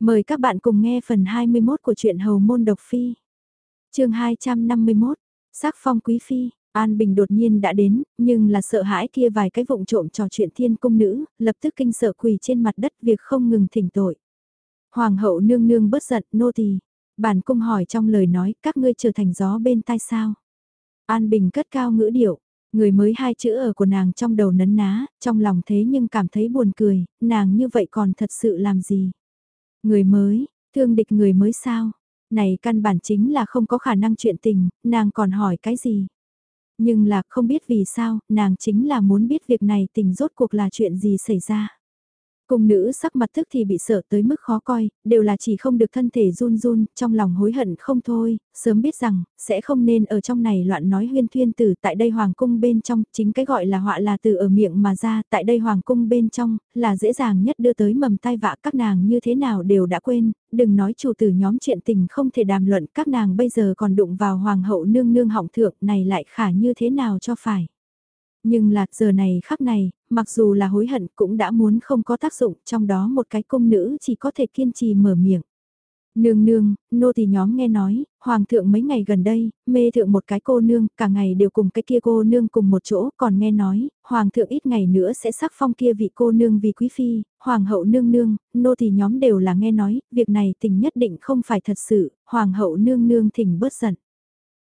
Mời các bạn cùng nghe phần 21 của truyện Hầu Môn Độc Phi. chương 251, Sắc Phong Quý Phi, An Bình đột nhiên đã đến, nhưng là sợ hãi kia vài cái vụng trộm trò chuyện thiên cung nữ, lập tức kinh sợ quỳ trên mặt đất việc không ngừng thỉnh tội. Hoàng hậu nương nương bớt giận, nô tỳ Bản cung hỏi trong lời nói, các ngươi trở thành gió bên tai sao. An Bình cất cao ngữ điệu, người mới hai chữ ở của nàng trong đầu nấn ná, trong lòng thế nhưng cảm thấy buồn cười, nàng như vậy còn thật sự làm gì. Người mới, thương địch người mới sao? Này căn bản chính là không có khả năng chuyện tình, nàng còn hỏi cái gì? Nhưng là không biết vì sao, nàng chính là muốn biết việc này tình rốt cuộc là chuyện gì xảy ra. Cung nữ sắc mặt tức thì bị sợ tới mức khó coi, đều là chỉ không được thân thể run run, trong lòng hối hận không thôi, sớm biết rằng, sẽ không nên ở trong này loạn nói huyên thuyên từ tại đây hoàng cung bên trong, chính cái gọi là họa là từ ở miệng mà ra, tại đây hoàng cung bên trong, là dễ dàng nhất đưa tới mầm tai vạ các nàng như thế nào đều đã quên, đừng nói chủ tử nhóm chuyện tình không thể đàm luận các nàng bây giờ còn đụng vào hoàng hậu nương nương họng thượng này lại khả như thế nào cho phải. Nhưng là giờ này khắc này, mặc dù là hối hận cũng đã muốn không có tác dụng, trong đó một cái công nữ chỉ có thể kiên trì mở miệng. Nương nương, nô tỳ nhóm nghe nói, hoàng thượng mấy ngày gần đây, mê thượng một cái cô nương, cả ngày đều cùng cái kia cô nương cùng một chỗ, còn nghe nói, hoàng thượng ít ngày nữa sẽ sắc phong kia vị cô nương vì quý phi, hoàng hậu nương nương, nô tỳ nhóm đều là nghe nói, việc này tình nhất định không phải thật sự, hoàng hậu nương nương thỉnh bớt giận.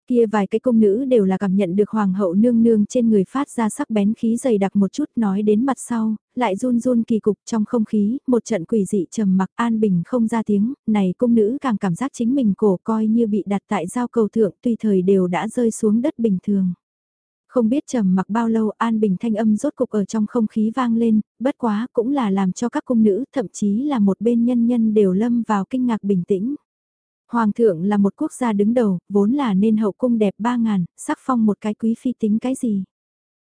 Kia vài cái công nữ đều là cảm nhận được hoàng hậu nương nương trên người phát ra sắc bén khí dày đặc một chút nói đến mặt sau, lại run run kỳ cục trong không khí, một trận quỷ dị trầm mặc an bình không ra tiếng, này công nữ càng cảm giác chính mình cổ coi như bị đặt tại giao cầu thượng tùy thời đều đã rơi xuống đất bình thường. Không biết trầm mặc bao lâu an bình thanh âm rốt cục ở trong không khí vang lên, bất quá cũng là làm cho các cung nữ thậm chí là một bên nhân nhân đều lâm vào kinh ngạc bình tĩnh. Hoàng thượng là một quốc gia đứng đầu, vốn là nên hậu cung đẹp ba ngàn, sắc phong một cái quý phi tính cái gì.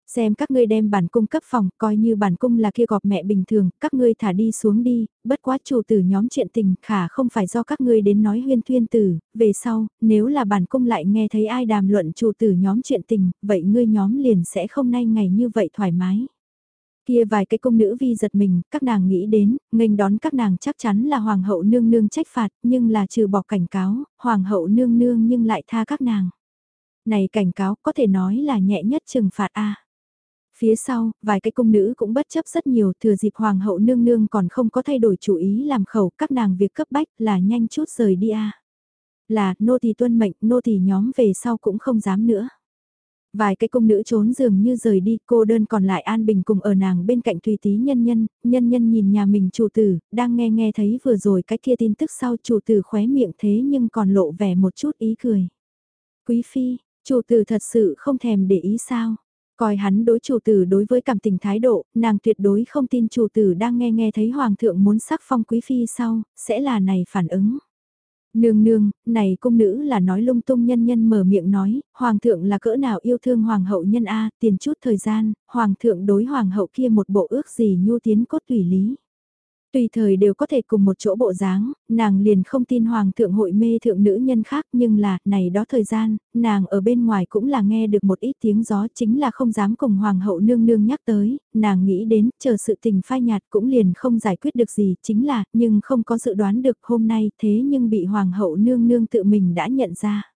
Xem các ngươi đem bản cung cấp phòng, coi như bản cung là kia gọp mẹ bình thường, các ngươi thả đi xuống đi, bất quá chủ tử nhóm chuyện tình khả không phải do các ngươi đến nói huyên thuyên tử, về sau, nếu là bản cung lại nghe thấy ai đàm luận chủ tử nhóm chuyện tình, vậy ngươi nhóm liền sẽ không nay ngày như vậy thoải mái. Kia vài cái công nữ vi giật mình, các nàng nghĩ đến, nghênh đón các nàng chắc chắn là hoàng hậu nương nương trách phạt, nhưng là trừ bỏ cảnh cáo, hoàng hậu nương nương nhưng lại tha các nàng. Này cảnh cáo có thể nói là nhẹ nhất trừng phạt a. Phía sau, vài cái cung nữ cũng bất chấp rất nhiều, thừa dịp hoàng hậu nương nương còn không có thay đổi chủ ý làm khẩu các nàng việc cấp bách là nhanh chút rời đi a. Là, nô tỳ tuân mệnh, nô tỳ nhóm về sau cũng không dám nữa. Vài cái cung nữ trốn dường như rời đi, cô đơn còn lại An Bình cùng ở nàng bên cạnh Thùy Tí nhân nhân, nhân nhân nhìn nhà mình chủ tử, đang nghe nghe thấy vừa rồi cái kia tin tức sau chủ tử khóe miệng thế nhưng còn lộ vẻ một chút ý cười. Quý phi, chủ tử thật sự không thèm để ý sao? Coi hắn đối chủ tử đối với cảm tình thái độ, nàng tuyệt đối không tin chủ tử đang nghe nghe thấy hoàng thượng muốn sắc phong quý phi sau, sẽ là này phản ứng. Nương nương, này cung nữ là nói lung tung nhân nhân mở miệng nói, hoàng thượng là cỡ nào yêu thương hoàng hậu nhân A, tiền chút thời gian, hoàng thượng đối hoàng hậu kia một bộ ước gì nhu tiến cốt tùy lý. Tùy thời đều có thể cùng một chỗ bộ dáng, nàng liền không tin hoàng thượng hội mê thượng nữ nhân khác nhưng là, này đó thời gian, nàng ở bên ngoài cũng là nghe được một ít tiếng gió chính là không dám cùng hoàng hậu nương nương nhắc tới, nàng nghĩ đến, chờ sự tình phai nhạt cũng liền không giải quyết được gì, chính là, nhưng không có dự đoán được hôm nay thế nhưng bị hoàng hậu nương nương tự mình đã nhận ra.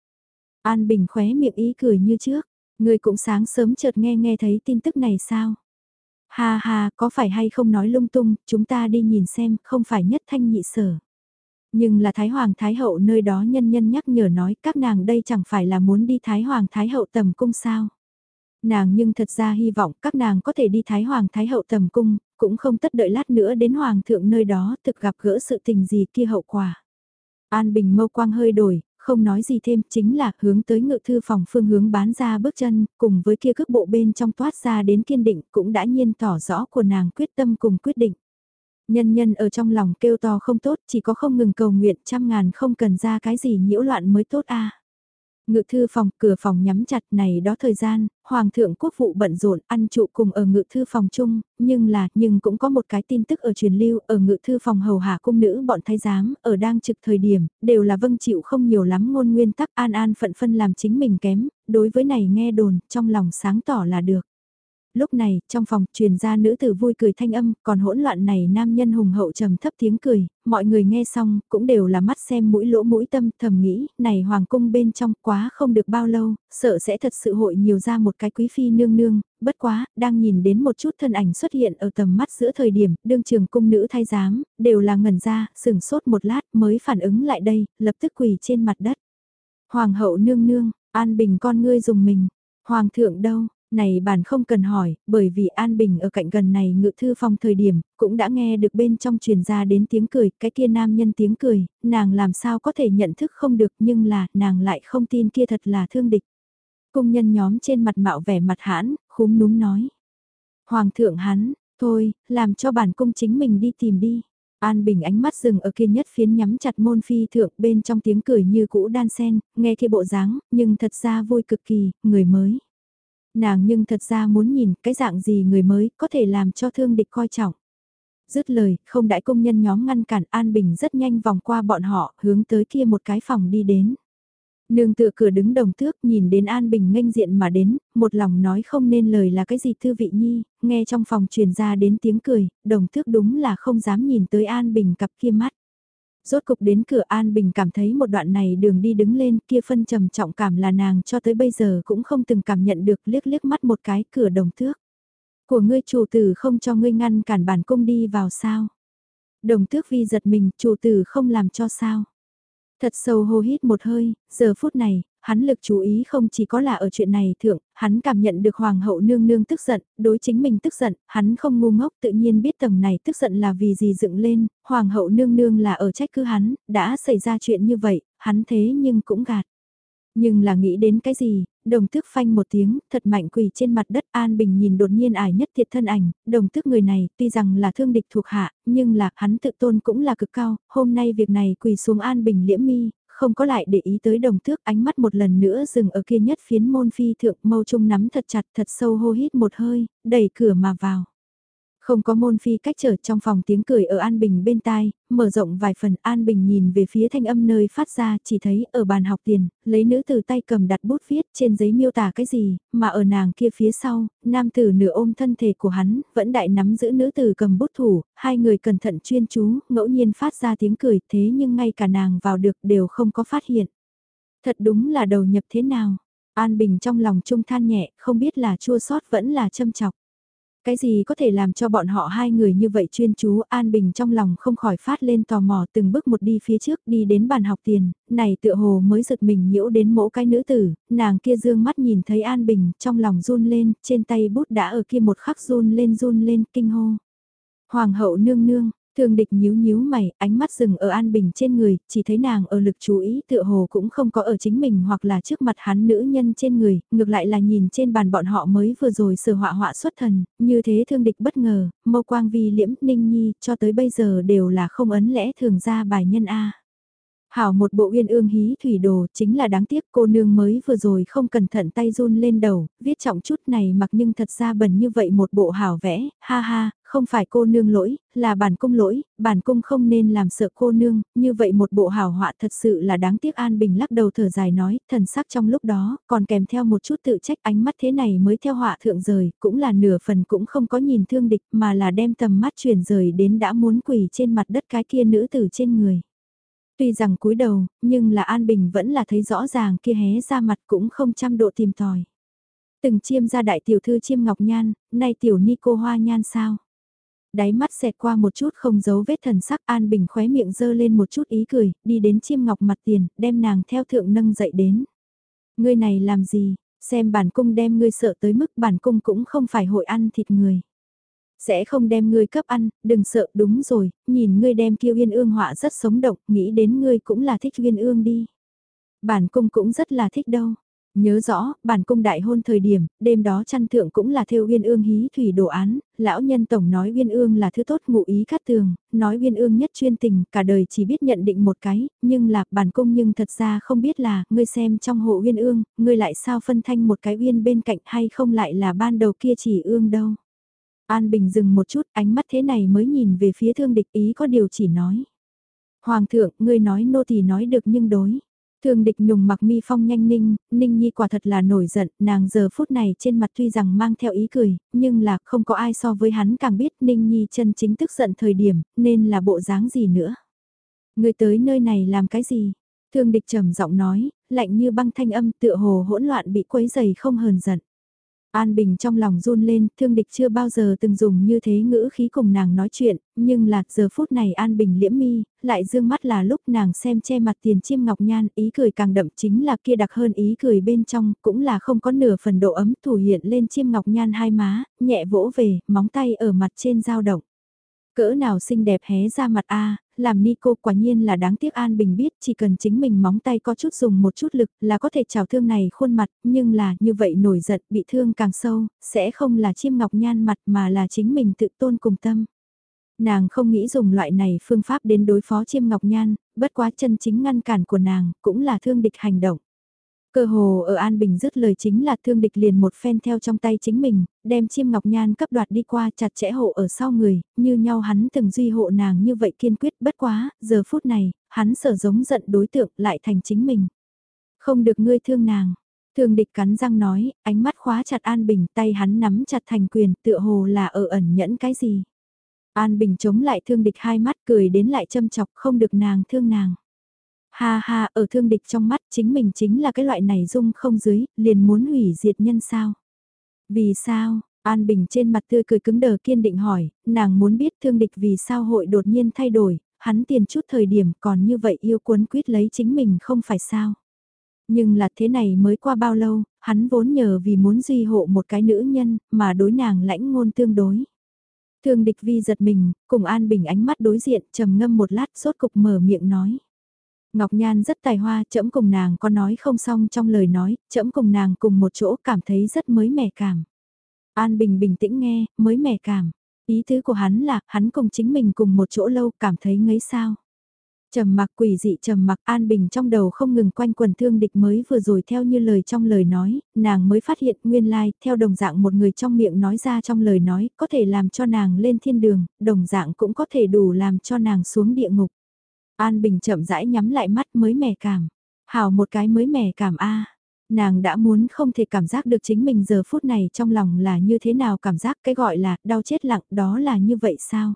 An Bình khóe miệng ý cười như trước, người cũng sáng sớm chợt nghe nghe thấy tin tức này sao? Ha ha, có phải hay không nói lung tung, chúng ta đi nhìn xem, không phải nhất thanh nhị sở. Nhưng là Thái Hoàng Thái Hậu nơi đó nhân nhân nhắc nhở nói các nàng đây chẳng phải là muốn đi Thái Hoàng Thái Hậu tầm cung sao. Nàng nhưng thật ra hy vọng các nàng có thể đi Thái Hoàng Thái Hậu tầm cung, cũng không tất đợi lát nữa đến Hoàng thượng nơi đó thực gặp gỡ sự tình gì kia hậu quả. An Bình mâu quang hơi đổi, không nói gì thêm, chính là hướng tới ngự thư phòng phương hướng bán ra bước chân, cùng với kia cước bộ bên trong toát ra đến kiên định cũng đã nhiên tỏ rõ của nàng quyết tâm cùng quyết định. Nhân nhân ở trong lòng kêu to không tốt, chỉ có không ngừng cầu nguyện trăm ngàn không cần ra cái gì nhiễu loạn mới tốt a Ngự thư phòng, cửa phòng nhắm chặt này đó thời gian, Hoàng thượng quốc vụ bận rộn ăn trụ cùng ở ngự thư phòng chung, nhưng là, nhưng cũng có một cái tin tức ở truyền lưu, ở ngự thư phòng hầu hạ cung nữ bọn thái giám, ở đang trực thời điểm, đều là vâng chịu không nhiều lắm ngôn nguyên tắc an an phận phân làm chính mình kém, đối với này nghe đồn, trong lòng sáng tỏ là được lúc này, trong phòng, truyền ra nữ tử vui cười thanh âm, còn hỗn loạn này nam nhân hùng hậu trầm thấp tiếng cười, mọi người nghe xong, cũng đều là mắt xem mũi lỗ mũi tâm, thầm nghĩ, này hoàng cung bên trong quá không được bao lâu, sợ sẽ thật sự hội nhiều ra một cái quý phi nương nương, bất quá, đang nhìn đến một chút thân ảnh xuất hiện ở tầm mắt giữa thời điểm, đương trường cung nữ thay giám, đều là ngẩn ra, sừng sốt một lát mới phản ứng lại đây, lập tức quỳ trên mặt đất. Hoàng hậu nương nương, an bình con ngươi dùng mình, hoàng thượng đâu, này bản không cần hỏi, bởi vì An Bình ở cạnh gần này ngự thư phòng thời điểm, cũng đã nghe được bên trong truyền ra đến tiếng cười, cái kia nam nhân tiếng cười, nàng làm sao có thể nhận thức không được nhưng là, nàng lại không tin kia thật là thương địch. Cung nhân nhóm trên mặt mạo vẻ mặt hãn, khúm núm nói. Hoàng thượng hắn, thôi, làm cho bản cung chính mình đi tìm đi. An Bình ánh mắt dừng ở kia nhất phiến nhắm chặt môn phi thượng bên trong tiếng cười như cũ đan sen, nghe kia bộ dáng, nhưng thật ra vui cực kỳ, người mới. Nàng nhưng thật ra muốn nhìn cái dạng gì người mới có thể làm cho thương địch coi trọng. Dứt lời, không đại công nhân nhóm ngăn cản An Bình rất nhanh vòng qua bọn họ, hướng tới kia một cái phòng đi đến. Nương tựa cửa đứng đồng thước nhìn đến An Bình nghênh diện mà đến, một lòng nói không nên lời là cái gì thư vị nhi, nghe trong phòng truyền ra đến tiếng cười, đồng thước đúng là không dám nhìn tới An Bình cặp kia mắt. Rốt cục đến cửa An Bình cảm thấy một đoạn này đường đi đứng lên kia phân trầm trọng cảm là nàng cho tới bây giờ cũng không từng cảm nhận được liếc liếc mắt một cái cửa đồng thước. Của ngươi chủ tử không cho ngươi ngăn cản bản cung đi vào sao. Đồng tước vi giật mình, chủ tử không làm cho sao. Thật sâu hô hít một hơi, giờ phút này, hắn lực chú ý không chỉ có là ở chuyện này thượng, hắn cảm nhận được hoàng hậu nương nương tức giận, đối chính mình tức giận, hắn không ngu ngốc tự nhiên biết tầng này tức giận là vì gì dựng lên, hoàng hậu nương nương là ở trách cứ hắn, đã xảy ra chuyện như vậy, hắn thế nhưng cũng gạt. Nhưng là nghĩ đến cái gì, đồng thức phanh một tiếng, thật mạnh quỳ trên mặt đất An Bình nhìn đột nhiên ải nhất thiệt thân ảnh, đồng thức người này tuy rằng là thương địch thuộc hạ, nhưng là hắn tự tôn cũng là cực cao, hôm nay việc này quỳ xuống An Bình liễm mi, không có lại để ý tới đồng thước ánh mắt một lần nữa dừng ở kia nhất phiến môn phi thượng mâu trung nắm thật chặt thật sâu hô hít một hơi, đẩy cửa mà vào. Không có môn phi cách trở trong phòng tiếng cười ở An Bình bên tai, mở rộng vài phần An Bình nhìn về phía thanh âm nơi phát ra chỉ thấy ở bàn học tiền, lấy nữ từ tay cầm đặt bút viết trên giấy miêu tả cái gì, mà ở nàng kia phía sau, nam tử nửa ôm thân thể của hắn, vẫn đại nắm giữ nữ tử cầm bút thủ, hai người cẩn thận chuyên chú, ngẫu nhiên phát ra tiếng cười thế nhưng ngay cả nàng vào được đều không có phát hiện. Thật đúng là đầu nhập thế nào? An Bình trong lòng trung than nhẹ, không biết là chua sót vẫn là châm chọc. Cái gì có thể làm cho bọn họ hai người như vậy chuyên chú An Bình trong lòng không khỏi phát lên tò mò từng bước một đi phía trước đi đến bàn học tiền, này tựa hồ mới giật mình nhiễu đến mẫu cái nữ tử, nàng kia dương mắt nhìn thấy An Bình trong lòng run lên, trên tay bút đã ở kia một khắc run lên run lên kinh hô. Hoàng hậu nương nương, Thường địch nhíu nhíu mày, ánh mắt dừng ở An Bình trên người, chỉ thấy nàng ở lực chú ý tựa hồ cũng không có ở chính mình hoặc là trước mặt hắn nữ nhân trên người, ngược lại là nhìn trên bàn bọn họ mới vừa rồi sờ họa họa xuất thần, như thế thương địch bất ngờ, mâu quang vi liễm ninh nhi cho tới bây giờ đều là không ấn lẽ thường ra bài nhân A. Hảo một bộ uyên ương hí thủy đồ chính là đáng tiếc cô nương mới vừa rồi không cẩn thận tay run lên đầu, viết trọng chút này mặc nhưng thật ra bẩn như vậy một bộ hảo vẽ, ha ha, không phải cô nương lỗi, là bản cung lỗi, bản cung không nên làm sợ cô nương, như vậy một bộ hảo họa thật sự là đáng tiếc An Bình lắc đầu thở dài nói, thần sắc trong lúc đó, còn kèm theo một chút tự trách ánh mắt thế này mới theo họa thượng rời, cũng là nửa phần cũng không có nhìn thương địch mà là đem tầm mắt chuyển rời đến đã muốn quỳ trên mặt đất cái kia nữ tử trên người. Tuy rằng cúi đầu, nhưng là An Bình vẫn là thấy rõ ràng kia hé ra mặt cũng không trăm độ tìm tòi. Từng chiêm ra đại tiểu thư chiêm ngọc nhan, nay tiểu ni cô hoa nhan sao? Đáy mắt xẹt qua một chút không giấu vết thần sắc An Bình khóe miệng dơ lên một chút ý cười, đi đến chiêm ngọc mặt tiền, đem nàng theo thượng nâng dậy đến. Ngươi này làm gì, xem bản cung đem ngươi sợ tới mức bản cung cũng không phải hội ăn thịt người. Sẽ không đem ngươi cấp ăn, đừng sợ đúng rồi, nhìn ngươi đem kiêu uyên ương họa rất sống động, nghĩ đến ngươi cũng là thích uyên ương đi. Bản cung cũng rất là thích đâu. Nhớ rõ, bản cung đại hôn thời điểm, đêm đó chăn thượng cũng là theo uyên ương hí thủy đồ án, lão nhân tổng nói uyên ương là thứ tốt ngụ ý cát tường, nói uyên ương nhất chuyên tình, cả đời chỉ biết nhận định một cái, nhưng là bản cung nhưng thật ra không biết là, ngươi xem trong hộ uyên ương, ngươi lại sao phân thanh một cái uyên bên cạnh hay không lại là ban đầu kia chỉ ương đâu. An Bình dừng một chút, ánh mắt thế này mới nhìn về phía thương địch ý có điều chỉ nói. Hoàng thượng, ngươi nói nô thì nói được nhưng đối. Thương địch nhùng mặc mi phong nhanh ninh, ninh nhi quả thật là nổi giận, nàng giờ phút này trên mặt tuy rằng mang theo ý cười, nhưng là không có ai so với hắn càng biết ninh nhi chân chính tức giận thời điểm, nên là bộ dáng gì nữa. Người tới nơi này làm cái gì? Thương địch trầm giọng nói, lạnh như băng thanh âm tựa hồ hỗn loạn bị quấy dày không hờn giận. An Bình trong lòng run lên, thương địch chưa bao giờ từng dùng như thế ngữ khí cùng nàng nói chuyện, nhưng là giờ phút này An Bình liễm mi, lại dương mắt là lúc nàng xem che mặt tiền chiêm ngọc nhan, ý cười càng đậm chính là kia đặc hơn ý cười bên trong, cũng là không có nửa phần độ ấm thủ hiện lên chiêm ngọc nhan hai má, nhẹ vỗ về, móng tay ở mặt trên dao động. Cỡ nào xinh đẹp hé ra mặt a làm Nico quả nhiên là đáng tiếc An Bình biết chỉ cần chính mình móng tay có chút dùng một chút lực là có thể chào thương này khuôn mặt, nhưng là như vậy nổi giận bị thương càng sâu, sẽ không là chiêm ngọc nhan mặt mà là chính mình tự tôn cùng tâm. Nàng không nghĩ dùng loại này phương pháp đến đối phó chiêm ngọc nhan, bất quá chân chính ngăn cản của nàng cũng là thương địch hành động. Cơ hồ ở An Bình dứt lời chính là thương địch liền một phen theo trong tay chính mình, đem chim ngọc nhan cấp đoạt đi qua chặt chẽ hộ ở sau người, như nhau hắn từng duy hộ nàng như vậy kiên quyết bất quá, giờ phút này, hắn sở giống giận đối tượng lại thành chính mình. Không được ngươi thương nàng. Thương địch cắn răng nói, ánh mắt khóa chặt An Bình tay hắn nắm chặt thành quyền tựa hồ là ở ẩn nhẫn cái gì. An Bình chống lại thương địch hai mắt cười đến lại châm chọc không được nàng thương nàng. Ha ha, ở thương địch trong mắt chính mình chính là cái loại này dung không dưới, liền muốn hủy diệt nhân sao. Vì sao, An Bình trên mặt tươi cười cứng đờ kiên định hỏi, nàng muốn biết thương địch vì sao hội đột nhiên thay đổi, hắn tiền chút thời điểm còn như vậy yêu cuốn quyết lấy chính mình không phải sao. Nhưng là thế này mới qua bao lâu, hắn vốn nhờ vì muốn duy hộ một cái nữ nhân, mà đối nàng lãnh ngôn tương đối. Thương địch vi giật mình, cùng An Bình ánh mắt đối diện, trầm ngâm một lát sốt cục mở miệng nói. Ngọc Nhan rất tài hoa, chậm cùng nàng có nói không xong trong lời nói, chậm cùng nàng cùng một chỗ cảm thấy rất mới mẻ cảm. An Bình bình tĩnh nghe, mới mẻ cảm. Ý tứ của hắn là, hắn cùng chính mình cùng một chỗ lâu cảm thấy ngấy sao. Trầm mặc quỷ dị trầm mặc an bình trong đầu không ngừng quanh quần thương địch mới vừa rồi theo như lời trong lời nói, nàng mới phát hiện nguyên lai, theo đồng dạng một người trong miệng nói ra trong lời nói, có thể làm cho nàng lên thiên đường, đồng dạng cũng có thể đủ làm cho nàng xuống địa ngục. An Bình chậm rãi nhắm lại mắt mới mẻ cảm. Hảo một cái mới mẻ cảm a. Nàng đã muốn không thể cảm giác được chính mình giờ phút này trong lòng là như thế nào cảm giác cái gọi là đau chết lặng đó là như vậy sao?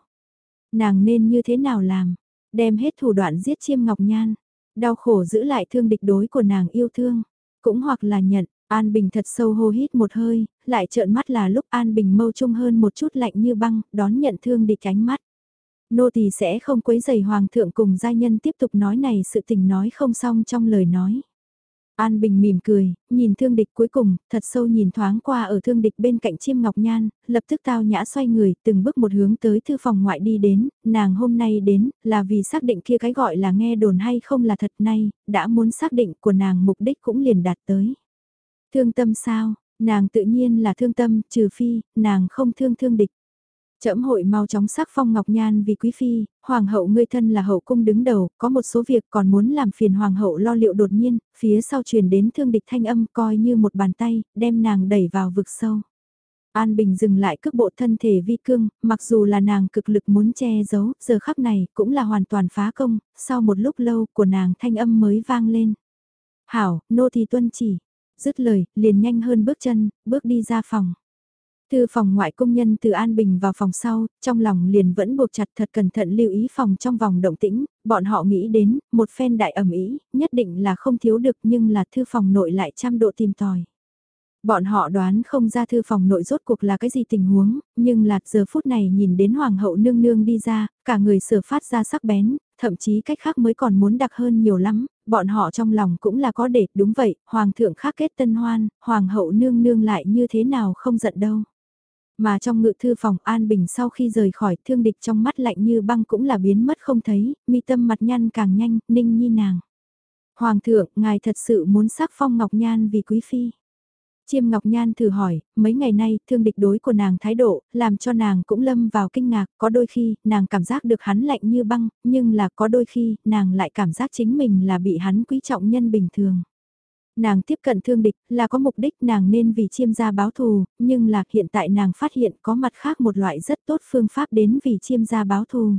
Nàng nên như thế nào làm? Đem hết thủ đoạn giết chiêm ngọc nhan. Đau khổ giữ lại thương địch đối của nàng yêu thương. Cũng hoặc là nhận, An Bình thật sâu hô hít một hơi, lại trợn mắt là lúc An Bình mâu trung hơn một chút lạnh như băng, đón nhận thương địch ánh mắt. Nô tỳ sẽ không quấy giày hoàng thượng cùng gia nhân tiếp tục nói này sự tình nói không xong trong lời nói. An Bình mỉm cười, nhìn thương địch cuối cùng, thật sâu nhìn thoáng qua ở thương địch bên cạnh chiêm ngọc nhan, lập tức tao nhã xoay người, từng bước một hướng tới thư phòng ngoại đi đến, nàng hôm nay đến, là vì xác định kia cái gọi là nghe đồn hay không là thật nay, đã muốn xác định của nàng mục đích cũng liền đạt tới. Thương tâm sao, nàng tự nhiên là thương tâm, trừ phi, nàng không thương thương địch. Trẫm hội mau chóng sắc phong Ngọc Nhan vì quý phi, hoàng hậu ngươi thân là hậu cung đứng đầu, có một số việc còn muốn làm phiền hoàng hậu lo liệu đột nhiên, phía sau truyền đến thương địch thanh âm coi như một bàn tay, đem nàng đẩy vào vực sâu. An Bình dừng lại cước bộ thân thể vi cương, mặc dù là nàng cực lực muốn che giấu, giờ khắc này cũng là hoàn toàn phá công, sau một lúc lâu của nàng thanh âm mới vang lên. Hảo, nô thì tuân chỉ. Dứt lời, liền nhanh hơn bước chân, bước đi ra phòng. Thư phòng ngoại công nhân từ An Bình vào phòng sau, trong lòng liền vẫn buộc chặt thật cẩn thận lưu ý phòng trong vòng động tĩnh, bọn họ nghĩ đến, một phen đại ẩm ý, nhất định là không thiếu được nhưng là thư phòng nội lại trăm độ tìm tòi. Bọn họ đoán không ra thư phòng nội rốt cuộc là cái gì tình huống, nhưng là giờ phút này nhìn đến hoàng hậu nương nương đi ra, cả người sửa phát ra sắc bén, thậm chí cách khác mới còn muốn đặc hơn nhiều lắm, bọn họ trong lòng cũng là có để, đúng vậy, hoàng thượng khác kết tân hoan, hoàng hậu nương nương lại như thế nào không giận đâu. Mà trong ngự thư phòng An Bình sau khi rời khỏi thương địch trong mắt lạnh như băng cũng là biến mất không thấy, mi tâm mặt nhăn càng nhanh, ninh nhi nàng. Hoàng thượng, ngài thật sự muốn sắc phong Ngọc Nhan vì quý phi. Chiêm Ngọc Nhan thử hỏi, mấy ngày nay, thương địch đối của nàng thái độ, làm cho nàng cũng lâm vào kinh ngạc, có đôi khi, nàng cảm giác được hắn lạnh như băng, nhưng là có đôi khi, nàng lại cảm giác chính mình là bị hắn quý trọng nhân bình thường. Nàng tiếp cận thương địch là có mục đích nàng nên vì chiêm gia báo thù, nhưng là hiện tại nàng phát hiện có mặt khác một loại rất tốt phương pháp đến vì chiêm gia báo thù.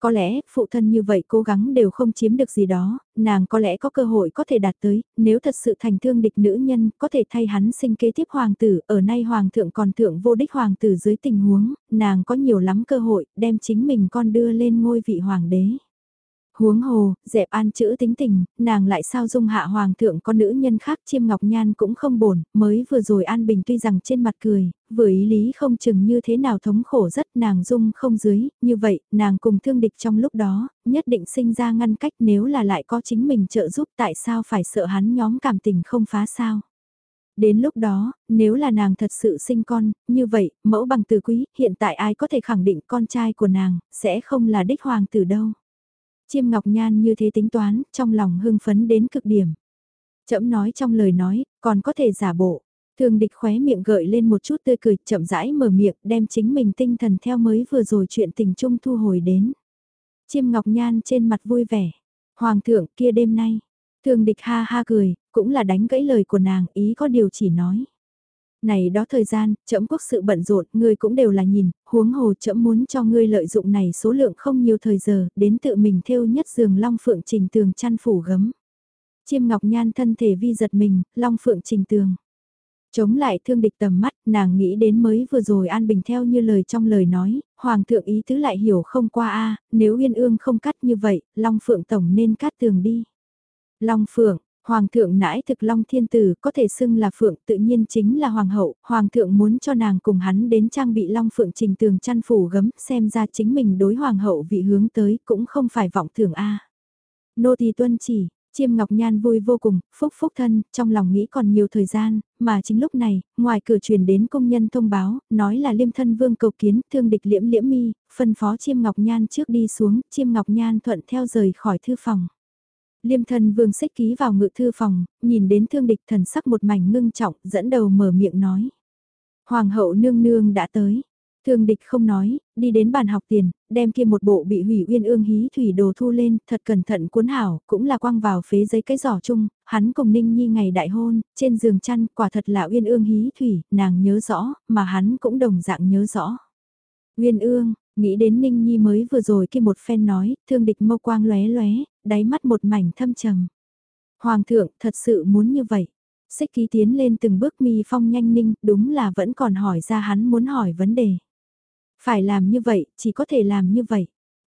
Có lẽ, phụ thân như vậy cố gắng đều không chiếm được gì đó, nàng có lẽ có cơ hội có thể đạt tới, nếu thật sự thành thương địch nữ nhân, có thể thay hắn sinh kế tiếp hoàng tử, ở nay hoàng thượng còn thượng vô đích hoàng tử dưới tình huống, nàng có nhiều lắm cơ hội, đem chính mình con đưa lên ngôi vị hoàng đế. Huống hồ, dẹp an chữ tính tình, nàng lại sao dung hạ hoàng thượng con nữ nhân khác chiêm ngọc nhan cũng không bổn, mới vừa rồi an bình tuy rằng trên mặt cười, vừa ý lý không chừng như thế nào thống khổ rất nàng dung không dưới, như vậy, nàng cùng thương địch trong lúc đó, nhất định sinh ra ngăn cách nếu là lại có chính mình trợ giúp tại sao phải sợ hắn nhóm cảm tình không phá sao. Đến lúc đó, nếu là nàng thật sự sinh con, như vậy, mẫu bằng từ quý, hiện tại ai có thể khẳng định con trai của nàng, sẽ không là đích hoàng tử đâu. Chiêm Ngọc Nhan như thế tính toán, trong lòng hưng phấn đến cực điểm. Chậm nói trong lời nói, còn có thể giả bộ. Thường địch khóe miệng gợi lên một chút tươi cười, chậm rãi mở miệng, đem chính mình tinh thần theo mới vừa rồi chuyện tình trung thu hồi đến. Chiêm Ngọc Nhan trên mặt vui vẻ. Hoàng thượng kia đêm nay. Thường địch ha ha cười, cũng là đánh gãy lời của nàng, ý có điều chỉ nói. Này đó thời gian, trẫm quốc sự bận rộn, ngươi cũng đều là nhìn, huống hồ trẫm muốn cho ngươi lợi dụng này số lượng không nhiều thời giờ, đến tự mình theo nhất giường long phượng trình tường chăn phủ gấm. Chiêm ngọc nhan thân thể vi giật mình, long phượng trình tường. Chống lại thương địch tầm mắt, nàng nghĩ đến mới vừa rồi An Bình theo như lời trong lời nói, Hoàng thượng ý tứ lại hiểu không qua a nếu Uyên ương không cắt như vậy, Long Phượng Tổng nên cắt tường đi. Long Phượng, Hoàng thượng nãi thực long thiên tử có thể xưng là phượng tự nhiên chính là hoàng hậu, hoàng thượng muốn cho nàng cùng hắn đến trang bị long phượng trình tường chăn phủ gấm xem ra chính mình đối hoàng hậu vị hướng tới cũng không phải vọng thường A. Nô tỳ tuân chỉ, chiêm ngọc nhan vui vô cùng, phúc phúc thân, trong lòng nghĩ còn nhiều thời gian, mà chính lúc này, ngoài cửa truyền đến công nhân thông báo, nói là liêm thân vương cầu kiến, thương địch liễm liễm mi, phân phó chiêm ngọc nhan trước đi xuống, chiêm ngọc nhan thuận theo rời khỏi thư phòng. Liêm thần vương xích ký vào ngự thư phòng, nhìn đến thương địch thần sắc một mảnh ngưng trọng, dẫn đầu mở miệng nói. Hoàng hậu nương nương đã tới. Thương địch không nói, đi đến bàn học tiền, đem kia một bộ bị hủy uyên ương hí thủy đồ thu lên, thật cẩn thận cuốn hảo, cũng là quăng vào phế giấy cái giỏ chung, hắn cùng Ninh Nhi ngày đại hôn, trên giường chăn, quả thật là uyên ương hí thủy, nàng nhớ rõ, mà hắn cũng đồng dạng nhớ rõ. Uyên ương, nghĩ đến Ninh Nhi mới vừa rồi kia một phen nói, thương địch mâu quang lóe lóe, đáy mắt một mảnh thâm trầm. Hoàng thượng thật sự muốn như vậy. Xích ký tiến lên từng bước mi phong nhanh ninh, đúng là vẫn còn hỏi ra hắn muốn hỏi vấn đề. Phải làm như vậy, chỉ có thể làm như vậy.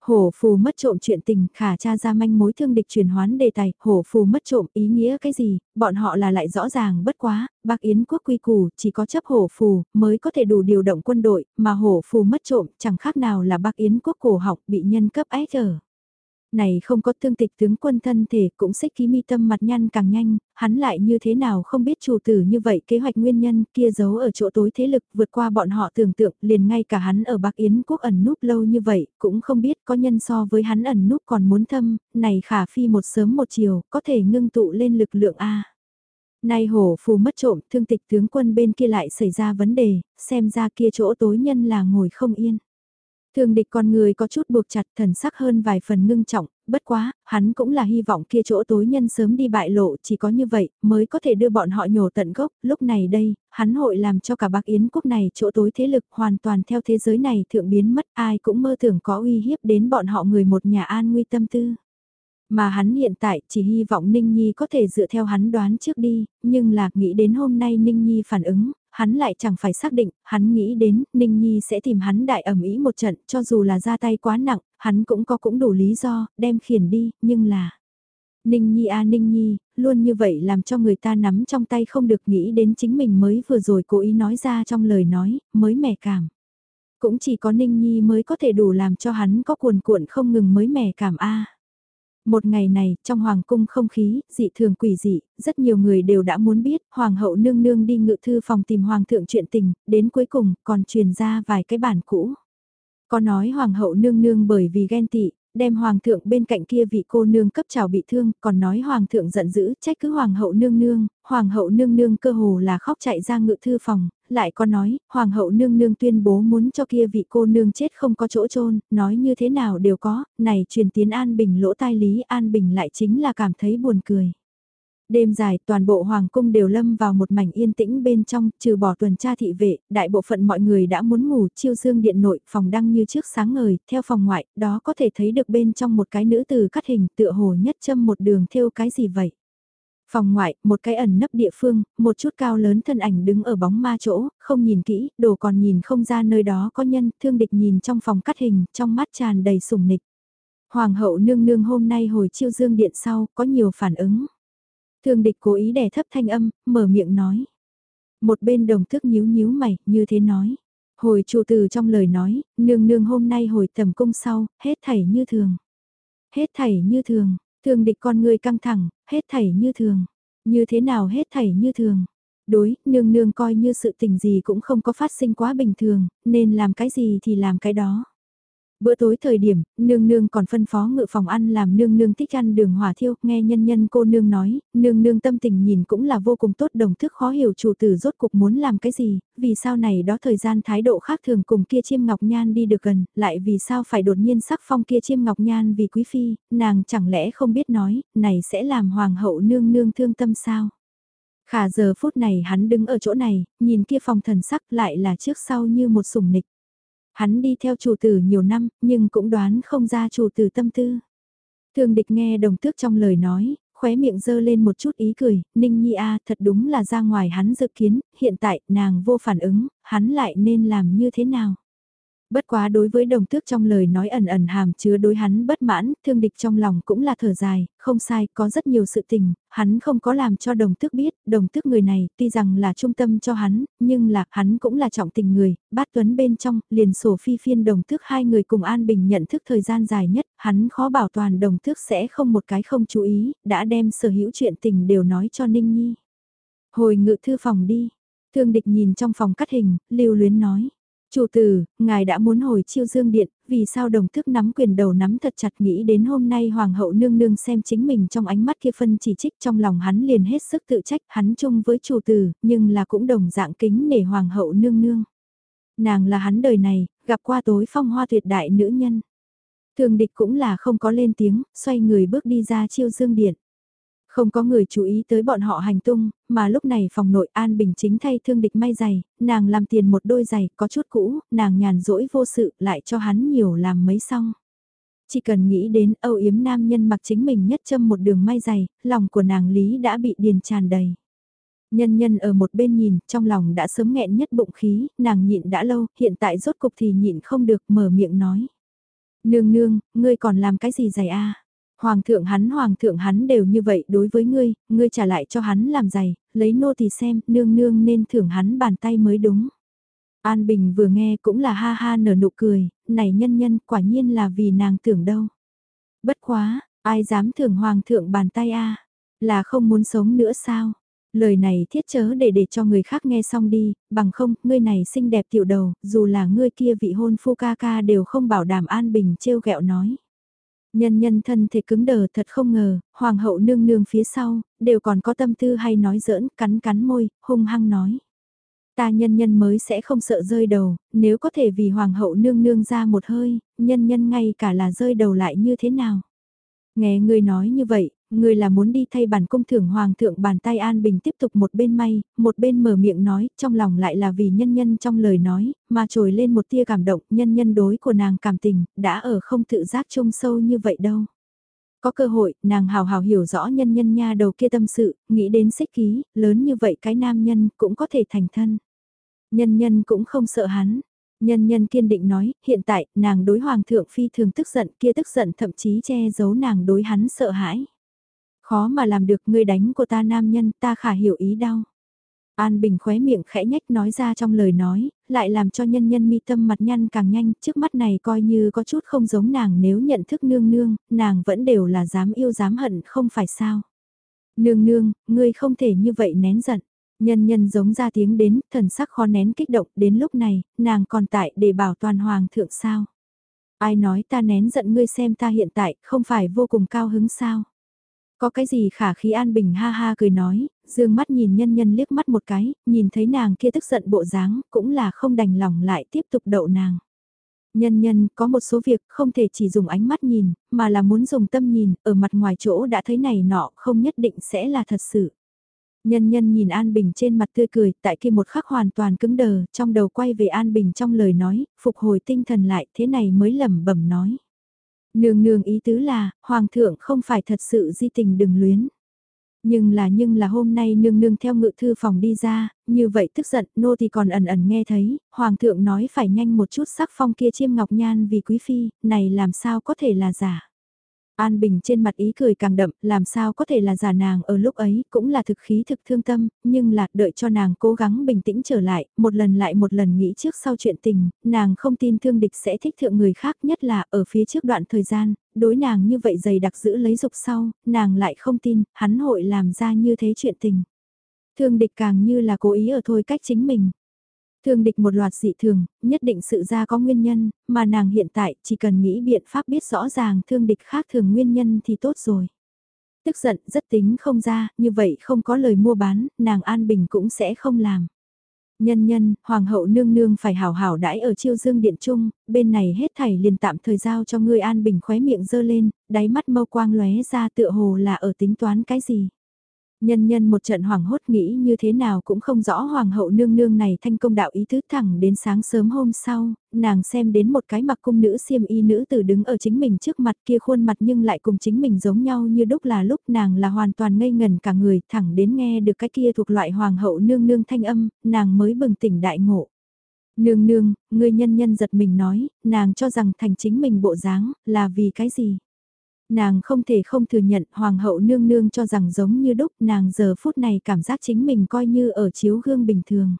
Hổ phù mất trộm chuyện tình, khả cha ra manh mối thương địch truyền hoán đề tài, hổ phù mất trộm ý nghĩa cái gì, bọn họ là lại rõ ràng bất quá, bác Yến quốc quy củ, chỉ có chấp hổ phù, mới có thể đủ điều động quân đội, mà hổ phù mất trộm, chẳng khác nào là bác Yến quốc cổ học bị nhân cấp ách ở. Này không có thương tịch tướng quân thân thể cũng xích ký mi tâm mặt nhăn càng nhanh, hắn lại như thế nào không biết chủ tử như vậy kế hoạch nguyên nhân kia giấu ở chỗ tối thế lực vượt qua bọn họ tưởng tượng liền ngay cả hắn ở Bắc Yến quốc ẩn núp lâu như vậy cũng không biết có nhân so với hắn ẩn núp còn muốn thâm, này khả phi một sớm một chiều có thể ngưng tụ lên lực lượng A. Nay hổ phù mất trộm thương tịch tướng quân bên kia lại xảy ra vấn đề, xem ra kia chỗ tối nhân là ngồi không yên. Thường địch con người có chút buộc chặt thần sắc hơn vài phần ngưng trọng, bất quá, hắn cũng là hy vọng kia chỗ tối nhân sớm đi bại lộ, chỉ có như vậy mới có thể đưa bọn họ nhổ tận gốc, lúc này đây, hắn hội làm cho cả bác Yến quốc này chỗ tối thế lực hoàn toàn theo thế giới này thượng biến mất ai cũng mơ tưởng có uy hiếp đến bọn họ người một nhà an nguy tâm tư. Mà hắn hiện tại chỉ hy vọng Ninh Nhi có thể dựa theo hắn đoán trước đi, nhưng là nghĩ đến hôm nay Ninh Nhi phản ứng, hắn lại chẳng phải xác định, hắn nghĩ đến, Ninh Nhi sẽ tìm hắn đại ẩm ý một trận, cho dù là ra tay quá nặng, hắn cũng có cũng đủ lý do, đem khiển đi, nhưng là... Ninh Nhi a Ninh Nhi, luôn như vậy làm cho người ta nắm trong tay không được nghĩ đến chính mình mới vừa rồi cố ý nói ra trong lời nói, mới mẻ cảm. Cũng chỉ có Ninh Nhi mới có thể đủ làm cho hắn có cuồn cuộn không ngừng mới mẻ cảm a. Một ngày này, trong hoàng cung không khí, dị thường quỷ dị, rất nhiều người đều đã muốn biết, hoàng hậu nương nương đi ngự thư phòng tìm hoàng thượng chuyện tình, đến cuối cùng còn truyền ra vài cái bản cũ. Có nói hoàng hậu nương nương bởi vì ghen tị, đem hoàng thượng bên cạnh kia vị cô nương cấp trào bị thương, còn nói hoàng thượng giận dữ, trách cứ hoàng hậu nương nương, hoàng hậu nương nương cơ hồ là khóc chạy ra ngự thư phòng, lại có nói, hoàng hậu nương nương tuyên bố muốn cho kia vị cô nương chết không có chỗ chôn nói như thế nào đều có, này truyền tiến An Bình lỗ tai Lý An Bình lại chính là cảm thấy buồn cười. Đêm dài, toàn bộ hoàng cung đều lâm vào một mảnh yên tĩnh bên trong, trừ bỏ tuần tra thị vệ, đại bộ phận mọi người đã muốn ngủ, chiêu dương điện nội, phòng đăng như trước sáng ngời, theo phòng ngoại, đó có thể thấy được bên trong một cái nữ từ cắt hình tựa hồ nhất châm một đường theo cái gì vậy. Phòng ngoại, một cái ẩn nấp địa phương, một chút cao lớn thân ảnh đứng ở bóng ma chỗ, không nhìn kỹ, đồ còn nhìn không ra nơi đó có nhân, thương địch nhìn trong phòng cắt hình, trong mắt tràn đầy sùng nịch. Hoàng hậu nương nương hôm nay hồi chiêu dương điện sau, có nhiều phản ứng. Thương địch cố ý đè thấp thanh âm, mở miệng nói. Một bên đồng thức nhíu nhíu mày, như thế nói. Hồi chủ từ trong lời nói, nương nương hôm nay hồi tầm cung sau, hết thảy như thường. Hết thảy như thường, thương địch con người căng thẳng, hết thảy như thường. Như thế nào hết thảy như thường. Đối, nương nương coi như sự tình gì cũng không có phát sinh quá bình thường, nên làm cái gì thì làm cái đó. Bữa tối thời điểm, nương nương còn phân phó ngự phòng ăn làm nương nương thích ăn đường hỏa thiêu, nghe nhân nhân cô nương nói, nương nương tâm tình nhìn cũng là vô cùng tốt đồng thức khó hiểu chủ tử rốt cục muốn làm cái gì, vì sao này đó thời gian thái độ khác thường cùng kia chiêm ngọc nhan đi được gần, lại vì sao phải đột nhiên sắc phong kia chiêm ngọc nhan vì quý phi, nàng chẳng lẽ không biết nói, này sẽ làm hoàng hậu nương nương thương tâm sao? Khả giờ phút này hắn đứng ở chỗ này, nhìn kia phòng thần sắc lại là trước sau như một sủng nịch. Hắn đi theo chủ tử nhiều năm, nhưng cũng đoán không ra chủ tử tâm tư. Thường địch nghe đồng tước trong lời nói, khóe miệng dơ lên một chút ý cười, Ninh Nhi A thật đúng là ra ngoài hắn dự kiến, hiện tại nàng vô phản ứng, hắn lại nên làm như thế nào? Bất quá đối với đồng tước trong lời nói ẩn ẩn hàm chứa đối hắn bất mãn, thương địch trong lòng cũng là thở dài, không sai, có rất nhiều sự tình, hắn không có làm cho đồng tước biết, đồng tước người này tuy rằng là trung tâm cho hắn, nhưng là hắn cũng là trọng tình người, bát tuấn bên trong, liền sổ phi phiên đồng tước hai người cùng an bình nhận thức thời gian dài nhất, hắn khó bảo toàn đồng tước sẽ không một cái không chú ý, đã đem sở hữu chuyện tình đều nói cho Ninh Nhi. Hồi ngự thư phòng đi, thương địch nhìn trong phòng cắt hình, lưu luyến nói. Chủ tử, ngài đã muốn hồi chiêu dương điện, vì sao đồng thức nắm quyền đầu nắm thật chặt nghĩ đến hôm nay hoàng hậu nương nương xem chính mình trong ánh mắt kia phân chỉ trích trong lòng hắn liền hết sức tự trách hắn chung với chủ tử, nhưng là cũng đồng dạng kính nể hoàng hậu nương nương. Nàng là hắn đời này, gặp qua tối phong hoa tuyệt đại nữ nhân. Thường địch cũng là không có lên tiếng, xoay người bước đi ra chiêu dương điện. Không có người chú ý tới bọn họ hành tung, mà lúc này phòng nội An Bình chính thay thương địch may giày, nàng làm tiền một đôi giày có chút cũ, nàng nhàn rỗi vô sự lại cho hắn nhiều làm mấy xong. Chỉ cần nghĩ đến âu yếm nam nhân mặc chính mình nhất châm một đường may giày, lòng của nàng Lý đã bị điền tràn đầy. Nhân nhân ở một bên nhìn, trong lòng đã sớm nghẹn nhất bụng khí, nàng nhịn đã lâu, hiện tại rốt cục thì nhịn không được mở miệng nói. Nương nương, ngươi còn làm cái gì giày a Hoàng thượng hắn hoàng thượng hắn đều như vậy đối với ngươi, ngươi trả lại cho hắn làm giày, lấy nô thì xem, nương nương nên thưởng hắn bàn tay mới đúng. An Bình vừa nghe cũng là ha ha nở nụ cười, này nhân nhân quả nhiên là vì nàng tưởng đâu. Bất quá, ai dám thưởng hoàng thượng bàn tay a là không muốn sống nữa sao? Lời này thiết chớ để để cho người khác nghe xong đi, bằng không, ngươi này xinh đẹp tiểu đầu, dù là ngươi kia vị hôn phu ca ca đều không bảo đảm An Bình trêu ghẹo nói. Nhân nhân thân thể cứng đờ thật không ngờ, hoàng hậu nương nương phía sau, đều còn có tâm tư hay nói giỡn, cắn cắn môi, hung hăng nói. Ta nhân nhân mới sẽ không sợ rơi đầu, nếu có thể vì hoàng hậu nương nương ra một hơi, nhân nhân ngay cả là rơi đầu lại như thế nào. Nghe người nói như vậy, người là muốn đi thay bản cung thưởng hoàng thượng bàn tay an bình tiếp tục một bên may, một bên mở miệng nói, trong lòng lại là vì nhân nhân trong lời nói, mà trồi lên một tia cảm động, nhân nhân đối của nàng cảm tình, đã ở không tự giác trông sâu như vậy đâu. Có cơ hội, nàng hào hào hiểu rõ nhân nhân nha đầu kia tâm sự, nghĩ đến xích ký, lớn như vậy cái nam nhân cũng có thể thành thân. Nhân nhân cũng không sợ hắn, Nhân nhân kiên định nói, hiện tại, nàng đối hoàng thượng phi thường tức giận kia tức giận thậm chí che giấu nàng đối hắn sợ hãi. Khó mà làm được ngươi đánh của ta nam nhân ta khả hiểu ý đau. An Bình khóe miệng khẽ nhách nói ra trong lời nói, lại làm cho nhân nhân mi tâm mặt nhăn càng nhanh, trước mắt này coi như có chút không giống nàng nếu nhận thức nương nương, nàng vẫn đều là dám yêu dám hận không phải sao. Nương nương, ngươi không thể như vậy nén giận. Nhân nhân giống ra tiếng đến, thần sắc khó nén kích động, đến lúc này, nàng còn tại để bảo toàn hoàng thượng sao. Ai nói ta nén giận ngươi xem ta hiện tại, không phải vô cùng cao hứng sao. Có cái gì khả khí an bình ha ha cười nói, dương mắt nhìn nhân nhân liếc mắt một cái, nhìn thấy nàng kia tức giận bộ dáng, cũng là không đành lòng lại tiếp tục đậu nàng. Nhân nhân, có một số việc không thể chỉ dùng ánh mắt nhìn, mà là muốn dùng tâm nhìn, ở mặt ngoài chỗ đã thấy này nọ, không nhất định sẽ là thật sự. Nhân nhân nhìn An Bình trên mặt tươi cười, tại kia một khắc hoàn toàn cứng đờ, trong đầu quay về An Bình trong lời nói, phục hồi tinh thần lại, thế này mới lẩm bẩm nói. Nương nương ý tứ là, Hoàng thượng không phải thật sự di tình đừng luyến. Nhưng là nhưng là hôm nay nương nương theo ngự thư phòng đi ra, như vậy tức giận, nô thì còn ẩn ẩn nghe thấy, hoàng thượng nói phải nhanh một chút sắc phong kia chiêm ngọc nhan vì quý phi, này làm sao có thể là giả. An Bình trên mặt ý cười càng đậm, làm sao có thể là giả nàng ở lúc ấy, cũng là thực khí thực thương tâm, nhưng là đợi cho nàng cố gắng bình tĩnh trở lại, một lần lại một lần nghĩ trước sau chuyện tình, nàng không tin thương địch sẽ thích thượng người khác nhất là ở phía trước đoạn thời gian, đối nàng như vậy dày đặc giữ lấy dục sau, nàng lại không tin, hắn hội làm ra như thế chuyện tình. Thương địch càng như là cố ý ở thôi cách chính mình. Thương địch một loạt dị thường, nhất định sự ra có nguyên nhân, mà nàng hiện tại chỉ cần nghĩ biện pháp biết rõ ràng thương địch khác thường nguyên nhân thì tốt rồi. Tức giận rất tính không ra, như vậy không có lời mua bán, nàng An Bình cũng sẽ không làm. Nhân nhân, Hoàng hậu nương nương phải hảo hảo đãi ở chiêu dương điện trung, bên này hết thảy liền tạm thời giao cho ngươi An Bình khóe miệng dơ lên, đáy mắt mâu quang lóe ra tựa hồ là ở tính toán cái gì. Nhân nhân một trận hoảng hốt nghĩ như thế nào cũng không rõ hoàng hậu nương nương này thanh công đạo ý tứ thẳng đến sáng sớm hôm sau, nàng xem đến một cái mặc cung nữ xiêm y nữ tử đứng ở chính mình trước mặt kia khuôn mặt nhưng lại cùng chính mình giống nhau như đúc là lúc nàng là hoàn toàn ngây ngần cả người thẳng đến nghe được cái kia thuộc loại hoàng hậu nương nương thanh âm, nàng mới bừng tỉnh đại ngộ. Nương nương, người nhân nhân giật mình nói, nàng cho rằng thành chính mình bộ dáng, là vì cái gì? Nàng không thể không thừa nhận hoàng hậu nương nương cho rằng giống như đúc nàng giờ phút này cảm giác chính mình coi như ở chiếu gương bình thường.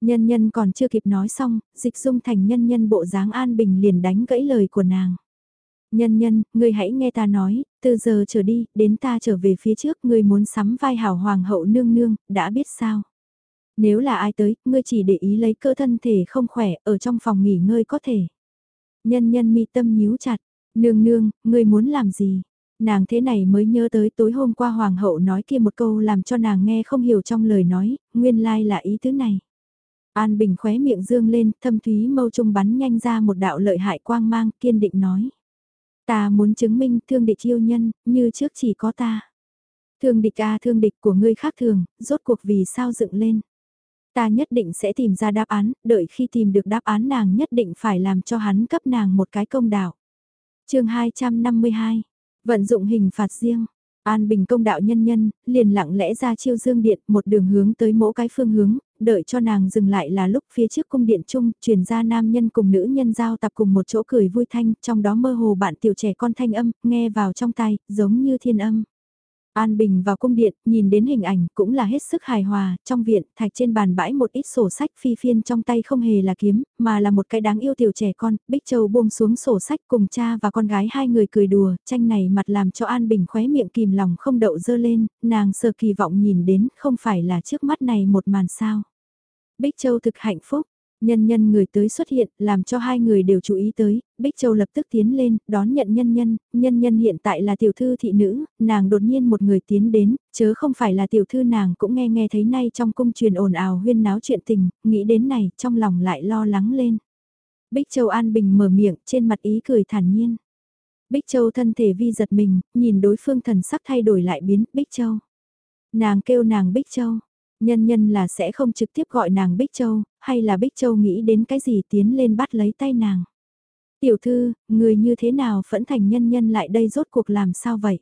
Nhân nhân còn chưa kịp nói xong, dịch dung thành nhân nhân bộ dáng an bình liền đánh gãy lời của nàng. Nhân nhân, ngươi hãy nghe ta nói, từ giờ trở đi, đến ta trở về phía trước, ngươi muốn sắm vai hảo hoàng hậu nương nương, đã biết sao. Nếu là ai tới, ngươi chỉ để ý lấy cơ thân thể không khỏe, ở trong phòng nghỉ ngơi có thể. Nhân nhân mi tâm nhíu chặt, Nương nương, ngươi muốn làm gì? Nàng thế này mới nhớ tới tối hôm qua hoàng hậu nói kia một câu làm cho nàng nghe không hiểu trong lời nói, nguyên lai là ý tứ này. An Bình khóe miệng dương lên, thâm thúy mâu trung bắn nhanh ra một đạo lợi hại quang mang, kiên định nói. Ta muốn chứng minh thương địch yêu nhân, như trước chỉ có ta. Thương địch a thương địch của ngươi khác thường, rốt cuộc vì sao dựng lên. Ta nhất định sẽ tìm ra đáp án, đợi khi tìm được đáp án nàng nhất định phải làm cho hắn cấp nàng một cái công đạo chương 252, vận dụng hình phạt riêng. An Bình công đạo nhân nhân, liền lặng lẽ ra chiêu dương điện một đường hướng tới mỗi cái phương hướng, đợi cho nàng dừng lại là lúc phía trước cung điện chung, truyền ra nam nhân cùng nữ nhân giao tập cùng một chỗ cười vui thanh, trong đó mơ hồ bạn tiểu trẻ con thanh âm, nghe vào trong tai, giống như thiên âm. An Bình vào cung điện, nhìn đến hình ảnh cũng là hết sức hài hòa, trong viện, thạch trên bàn bãi một ít sổ sách phi phiên trong tay không hề là kiếm, mà là một cái đáng yêu tiểu trẻ con, Bích Châu buông xuống sổ sách cùng cha và con gái hai người cười đùa, tranh này mặt làm cho An Bình khóe miệng kìm lòng không đậu dơ lên, nàng sờ kỳ vọng nhìn đến không phải là trước mắt này một màn sao. Bích Châu thực hạnh phúc, Nhân nhân người tới xuất hiện, làm cho hai người đều chú ý tới, Bích Châu lập tức tiến lên, đón nhận nhân nhân, nhân nhân hiện tại là tiểu thư thị nữ, nàng đột nhiên một người tiến đến, chớ không phải là tiểu thư nàng cũng nghe nghe thấy nay trong cung truyền ồn ào huyên náo chuyện tình, nghĩ đến này, trong lòng lại lo lắng lên. Bích Châu an bình mở miệng, trên mặt ý cười thản nhiên. Bích Châu thân thể vi giật mình, nhìn đối phương thần sắc thay đổi lại biến, Bích Châu. Nàng kêu nàng Bích Châu Nhân nhân là sẽ không trực tiếp gọi nàng Bích Châu, hay là Bích Châu nghĩ đến cái gì tiến lên bắt lấy tay nàng. Tiểu thư, người như thế nào phẫn thành nhân nhân lại đây rốt cuộc làm sao vậy?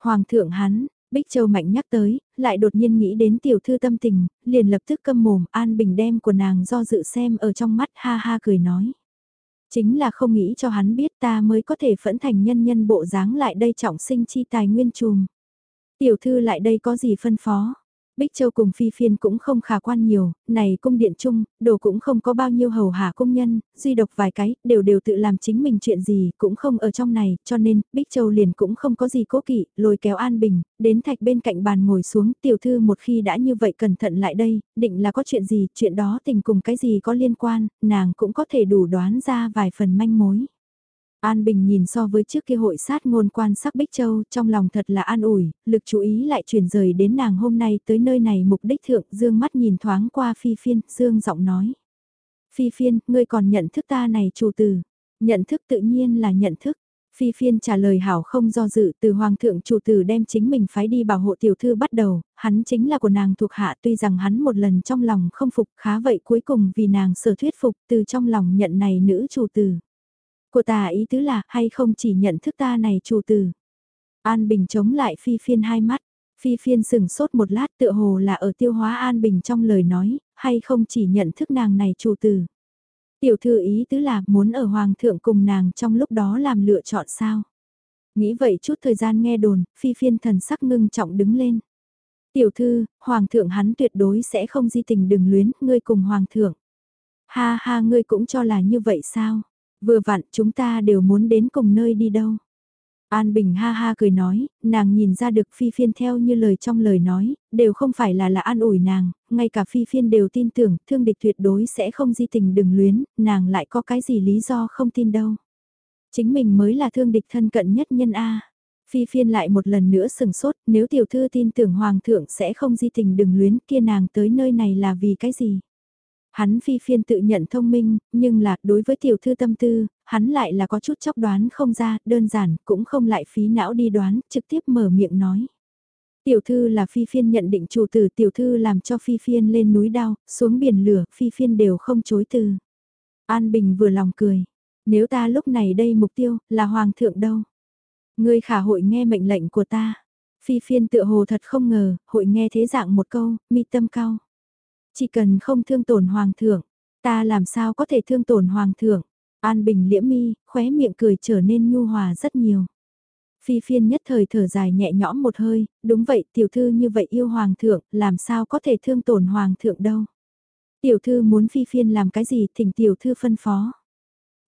Hoàng thượng hắn, Bích Châu mạnh nhắc tới, lại đột nhiên nghĩ đến tiểu thư tâm tình, liền lập tức câm mồm an bình đem của nàng do dự xem ở trong mắt ha ha cười nói. Chính là không nghĩ cho hắn biết ta mới có thể phẫn thành nhân nhân bộ dáng lại đây trọng sinh chi tài nguyên trùm. Tiểu thư lại đây có gì phân phó? Bích Châu cùng Phi Phiên cũng không khả quan nhiều, này cung điện chung, đồ cũng không có bao nhiêu hầu hạ công nhân, duy độc vài cái, đều đều tự làm chính mình chuyện gì, cũng không ở trong này, cho nên, Bích Châu liền cũng không có gì cố kỵ, lôi kéo An Bình, đến thạch bên cạnh bàn ngồi xuống, tiểu thư một khi đã như vậy cẩn thận lại đây, định là có chuyện gì, chuyện đó tình cùng cái gì có liên quan, nàng cũng có thể đủ đoán ra vài phần manh mối. An Bình nhìn so với trước kia hội sát ngôn quan sắc Bích Châu trong lòng thật là an ủi, lực chú ý lại chuyển rời đến nàng hôm nay tới nơi này mục đích thượng dương mắt nhìn thoáng qua phi phiên, dương giọng nói. Phi phiên, ngươi còn nhận thức ta này chủ tử. Nhận thức tự nhiên là nhận thức. Phi phiên trả lời hảo không do dự từ hoàng thượng chủ tử đem chính mình phái đi bảo hộ tiểu thư bắt đầu, hắn chính là của nàng thuộc hạ tuy rằng hắn một lần trong lòng không phục khá vậy cuối cùng vì nàng sở thuyết phục từ trong lòng nhận này nữ chủ tử. Của ta ý tứ là hay không chỉ nhận thức ta này chủ tử. An Bình chống lại phi phiên hai mắt, phi phiên sừng sốt một lát tựa hồ là ở tiêu hóa An Bình trong lời nói, hay không chỉ nhận thức nàng này chủ tử. Tiểu thư ý tứ là muốn ở hoàng thượng cùng nàng trong lúc đó làm lựa chọn sao. Nghĩ vậy chút thời gian nghe đồn, phi phiên thần sắc ngưng trọng đứng lên. Tiểu thư, hoàng thượng hắn tuyệt đối sẽ không di tình đừng luyến, ngươi cùng hoàng thượng. Ha ha ngươi cũng cho là như vậy sao? Vừa vặn chúng ta đều muốn đến cùng nơi đi đâu. An Bình ha ha cười nói, nàng nhìn ra được Phi Phiên theo như lời trong lời nói, đều không phải là là an ủi nàng, ngay cả Phi Phiên đều tin tưởng, thương địch tuyệt đối sẽ không di tình đừng luyến, nàng lại có cái gì lý do không tin đâu. Chính mình mới là thương địch thân cận nhất nhân A. Phi Phiên lại một lần nữa sừng sốt, nếu tiểu thư tin tưởng Hoàng thượng sẽ không di tình đừng luyến kia nàng tới nơi này là vì cái gì. Hắn phi phiên tự nhận thông minh, nhưng là đối với tiểu thư tâm tư, hắn lại là có chút chóc đoán không ra, đơn giản, cũng không lại phí não đi đoán, trực tiếp mở miệng nói. Tiểu thư là phi phiên nhận định chủ tử tiểu thư làm cho phi phiên lên núi đao, xuống biển lửa, phi phiên đều không chối từ. An Bình vừa lòng cười. Nếu ta lúc này đây mục tiêu, là hoàng thượng đâu? Ngươi khả hội nghe mệnh lệnh của ta. Phi phiên tựa hồ thật không ngờ, hội nghe thế dạng một câu, mi tâm cao. Chỉ cần không thương tổn hoàng thượng, ta làm sao có thể thương tổn hoàng thượng. An Bình liễm mi, khóe miệng cười trở nên nhu hòa rất nhiều. Phi phiên nhất thời thở dài nhẹ nhõm một hơi, đúng vậy tiểu thư như vậy yêu hoàng thượng, làm sao có thể thương tổn hoàng thượng đâu. Tiểu thư muốn phi phiên làm cái gì thỉnh tiểu thư phân phó.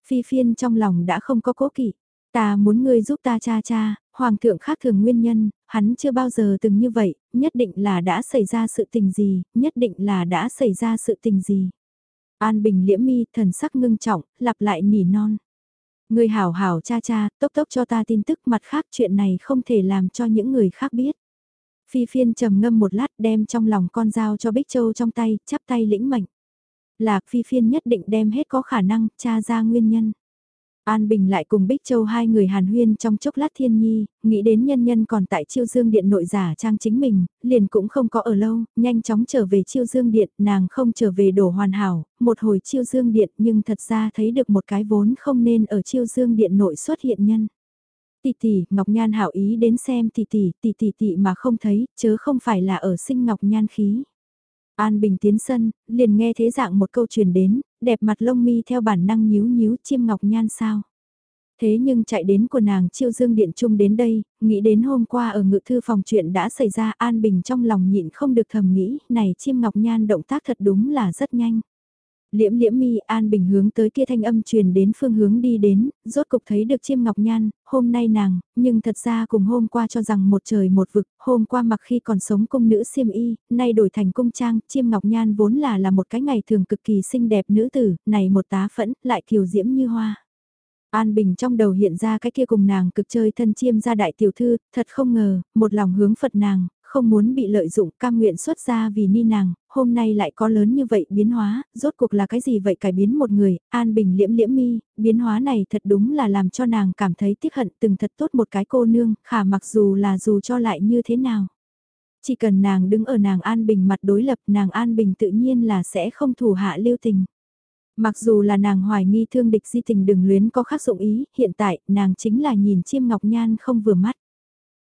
Phi phiên trong lòng đã không có cố kỵ, ta muốn ngươi giúp ta cha cha, hoàng thượng khác thường nguyên nhân, hắn chưa bao giờ từng như vậy, nhất định là đã xảy ra sự tình gì, nhất định là đã xảy ra sự tình gì. An Bình liễm mi thần sắc ngưng trọng, lặp lại nỉ non. Người hảo hảo cha cha, tốc tốc cho ta tin tức mặt khác chuyện này không thể làm cho những người khác biết. Phi phiên trầm ngâm một lát đem trong lòng con dao cho Bích Châu trong tay, chắp tay lĩnh mệnh. Lạc phi phiên nhất định đem hết có khả năng, tra ra nguyên nhân. An Bình lại cùng Bích Châu hai người hàn huyên trong chốc lát thiên nhi, nghĩ đến nhân nhân còn tại chiêu dương điện nội giả trang chính mình, liền cũng không có ở lâu, nhanh chóng trở về chiêu dương điện, nàng không trở về đổ hoàn hảo, một hồi chiêu dương điện nhưng thật ra thấy được một cái vốn không nên ở chiêu dương điện nội xuất hiện nhân. Tỷ tỷ, Ngọc Nhan hảo ý đến xem tỷ tỷ, tỷ tỷ tỷ mà không thấy, chớ không phải là ở sinh Ngọc Nhan khí. An Bình tiến sân, liền nghe thế dạng một câu truyền đến, đẹp mặt lông mi theo bản năng nhíu nhíu chiêm ngọc nhan sao. Thế nhưng chạy đến của nàng chiêu dương điện trung đến đây, nghĩ đến hôm qua ở ngự thư phòng chuyện đã xảy ra An Bình trong lòng nhịn không được thầm nghĩ, này chiêm ngọc nhan động tác thật đúng là rất nhanh. Liễm liễm mi an bình hướng tới kia thanh âm truyền đến phương hướng đi đến, rốt cục thấy được chiêm ngọc nhan, hôm nay nàng, nhưng thật ra cùng hôm qua cho rằng một trời một vực, hôm qua mặc khi còn sống cung nữ siêm y, nay đổi thành cung trang, chiêm ngọc nhan vốn là là một cái ngày thường cực kỳ xinh đẹp nữ tử, này một tá phẫn, lại kiều diễm như hoa. An Bình trong đầu hiện ra cái kia cùng nàng cực chơi thân chiêm ra đại tiểu thư, thật không ngờ, một lòng hướng Phật nàng, không muốn bị lợi dụng cam nguyện xuất ra vì ni nàng, hôm nay lại có lớn như vậy biến hóa, rốt cuộc là cái gì vậy cải biến một người, an bình liễm liễm mi, biến hóa này thật đúng là làm cho nàng cảm thấy tiếc hận từng thật tốt một cái cô nương, khả mặc dù là dù cho lại như thế nào. Chỉ cần nàng đứng ở nàng an bình mặt đối lập nàng an bình tự nhiên là sẽ không thủ hạ lưu tình. Mặc dù là nàng hoài nghi thương địch di tình đừng luyến có khác dụng ý, hiện tại nàng chính là nhìn chiêm ngọc nhan không vừa mắt.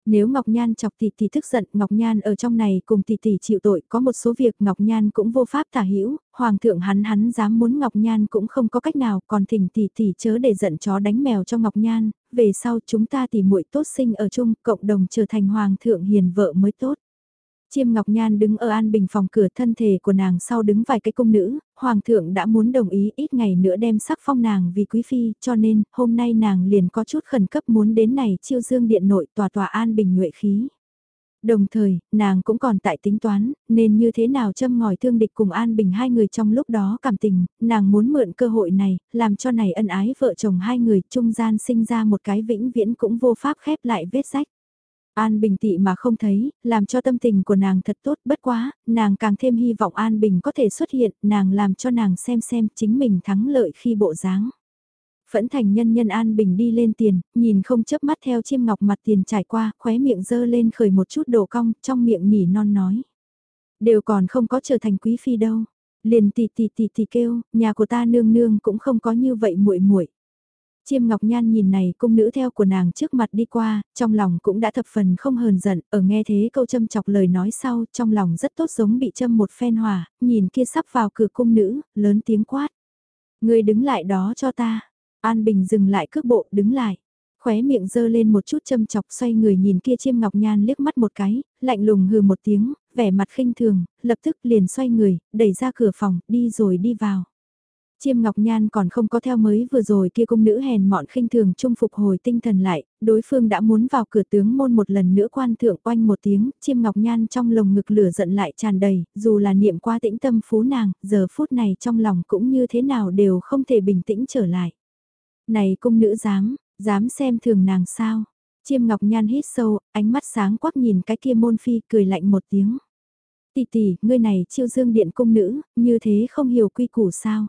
Nếu Ngọc Nhan chọc tỷ tỷ tức giận, Ngọc Nhan ở trong này cùng tỷ tỷ chịu tội, có một số việc Ngọc Nhan cũng vô pháp tả hữu hoàng thượng hắn hắn dám muốn Ngọc Nhan cũng không có cách nào, còn thỉnh tỷ tỷ chớ để giận chó đánh mèo cho Ngọc Nhan, về sau chúng ta tỷ muội tốt sinh ở chung, cộng đồng trở thành hoàng thượng hiền vợ mới tốt. Chiêm Ngọc Nhan đứng ở An Bình phòng cửa thân thể của nàng sau đứng vài cái cung nữ, Hoàng thượng đã muốn đồng ý ít ngày nữa đem sắc phong nàng vì quý phi, cho nên hôm nay nàng liền có chút khẩn cấp muốn đến này chiêu dương điện nội tòa tòa An Bình nhuệ khí. Đồng thời, nàng cũng còn tại tính toán, nên như thế nào châm ngòi thương địch cùng An Bình hai người trong lúc đó cảm tình, nàng muốn mượn cơ hội này, làm cho này ân ái vợ chồng hai người trung gian sinh ra một cái vĩnh viễn cũng vô pháp khép lại vết rách. An Bình tị mà không thấy, làm cho tâm tình của nàng thật tốt bất quá, nàng càng thêm hy vọng An Bình có thể xuất hiện, nàng làm cho nàng xem xem chính mình thắng lợi khi bộ dáng. Phẫn thành nhân nhân An Bình đi lên tiền, nhìn không chớp mắt theo chiêm ngọc mặt tiền trải qua, khóe miệng dơ lên khởi một chút đổ cong, trong miệng nỉ non nói. Đều còn không có trở thành quý phi đâu. Liền tì tì tì tì kêu, nhà của ta nương nương cũng không có như vậy muội muội. Chiêm Ngọc Nhan nhìn này cung nữ theo của nàng trước mặt đi qua, trong lòng cũng đã thập phần không hờn giận, ở nghe thế câu châm chọc lời nói sau, trong lòng rất tốt giống bị châm một phen hòa, nhìn kia sắp vào cửa cung nữ, lớn tiếng quát. Người đứng lại đó cho ta. An Bình dừng lại cước bộ, đứng lại. Khóe miệng dơ lên một chút châm chọc xoay người nhìn kia chiêm ngọc nhan liếc mắt một cái, lạnh lùng hừ một tiếng, vẻ mặt khinh thường, lập tức liền xoay người, đẩy ra cửa phòng, đi rồi đi vào. Chiêm Ngọc Nhan còn không có theo mới vừa rồi kia cung nữ hèn mọn khinh thường trung phục hồi tinh thần lại, đối phương đã muốn vào cửa tướng môn một lần nữa quan thượng oanh một tiếng, Chiêm Ngọc Nhan trong lồng ngực lửa giận lại tràn đầy, dù là niệm qua tĩnh tâm phú nàng, giờ phút này trong lòng cũng như thế nào đều không thể bình tĩnh trở lại. Này cung nữ dám, dám xem thường nàng sao? Chiêm Ngọc Nhan hít sâu, ánh mắt sáng quắc nhìn cái kia môn phi cười lạnh một tiếng. Tỷ tỷ, ngươi này chiêu dương điện cung nữ, như thế không hiểu quy củ sao?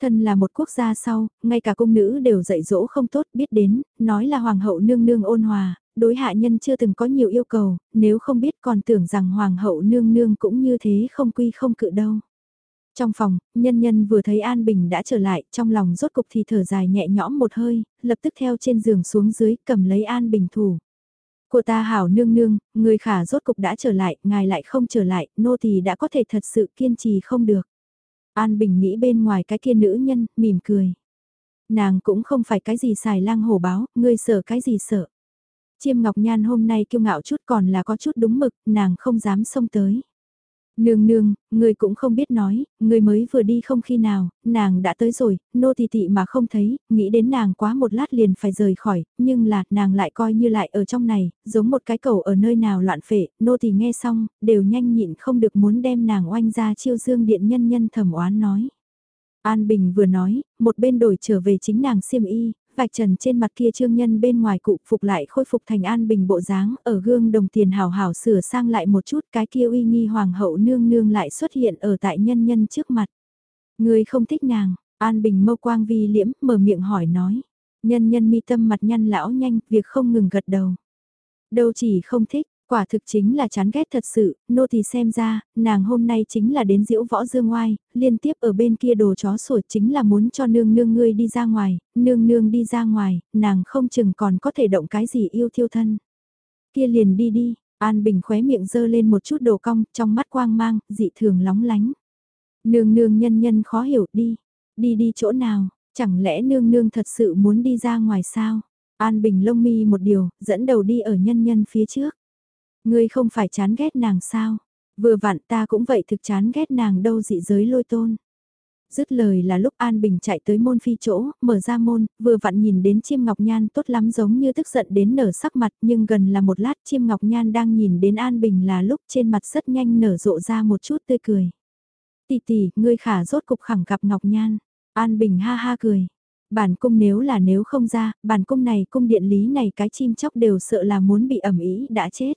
Thân là một quốc gia sau, ngay cả cung nữ đều dạy dỗ không tốt biết đến, nói là hoàng hậu nương nương ôn hòa, đối hạ nhân chưa từng có nhiều yêu cầu, nếu không biết còn tưởng rằng hoàng hậu nương nương cũng như thế không quy không cự đâu. Trong phòng, nhân nhân vừa thấy An Bình đã trở lại, trong lòng rốt cục thì thở dài nhẹ nhõm một hơi, lập tức theo trên giường xuống dưới, cầm lấy An Bình thủ. Của ta hảo nương nương, người khả rốt cục đã trở lại, ngài lại không trở lại, nô tỳ đã có thể thật sự kiên trì không được. An Bình nghĩ bên ngoài cái kia nữ nhân, mỉm cười. Nàng cũng không phải cái gì xài lang hổ báo, ngươi sợ cái gì sợ. Chiêm Ngọc Nhan hôm nay kiêu ngạo chút còn là có chút đúng mực, nàng không dám xông tới. Nương nương, người cũng không biết nói, người mới vừa đi không khi nào, nàng đã tới rồi, nô tỳ tị mà không thấy, nghĩ đến nàng quá một lát liền phải rời khỏi, nhưng là, nàng lại coi như lại ở trong này, giống một cái cầu ở nơi nào loạn phệ, nô tỳ nghe xong, đều nhanh nhịn không được muốn đem nàng oanh ra chiêu dương điện nhân nhân thẩm oán nói. An Bình vừa nói, một bên đổi trở về chính nàng xiêm y, vạch trần trên mặt kia trương nhân bên ngoài cụ phục lại khôi phục thành an bình bộ dáng, ở gương đồng tiền hào hào sửa sang lại một chút cái kia uy nghi hoàng hậu nương nương lại xuất hiện ở tại nhân nhân trước mặt. Người không thích nàng, an bình mâu quang vi liễm mở miệng hỏi nói. Nhân nhân mi tâm mặt nhăn lão nhanh, việc không ngừng gật đầu. Đâu chỉ không thích, Quả thực chính là chán ghét thật sự, nô thì xem ra, nàng hôm nay chính là đến diễu võ dương ngoai, liên tiếp ở bên kia đồ chó sủa chính là muốn cho nương nương ngươi đi ra ngoài, nương nương đi ra ngoài, nàng không chừng còn có thể động cái gì yêu thiêu thân. Kia liền đi đi, An Bình khóe miệng dơ lên một chút đồ cong, trong mắt quang mang, dị thường lóng lánh. Nương nương nhân nhân khó hiểu đi, đi đi chỗ nào, chẳng lẽ nương nương thật sự muốn đi ra ngoài sao? An Bình lông mi một điều, dẫn đầu đi ở nhân nhân phía trước. Ngươi không phải chán ghét nàng sao? Vừa vặn ta cũng vậy thực chán ghét nàng đâu dị giới lôi tôn. Dứt lời là lúc An Bình chạy tới môn phi chỗ, mở ra môn, vừa vặn nhìn đến chiêm ngọc nhan tốt lắm giống như tức giận đến nở sắc mặt nhưng gần là một lát chiêm ngọc nhan đang nhìn đến An Bình là lúc trên mặt rất nhanh nở rộ ra một chút tươi cười. Tỷ tỷ, ngươi khả rốt cục khẳng gặp ngọc nhan. An Bình ha ha cười. Bản cung nếu là nếu không ra, bản cung này cung điện lý này cái chim chóc đều sợ là muốn bị ẩm ý đã chết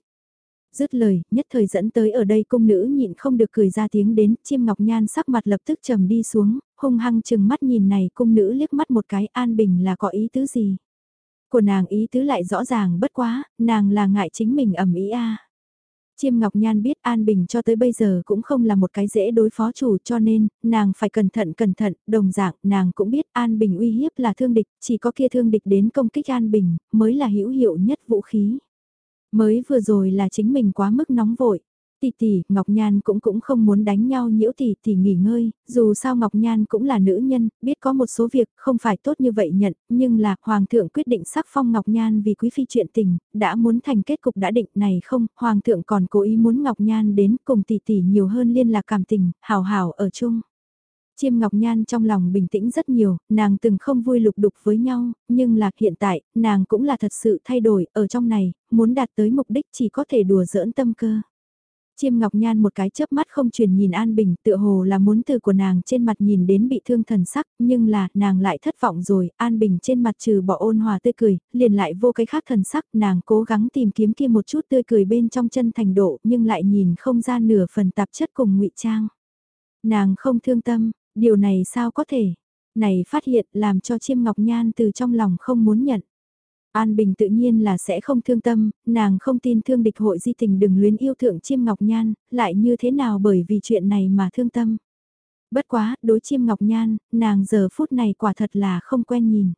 dứt lời, nhất thời dẫn tới ở đây cung nữ nhịn không được cười ra tiếng đến, chiêm ngọc nhan sắc mặt lập tức trầm đi xuống, hung hăng chừng mắt nhìn này cung nữ liếc mắt một cái an bình là có ý tứ gì. Của nàng ý tứ lại rõ ràng bất quá, nàng là ngại chính mình ẩm ý a Chiêm Ngọc Nhan biết An Bình cho tới bây giờ cũng không là một cái dễ đối phó chủ cho nên, nàng phải cẩn thận cẩn thận, đồng dạng nàng cũng biết An Bình uy hiếp là thương địch, chỉ có kia thương địch đến công kích An Bình, mới là hữu hiệu nhất vũ khí. Mới vừa rồi là chính mình quá mức nóng vội. Tỷ tỷ, Ngọc Nhan cũng cũng không muốn đánh nhau nhiễu tỷ tỷ nghỉ ngơi, dù sao Ngọc Nhan cũng là nữ nhân, biết có một số việc không phải tốt như vậy nhận, nhưng là Hoàng thượng quyết định sắc phong Ngọc Nhan vì quý phi chuyện tình, đã muốn thành kết cục đã định này không, Hoàng thượng còn cố ý muốn Ngọc Nhan đến cùng tỷ tỷ nhiều hơn liên lạc cảm tình, hào hào ở chung. Chiêm Ngọc Nhan trong lòng bình tĩnh rất nhiều, nàng từng không vui lục đục với nhau, nhưng là hiện tại, nàng cũng là thật sự thay đổi, ở trong này, muốn đạt tới mục đích chỉ có thể đùa giỡn tâm cơ. Chiêm Ngọc Nhan một cái chớp mắt không truyền nhìn An Bình tựa hồ là muốn từ của nàng trên mặt nhìn đến bị thương thần sắc, nhưng là nàng lại thất vọng rồi, An Bình trên mặt trừ bỏ ôn hòa tươi cười, liền lại vô cái khác thần sắc, nàng cố gắng tìm kiếm kia một chút tươi cười bên trong chân thành độ nhưng lại nhìn không ra nửa phần tạp chất cùng ngụy trang. Nàng không thương tâm, điều này sao có thể? Này phát hiện làm cho Chiêm Ngọc Nhan từ trong lòng không muốn nhận. An Bình tự nhiên là sẽ không thương tâm, nàng không tin thương địch hội di tình đừng luyến yêu thượng chiêm ngọc nhan, lại như thế nào bởi vì chuyện này mà thương tâm. Bất quá, đối chiêm ngọc nhan, nàng giờ phút này quả thật là không quen nhìn.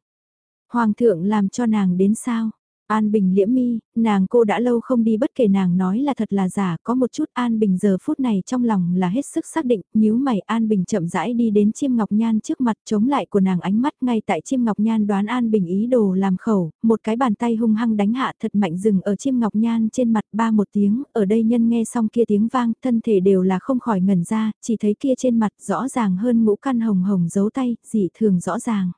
Hoàng thượng làm cho nàng đến sao? An Bình liễm mi, nàng cô đã lâu không đi bất kể nàng nói là thật là giả, có một chút An Bình giờ phút này trong lòng là hết sức xác định, nhíu mày An Bình chậm rãi đi đến chiêm ngọc nhan trước mặt chống lại của nàng ánh mắt ngay tại chiêm ngọc nhan đoán An Bình ý đồ làm khẩu, một cái bàn tay hung hăng đánh hạ thật mạnh dừng ở chiêm ngọc nhan trên mặt ba một tiếng, ở đây nhân nghe xong kia tiếng vang, thân thể đều là không khỏi ngẩn ra, chỉ thấy kia trên mặt rõ ràng hơn ngũ căn hồng hồng giấu tay, dị thường rõ ràng.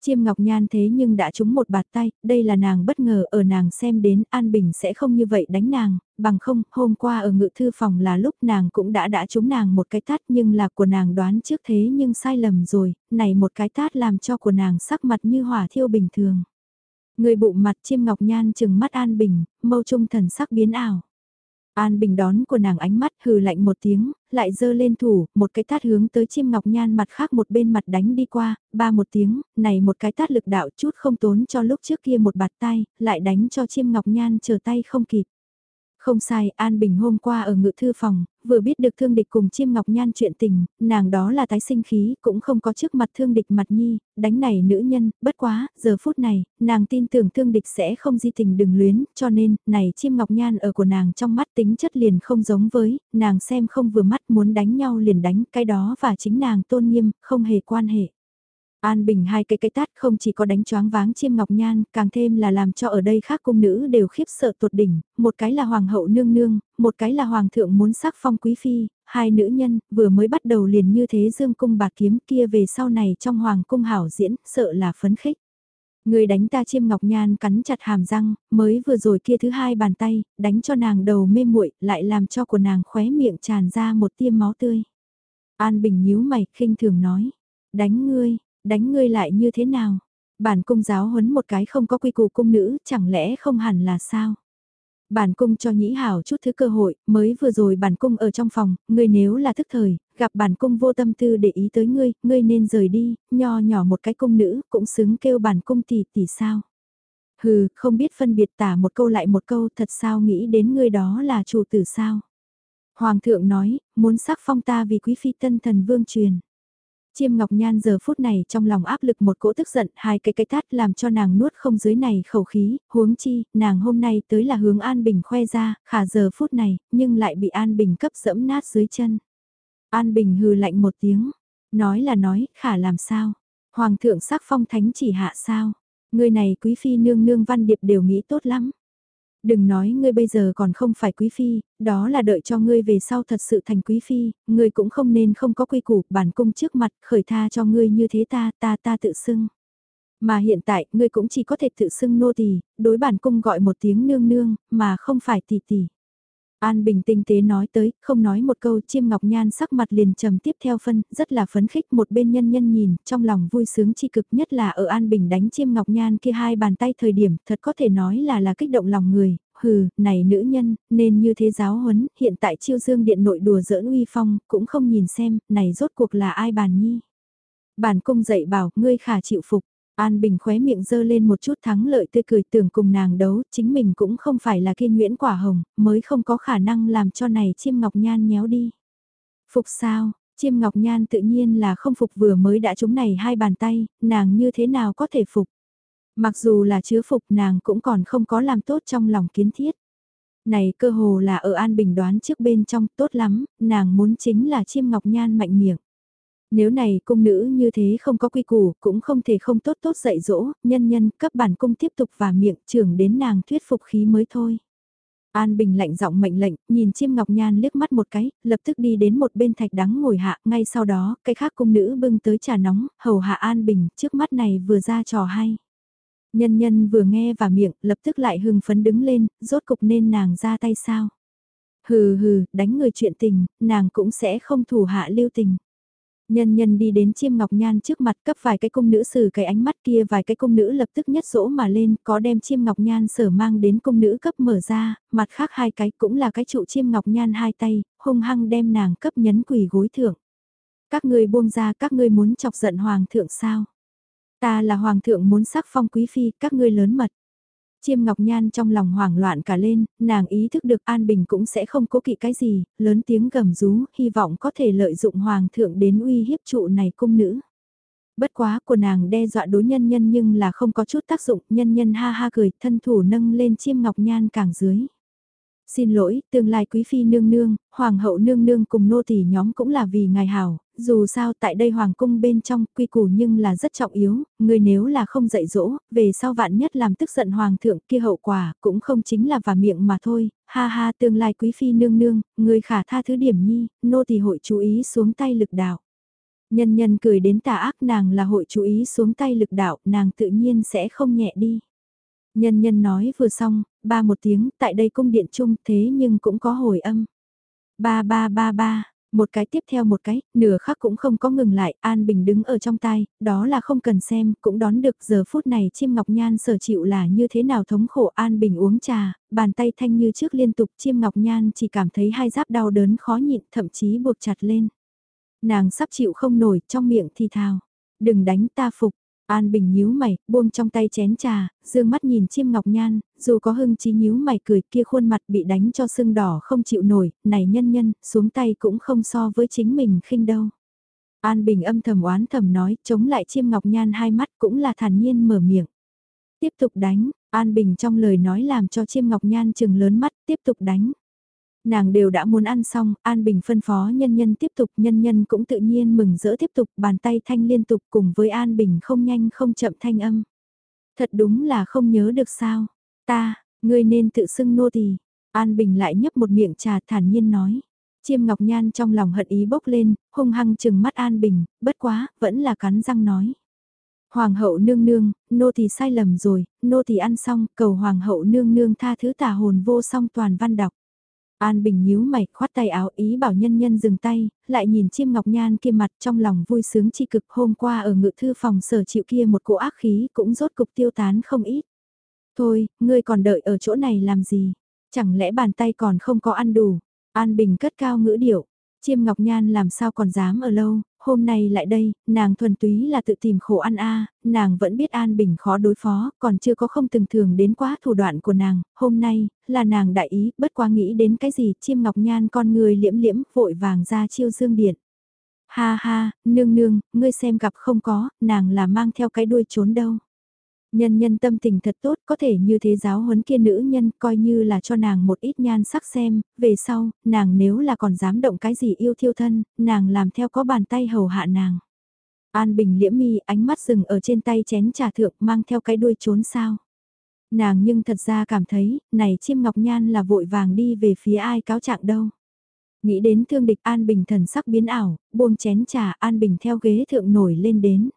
Chiêm Ngọc Nhan thế nhưng đã trúng một bạt tay, đây là nàng bất ngờ ở nàng xem đến An Bình sẽ không như vậy đánh nàng, bằng không, hôm qua ở ngự thư phòng là lúc nàng cũng đã đã trúng nàng một cái tát nhưng là của nàng đoán trước thế nhưng sai lầm rồi, này một cái tát làm cho của nàng sắc mặt như hỏa thiêu bình thường. Người bụng mặt Chiêm Ngọc Nhan chừng mắt An Bình, mâu trung thần sắc biến ảo. An Bình đón của nàng ánh mắt hừ lạnh một tiếng, lại dơ lên thủ, một cái tát hướng tới chim ngọc nhan mặt khác một bên mặt đánh đi qua, ba một tiếng, này một cái tát lực đạo chút không tốn cho lúc trước kia một bạt tay, lại đánh cho chim ngọc nhan chờ tay không kịp. Không sai, An Bình hôm qua ở ngự thư phòng, vừa biết được thương địch cùng chiêm ngọc nhan chuyện tình, nàng đó là tái sinh khí, cũng không có trước mặt thương địch mặt nhi, đánh này nữ nhân, bất quá, giờ phút này, nàng tin tưởng thương địch sẽ không di tình đừng luyến, cho nên, này chiêm ngọc nhan ở của nàng trong mắt tính chất liền không giống với, nàng xem không vừa mắt muốn đánh nhau liền đánh, cái đó và chính nàng tôn nghiêm, không hề quan hệ. An Bình hai cái cái tát không chỉ có đánh choáng váng chiêm ngọc nhan, càng thêm là làm cho ở đây khác cung nữ đều khiếp sợ tột đỉnh, một cái là hoàng hậu nương nương, một cái là hoàng thượng muốn sắc phong quý phi, hai nữ nhân vừa mới bắt đầu liền như thế dương cung bạc kiếm kia về sau này trong hoàng cung hảo diễn, sợ là phấn khích. Người đánh ta chiêm ngọc nhan cắn chặt hàm răng, mới vừa rồi kia thứ hai bàn tay, đánh cho nàng đầu mê muội lại làm cho của nàng khóe miệng tràn ra một tiêm máu tươi. An Bình nhíu mày, khinh thường nói, đánh ngươi, Đánh ngươi lại như thế nào? Bản cung giáo huấn một cái không có quy củ cung nữ, chẳng lẽ không hẳn là sao? Bản cung cho nhĩ hảo chút thứ cơ hội, mới vừa rồi bản cung ở trong phòng, ngươi nếu là thức thời, gặp bản cung vô tâm tư để ý tới ngươi, ngươi nên rời đi, nho nhỏ một cái cung nữ, cũng xứng kêu bản cung tỷ tỷ sao. Hừ, không biết phân biệt tả một câu lại một câu, thật sao nghĩ đến ngươi đó là chủ tử sao. Hoàng thượng nói, muốn sắc phong ta vì quý phi tân thần vương truyền. Chiêm Ngọc Nhan giờ phút này trong lòng áp lực một cỗ tức giận, hai cái cái tát làm cho nàng nuốt không dưới này khẩu khí, huống chi, nàng hôm nay tới là hướng An Bình khoe ra, khả giờ phút này, nhưng lại bị An Bình cấp dẫm nát dưới chân. An Bình hừ lạnh một tiếng, nói là nói, khả làm sao? Hoàng thượng sắc phong thánh chỉ hạ sao? Người này quý phi nương nương văn điệp đều nghĩ tốt lắm. Đừng nói ngươi bây giờ còn không phải quý phi, đó là đợi cho ngươi về sau thật sự thành quý phi, ngươi cũng không nên không có quy củ, bản cung trước mặt, khởi tha cho ngươi như thế ta, ta ta tự xưng. Mà hiện tại, ngươi cũng chỉ có thể tự xưng nô tỳ, đối bản cung gọi một tiếng nương nương, mà không phải tỷ tỷ. An Bình tinh tế nói tới, không nói một câu chiêm ngọc nhan sắc mặt liền trầm tiếp theo phân, rất là phấn khích một bên nhân nhân nhìn, trong lòng vui sướng chi cực nhất là ở An Bình đánh chiêm ngọc nhan kia hai bàn tay thời điểm, thật có thể nói là là kích động lòng người, hừ, này nữ nhân, nên như thế giáo huấn, hiện tại chiêu dương điện nội đùa giỡn uy phong, cũng không nhìn xem, này rốt cuộc là ai bàn nhi. Bản cung dạy bảo, ngươi khả chịu phục, An Bình khóe miệng dơ lên một chút thắng lợi tươi cười tưởng cùng nàng đấu, chính mình cũng không phải là kia Nguyễn Quả Hồng, mới không có khả năng làm cho này chim ngọc nhan nhéo đi. Phục sao, chim ngọc nhan tự nhiên là không phục vừa mới đã trúng này hai bàn tay, nàng như thế nào có thể phục. Mặc dù là chứa phục nàng cũng còn không có làm tốt trong lòng kiến thiết. Này cơ hồ là ở An Bình đoán trước bên trong tốt lắm, nàng muốn chính là chim ngọc nhan mạnh miệng. Nếu này cung nữ như thế không có quy củ, cũng không thể không tốt tốt dạy dỗ, nhân nhân cấp bản cung tiếp tục và miệng trưởng đến nàng thuyết phục khí mới thôi. An Bình lạnh giọng mệnh lệnh, nhìn chiêm ngọc nhan liếc mắt một cái, lập tức đi đến một bên thạch đắng ngồi hạ, ngay sau đó, cái khác cung nữ bưng tới trà nóng, hầu hạ An Bình, trước mắt này vừa ra trò hay. Nhân nhân vừa nghe và miệng, lập tức lại hưng phấn đứng lên, rốt cục nên nàng ra tay sao. Hừ hừ, đánh người chuyện tình, nàng cũng sẽ không thủ hạ lưu tình. Nhân nhân đi đến chiêm ngọc nhan trước mặt cấp vài cái cung nữ sử cái ánh mắt kia vài cái cung nữ lập tức nhất dỗ mà lên có đem chiêm ngọc nhan sở mang đến cung nữ cấp mở ra, mặt khác hai cái cũng là cái trụ chiêm ngọc nhan hai tay, hung hăng đem nàng cấp nhấn quỷ gối thượng. Các ngươi buông ra các ngươi muốn chọc giận hoàng thượng sao? Ta là hoàng thượng muốn sắc phong quý phi, các ngươi lớn mật. Chiêm Ngọc Nhan trong lòng hoảng loạn cả lên, nàng ý thức được An Bình cũng sẽ không cố kỵ cái gì, lớn tiếng gầm rú, hy vọng có thể lợi dụng Hoàng thượng đến uy hiếp trụ này cung nữ. Bất quá của nàng đe dọa đối nhân nhân nhưng là không có chút tác dụng, nhân nhân ha ha cười, thân thủ nâng lên Chiêm Ngọc Nhan càng dưới. Xin lỗi, tương lai quý phi nương nương, hoàng hậu nương nương cùng nô tỳ nhóm cũng là vì ngài hảo, dù sao tại đây hoàng cung bên trong quy củ nhưng là rất trọng yếu, người nếu là không dạy dỗ, về sau vạn nhất làm tức giận hoàng thượng kia hậu quả cũng không chính là và miệng mà thôi, ha ha tương lai quý phi nương nương, người khả tha thứ điểm nhi, nô tỳ hội chú ý xuống tay lực đạo. Nhân nhân cười đến tà ác nàng là hội chú ý xuống tay lực đạo, nàng tự nhiên sẽ không nhẹ đi. Nhân nhân nói vừa xong, ba một tiếng, tại đây cung điện chung thế nhưng cũng có hồi âm. Ba ba ba ba, một cái tiếp theo một cái, nửa khắc cũng không có ngừng lại, An Bình đứng ở trong tay, đó là không cần xem, cũng đón được giờ phút này chiêm ngọc nhan sở chịu là như thế nào thống khổ An Bình uống trà, bàn tay thanh như trước liên tục chiêm ngọc nhan chỉ cảm thấy hai giáp đau đớn khó nhịn thậm chí buộc chặt lên. Nàng sắp chịu không nổi trong miệng thì thào, đừng đánh ta phục, An Bình nhíu mày, buông trong tay chén trà, dương mắt nhìn chiêm ngọc nhan, dù có hưng chí nhíu mày cười kia khuôn mặt bị đánh cho sưng đỏ không chịu nổi, này nhân nhân, xuống tay cũng không so với chính mình khinh đâu. An Bình âm thầm oán thầm nói, chống lại chiêm ngọc nhan hai mắt cũng là thản nhiên mở miệng. Tiếp tục đánh, An Bình trong lời nói làm cho chiêm ngọc nhan chừng lớn mắt, tiếp tục đánh. Nàng đều đã muốn ăn xong, An Bình phân phó nhân nhân tiếp tục, nhân nhân cũng tự nhiên mừng rỡ tiếp tục, bàn tay thanh liên tục cùng với An Bình không nhanh không chậm thanh âm. Thật đúng là không nhớ được sao, ta, ngươi nên tự xưng nô tỳ. An Bình lại nhấp một miệng trà thản nhiên nói. Chiêm Ngọc Nhan trong lòng hận ý bốc lên, hung hăng chừng mắt An Bình, bất quá, vẫn là cắn răng nói. Hoàng hậu nương nương, nô tỳ sai lầm rồi, nô tỳ ăn xong, cầu hoàng hậu nương nương tha thứ tà hồn vô song toàn văn đọc. An Bình nhíu mày, khoát tay áo ý bảo nhân nhân dừng tay, lại nhìn chiêm ngọc nhan kia mặt trong lòng vui sướng chi cực hôm qua ở ngự thư phòng sở chịu kia một cỗ ác khí cũng rốt cục tiêu tán không ít. Thôi, ngươi còn đợi ở chỗ này làm gì? Chẳng lẽ bàn tay còn không có ăn đủ? An Bình cất cao ngữ điệu, chiêm ngọc nhan làm sao còn dám ở lâu, hôm nay lại đây, nàng thuần túy là tự tìm khổ ăn a, nàng vẫn biết An Bình khó đối phó, còn chưa có không từng thường đến quá thủ đoạn của nàng, hôm nay, là nàng đại ý, bất quá nghĩ đến cái gì, chiêm ngọc nhan con người liễm liễm, vội vàng ra chiêu dương điện. Ha ha, nương nương, ngươi xem gặp không có, nàng là mang theo cái đuôi trốn đâu. Nhân nhân tâm tình thật tốt, có thể như thế giáo huấn kia nữ nhân coi như là cho nàng một ít nhan sắc xem, về sau, nàng nếu là còn dám động cái gì yêu thiêu thân, nàng làm theo có bàn tay hầu hạ nàng. An Bình liễm mi ánh mắt dừng ở trên tay chén trà thượng mang theo cái đuôi trốn sao. Nàng nhưng thật ra cảm thấy, này chiêm ngọc nhan là vội vàng đi về phía ai cáo trạng đâu. Nghĩ đến thương địch An Bình thần sắc biến ảo, buông chén trà An Bình theo ghế thượng nổi lên đến.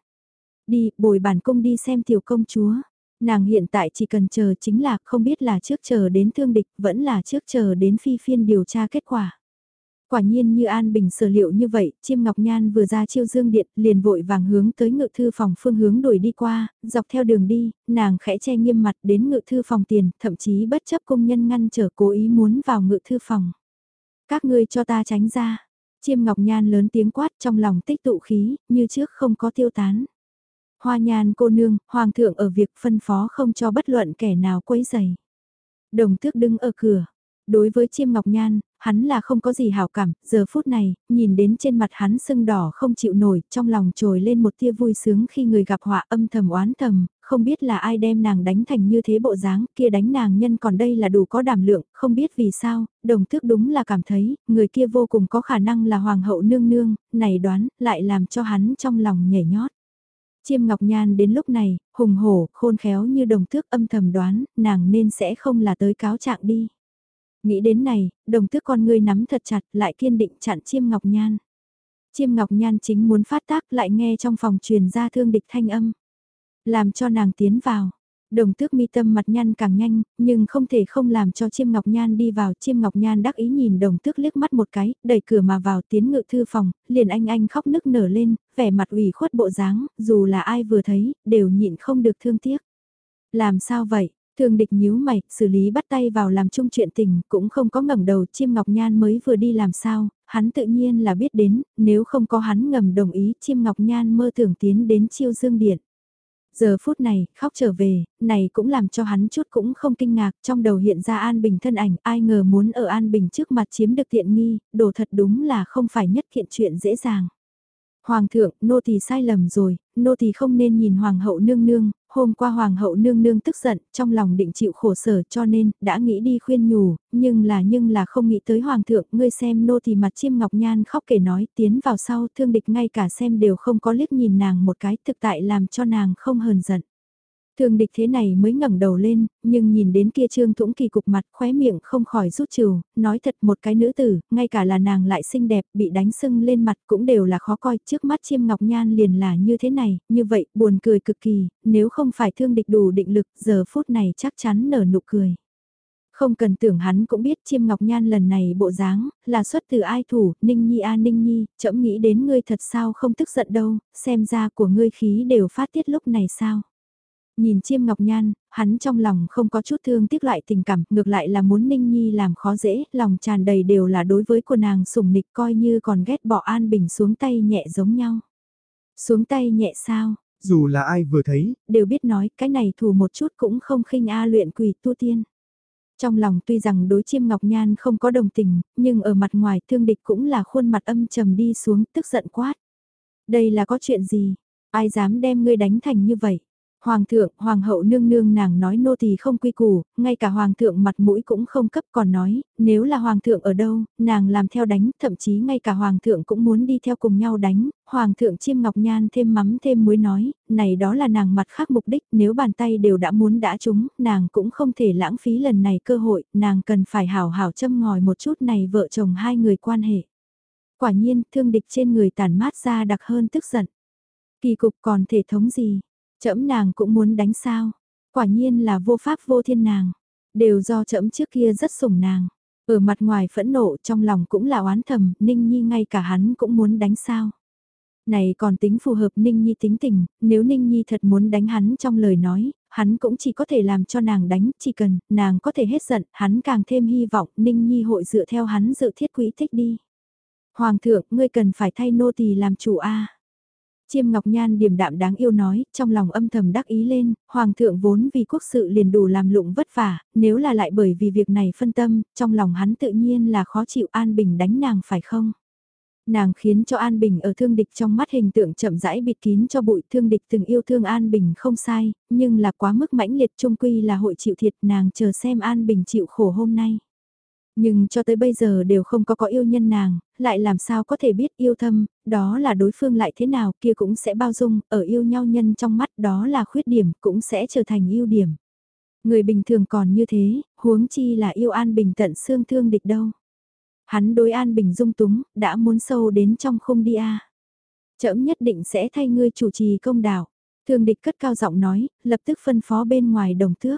Đi, bồi bản cung đi xem tiểu công chúa. Nàng hiện tại chỉ cần chờ chính là không biết là trước chờ đến thương địch, vẫn là trước chờ đến phi phiên điều tra kết quả. Quả nhiên như An Bình sở liệu như vậy, chiêm ngọc nhan vừa ra chiêu dương điện, liền vội vàng hướng tới ngự thư phòng phương hướng đuổi đi qua, dọc theo đường đi, nàng khẽ che nghiêm mặt đến ngự thư phòng tiền, thậm chí bất chấp công nhân ngăn trở cố ý muốn vào ngự thư phòng. Các ngươi cho ta tránh ra. Chiêm ngọc nhan lớn tiếng quát trong lòng tích tụ khí, như trước không có tiêu tán. Hoa nhan cô nương, hoàng thượng ở việc phân phó không cho bất luận kẻ nào quấy giày. Đồng tước đứng ở cửa. Đối với chiêm ngọc nhan, hắn là không có gì hảo cảm, giờ phút này, nhìn đến trên mặt hắn sưng đỏ không chịu nổi, trong lòng trồi lên một tia vui sướng khi người gặp họa âm thầm oán thầm, không biết là ai đem nàng đánh thành như thế bộ dáng, kia đánh nàng nhân còn đây là đủ có đảm lượng, không biết vì sao, đồng tước đúng là cảm thấy, người kia vô cùng có khả năng là hoàng hậu nương nương, này đoán, lại làm cho hắn trong lòng nhảy nhót. Chiêm Ngọc Nhan đến lúc này, hùng hổ, khôn khéo như đồng thước âm thầm đoán, nàng nên sẽ không là tới cáo trạng đi. Nghĩ đến này, đồng thước con ngươi nắm thật chặt lại kiên định chặn Chiêm Ngọc Nhan. Chiêm Ngọc Nhan chính muốn phát tác lại nghe trong phòng truyền ra thương địch thanh âm. Làm cho nàng tiến vào. Đồng tước mi tâm mặt nhăn càng nhanh, nhưng không thể không làm cho chiêm ngọc nhan đi vào. Chiêm ngọc nhan đắc ý nhìn đồng tước liếc mắt một cái, đẩy cửa mà vào tiến ngự thư phòng, liền anh anh khóc nức nở lên, vẻ mặt ủy khuất bộ dáng, dù là ai vừa thấy, đều nhịn không được thương tiếc. Làm sao vậy? thường địch nhíu mày, xử lý bắt tay vào làm chung chuyện tình, cũng không có ngẩng đầu, chiêm ngọc nhan mới vừa đi làm sao, hắn tự nhiên là biết đến, nếu không có hắn ngầm đồng ý, chiêm ngọc nhan mơ tưởng tiến đến chiêu dương điện. Giờ phút này, khóc trở về, này cũng làm cho hắn chút cũng không kinh ngạc, trong đầu hiện ra An Bình thân ảnh, ai ngờ muốn ở An Bình trước mặt chiếm được tiện nghi, đồ thật đúng là không phải nhất kiện chuyện dễ dàng. Hoàng thượng, nô tỳ sai lầm rồi, nô tỳ không nên nhìn hoàng hậu nương nương, hôm qua hoàng hậu nương nương tức giận, trong lòng định chịu khổ sở cho nên, đã nghĩ đi khuyên nhủ, nhưng là nhưng là không nghĩ tới hoàng thượng, ngươi xem nô thì mặt chiêm ngọc nhan khóc kể nói, tiến vào sau, thương địch ngay cả xem đều không có liếc nhìn nàng một cái, thực tại làm cho nàng không hờn giận. Thường địch thế này mới ngẩng đầu lên, nhưng nhìn đến kia trương thũng kỳ cục mặt khóe miệng không khỏi rút trừ, nói thật một cái nữ tử, ngay cả là nàng lại xinh đẹp, bị đánh sưng lên mặt cũng đều là khó coi, trước mắt chiêm ngọc nhan liền là như thế này, như vậy, buồn cười cực kỳ, nếu không phải thương địch đủ định lực, giờ phút này chắc chắn nở nụ cười. Không cần tưởng hắn cũng biết chiêm ngọc nhan lần này bộ dáng, là xuất từ ai thủ, ninh nhi a à, ninh nhi, chậm nghĩ đến ngươi thật sao không tức giận đâu, xem ra của ngươi khí đều phát tiết lúc này sao. Nhìn chiêm ngọc nhan, hắn trong lòng không có chút thương tiếc lại tình cảm, ngược lại là muốn Ninh Nhi làm khó dễ, lòng tràn đầy đều là đối với cô nàng sủng nịch coi như còn ghét bỏ An Bình xuống tay nhẹ giống nhau. Xuống tay nhẹ sao? Dù là ai vừa thấy, đều biết nói cái này thù một chút cũng không khinh A luyện quỷ tu tiên. Trong lòng tuy rằng đối chiêm ngọc nhan không có đồng tình, nhưng ở mặt ngoài thương địch cũng là khuôn mặt âm trầm đi xuống tức giận quát. Đây là có chuyện gì? Ai dám đem ngươi đánh thành như vậy? Hoàng thượng, hoàng hậu nương nương nàng nói nô tỳ không quy củ, ngay cả hoàng thượng mặt mũi cũng không cấp còn nói, nếu là hoàng thượng ở đâu, nàng làm theo đánh, thậm chí ngay cả hoàng thượng cũng muốn đi theo cùng nhau đánh, hoàng thượng chiêm ngọc nhan thêm mắm thêm muối nói, này đó là nàng mặt khác mục đích, nếu bàn tay đều đã muốn đã trúng, nàng cũng không thể lãng phí lần này cơ hội, nàng cần phải hảo hảo châm ngòi một chút này vợ chồng hai người quan hệ. Quả nhiên, thương địch trên người tàn mát ra đặc hơn tức giận. Kỳ cục còn thể thống gì? Chấm nàng cũng muốn đánh sao. Quả nhiên là vô pháp vô thiên nàng. Đều do chấm trước kia rất sủng nàng. Ở mặt ngoài phẫn nộ trong lòng cũng là oán thầm, Ninh Nhi ngay cả hắn cũng muốn đánh sao. Này còn tính phù hợp Ninh Nhi tính tình, nếu Ninh Nhi thật muốn đánh hắn trong lời nói, hắn cũng chỉ có thể làm cho nàng đánh, chỉ cần nàng có thể hết giận, hắn càng thêm hy vọng Ninh Nhi hội dựa theo hắn dự thiết quỹ thích đi. Hoàng thượng, ngươi cần phải thay nô tỳ làm chủ a. Chiêm Ngọc Nhan điềm đạm đáng yêu nói, trong lòng âm thầm đắc ý lên, Hoàng thượng vốn vì quốc sự liền đủ làm lụng vất vả, nếu là lại bởi vì việc này phân tâm, trong lòng hắn tự nhiên là khó chịu An Bình đánh nàng phải không? Nàng khiến cho An Bình ở thương địch trong mắt hình tượng chậm rãi bịt kín cho bụi thương địch từng yêu thương An Bình không sai, nhưng là quá mức mãnh liệt trung quy là hội chịu thiệt nàng chờ xem An Bình chịu khổ hôm nay. Nhưng cho tới bây giờ đều không có có yêu nhân nàng, lại làm sao có thể biết yêu thâm, đó là đối phương lại thế nào kia cũng sẽ bao dung, ở yêu nhau nhân trong mắt đó là khuyết điểm cũng sẽ trở thành ưu điểm. Người bình thường còn như thế, huống chi là yêu an bình tận xương thương địch đâu. Hắn đối an bình dung túng, đã muốn sâu đến trong khung đi a à. Chậm nhất định sẽ thay ngươi chủ trì công đạo. Thương địch cất cao giọng nói, lập tức phân phó bên ngoài đồng thước.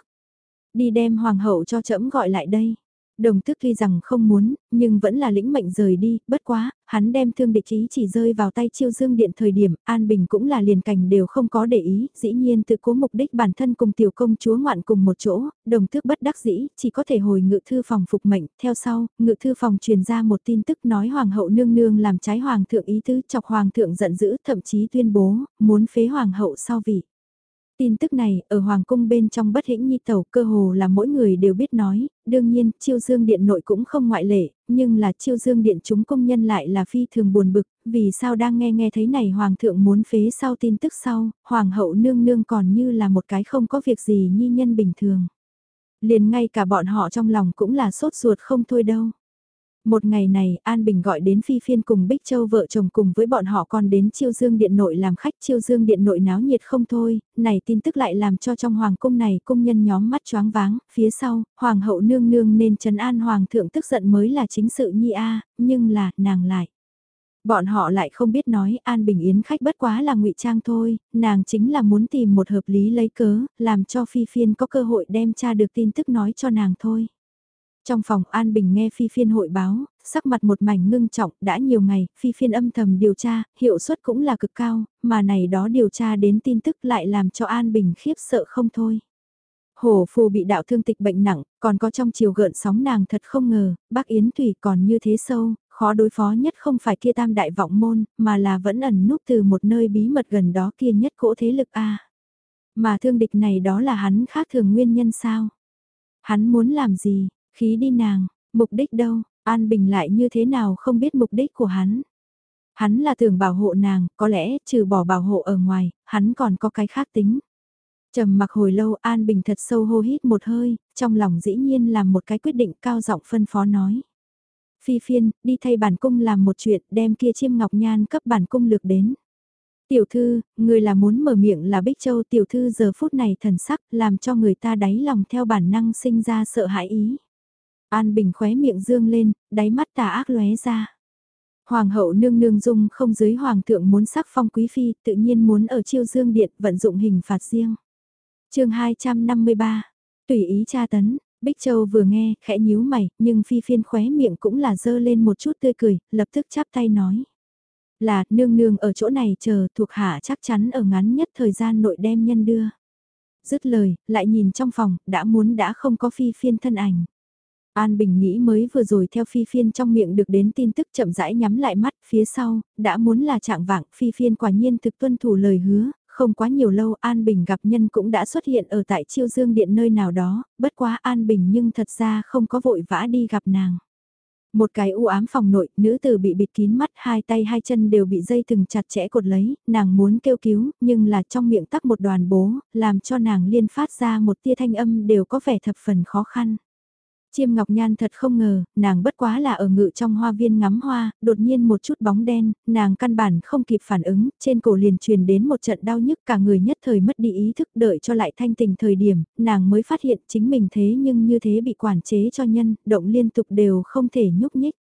Đi đem hoàng hậu cho trẫm gọi lại đây. Đồng tước tuy rằng không muốn, nhưng vẫn là lĩnh mệnh rời đi, bất quá, hắn đem thương địch ý chỉ rơi vào tay chiêu dương điện thời điểm, An Bình cũng là liền cảnh đều không có để ý, dĩ nhiên tự cố mục đích bản thân cùng tiểu công chúa ngoạn cùng một chỗ, đồng tước bất đắc dĩ, chỉ có thể hồi ngự thư phòng phục mệnh, theo sau, ngự thư phòng truyền ra một tin tức nói hoàng hậu nương nương làm trái hoàng thượng ý tứ chọc hoàng thượng giận dữ, thậm chí tuyên bố, muốn phế hoàng hậu sau vị. Tin tức này, ở Hoàng cung bên trong bất hĩnh nhi tàu cơ hồ là mỗi người đều biết nói, đương nhiên, chiêu dương điện nội cũng không ngoại lệ, nhưng là chiêu dương điện chúng công nhân lại là phi thường buồn bực, vì sao đang nghe nghe thấy này Hoàng thượng muốn phế sau tin tức sau, Hoàng hậu nương nương còn như là một cái không có việc gì nhi nhân bình thường. Liền ngay cả bọn họ trong lòng cũng là sốt ruột không thôi đâu. Một ngày này, An Bình gọi đến Phi Phiên cùng Bích Châu vợ chồng cùng với bọn họ còn đến Chiêu Dương Điện Nội làm khách Chiêu Dương Điện Nội náo nhiệt không thôi, này tin tức lại làm cho trong Hoàng cung này cung nhân nhóm mắt choáng váng, phía sau, Hoàng hậu nương nương nên trấn an Hoàng thượng tức giận mới là chính sự nhi a nhưng là, nàng lại. Bọn họ lại không biết nói An Bình Yến khách bất quá là ngụy trang thôi, nàng chính là muốn tìm một hợp lý lấy cớ, làm cho Phi Phiên có cơ hội đem tra được tin tức nói cho nàng thôi. Trong phòng An Bình nghe Phi Phiên hội báo, sắc mặt một mảnh ngưng trọng, đã nhiều ngày, Phi Phiên âm thầm điều tra, hiệu suất cũng là cực cao, mà này đó điều tra đến tin tức lại làm cho An Bình khiếp sợ không thôi. hồ phù bị đạo thương tịch bệnh nặng, còn có trong chiều gợn sóng nàng thật không ngờ, bác Yến Thủy còn như thế sâu, khó đối phó nhất không phải kia tam đại vọng môn, mà là vẫn ẩn núp từ một nơi bí mật gần đó kia nhất cỗ thế lực A. Mà thương địch này đó là hắn khác thường nguyên nhân sao? Hắn muốn làm gì, khí đi nàng, mục đích đâu, An Bình lại như thế nào không biết mục đích của hắn. Hắn là tưởng bảo hộ nàng, có lẽ trừ bỏ bảo hộ ở ngoài, hắn còn có cái khác tính. Trầm mặc hồi lâu An Bình thật sâu hô hít một hơi, trong lòng dĩ nhiên làm một cái quyết định cao giọng phân phó nói. Phi phiên, đi thay bản cung làm một chuyện đem kia chiêm ngọc nhan cấp bản cung lược đến. Tiểu thư, người là muốn mở miệng là Bích Châu tiểu thư giờ phút này thần sắc làm cho người ta đáy lòng theo bản năng sinh ra sợ hãi ý. An Bình khóe miệng dương lên, đáy mắt tà ác lóe ra. Hoàng hậu nương nương dung không dưới hoàng thượng muốn sắc phong quý phi, tự nhiên muốn ở chiêu dương điện vận dụng hình phạt riêng. chương 253, tùy ý tra tấn, Bích Châu vừa nghe, khẽ nhíu mày, nhưng phi phiên khóe miệng cũng là dơ lên một chút tươi cười, lập tức chắp tay nói. Là, nương nương ở chỗ này chờ, thuộc hạ chắc chắn ở ngắn nhất thời gian nội đem nhân đưa. Dứt lời, lại nhìn trong phòng, đã muốn đã không có phi phiên thân ảnh. An Bình nghĩ mới vừa rồi theo phi phiên trong miệng được đến tin tức chậm rãi nhắm lại mắt phía sau, đã muốn là trạng vạng phi phiên quả nhiên thực tuân thủ lời hứa, không quá nhiều lâu An Bình gặp nhân cũng đã xuất hiện ở tại Chiêu Dương Điện nơi nào đó, bất quá An Bình nhưng thật ra không có vội vã đi gặp nàng. Một cái u ám phòng nội, nữ tử bị bịt kín mắt, hai tay hai chân đều bị dây thừng chặt chẽ cột lấy, nàng muốn kêu cứu, nhưng là trong miệng tắc một đoàn bố, làm cho nàng liên phát ra một tia thanh âm đều có vẻ thập phần khó khăn. Chiêm Ngọc Nhan thật không ngờ, nàng bất quá là ở ngự trong hoa viên ngắm hoa, đột nhiên một chút bóng đen, nàng căn bản không kịp phản ứng, trên cổ liền truyền đến một trận đau nhức cả người nhất thời mất đi ý thức đợi cho lại thanh tình thời điểm, nàng mới phát hiện chính mình thế nhưng như thế bị quản chế cho nhân, động liên tục đều không thể nhúc nhích.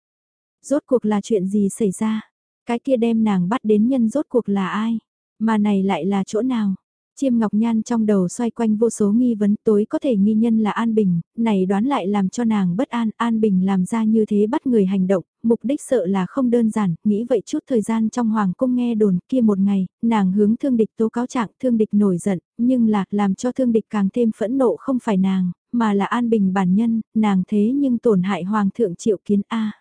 Rốt cuộc là chuyện gì xảy ra? Cái kia đem nàng bắt đến nhân rốt cuộc là ai? Mà này lại là chỗ nào? Chiêm Ngọc Nhan trong đầu xoay quanh vô số nghi vấn tối có thể nghi nhân là An Bình, này đoán lại làm cho nàng bất an, An Bình làm ra như thế bắt người hành động, mục đích sợ là không đơn giản, nghĩ vậy chút thời gian trong Hoàng cung nghe đồn kia một ngày, nàng hướng thương địch tố cáo trạng thương địch nổi giận, nhưng là làm cho thương địch càng thêm phẫn nộ không phải nàng, mà là An Bình bản nhân, nàng thế nhưng tổn hại Hoàng thượng triệu kiến A.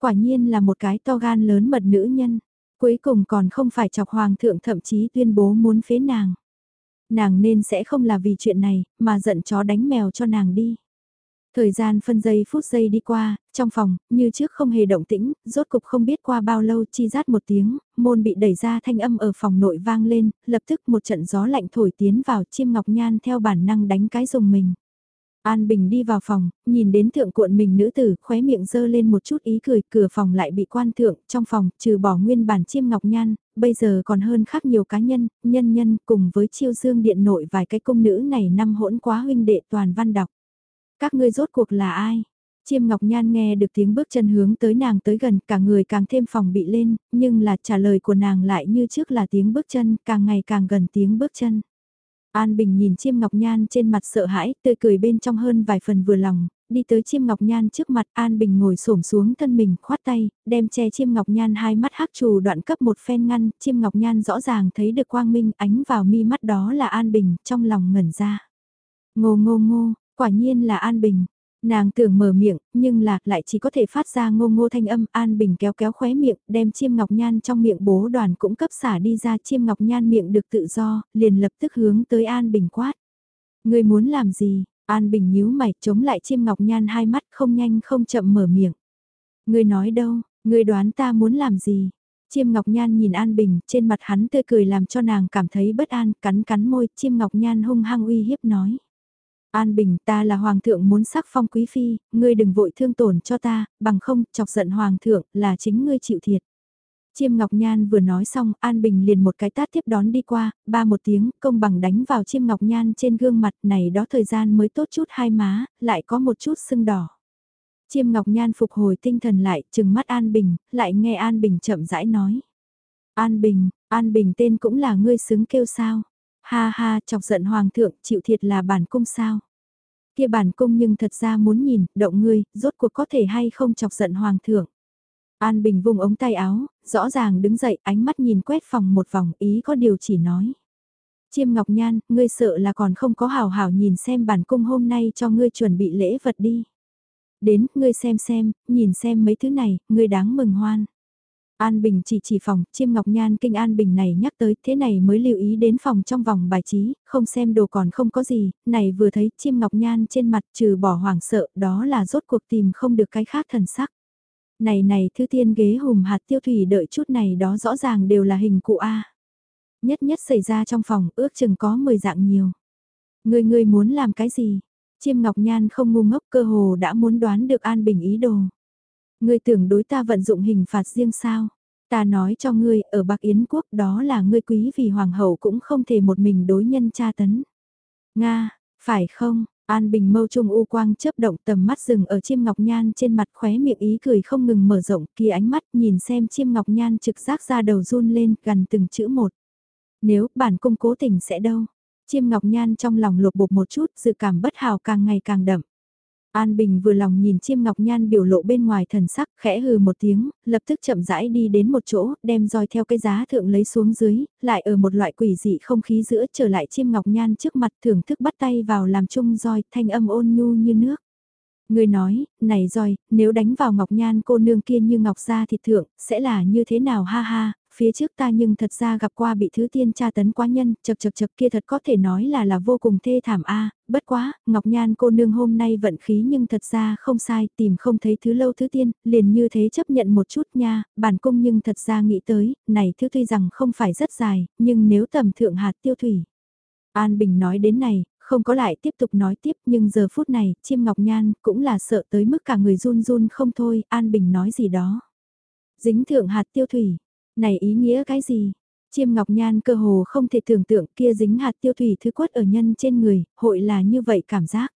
Quả nhiên là một cái to gan lớn mật nữ nhân, cuối cùng còn không phải chọc Hoàng thượng thậm chí tuyên bố muốn phế nàng nàng nên sẽ không là vì chuyện này, mà giận chó đánh mèo cho nàng đi. Thời gian phân giây phút giây đi qua, trong phòng, như trước không hề động tĩnh, rốt cục không biết qua bao lâu chi rát một tiếng, môn bị đẩy ra thanh âm ở phòng nội vang lên, lập tức một trận gió lạnh thổi tiến vào chiêm ngọc nhan theo bản năng đánh cái dùng mình. An Bình đi vào phòng, nhìn đến thượng cuộn mình nữ tử, khóe miệng dơ lên một chút ý cười, cửa phòng lại bị quan thượng, trong phòng, trừ bỏ nguyên bản chiêm ngọc nhan, bây giờ còn hơn khác nhiều cá nhân, nhân nhân, cùng với chiêu dương điện nội vài cái công nữ này năm hỗn quá huynh đệ toàn văn đọc. Các ngươi rốt cuộc là ai? Chiêm Ngọc Nhan nghe được tiếng bước chân hướng tới nàng tới gần, cả người càng thêm phòng bị lên, nhưng là trả lời của nàng lại như trước là tiếng bước chân, càng ngày càng gần tiếng bước chân. An Bình nhìn chiêm ngọc nhan trên mặt sợ hãi, tươi cười bên trong hơn vài phần vừa lòng, đi tới chiêm ngọc nhan trước mặt An Bình ngồi xổm xuống thân mình, khoát tay, đem che chiêm ngọc nhan hai mắt hắc trù đoạn cấp một phen ngăn, chiêm ngọc nhan rõ ràng thấy được quang minh ánh vào mi mắt đó là An Bình, trong lòng ngẩn ra. Ngô ngô ngô, quả nhiên là An Bình, Nàng tưởng mở miệng, nhưng là lại chỉ có thể phát ra ngô ngô thanh âm An Bình kéo kéo khóe miệng, đem chiêm ngọc nhan trong miệng bố đoàn cũng cấp xả đi ra chiêm ngọc nhan miệng được tự do, liền lập tức hướng tới An Bình quát. Người muốn làm gì? An Bình nhíu mày chống lại chiêm ngọc nhan hai mắt không nhanh không chậm mở miệng. Người nói đâu, người đoán ta muốn làm gì? Chiêm Ngọc Nhan nhìn An Bình, trên mặt hắn tươi cười làm cho nàng cảm thấy bất an, cắn cắn môi, Chiêm Ngọc Nhan hung hăng uy hiếp nói. An Bình ta là Hoàng thượng muốn sắc phong quý phi, ngươi đừng vội thương tổn cho ta, bằng không chọc giận Hoàng thượng là chính ngươi chịu thiệt. Chiêm Ngọc Nhan vừa nói xong, An Bình liền một cái tát tiếp đón đi qua, ba một tiếng, công bằng đánh vào Chiêm Ngọc Nhan trên gương mặt này đó thời gian mới tốt chút hai má, lại có một chút sưng đỏ. Chiêm Ngọc Nhan phục hồi tinh thần lại, trừng mắt An Bình, lại nghe An Bình chậm rãi nói. An Bình, An Bình tên cũng là ngươi xứng kêu sao. Ha ha, chọc giận Hoàng thượng, chịu thiệt là bản cung sao. Kia bản cung nhưng thật ra muốn nhìn, động ngươi, rốt cuộc có thể hay không chọc giận Hoàng thượng. An Bình vùng ống tay áo, rõ ràng đứng dậy, ánh mắt nhìn quét phòng một vòng, ý có điều chỉ nói. Chiêm Ngọc Nhan, ngươi sợ là còn không có hào hào nhìn xem bản cung hôm nay cho ngươi chuẩn bị lễ vật đi. Đến, ngươi xem xem, nhìn xem mấy thứ này, ngươi đáng mừng hoan. An Bình chỉ chỉ phòng, chiêm ngọc nhan kinh An Bình này nhắc tới, thế này mới lưu ý đến phòng trong vòng bài trí, không xem đồ còn không có gì, này vừa thấy chiêm ngọc nhan trên mặt trừ bỏ hoảng sợ, đó là rốt cuộc tìm không được cái khác thần sắc. Này này thư tiên ghế hùm hạt tiêu thủy đợi chút này đó rõ ràng đều là hình cụ A. Nhất nhất xảy ra trong phòng, ước chừng có 10 dạng nhiều. Người người muốn làm cái gì? Chiêm Ngọc Nhan không ngu ngốc cơ hồ đã muốn đoán được An Bình ý đồ. Ngươi tưởng đối ta vận dụng hình phạt riêng sao? Ta nói cho ngươi, ở Bạc Yến Quốc đó là ngươi quý vì hoàng hậu cũng không thể một mình đối nhân tra tấn. Nga, phải không? An Bình mâu trung u quang chớp động tầm mắt rừng ở chiêm ngọc nhan trên mặt khóe miệng ý cười không ngừng mở rộng kia ánh mắt nhìn xem chiêm ngọc nhan trực giác ra đầu run lên gần từng chữ một. Nếu bản cung cố tình sẽ đâu? Chiêm ngọc nhan trong lòng lột bột một chút dự cảm bất hào càng ngày càng đậm. An Bình vừa lòng nhìn chiêm ngọc nhan biểu lộ bên ngoài thần sắc, khẽ hừ một tiếng, lập tức chậm rãi đi đến một chỗ, đem roi theo cái giá thượng lấy xuống dưới, lại ở một loại quỷ dị không khí giữa trở lại chiêm ngọc nhan trước mặt thưởng thức bắt tay vào làm chung roi, thanh âm ôn nhu như nước. Người nói, này roi, nếu đánh vào ngọc nhan cô nương kia như ngọc ra thịt thượng, sẽ là như thế nào ha ha, phía trước ta nhưng thật ra gặp qua bị thứ tiên tra tấn quá nhân, chật chật chật kia thật có thể nói là là vô cùng thê thảm a bất quá, Ngọc Nhan cô nương hôm nay vận khí nhưng thật ra không sai, tìm không thấy thứ lâu thứ tiên, liền như thế chấp nhận một chút nha, bản cung nhưng thật ra nghĩ tới, này thứ tuy rằng không phải rất dài, nhưng nếu tầm thượng hạt tiêu thủy. An Bình nói đến này, không có lại tiếp tục nói tiếp nhưng giờ phút này, chiêm ngọc nhan cũng là sợ tới mức cả người run run không thôi, An Bình nói gì đó. Dính thượng hạt tiêu thủy, này ý nghĩa cái gì? Chiêm Ngọc Nhan cơ hồ không thể tưởng tượng kia dính hạt tiêu thủy thứ quất ở nhân trên người, hội là như vậy cảm giác.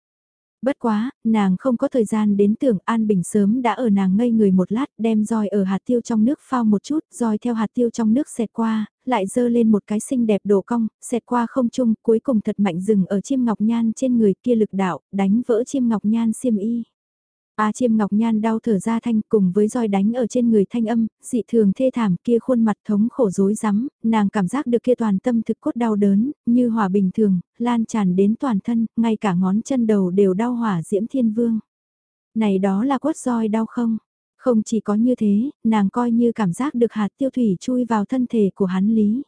Bất quá, nàng không có thời gian đến tưởng An Bình sớm đã ở nàng ngây người một lát đem roi ở hạt tiêu trong nước phao một chút, roi theo hạt tiêu trong nước xẹt qua, lại dơ lên một cái xinh đẹp đổ cong, xẹt qua không trung, cuối cùng thật mạnh dừng ở chiêm ngọc nhan trên người kia lực đạo, đánh vỡ chiêm ngọc nhan xiêm y. A chiêm ngọc nhan đau thở ra thanh cùng với roi đánh ở trên người thanh âm, dị thường thê thảm kia khuôn mặt thống khổ rối rắm, nàng cảm giác được kia toàn tâm thực cốt đau đớn, như hỏa bình thường, lan tràn đến toàn thân, ngay cả ngón chân đầu đều đau hỏa diễm thiên vương. Này đó là quất roi đau không? Không chỉ có như thế, nàng coi như cảm giác được hạt tiêu thủy chui vào thân thể của hắn lý.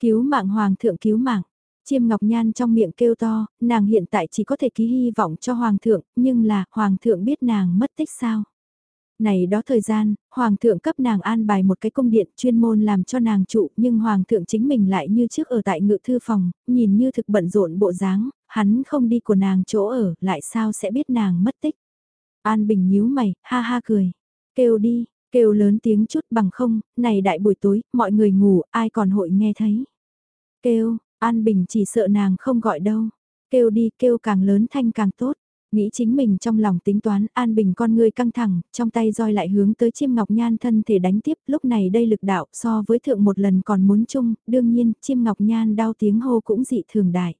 Cứu mạng hoàng thượng cứu mạng. Chiêm Ngọc Nhan trong miệng kêu to, nàng hiện tại chỉ có thể ký hy vọng cho Hoàng thượng, nhưng là, Hoàng thượng biết nàng mất tích sao. Này đó thời gian, Hoàng thượng cấp nàng an bài một cái cung điện chuyên môn làm cho nàng trụ, nhưng Hoàng thượng chính mình lại như trước ở tại ngự thư phòng, nhìn như thực bận rộn bộ dáng, hắn không đi của nàng chỗ ở, lại sao sẽ biết nàng mất tích. An Bình nhíu mày, ha ha cười. Kêu đi, kêu lớn tiếng chút bằng không, này đại buổi tối, mọi người ngủ, ai còn hội nghe thấy. Kêu, An Bình chỉ sợ nàng không gọi đâu. Kêu đi, kêu càng lớn thanh càng tốt. Nghĩ chính mình trong lòng tính toán, An Bình con người căng thẳng, trong tay roi lại hướng tới chiêm ngọc nhan thân thể đánh tiếp, lúc này đây lực đạo so với thượng một lần còn muốn chung, đương nhiên, chiêm ngọc nhan đau tiếng hô cũng dị thường đại.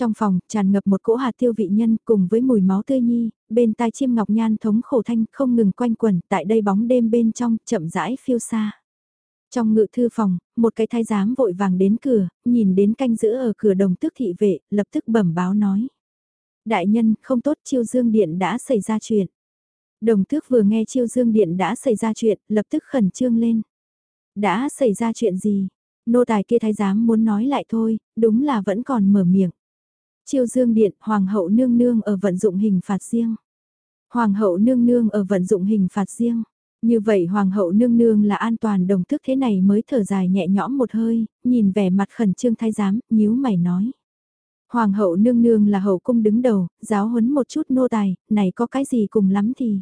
Trong phòng, tràn ngập một cỗ hạt tiêu vị nhân cùng với mùi máu tươi nhi, bên tai chiêm ngọc nhan thống khổ thanh không ngừng quanh quẩn, tại đây bóng đêm bên trong, chậm rãi phiêu xa. Trong ngự thư phòng, một cái thái giám vội vàng đến cửa, nhìn đến canh giữ ở cửa đồng tước thị vệ, lập tức bẩm báo nói. Đại nhân, không tốt chiêu dương điện đã xảy ra chuyện. Đồng tước vừa nghe chiêu dương điện đã xảy ra chuyện, lập tức khẩn trương lên. Đã xảy ra chuyện gì? Nô tài kia thái giám muốn nói lại thôi, đúng là vẫn còn mở miệng. Chiêu dương điện, hoàng hậu nương nương ở vận dụng hình phạt riêng. Hoàng hậu nương nương ở vận dụng hình phạt riêng. Như vậy hoàng hậu nương nương là an toàn đồng thức thế này mới thở dài nhẹ nhõm một hơi, nhìn vẻ mặt khẩn trương thái giám, nhíu mày nói. Hoàng hậu nương nương là hậu cung đứng đầu, giáo huấn một chút nô tài, này có cái gì cùng lắm thì.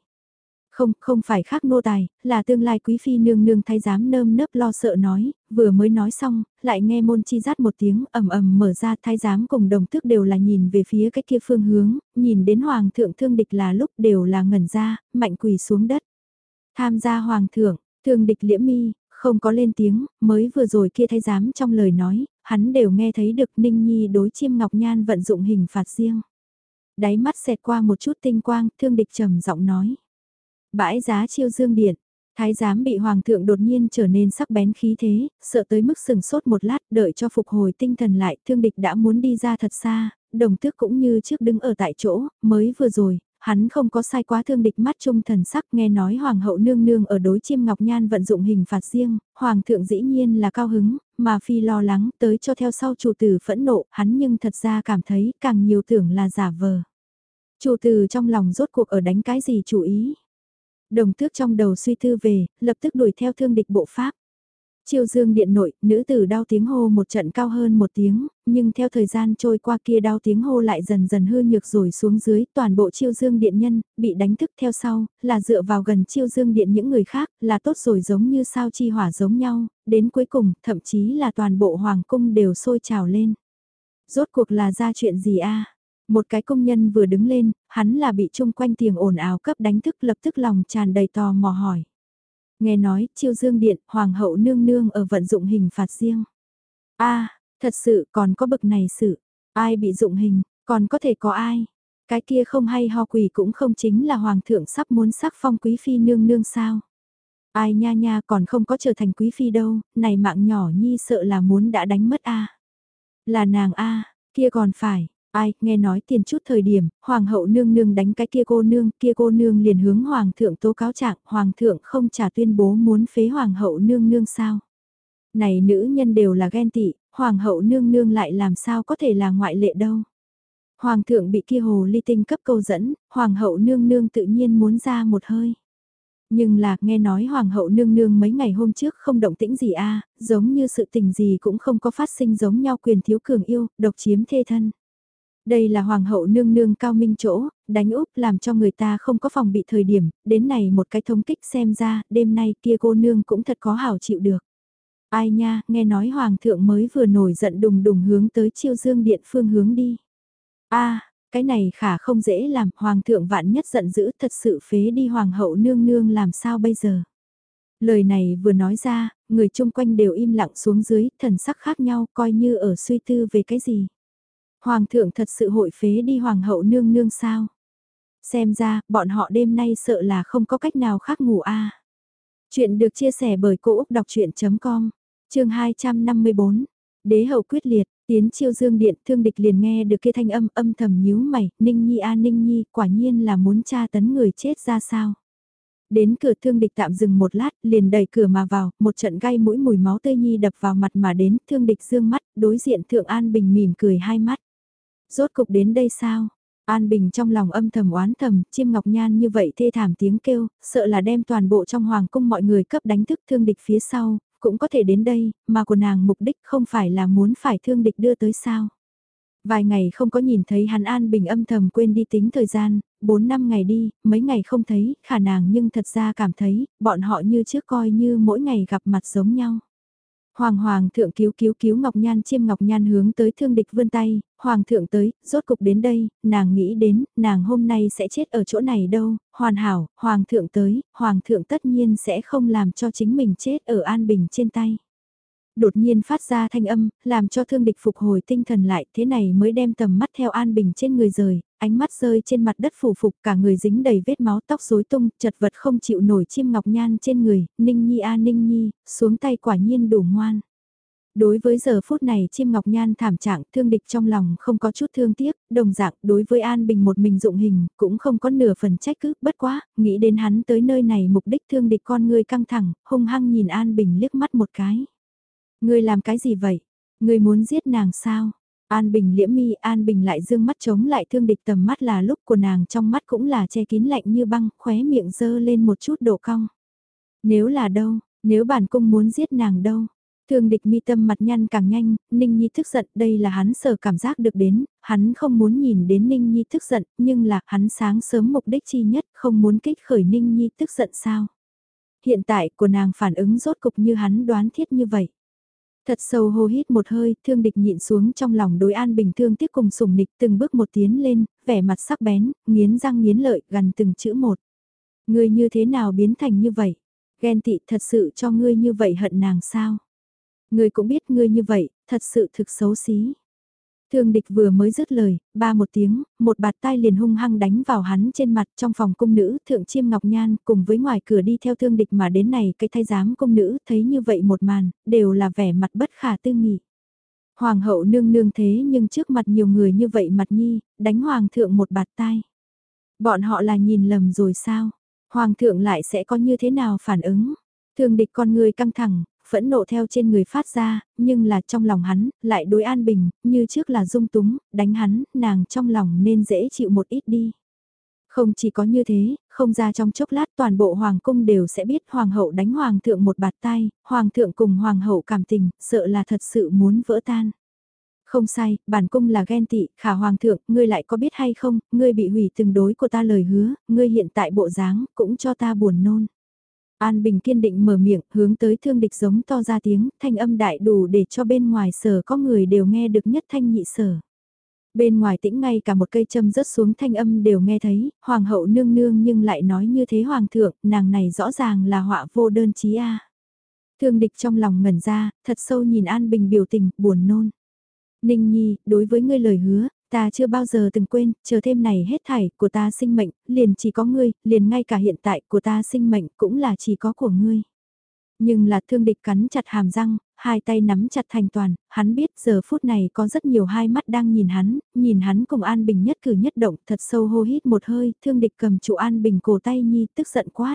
Không, không phải khác nô tài, là tương lai quý phi nương nương thái giám nơm nớp lo sợ nói, vừa mới nói xong, lại nghe môn chi rát một tiếng ầm ầm mở ra thái giám cùng đồng thức đều là nhìn về phía cái kia phương hướng, nhìn đến hoàng thượng thương địch là lúc đều là ngẩn ra, mạnh quỳ xuống đất. Tham gia hoàng thượng, thương địch liễm mi, không có lên tiếng, mới vừa rồi kia thái giám trong lời nói, hắn đều nghe thấy được Ninh Nhi đối chiêm ngọc nhan vận dụng hình phạt riêng. Đáy mắt xẹt qua một chút tinh quang, thương địch trầm giọng nói. Bãi giá chiêu dương điện, thái giám bị hoàng thượng đột nhiên trở nên sắc bén khí thế, sợ tới mức sừng sốt một lát đợi cho phục hồi tinh thần lại, thương địch đã muốn đi ra thật xa, đồng tước cũng như trước đứng ở tại chỗ, mới vừa rồi, hắn không có sai quá thương địch mắt trung thần sắc nghe nói hoàng hậu nương nương ở đối chiêm ngọc nhan vận dụng hình phạt riêng, hoàng thượng dĩ nhiên là cao hứng, mà phi lo lắng tới cho theo sau chủ tử phẫn nộ, hắn nhưng thật ra cảm thấy càng nhiều tưởng là giả vờ. Chủ tử trong lòng rốt cuộc ở đánh cái gì chủ ý. Đồng tước trong đầu suy tư về, lập tức đuổi theo thương địch bộ pháp. Chiêu dương điện nội, nữ tử đau tiếng hô một trận cao hơn một tiếng, nhưng theo thời gian trôi qua kia đau tiếng hô lại dần dần hư nhược rồi xuống dưới, toàn bộ chiêu dương điện nhân, bị đánh thức theo sau, là dựa vào gần chiêu dương điện những người khác, là tốt rồi giống như sao chi hỏa giống nhau, đến cuối cùng, thậm chí là toàn bộ hoàng cung đều sôi trào lên. Rốt cuộc là ra chuyện gì a Một cái công nhân vừa đứng lên, hắn là bị chung quanh tiếng ồn ào cấp đánh thức lập tức lòng tràn đầy tò mò hỏi. Nghe nói, chiêu dương điện, hoàng hậu nương nương ở vận dụng hình phạt riêng. a thật sự còn có bậc này sự. Ai bị dụng hình, còn có thể có ai? Cái kia không hay ho quỷ cũng không chính là hoàng thượng sắp muốn sắc phong quý phi nương nương sao. Ai nha nha còn không có trở thành quý phi đâu, này mạng nhỏ nhi sợ là muốn đã đánh mất a Là nàng a kia còn phải, Ai, nghe nói tiền chút thời điểm, hoàng hậu nương nương đánh cái kia cô nương, kia cô nương liền hướng hoàng thượng tố cáo trạng, hoàng thượng không trả tuyên bố muốn phế hoàng hậu nương nương sao. Này nữ nhân đều là ghen tị, hoàng hậu nương nương lại làm sao có thể là ngoại lệ đâu. Hoàng thượng bị kia hồ ly tinh cấp câu dẫn, hoàng hậu nương nương tự nhiên muốn ra một hơi. Nhưng là nghe nói hoàng hậu nương nương mấy ngày hôm trước không động tĩnh gì a giống như sự tình gì cũng không có phát sinh giống nhau quyền thiếu cường yêu, độc chiếm thê thân. Đây là hoàng hậu nương nương cao minh chỗ, đánh úp làm cho người ta không có phòng bị thời điểm, đến này một cái thống kích xem ra, đêm nay kia cô nương cũng thật khó hảo chịu được. Ai nha, nghe nói hoàng thượng mới vừa nổi giận đùng đùng hướng tới chiêu dương điện phương hướng đi. a cái này khả không dễ làm, hoàng thượng vạn nhất giận dữ thật sự phế đi hoàng hậu nương nương làm sao bây giờ. Lời này vừa nói ra, người chung quanh đều im lặng xuống dưới, thần sắc khác nhau coi như ở suy tư về cái gì. Hoàng thượng thật sự hội phế đi hoàng hậu nương nương sao? Xem ra, bọn họ đêm nay sợ là không có cách nào khác ngủ a. Chuyện được chia sẻ bởi Cô Úc Đọc Chuyện.com, chương 254, Đế hậu quyết liệt, tiến chiêu dương điện thương địch liền nghe được kia thanh âm âm thầm nhíu mày, ninh nhi a ninh nhi, quả nhiên là muốn tra tấn người chết ra sao. Đến cửa thương địch tạm dừng một lát, liền đẩy cửa mà vào, một trận gai mũi mùi máu tươi nhi đập vào mặt mà đến, thương địch dương mắt, đối diện thượng an bình mỉm cười hai mắt. Rốt cục đến đây sao? An Bình trong lòng âm thầm oán thầm, chiêm ngọc nhan như vậy thê thảm tiếng kêu, sợ là đem toàn bộ trong hoàng cung mọi người cấp đánh thức thương địch phía sau, cũng có thể đến đây, mà của nàng mục đích không phải là muốn phải thương địch đưa tới sao. Vài ngày không có nhìn thấy hắn An Bình âm thầm quên đi tính thời gian, 4 năm ngày đi, mấy ngày không thấy, khả nàng nhưng thật ra cảm thấy, bọn họ như trước coi như mỗi ngày gặp mặt giống nhau. Hoàng hoàng thượng cứu cứu cứu Ngọc Nhan chiêm Ngọc Nhan hướng tới thương địch vươn tay, hoàng thượng tới, rốt cục đến đây, nàng nghĩ đến, nàng hôm nay sẽ chết ở chỗ này đâu, hoàn hảo, hoàng thượng tới, hoàng thượng tất nhiên sẽ không làm cho chính mình chết ở an bình trên tay. Đột nhiên phát ra thanh âm, làm cho thương địch phục hồi tinh thần lại, thế này mới đem tầm mắt theo an bình trên người rời, ánh mắt rơi trên mặt đất phủ phục cả người dính đầy vết máu tóc rối tung, chật vật không chịu nổi chim ngọc nhan trên người, ninh nhi a ninh nhi, xuống tay quả nhiên đủ ngoan. Đối với giờ phút này chim ngọc nhan thảm trạng thương địch trong lòng không có chút thương tiếc, đồng dạng đối với An Bình một mình dụng hình, cũng không có nửa phần trách cứ, bất quá, nghĩ đến hắn tới nơi này mục đích thương địch con người căng thẳng, hung hăng nhìn An Bình liếc mắt một cái ngươi làm cái gì vậy? ngươi muốn giết nàng sao? An Bình liễm mi, An Bình lại dương mắt chống lại thương địch tầm mắt là lúc của nàng trong mắt cũng là che kín lạnh như băng, khóe miệng dơ lên một chút độ cong. Nếu là đâu, nếu bản cung muốn giết nàng đâu, Thương địch mi tâm mặt nhăn càng nhanh, Ninh Nhi tức giận, đây là hắn sở cảm giác được đến, hắn không muốn nhìn đến Ninh Nhi tức giận, nhưng là hắn sáng sớm mục đích chi nhất, không muốn kích khởi Ninh Nhi tức giận sao. Hiện tại của nàng phản ứng rốt cục như hắn đoán thiết như vậy. Thật sâu hô hít một hơi, thương địch nhịn xuống trong lòng đối an bình thương tiếc cùng sùng nịch từng bước một tiến lên, vẻ mặt sắc bén, nghiến răng nghiến lợi, gần từng chữ một. Ngươi như thế nào biến thành như vậy? Ghen tị thật sự cho ngươi như vậy hận nàng sao? Ngươi cũng biết ngươi như vậy, thật sự thực xấu xí. Thương địch vừa mới dứt lời, ba một tiếng, một bạt tai liền hung hăng đánh vào hắn trên mặt trong phòng cung nữ thượng chiêm ngọc nhan cùng với ngoài cửa đi theo thương địch mà đến này cái thay giám cung nữ thấy như vậy một màn, đều là vẻ mặt bất khả tư nghị. Hoàng hậu nương nương thế nhưng trước mặt nhiều người như vậy mặt nhi, đánh hoàng thượng một bạt tai. Bọn họ là nhìn lầm rồi sao? Hoàng thượng lại sẽ có như thế nào phản ứng? Thương địch con người căng thẳng, phẫn nộ theo trên người phát ra, nhưng là trong lòng hắn, lại đối an bình, như trước là dung túng, đánh hắn, nàng trong lòng nên dễ chịu một ít đi. Không chỉ có như thế, không ra trong chốc lát toàn bộ hoàng cung đều sẽ biết hoàng hậu đánh hoàng thượng một bạt tay, hoàng thượng cùng hoàng hậu cảm tình, sợ là thật sự muốn vỡ tan. Không sai, bản cung là ghen tị, khả hoàng thượng, ngươi lại có biết hay không, ngươi bị hủy từng đối của ta lời hứa, ngươi hiện tại bộ dáng, cũng cho ta buồn nôn. An Bình kiên định mở miệng, hướng tới thương địch giống to ra tiếng, thanh âm đại đủ để cho bên ngoài sở có người đều nghe được nhất thanh nhị sở. Bên ngoài tĩnh ngay cả một cây châm rớt xuống thanh âm đều nghe thấy, hoàng hậu nương nương nhưng lại nói như thế hoàng thượng, nàng này rõ ràng là họa vô đơn chí a. Thương địch trong lòng ngẩn ra, thật sâu nhìn An Bình biểu tình, buồn nôn. Ninh Nhi, đối với ngươi lời hứa, Ta chưa bao giờ từng quên, chờ thêm này hết thảy của ta sinh mệnh, liền chỉ có ngươi, liền ngay cả hiện tại của ta sinh mệnh cũng là chỉ có của ngươi. Nhưng là thương địch cắn chặt hàm răng, hai tay nắm chặt thành toàn, hắn biết giờ phút này có rất nhiều hai mắt đang nhìn hắn, nhìn hắn cùng An Bình nhất cử nhất động thật sâu hô hít một hơi, thương địch cầm trụ An Bình cổ tay nhi tức giận quát.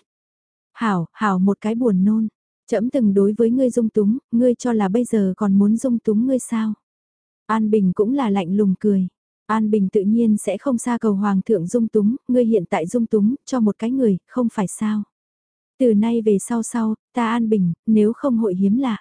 Hảo, hảo một cái buồn nôn, trẫm từng đối với ngươi dung túng, ngươi cho là bây giờ còn muốn dung túng ngươi sao? An Bình cũng là lạnh lùng cười. An Bình tự nhiên sẽ không xa cầu Hoàng thượng dung túng, ngươi hiện tại dung túng, cho một cái người, không phải sao. Từ nay về sau sau, ta An Bình, nếu không hội hiếm lạ.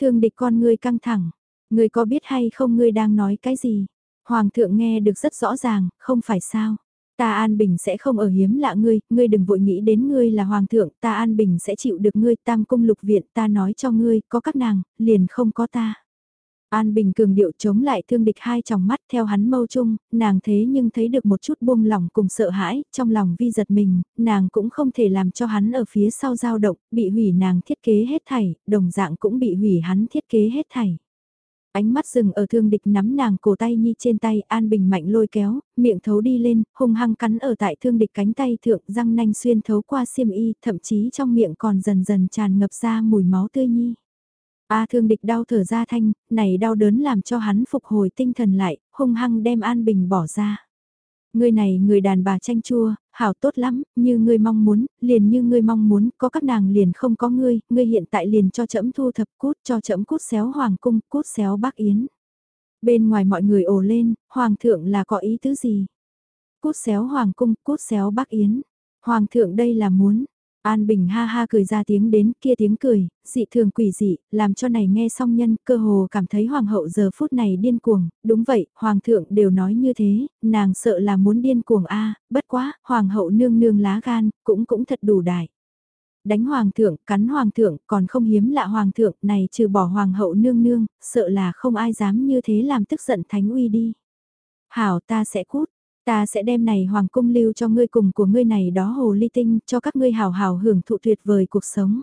Thương địch con ngươi căng thẳng, ngươi có biết hay không ngươi đang nói cái gì? Hoàng thượng nghe được rất rõ ràng, không phải sao. Ta An Bình sẽ không ở hiếm lạ ngươi, ngươi đừng vội nghĩ đến ngươi là hoàng thượng, ta An Bình sẽ chịu được ngươi tam cung lục viện, ta nói cho ngươi, có các nàng, liền không có ta. An Bình cường điệu chống lại thương địch hai tròng mắt theo hắn mâu chung, nàng thế nhưng thấy được một chút buông lỏng cùng sợ hãi, trong lòng vi giật mình, nàng cũng không thể làm cho hắn ở phía sau dao động, bị hủy nàng thiết kế hết thảy, đồng dạng cũng bị hủy hắn thiết kế hết thảy. Ánh mắt dừng ở thương địch nắm nàng cổ tay nhi trên tay, An Bình mạnh lôi kéo, miệng thấu đi lên, hung hăng cắn ở tại thương địch cánh tay thượng, răng nanh xuyên thấu qua xiêm y, thậm chí trong miệng còn dần dần tràn ngập ra mùi máu tươi nhi. A thương địch đau thở ra thanh, này đau đớn làm cho hắn phục hồi tinh thần lại, hung hăng đem An Bình bỏ ra. Người này người đàn bà tranh chua, hảo tốt lắm, như ngươi mong muốn, liền như ngươi mong muốn, có các nàng liền không có ngươi, ngươi hiện tại liền cho chậm thu thập cút cho chậm cút xéo hoàng cung, cút xéo bác yến. Bên ngoài mọi người ồ lên, hoàng thượng là có ý tứ gì? Cút xéo hoàng cung, cút xéo bác yến. Hoàng thượng đây là muốn, An Bình ha ha cười ra tiếng đến kia tiếng cười, dị thường quỷ dị, làm cho này nghe xong nhân cơ hồ cảm thấy hoàng hậu giờ phút này điên cuồng, đúng vậy, hoàng thượng đều nói như thế, nàng sợ là muốn điên cuồng a bất quá, hoàng hậu nương nương lá gan, cũng cũng thật đủ đại. Đánh hoàng thượng, cắn hoàng thượng, còn không hiếm lạ hoàng thượng, này trừ bỏ hoàng hậu nương nương, sợ là không ai dám như thế làm tức giận thánh uy đi. Hảo ta sẽ cút, Ta sẽ đem này hoàng cung lưu cho ngươi cùng của ngươi này đó hồ ly tinh cho các ngươi hào hào hưởng thụ tuyệt vời cuộc sống.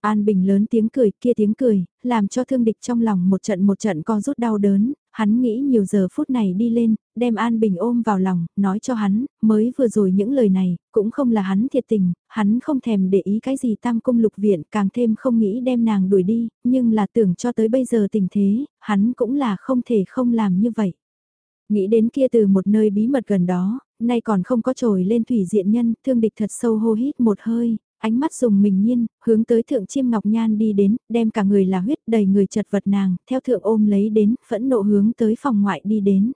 An Bình lớn tiếng cười kia tiếng cười, làm cho thương địch trong lòng một trận một trận co rút đau đớn, hắn nghĩ nhiều giờ phút này đi lên, đem An Bình ôm vào lòng, nói cho hắn, mới vừa rồi những lời này, cũng không là hắn thiệt tình, hắn không thèm để ý cái gì tam cung lục viện, càng thêm không nghĩ đem nàng đuổi đi, nhưng là tưởng cho tới bây giờ tình thế, hắn cũng là không thể không làm như vậy. Nghĩ đến kia từ một nơi bí mật gần đó, nay còn không có trồi lên thủy diện nhân, thương địch thật sâu hô hít một hơi, ánh mắt dùng mình nhiên, hướng tới thượng chiêm ngọc nhan đi đến, đem cả người là huyết đầy người chật vật nàng, theo thượng ôm lấy đến, phẫn nộ hướng tới phòng ngoại đi đến.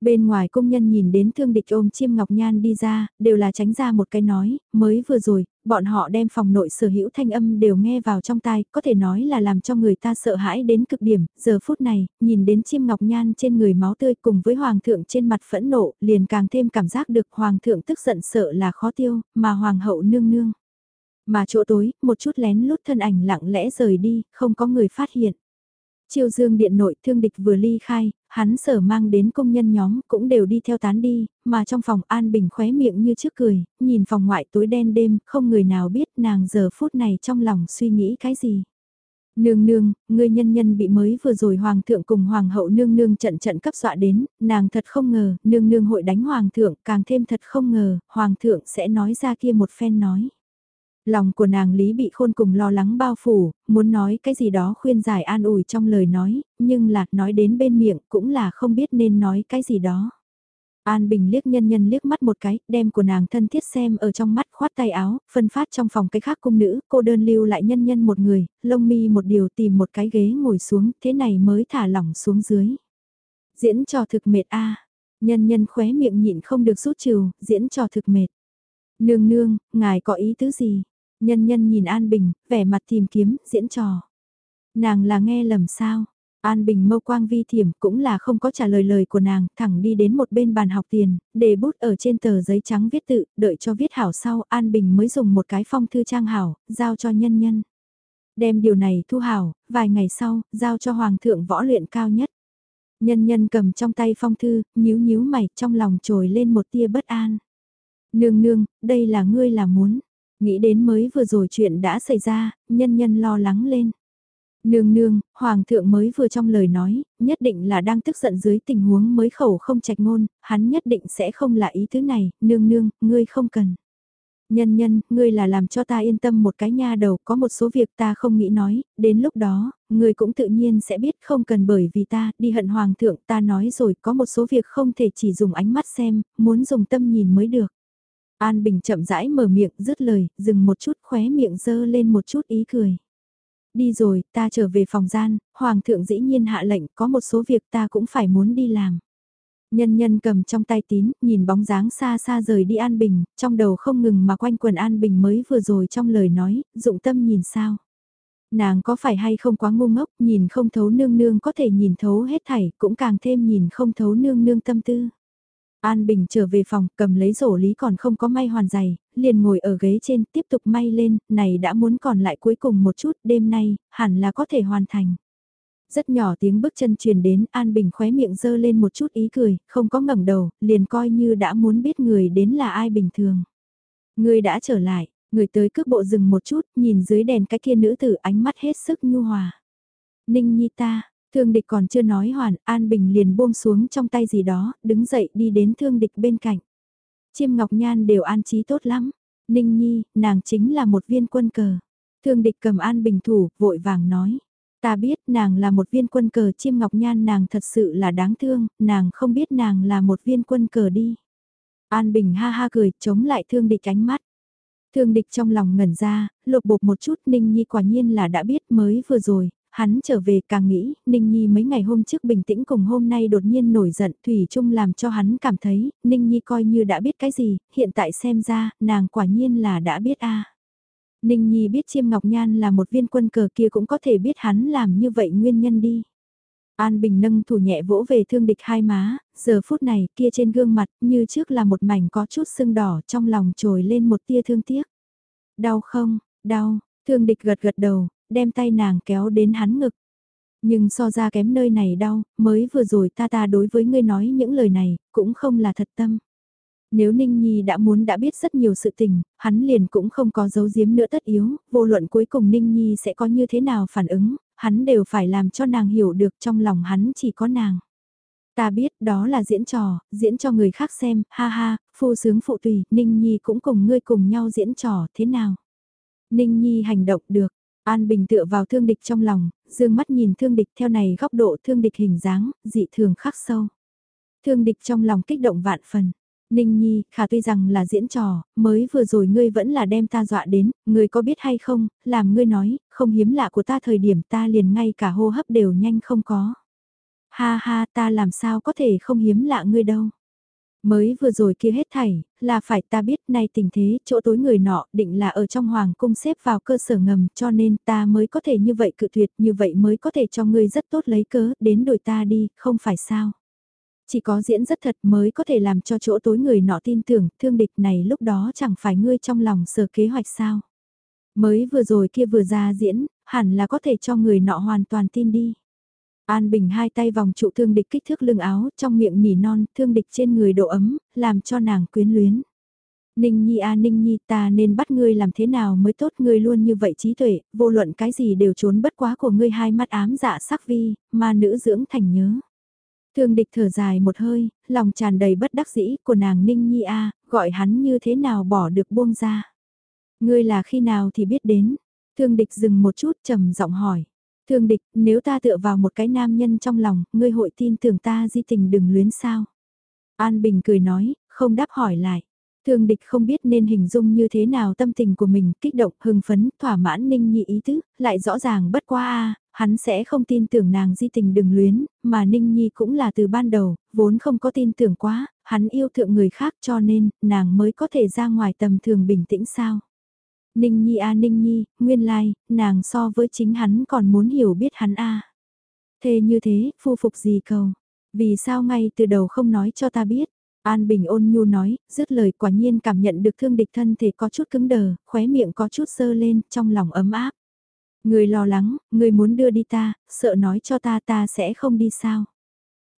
Bên ngoài công nhân nhìn đến thương địch ôm chiêm ngọc nhan đi ra, đều là tránh ra một cái nói, mới vừa rồi, Bọn họ đem phòng nội sở hữu thanh âm đều nghe vào trong tai, có thể nói là làm cho người ta sợ hãi đến cực điểm, giờ phút này, nhìn đến chiêm ngọc nhan trên người máu tươi cùng với hoàng thượng trên mặt phẫn nộ, liền càng thêm cảm giác được hoàng thượng tức giận sợ là khó tiêu, mà hoàng hậu nương nương. Mà chỗ tối, một chút lén lút thân ảnh lặng lẽ rời đi, không có người phát hiện. Chiêu dương điện nội thương địch vừa ly khai, hắn sở mang đến công nhân nhóm cũng đều đi theo tán đi, mà trong phòng an bình khóe miệng như trước cười, nhìn phòng ngoại tối đen đêm, không người nào biết nàng giờ phút này trong lòng suy nghĩ cái gì. Nương nương, người nhân nhân bị mới vừa rồi hoàng thượng cùng hoàng hậu nương nương trận trận cấp dọa đến, nàng thật không ngờ, nương nương hội đánh hoàng thượng, càng thêm thật không ngờ, hoàng thượng sẽ nói ra kia một phen nói. Lòng của nàng Lý bị khôn cùng lo lắng bao phủ, muốn nói cái gì đó khuyên giải an ủi trong lời nói, nhưng là nói đến bên miệng cũng là không biết nên nói cái gì đó. An Bình liếc nhân nhân liếc mắt một cái, đem của nàng thân thiết xem ở trong mắt khoát tay áo, phân phát trong phòng cái khác cung nữ, cô đơn lưu lại nhân nhân một người, lông mi một điều tìm một cái ghế ngồi xuống, thế này mới thả lỏng xuống dưới. Diễn trò thực mệt a nhân nhân khóe miệng nhịn không được rút trừ, diễn trò thực mệt. Nương nương, ngài có ý tứ gì? Nhân nhân nhìn An Bình, vẻ mặt tìm kiếm, diễn trò. Nàng là nghe lầm sao? An Bình mâu quang vi thiểm cũng là không có trả lời lời của nàng, thẳng đi đến một bên bàn học tiền, để bút ở trên tờ giấy trắng viết tự, đợi cho viết hảo sau, An Bình mới dùng một cái phong thư trang hảo, giao cho nhân nhân. Đem điều này thu hảo, vài ngày sau, giao cho Hoàng thượng võ luyện cao nhất. Nhân nhân cầm trong tay phong thư, nhíu nhíu mày, trong lòng trồi lên một tia bất an. Nương nương, đây là ngươi là muốn. Nghĩ đến mới vừa rồi chuyện đã xảy ra, nhân nhân lo lắng lên. Nương nương, Hoàng thượng mới vừa trong lời nói, nhất định là đang tức giận dưới tình huống mới khẩu không trạch ngôn, hắn nhất định sẽ không là ý thứ này, nương nương, ngươi không cần. Nhân nhân, ngươi là làm cho ta yên tâm một cái nha đầu, có một số việc ta không nghĩ nói, đến lúc đó, ngươi cũng tự nhiên sẽ biết không cần bởi vì ta, đi hận Hoàng thượng, ta nói rồi, có một số việc không thể chỉ dùng ánh mắt xem, muốn dùng tâm nhìn mới được. An Bình chậm rãi mở miệng, dứt lời, dừng một chút khóe miệng dơ lên một chút ý cười. Đi rồi, ta trở về phòng gian, Hoàng thượng dĩ nhiên hạ lệnh, có một số việc ta cũng phải muốn đi làm. Nhân nhân cầm trong tay tín, nhìn bóng dáng xa xa rời đi An Bình, trong đầu không ngừng mà quanh quần An Bình mới vừa rồi trong lời nói, dụng tâm nhìn sao. Nàng có phải hay không quá ngu ngốc, nhìn không thấu nương nương có thể nhìn thấu hết thảy, cũng càng thêm nhìn không thấu nương nương tâm tư. An Bình trở về phòng, cầm lấy rổ lý còn không có may hoàn giày, liền ngồi ở ghế trên tiếp tục may lên, này đã muốn còn lại cuối cùng một chút, đêm nay, hẳn là có thể hoàn thành. Rất nhỏ tiếng bước chân truyền đến, An Bình khóe miệng dơ lên một chút ý cười, không có ngẩng đầu, liền coi như đã muốn biết người đến là ai bình thường. Người đã trở lại, người tới cước bộ dừng một chút, nhìn dưới đèn cái kia nữ tử ánh mắt hết sức nhu hòa. Ninh Nhi ta, Thương địch còn chưa nói hoàn, An Bình liền buông xuống trong tay gì đó, đứng dậy đi đến thương địch bên cạnh. Chiêm Ngọc Nhan đều an trí tốt lắm. Ninh Nhi, nàng chính là một viên quân cờ. Thương địch cầm An Bình thủ, vội vàng nói. Ta biết nàng là một viên quân cờ chiêm ngọc nhan nàng thật sự là đáng thương, nàng không biết nàng là một viên quân cờ đi. An Bình ha ha cười, chống lại thương địch ánh mắt. Thương địch trong lòng ngẩn ra, lột bột một chút Ninh Nhi quả nhiên là đã biết mới vừa rồi, hắn trở về càng nghĩ, Ninh Nhi mấy ngày hôm trước bình tĩnh cùng hôm nay đột nhiên nổi giận Thủy chung làm cho hắn cảm thấy, Ninh Nhi coi như đã biết cái gì, hiện tại xem ra, nàng quả nhiên là đã biết a Ninh Nhi biết chiêm ngọc nhan là một viên quân cờ kia cũng có thể biết hắn làm như vậy nguyên nhân đi. An Bình nâng thủ nhẹ vỗ về thương địch hai má, giờ phút này kia trên gương mặt như trước là một mảnh có chút sưng đỏ trong lòng trồi lên một tia thương tiếc. Đau không, đau, thương địch gật gật đầu, đem tay nàng kéo đến hắn ngực. Nhưng so ra kém nơi này đau, mới vừa rồi ta ta đối với ngươi nói những lời này, cũng không là thật tâm. Nếu Ninh Nhi đã muốn đã biết rất nhiều sự tình, hắn liền cũng không có dấu giếm nữa tất yếu, vô luận cuối cùng Ninh Nhi sẽ có như thế nào phản ứng, hắn đều phải làm cho nàng hiểu được trong lòng hắn chỉ có nàng. Ta biết đó là diễn trò, diễn cho người khác xem, ha ha, phu sướng phụ tùy, Ninh Nhi cũng cùng ngươi cùng nhau diễn trò, thế nào? Ninh Nhi hành động được, An Bình tựa vào thương địch trong lòng, dương mắt nhìn thương địch theo này góc độ thương địch hình dáng, dị thường khắc sâu. Thương địch trong lòng kích động vạn phần. Ninh Nhi, khả tuy rằng là diễn trò, mới vừa rồi ngươi vẫn là đem ta dọa đến, ngươi có biết hay không, làm ngươi nói, không hiếm lạ của ta thời điểm ta liền ngay cả hô hấp đều nhanh không có. Ha ha ta làm sao có thể không hiếm lạ ngươi đâu. Mới vừa rồi kia hết thảy, là phải ta biết nay tình thế, chỗ tối người nọ định là ở trong hoàng cung xếp vào cơ sở ngầm cho nên ta mới có thể như vậy cự tuyệt, như vậy mới có thể cho ngươi rất tốt lấy cớ, đến đổi ta đi, không phải sao. Chỉ có diễn rất thật mới có thể làm cho chỗ tối người nọ tin tưởng, thương địch này lúc đó chẳng phải ngươi trong lòng sở kế hoạch sao. Mới vừa rồi kia vừa ra diễn, hẳn là có thể cho người nọ hoàn toàn tin đi. An Bình hai tay vòng trụ thương địch kích thước lưng áo, trong miệng nỉ non, thương địch trên người độ ấm, làm cho nàng quyến luyến. Ninh Nhi a Ninh Nhi ta nên bắt ngươi làm thế nào mới tốt ngươi luôn như vậy trí tuệ, vô luận cái gì đều trốn bất quá của ngươi hai mắt ám dạ sắc vi, mà nữ dưỡng thành nhớ. Thương địch thở dài một hơi, lòng tràn đầy bất đắc dĩ của nàng Ninh Nhi a gọi hắn như thế nào bỏ được buông ra. Ngươi là khi nào thì biết đến. Thương địch dừng một chút trầm giọng hỏi. Thương địch, nếu ta tựa vào một cái nam nhân trong lòng, ngươi hội tin tưởng ta di tình đừng luyến sao. An Bình cười nói, không đáp hỏi lại. Thương địch không biết nên hình dung như thế nào tâm tình của mình, kích động, hưng phấn, thỏa mãn ninh nhị ý tứ, lại rõ ràng bất qua a hắn sẽ không tin tưởng nàng di tình đừng luyến, mà ninh nhi cũng là từ ban đầu, vốn không có tin tưởng quá, hắn yêu thượng người khác cho nên, nàng mới có thể ra ngoài tầm thường bình tĩnh sao. Ninh Nhi a Ninh Nhi, nguyên lai, nàng so với chính hắn còn muốn hiểu biết hắn a. À. Thế như thế, phu phục gì cầu? Vì sao ngay từ đầu không nói cho ta biết? An Bình ôn nhu nói, dứt lời quả nhiên cảm nhận được thương địch thân thể có chút cứng đờ, khóe miệng có chút sơ lên, trong lòng ấm áp. Người lo lắng, người muốn đưa đi ta, sợ nói cho ta ta sẽ không đi sao.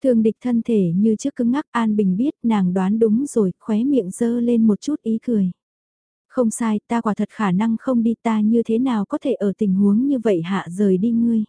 Thương địch thân thể như trước cứng ngắc An Bình biết nàng đoán đúng rồi, khóe miệng dơ lên một chút ý cười. Không sai, ta quả thật khả năng không đi ta như thế nào có thể ở tình huống như vậy hạ rời đi ngươi.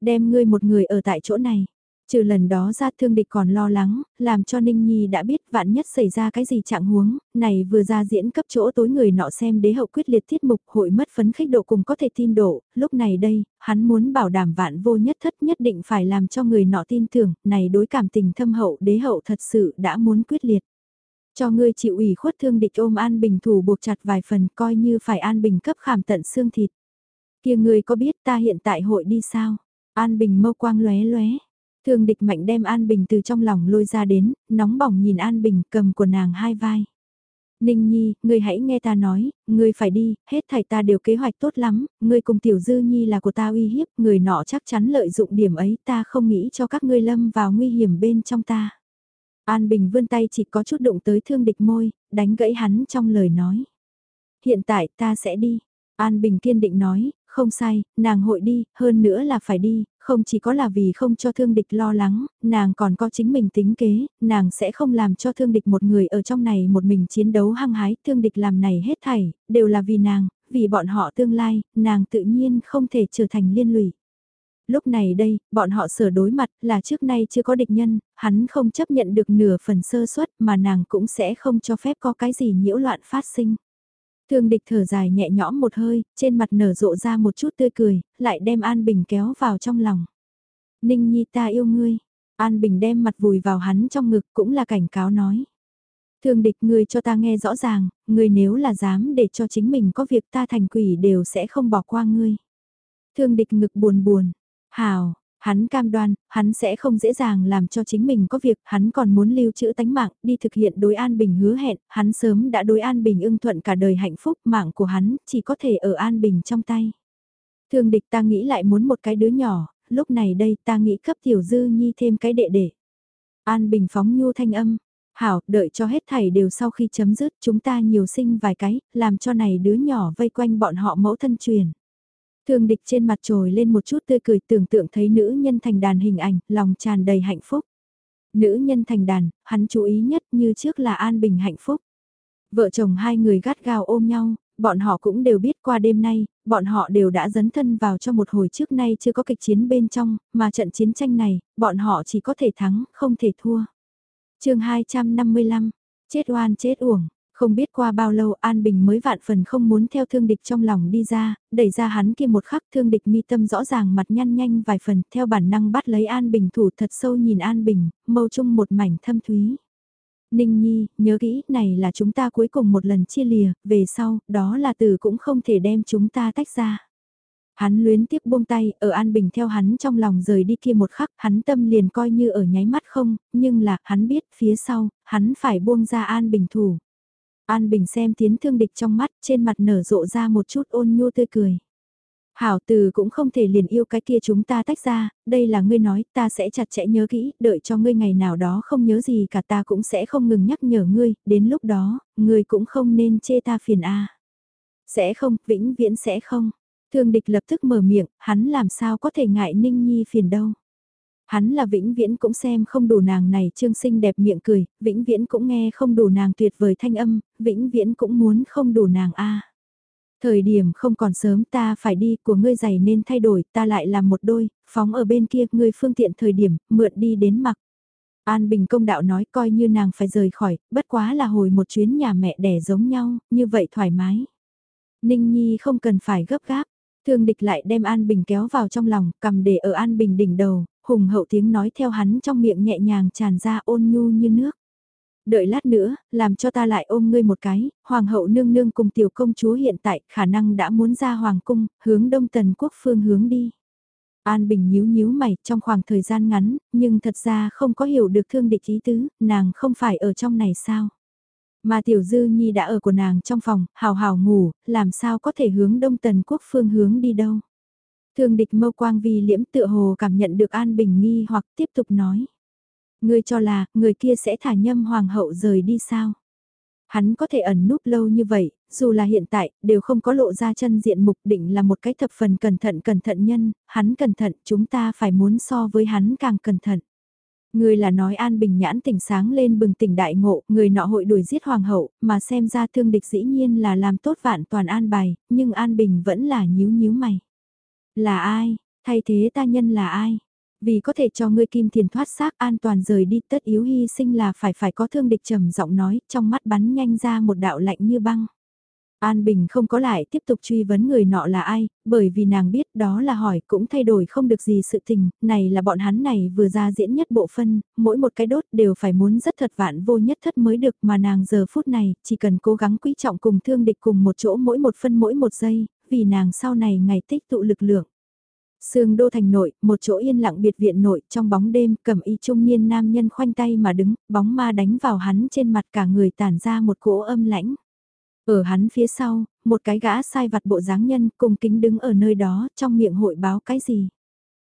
Đem ngươi một người ở tại chỗ này. Trừ lần đó ra thương địch còn lo lắng, làm cho Ninh Nhi đã biết vạn nhất xảy ra cái gì trạng huống, này vừa ra diễn cấp chỗ tối người nọ xem đế hậu quyết liệt tiết mục hội mất phấn khích độ cùng có thể tin độ, lúc này đây, hắn muốn bảo đảm vạn vô nhất thất nhất định phải làm cho người nọ tin tưởng, này đối cảm tình thâm hậu đế hậu thật sự đã muốn quyết liệt. Cho ngươi chịu ủy khuất thương địch ôm An Bình thủ buộc chặt vài phần coi như phải An Bình cấp khảm tận xương thịt. kia ngươi có biết ta hiện tại hội đi sao? An Bình mâu quang lóe lóe. Thương địch mạnh đem An Bình từ trong lòng lôi ra đến, nóng bỏng nhìn An Bình cầm của nàng hai vai. Ninh Nhi, ngươi hãy nghe ta nói, ngươi phải đi, hết thảy ta đều kế hoạch tốt lắm, ngươi cùng Tiểu Dư Nhi là của ta uy hiếp, người nọ chắc chắn lợi dụng điểm ấy ta không nghĩ cho các ngươi lâm vào nguy hiểm bên trong ta. An Bình vươn tay chỉ có chút đụng tới thương địch môi, đánh gãy hắn trong lời nói. Hiện tại ta sẽ đi. An Bình kiên định nói, không sai, nàng hội đi, hơn nữa là phải đi, không chỉ có là vì không cho thương địch lo lắng, nàng còn có chính mình tính kế, nàng sẽ không làm cho thương địch một người ở trong này một mình chiến đấu hăng hái, thương địch làm này hết thảy, đều là vì nàng, vì bọn họ tương lai, nàng tự nhiên không thể trở thành liên lụy lúc này đây, bọn họ sở đối mặt là trước nay chưa có địch nhân, hắn không chấp nhận được nửa phần sơ suất mà nàng cũng sẽ không cho phép có cái gì nhiễu loạn phát sinh. Thương địch thở dài nhẹ nhõm một hơi, trên mặt nở rộ ra một chút tươi cười, lại đem An Bình kéo vào trong lòng. Ninh Nhi ta yêu ngươi. An Bình đem mặt vùi vào hắn trong ngực cũng là cảnh cáo nói. Thương địch ngươi cho ta nghe rõ ràng, ngươi nếu là dám để cho chính mình có việc ta thành quỷ đều sẽ không bỏ qua ngươi. Thương địch ngực buồn buồn, Hào, hắn cam đoan, hắn sẽ không dễ dàng làm cho chính mình có việc, hắn còn muốn lưu trữ tánh mạng, đi thực hiện đối An Bình hứa hẹn, hắn sớm đã đối An Bình ưng thuận cả đời hạnh phúc, mạng của hắn chỉ có thể ở An Bình trong tay. Thường địch ta nghĩ lại muốn một cái đứa nhỏ, lúc này đây ta nghĩ cấp tiểu dư nhi thêm cái đệ đệ. An Bình phóng nhu thanh âm, hảo, đợi cho hết thảy đều sau khi chấm dứt chúng ta nhiều sinh vài cái, làm cho này đứa nhỏ vây quanh bọn họ mẫu thân truyền. Thương địch trên mặt trồi lên một chút tươi cười tưởng tượng thấy nữ nhân thành đàn hình ảnh, lòng tràn đầy hạnh phúc. Nữ nhân thành đàn, hắn chú ý nhất như trước là an bình hạnh phúc. Vợ chồng hai người gắt gao ôm nhau, bọn họ cũng đều biết qua đêm nay, bọn họ đều đã dấn thân vào cho một hồi trước nay chưa có kịch chiến bên trong, mà trận chiến tranh này, bọn họ chỉ có thể thắng, không thể thua. chương 255, chết oan chết uổng, không biết qua bao lâu An Bình mới vạn phần không muốn theo thương địch trong lòng đi ra, đẩy ra hắn kia một khắc thương địch mi tâm rõ ràng mặt nhăn nhanh vài phần theo bản năng bắt lấy An Bình thủ thật sâu nhìn An Bình, mâu chung một mảnh thâm thúy. Ninh Nhi, nhớ kỹ, này là chúng ta cuối cùng một lần chia lìa, về sau, đó là từ cũng không thể đem chúng ta tách ra. Hắn luyến tiếp buông tay, ở An Bình theo hắn trong lòng rời đi kia một khắc, hắn tâm liền coi như ở nháy mắt không, nhưng là, hắn biết, phía sau, hắn phải buông ra An Bình thủ. An Bình xem tiến thương địch trong mắt, trên mặt nở rộ ra một chút ôn nhu tươi cười. Hảo từ cũng không thể liền yêu cái kia chúng ta tách ra, đây là ngươi nói, ta sẽ chặt chẽ nhớ kỹ, đợi cho ngươi ngày nào đó không nhớ gì cả ta cũng sẽ không ngừng nhắc nhở ngươi, đến lúc đó, ngươi cũng không nên chê ta phiền a. Sẽ không, vĩnh viễn sẽ không. Thương địch lập tức mở miệng, hắn làm sao có thể ngại Ninh Nhi phiền đâu. Hắn là vĩnh viễn cũng xem không đủ nàng này trương sinh đẹp miệng cười, vĩnh viễn cũng nghe không đủ nàng tuyệt vời thanh âm, vĩnh viễn cũng muốn không đủ nàng a. Thời điểm không còn sớm ta phải đi của ngươi giày nên thay đổi ta lại làm một đôi, phóng ở bên kia ngươi phương tiện thời điểm, mượn đi đến mặc. An Bình công đạo nói coi như nàng phải rời khỏi, bất quá là hồi một chuyến nhà mẹ đẻ giống nhau, như vậy thoải mái. Ninh Nhi không cần phải gấp gáp, thương địch lại đem An Bình kéo vào trong lòng, cầm để ở An Bình đỉnh đầu, hùng hậu tiếng nói theo hắn trong miệng nhẹ nhàng tràn ra ôn nhu như nước. Đợi lát nữa, làm cho ta lại ôm ngươi một cái, hoàng hậu nương nương cùng tiểu công chúa hiện tại khả năng đã muốn ra hoàng cung, hướng đông tần quốc phương hướng đi. An Bình nhíu nhíu mày trong khoảng thời gian ngắn, nhưng thật ra không có hiểu được thương địch ý tứ, nàng không phải ở trong này sao. Mà tiểu dư nhi đã ở của nàng trong phòng, hào hào ngủ, làm sao có thể hướng đông tần quốc phương hướng đi đâu. Thương địch mâu quang vi liễm tựa hồ cảm nhận được An Bình nghi hoặc tiếp tục nói. Ngươi cho là, người kia sẽ thả nhâm hoàng hậu rời đi sao? Hắn có thể ẩn núp lâu như vậy, dù là hiện tại, đều không có lộ ra chân diện mục định là một cái thập phần cẩn thận cẩn thận nhân, hắn cẩn thận, chúng ta phải muốn so với hắn càng cẩn thận. Người là nói An Bình nhãn tỉnh sáng lên bừng tỉnh đại ngộ, người nọ hội đuổi giết hoàng hậu, mà xem ra thương địch dĩ nhiên là làm tốt vạn toàn an bài, nhưng An Bình vẫn là nhíu nhíu mày. Là ai? Thay thế ta nhân là ai? Vì có thể cho ngươi kim thiền thoát xác an toàn rời đi tất yếu hy sinh là phải phải có thương địch trầm giọng nói, trong mắt bắn nhanh ra một đạo lạnh như băng. An Bình không có lại tiếp tục truy vấn người nọ là ai, bởi vì nàng biết đó là hỏi cũng thay đổi không được gì sự tình, này là bọn hắn này vừa ra diễn nhất bộ phân, mỗi một cái đốt đều phải muốn rất thật vạn vô nhất thất mới được mà nàng giờ phút này chỉ cần cố gắng quý trọng cùng thương địch cùng một chỗ mỗi một phân mỗi một giây, vì nàng sau này ngày tích tụ lực lượng. Sương đô thành nội, một chỗ yên lặng biệt viện nội, trong bóng đêm, cầm y trung niên nam nhân khoanh tay mà đứng, bóng ma đánh vào hắn trên mặt cả người tản ra một cỗ âm lãnh. Ở hắn phía sau, một cái gã sai vặt bộ dáng nhân cùng kính đứng ở nơi đó, trong miệng hội báo cái gì.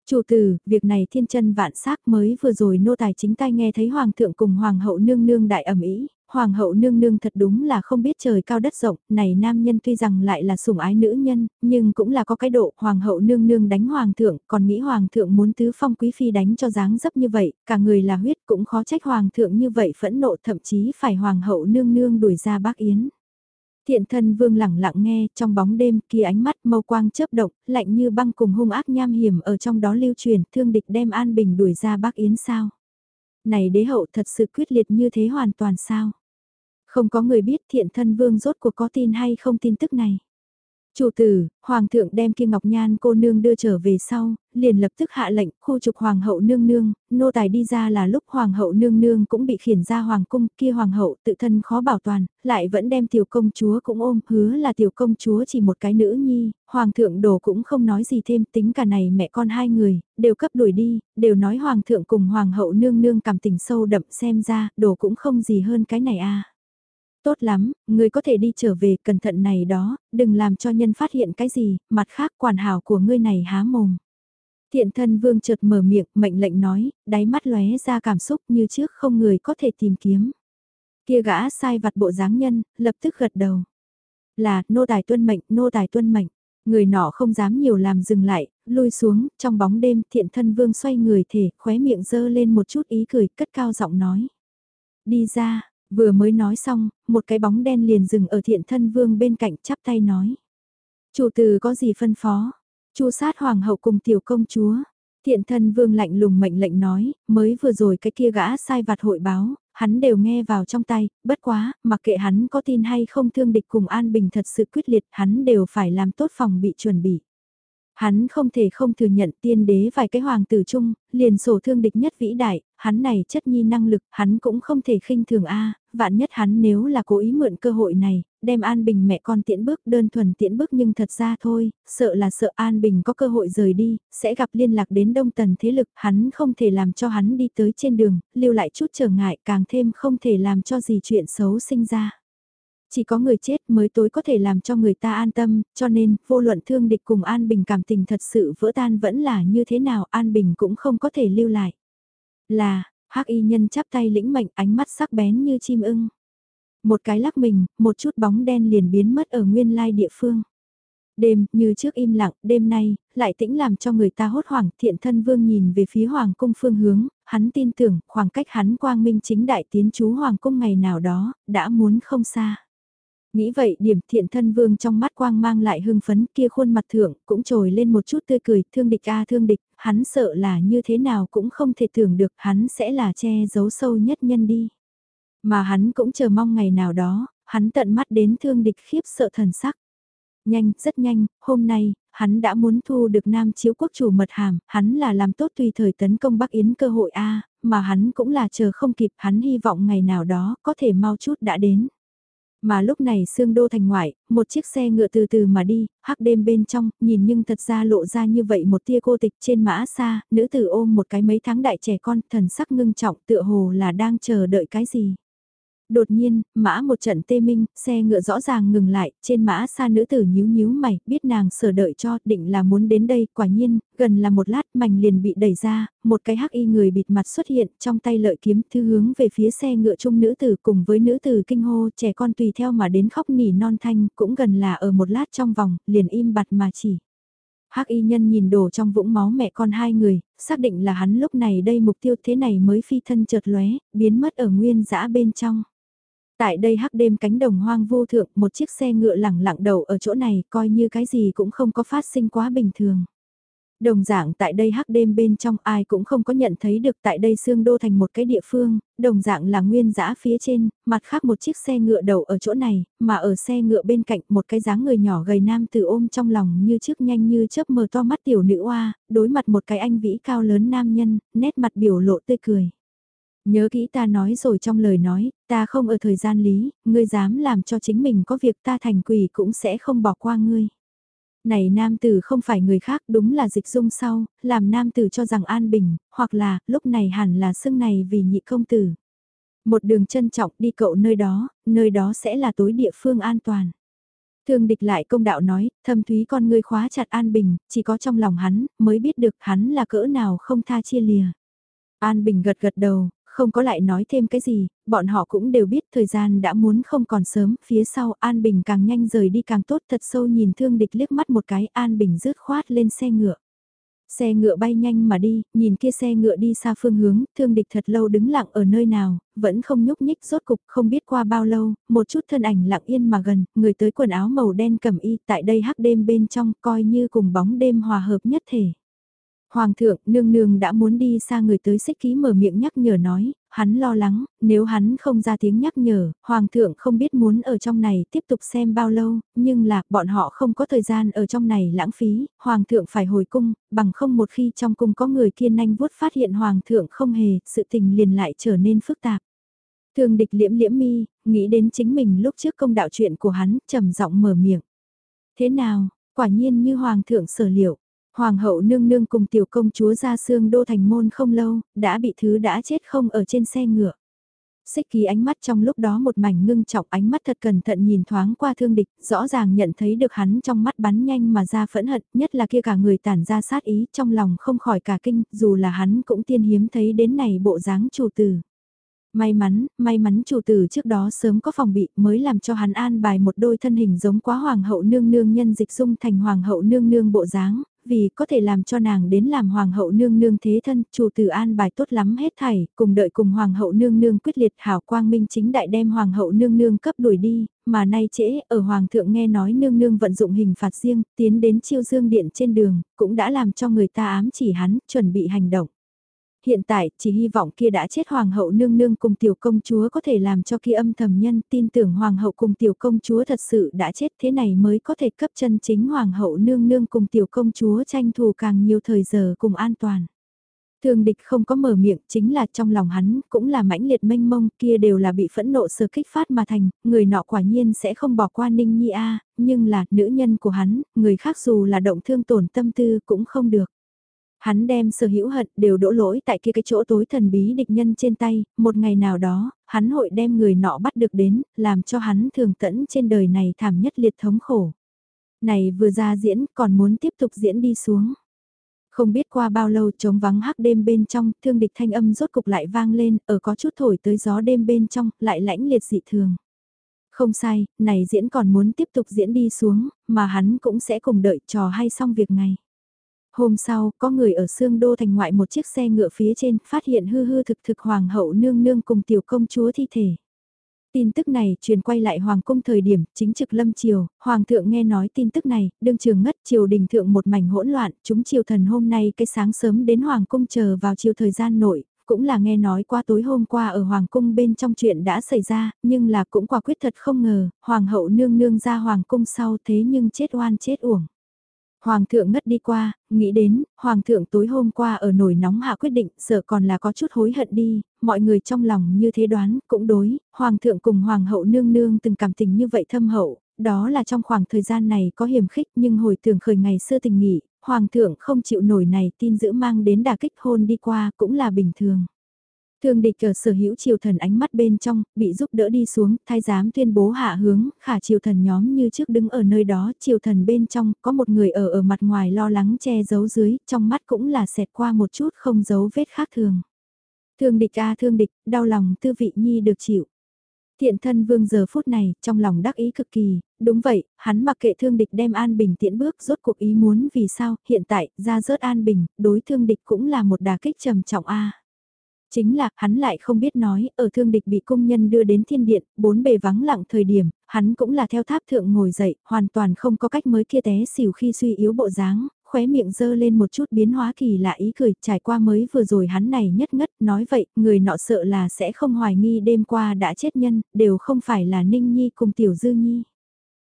Chủ tử, việc này thiên chân vạn xác mới vừa rồi nô tài chính tay nghe thấy hoàng thượng cùng hoàng hậu nương nương đại ẩm ý, hoàng hậu nương nương thật đúng là không biết trời cao đất rộng, này nam nhân tuy rằng lại là sủng ái nữ nhân, nhưng cũng là có cái độ, hoàng hậu nương nương đánh hoàng thượng, còn nghĩ hoàng thượng muốn tứ phong quý phi đánh cho dáng dấp như vậy, cả người là huyết cũng khó trách hoàng thượng như vậy phẫn nộ thậm chí phải hoàng hậu nương nương đuổi ra bác yến. Thiện thân vương lẳng lặng nghe, trong bóng đêm kia ánh mắt mâu quang chớp động, lạnh như băng cùng hung ác nham hiểm ở trong đó lưu truyền, thương địch đem an bình đuổi ra bác yến sao. Này đế hậu thật sự quyết liệt như thế hoàn toàn sao. Không có người biết thiện thân vương rốt cuộc có tin hay không tin tức này. Chủ tử, hoàng thượng đem kia ngọc nhan cô nương đưa trở về sau, liền lập tức hạ lệnh khu trục hoàng hậu nương nương, nô tài đi ra là lúc hoàng hậu nương nương cũng bị khiển ra hoàng cung, kia hoàng hậu tự thân khó bảo toàn, lại vẫn đem tiểu công chúa cũng ôm, hứa là tiểu công chúa chỉ một cái nữ nhi, hoàng thượng đồ cũng không nói gì thêm, tính cả này mẹ con hai người, đều cấp đuổi đi, đều nói hoàng thượng cùng hoàng hậu nương nương cảm tình sâu đậm xem ra, đồ cũng không gì hơn cái này a. Tốt lắm, người có thể đi trở về cẩn thận này đó, đừng làm cho nhân phát hiện cái gì, mặt khác quản hảo của ngươi này há mồm. Thiện thân vương chợt mở miệng, mệnh lệnh nói, đáy mắt lóe ra cảm xúc như trước không người có thể tìm kiếm. Kia gã sai vặt bộ dáng nhân, lập tức gật đầu. Là, nô tài tuân mệnh, nô tài tuân mệnh. Người nọ không dám nhiều làm dừng lại, lui xuống, trong bóng đêm thiện thân vương xoay người thể, khóe miệng dơ lên một chút ý cười, cất cao giọng nói. Đi ra, Vừa mới nói xong, một cái bóng đen liền dừng ở thiện thân vương bên cạnh chắp tay nói. Chủ tử có gì phân phó? Chu sát hoàng hậu cùng tiểu công chúa. Thiện thân vương lạnh lùng mệnh lệnh nói, mới vừa rồi cái kia gã sai vặt hội báo, hắn đều nghe vào trong tay, bất quá, mặc kệ hắn có tin hay không thương địch cùng An Bình thật sự quyết liệt, hắn đều phải làm tốt phòng bị chuẩn bị. Hắn không thể không thừa nhận tiên đế vài cái hoàng tử chung, liền sổ thương địch nhất vĩ đại, hắn này chất nhi năng lực, hắn cũng không thể khinh thường a vạn nhất hắn nếu là cố ý mượn cơ hội này, đem An Bình mẹ con tiễn bước đơn thuần tiễn bước nhưng thật ra thôi, sợ là sợ An Bình có cơ hội rời đi, sẽ gặp liên lạc đến đông tần thế lực, hắn không thể làm cho hắn đi tới trên đường, lưu lại chút trở ngại càng thêm không thể làm cho gì chuyện xấu sinh ra. Chỉ có người chết mới tối có thể làm cho người ta an tâm, cho nên, vô luận thương địch cùng An Bình cảm tình thật sự vỡ tan vẫn là như thế nào An Bình cũng không có thể lưu lại. Là, hắc y nhân chắp tay lĩnh mệnh ánh mắt sắc bén như chim ưng. Một cái lắc mình, một chút bóng đen liền biến mất ở nguyên lai địa phương. Đêm, như trước im lặng, đêm nay, lại tĩnh làm cho người ta hốt hoảng, thiện thân vương nhìn về phía hoàng cung phương hướng, hắn tin tưởng, khoảng cách hắn quang minh chính đại tiến chú hoàng cung ngày nào đó, đã muốn không xa. Nghĩ vậy điểm thiện thân vương trong mắt quang mang lại hưng phấn kia khuôn mặt thượng cũng trồi lên một chút tươi cười, thương địch a thương địch, hắn sợ là như thế nào cũng không thể tưởng được hắn sẽ là che giấu sâu nhất nhân đi. Mà hắn cũng chờ mong ngày nào đó, hắn tận mắt đến thương địch khiếp sợ thần sắc. Nhanh, rất nhanh, hôm nay, hắn đã muốn thu được Nam Chiếu Quốc chủ mật hàm, hắn là làm tốt tùy thời tấn công Bắc Yến cơ hội A, mà hắn cũng là chờ không kịp, hắn hy vọng ngày nào đó có thể mau chút đã đến. Mà lúc này xương đô thành ngoại, một chiếc xe ngựa từ từ mà đi, hắc đêm bên trong, nhìn nhưng thật ra lộ ra như vậy một tia cô tịch trên mã xa, nữ tử ôm một cái mấy tháng đại trẻ con, thần sắc ngưng trọng tựa hồ là đang chờ đợi cái gì. Đột nhiên, mã một trận tê minh, xe ngựa rõ ràng ngừng lại, trên mã xa nữ tử nhíu nhíu mày, biết nàng sở đợi cho, định là muốn đến đây, quả nhiên, gần là một lát mảnh liền bị đẩy ra, một cái hắc y người bịt mặt xuất hiện, trong tay lợi kiếm thư hướng về phía xe ngựa chung nữ tử cùng với nữ tử kinh hô, trẻ con tùy theo mà đến khóc nỉ non thanh, cũng gần là ở một lát trong vòng, liền im bặt mà chỉ. Hắc y nhân nhìn đổ trong vũng máu mẹ con hai người, xác định là hắn lúc này đây mục tiêu thế này mới phi thân chợt lóe, biến mất ở nguyên dã bên trong. Tại đây hắc đêm cánh đồng hoang vô thượng, một chiếc xe ngựa lẳng lặng đầu ở chỗ này coi như cái gì cũng không có phát sinh quá bình thường. Đồng dạng tại đây hắc đêm bên trong ai cũng không có nhận thấy được tại đây xương đô thành một cái địa phương, đồng dạng là nguyên dã phía trên, mặt khác một chiếc xe ngựa đầu ở chỗ này, mà ở xe ngựa bên cạnh một cái dáng người nhỏ gầy nam từ ôm trong lòng như trước nhanh như chớp mờ to mắt tiểu nữ oa, đối mặt một cái anh vĩ cao lớn nam nhân, nét mặt biểu lộ tươi cười. Nhớ kỹ ta nói rồi trong lời nói, ta không ở thời gian lý, ngươi dám làm cho chính mình có việc ta thành quỷ cũng sẽ không bỏ qua ngươi. Này nam tử không phải người khác đúng là dịch dung sau, làm nam tử cho rằng an bình, hoặc là lúc này hẳn là xưng này vì nhị công tử. Một đường trân trọng đi cậu nơi đó, nơi đó sẽ là tối địa phương an toàn. Thương địch lại công đạo nói, thâm thúy con ngươi khóa chặt an bình, chỉ có trong lòng hắn, mới biết được hắn là cỡ nào không tha chia lìa. An Bình gật gật đầu, không có lại nói thêm cái gì, bọn họ cũng đều biết thời gian đã muốn không còn sớm, phía sau An Bình càng nhanh rời đi càng tốt thật sâu nhìn thương địch liếc mắt một cái An Bình rứt khoát lên xe ngựa. Xe ngựa bay nhanh mà đi, nhìn kia xe ngựa đi xa phương hướng, thương địch thật lâu đứng lặng ở nơi nào, vẫn không nhúc nhích rốt cục không biết qua bao lâu, một chút thân ảnh lặng yên mà gần, người tới quần áo màu đen cầm y tại đây hắc đêm bên trong coi như cùng bóng đêm hòa hợp nhất thể. Hoàng thượng, nương nương đã muốn đi xa người tới xích ký mở miệng nhắc nhở nói, hắn lo lắng, nếu hắn không ra tiếng nhắc nhở, Hoàng thượng không biết muốn ở trong này tiếp tục xem bao lâu, nhưng là bọn họ không có thời gian ở trong này lãng phí, Hoàng thượng phải hồi cung, bằng không một khi trong cung có người kiên nhanh vuốt phát hiện Hoàng thượng không hề, sự tình liền lại trở nên phức tạp. Thường địch liễm liễm mi, nghĩ đến chính mình lúc trước công đạo chuyện của hắn, trầm giọng mở miệng. Thế nào, quả nhiên như Hoàng thượng sở liệu Hoàng hậu nương nương cùng tiểu công chúa ra xương đô thành môn không lâu, đã bị thứ đã chết không ở trên xe ngựa. Xích ký ánh mắt trong lúc đó một mảnh ngưng chọc ánh mắt thật cẩn thận nhìn thoáng qua thương địch, rõ ràng nhận thấy được hắn trong mắt bắn nhanh mà ra phẫn hận, nhất là kia cả người tản ra sát ý trong lòng không khỏi cả kinh, dù là hắn cũng tiên hiếm thấy đến này bộ dáng chủ tử. May mắn, may mắn chủ tử trước đó sớm có phòng bị mới làm cho hắn an bài một đôi thân hình giống quá hoàng hậu nương nương nhân dịch dung thành hoàng hậu nương nương bộ dáng, vì có thể làm cho nàng đến làm hoàng hậu nương nương thế thân, chủ tử an bài tốt lắm hết thảy, cùng đợi cùng hoàng hậu nương nương quyết liệt hảo quang minh chính đại đem hoàng hậu nương nương cấp đuổi đi, mà nay trễ, ở hoàng thượng nghe nói nương nương vận dụng hình phạt riêng, tiến đến chiêu dương điện trên đường, cũng đã làm cho người ta ám chỉ hắn, chuẩn bị hành động hiện tại chỉ hy vọng kia đã chết hoàng hậu nương nương cùng tiểu công chúa có thể làm cho kia âm thầm nhân tin tưởng hoàng hậu cùng tiểu công chúa thật sự đã chết thế này mới có thể cấp chân chính hoàng hậu nương nương cùng tiểu công chúa tranh thủ càng nhiều thời giờ cùng an toàn. thường địch không có mở miệng chính là trong lòng hắn cũng là mãnh liệt mênh mông kia đều là bị phẫn nộ sơ kích phát mà thành, người nọ quả nhiên sẽ không bỏ qua Ninh Nhi A, nhưng là nữ nhân của hắn, người khác dù là động thương tổn tâm tư cũng không được. Hắn đem sở hữu hận đều đổ lỗi tại kia cái chỗ tối thần bí địch nhân trên tay, một ngày nào đó, hắn hội đem người nọ bắt được đến, làm cho hắn thường tẫn trên đời này thảm nhất liệt thống khổ. Này vừa ra diễn còn muốn tiếp tục diễn đi xuống. Không biết qua bao lâu trống vắng hắc đêm bên trong, thương địch thanh âm rốt cục lại vang lên, ở có chút thổi tới gió đêm bên trong, lại lãnh liệt dị thường. Không sai, này diễn còn muốn tiếp tục diễn đi xuống, mà hắn cũng sẽ cùng đợi trò hay xong việc này. Hôm sau, có người ở xương đô thành ngoại một chiếc xe ngựa phía trên, phát hiện hư hư thực thực hoàng hậu nương nương cùng tiểu công chúa thi thể. Tin tức này truyền quay lại Hoàng cung thời điểm chính trực lâm triều, Hoàng thượng nghe nói tin tức này, đương trường ngất triều đình thượng một mảnh hỗn loạn, chúng triều thần hôm nay cái sáng sớm đến Hoàng cung chờ vào chiều thời gian nội, cũng là nghe nói qua tối hôm qua ở Hoàng cung bên trong chuyện đã xảy ra, nhưng là cũng quả quyết thật không ngờ, Hoàng hậu nương nương ra Hoàng cung sau thế nhưng chết oan chết uổng. Hoàng thượng ngất đi qua, nghĩ đến, Hoàng thượng tối hôm qua ở nổi nóng hạ quyết định, sợ còn là có chút hối hận đi, mọi người trong lòng như thế đoán, cũng đối, Hoàng thượng cùng Hoàng hậu nương nương từng cảm tình như vậy thâm hậu, đó là trong khoảng thời gian này có hiểm khích nhưng hồi tưởng khởi ngày xưa tình nghỉ, Hoàng thượng không chịu nổi này tin giữ mang đến đà kích hôn đi qua cũng là bình thường. Thương địch ở sở hữu triều thần ánh mắt bên trong, bị giúp đỡ đi xuống, thái giám tuyên bố hạ hướng, khả triều thần nhóm như trước đứng ở nơi đó, triều thần bên trong, có một người ở ở mặt ngoài lo lắng che giấu dưới, trong mắt cũng là xẹt qua một chút không giấu vết khác thường. Thương địch a thương địch, đau lòng tư vị nhi được chịu. Thiện thân vương giờ phút này, trong lòng đắc ý cực kỳ, đúng vậy, hắn mặc kệ thương địch đem an bình tiễn bước rốt cuộc ý muốn vì sao, hiện tại, ra rớt an bình, đối thương địch cũng là một đà kích trầm trọng a Chính là, hắn lại không biết nói, ở thương địch bị công nhân đưa đến thiên điện, bốn bề vắng lặng thời điểm, hắn cũng là theo tháp thượng ngồi dậy, hoàn toàn không có cách mới kia té xỉu khi suy yếu bộ dáng, khóe miệng dơ lên một chút biến hóa kỳ lạ ý cười, trải qua mới vừa rồi hắn này nhất ngất, nói vậy, người nọ sợ là sẽ không hoài nghi đêm qua đã chết nhân, đều không phải là Ninh Nhi cùng Tiểu Dư Nhi.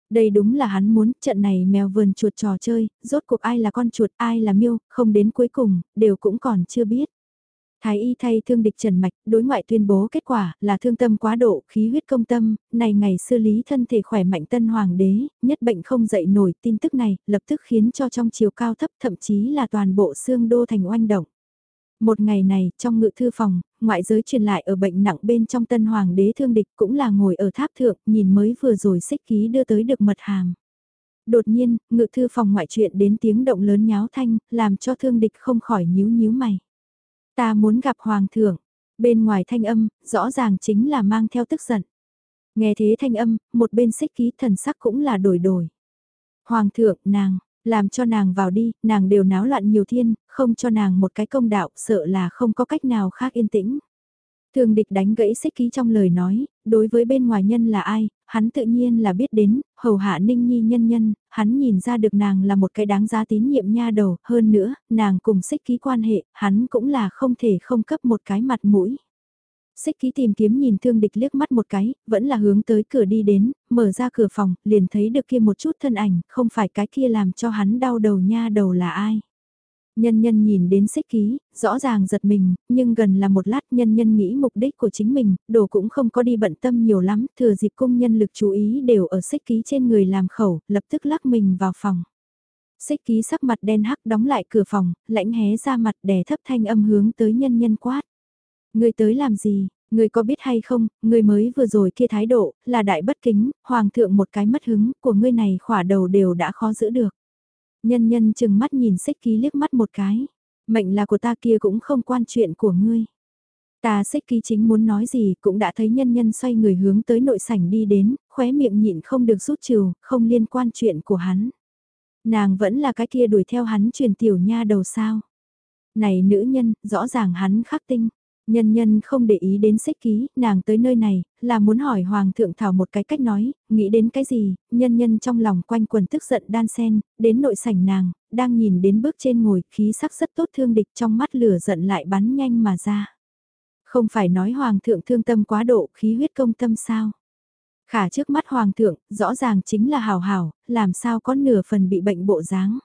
Đây đúng là hắn muốn, trận này mèo vườn chuột trò chơi, rốt cuộc ai là con chuột, ai là miêu, không đến cuối cùng, đều cũng còn chưa biết. Thái y thay thương địch trần mạch, đối ngoại tuyên bố kết quả là thương tâm quá độ, khí huyết công tâm, này ngày xử lý thân thể khỏe mạnh tân hoàng đế, nhất bệnh không dậy nổi tin tức này, lập tức khiến cho trong chiều cao thấp thậm chí là toàn bộ xương đô thành oanh động. Một ngày này, trong ngự thư phòng, ngoại giới truyền lại ở bệnh nặng bên trong tân hoàng đế thương địch cũng là ngồi ở tháp thượng, nhìn mới vừa rồi xích ký đưa tới được mật hàm. Đột nhiên, ngự thư phòng ngoại chuyện đến tiếng động lớn nháo thanh, làm cho thương địch không khỏi nhíu nhíu mày. Ta muốn gặp Hoàng thượng. Bên ngoài thanh âm, rõ ràng chính là mang theo tức giận. Nghe thế thanh âm, một bên xích ký thần sắc cũng là đổi đổi. Hoàng thượng, nàng, làm cho nàng vào đi, nàng đều náo loạn nhiều thiên, không cho nàng một cái công đạo, sợ là không có cách nào khác yên tĩnh. Thường địch đánh gãy xích ký trong lời nói, đối với bên ngoài nhân là ai, hắn tự nhiên là biết đến, hầu hạ ninh nhi nhân nhân, hắn nhìn ra được nàng là một cái đáng giá tín nhiệm nha đầu, hơn nữa, nàng cùng xích ký quan hệ, hắn cũng là không thể không cấp một cái mặt mũi. Xích ký tìm kiếm nhìn thương địch liếc mắt một cái, vẫn là hướng tới cửa đi đến, mở ra cửa phòng, liền thấy được kia một chút thân ảnh, không phải cái kia làm cho hắn đau đầu nha đầu là ai. Nhân nhân nhìn đến xích ký, rõ ràng giật mình, nhưng gần là một lát nhân nhân nghĩ mục đích của chính mình, đồ cũng không có đi bận tâm nhiều lắm, thừa dịp cung nhân lực chú ý đều ở xích ký trên người làm khẩu, lập tức lắc mình vào phòng. Xích ký sắc mặt đen hắc đóng lại cửa phòng, lãnh hé ra mặt đè thấp thanh âm hướng tới nhân nhân quát. Người tới làm gì, người có biết hay không, người mới vừa rồi kia thái độ, là đại bất kính, hoàng thượng một cái mất hứng, của ngươi này khỏa đầu đều đã khó giữ được. Nhân nhân chừng mắt nhìn xích ký liếc mắt một cái. Mệnh là của ta kia cũng không quan chuyện của ngươi. Ta xích ký chính muốn nói gì cũng đã thấy nhân nhân xoay người hướng tới nội sảnh đi đến, khóe miệng nhịn không được rút trừ, không liên quan chuyện của hắn. Nàng vẫn là cái kia đuổi theo hắn truyền tiểu nha đầu sao. Này nữ nhân, rõ ràng hắn khắc tinh. Nhân nhân không để ý đến xích ký, nàng tới nơi này, là muốn hỏi Hoàng thượng Thảo một cái cách nói, nghĩ đến cái gì, nhân nhân trong lòng quanh quần tức giận đan sen, đến nội sảnh nàng, đang nhìn đến bước trên ngồi, khí sắc rất tốt thương địch trong mắt lửa giận lại bắn nhanh mà ra. Không phải nói Hoàng thượng thương tâm quá độ, khí huyết công tâm sao? Khả trước mắt Hoàng thượng, rõ ràng chính là hào hào, làm sao có nửa phần bị bệnh bộ dáng.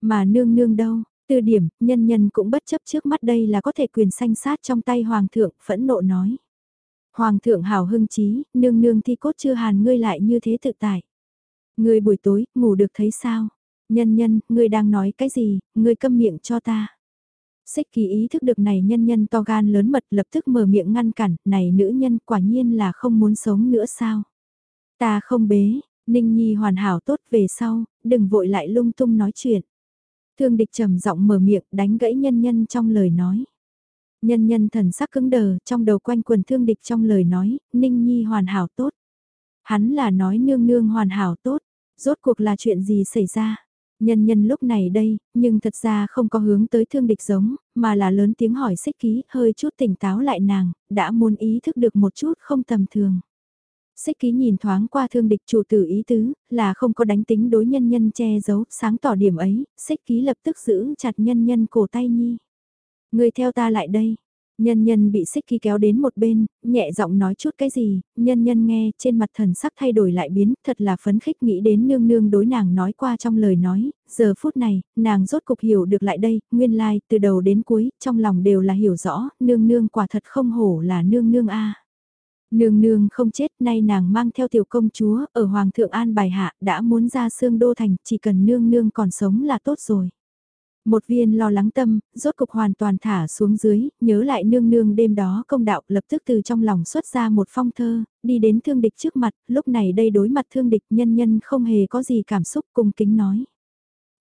Mà nương nương đâu, từ điểm, nhân nhân cũng bất chấp trước mắt đây là có thể quyền sanh sát trong tay Hoàng thượng, phẫn nộ nói. Hoàng thượng hào hưng trí, nương nương thi cốt chưa hàn ngươi lại như thế tự tại. Ngươi buổi tối, ngủ được thấy sao? Nhân nhân, ngươi đang nói cái gì, ngươi câm miệng cho ta. Xích kỳ ý thức được này nhân nhân to gan lớn mật lập tức mở miệng ngăn cản, này nữ nhân quả nhiên là không muốn sống nữa sao? Ta không bế, Ninh Nhi hoàn hảo tốt về sau, đừng vội lại lung tung nói chuyện. Thương địch trầm giọng mở miệng đánh gãy nhân nhân trong lời nói. Nhân nhân thần sắc cứng đờ trong đầu quanh quần thương địch trong lời nói, Ninh Nhi hoàn hảo tốt. Hắn là nói nương nương hoàn hảo tốt, rốt cuộc là chuyện gì xảy ra. Nhân nhân lúc này đây, nhưng thật ra không có hướng tới thương địch giống, mà là lớn tiếng hỏi xích ký, hơi chút tỉnh táo lại nàng, đã muốn ý thức được một chút không tầm thường. Xích ký nhìn thoáng qua thương địch chủ tử ý tứ, là không có đánh tính đối nhân nhân che giấu, sáng tỏ điểm ấy, xích ký lập tức giữ chặt nhân nhân cổ tay nhi. Người theo ta lại đây. Nhân nhân bị xích ký kéo đến một bên, nhẹ giọng nói chút cái gì, nhân nhân nghe trên mặt thần sắc thay đổi lại biến, thật là phấn khích nghĩ đến nương nương đối nàng nói qua trong lời nói, giờ phút này, nàng rốt cục hiểu được lại đây, nguyên lai, like, từ đầu đến cuối, trong lòng đều là hiểu rõ, nương nương quả thật không hổ là nương nương a. Nương nương không chết, nay nàng mang theo tiểu công chúa, ở Hoàng thượng An bài hạ, đã muốn ra xương đô thành, chỉ cần nương nương còn sống là tốt rồi. Một viên lo lắng tâm, rốt cục hoàn toàn thả xuống dưới, nhớ lại nương nương đêm đó công đạo lập tức từ trong lòng xuất ra một phong thơ, đi đến thương địch trước mặt, lúc này đây đối mặt thương địch nhân nhân không hề có gì cảm xúc cung kính nói.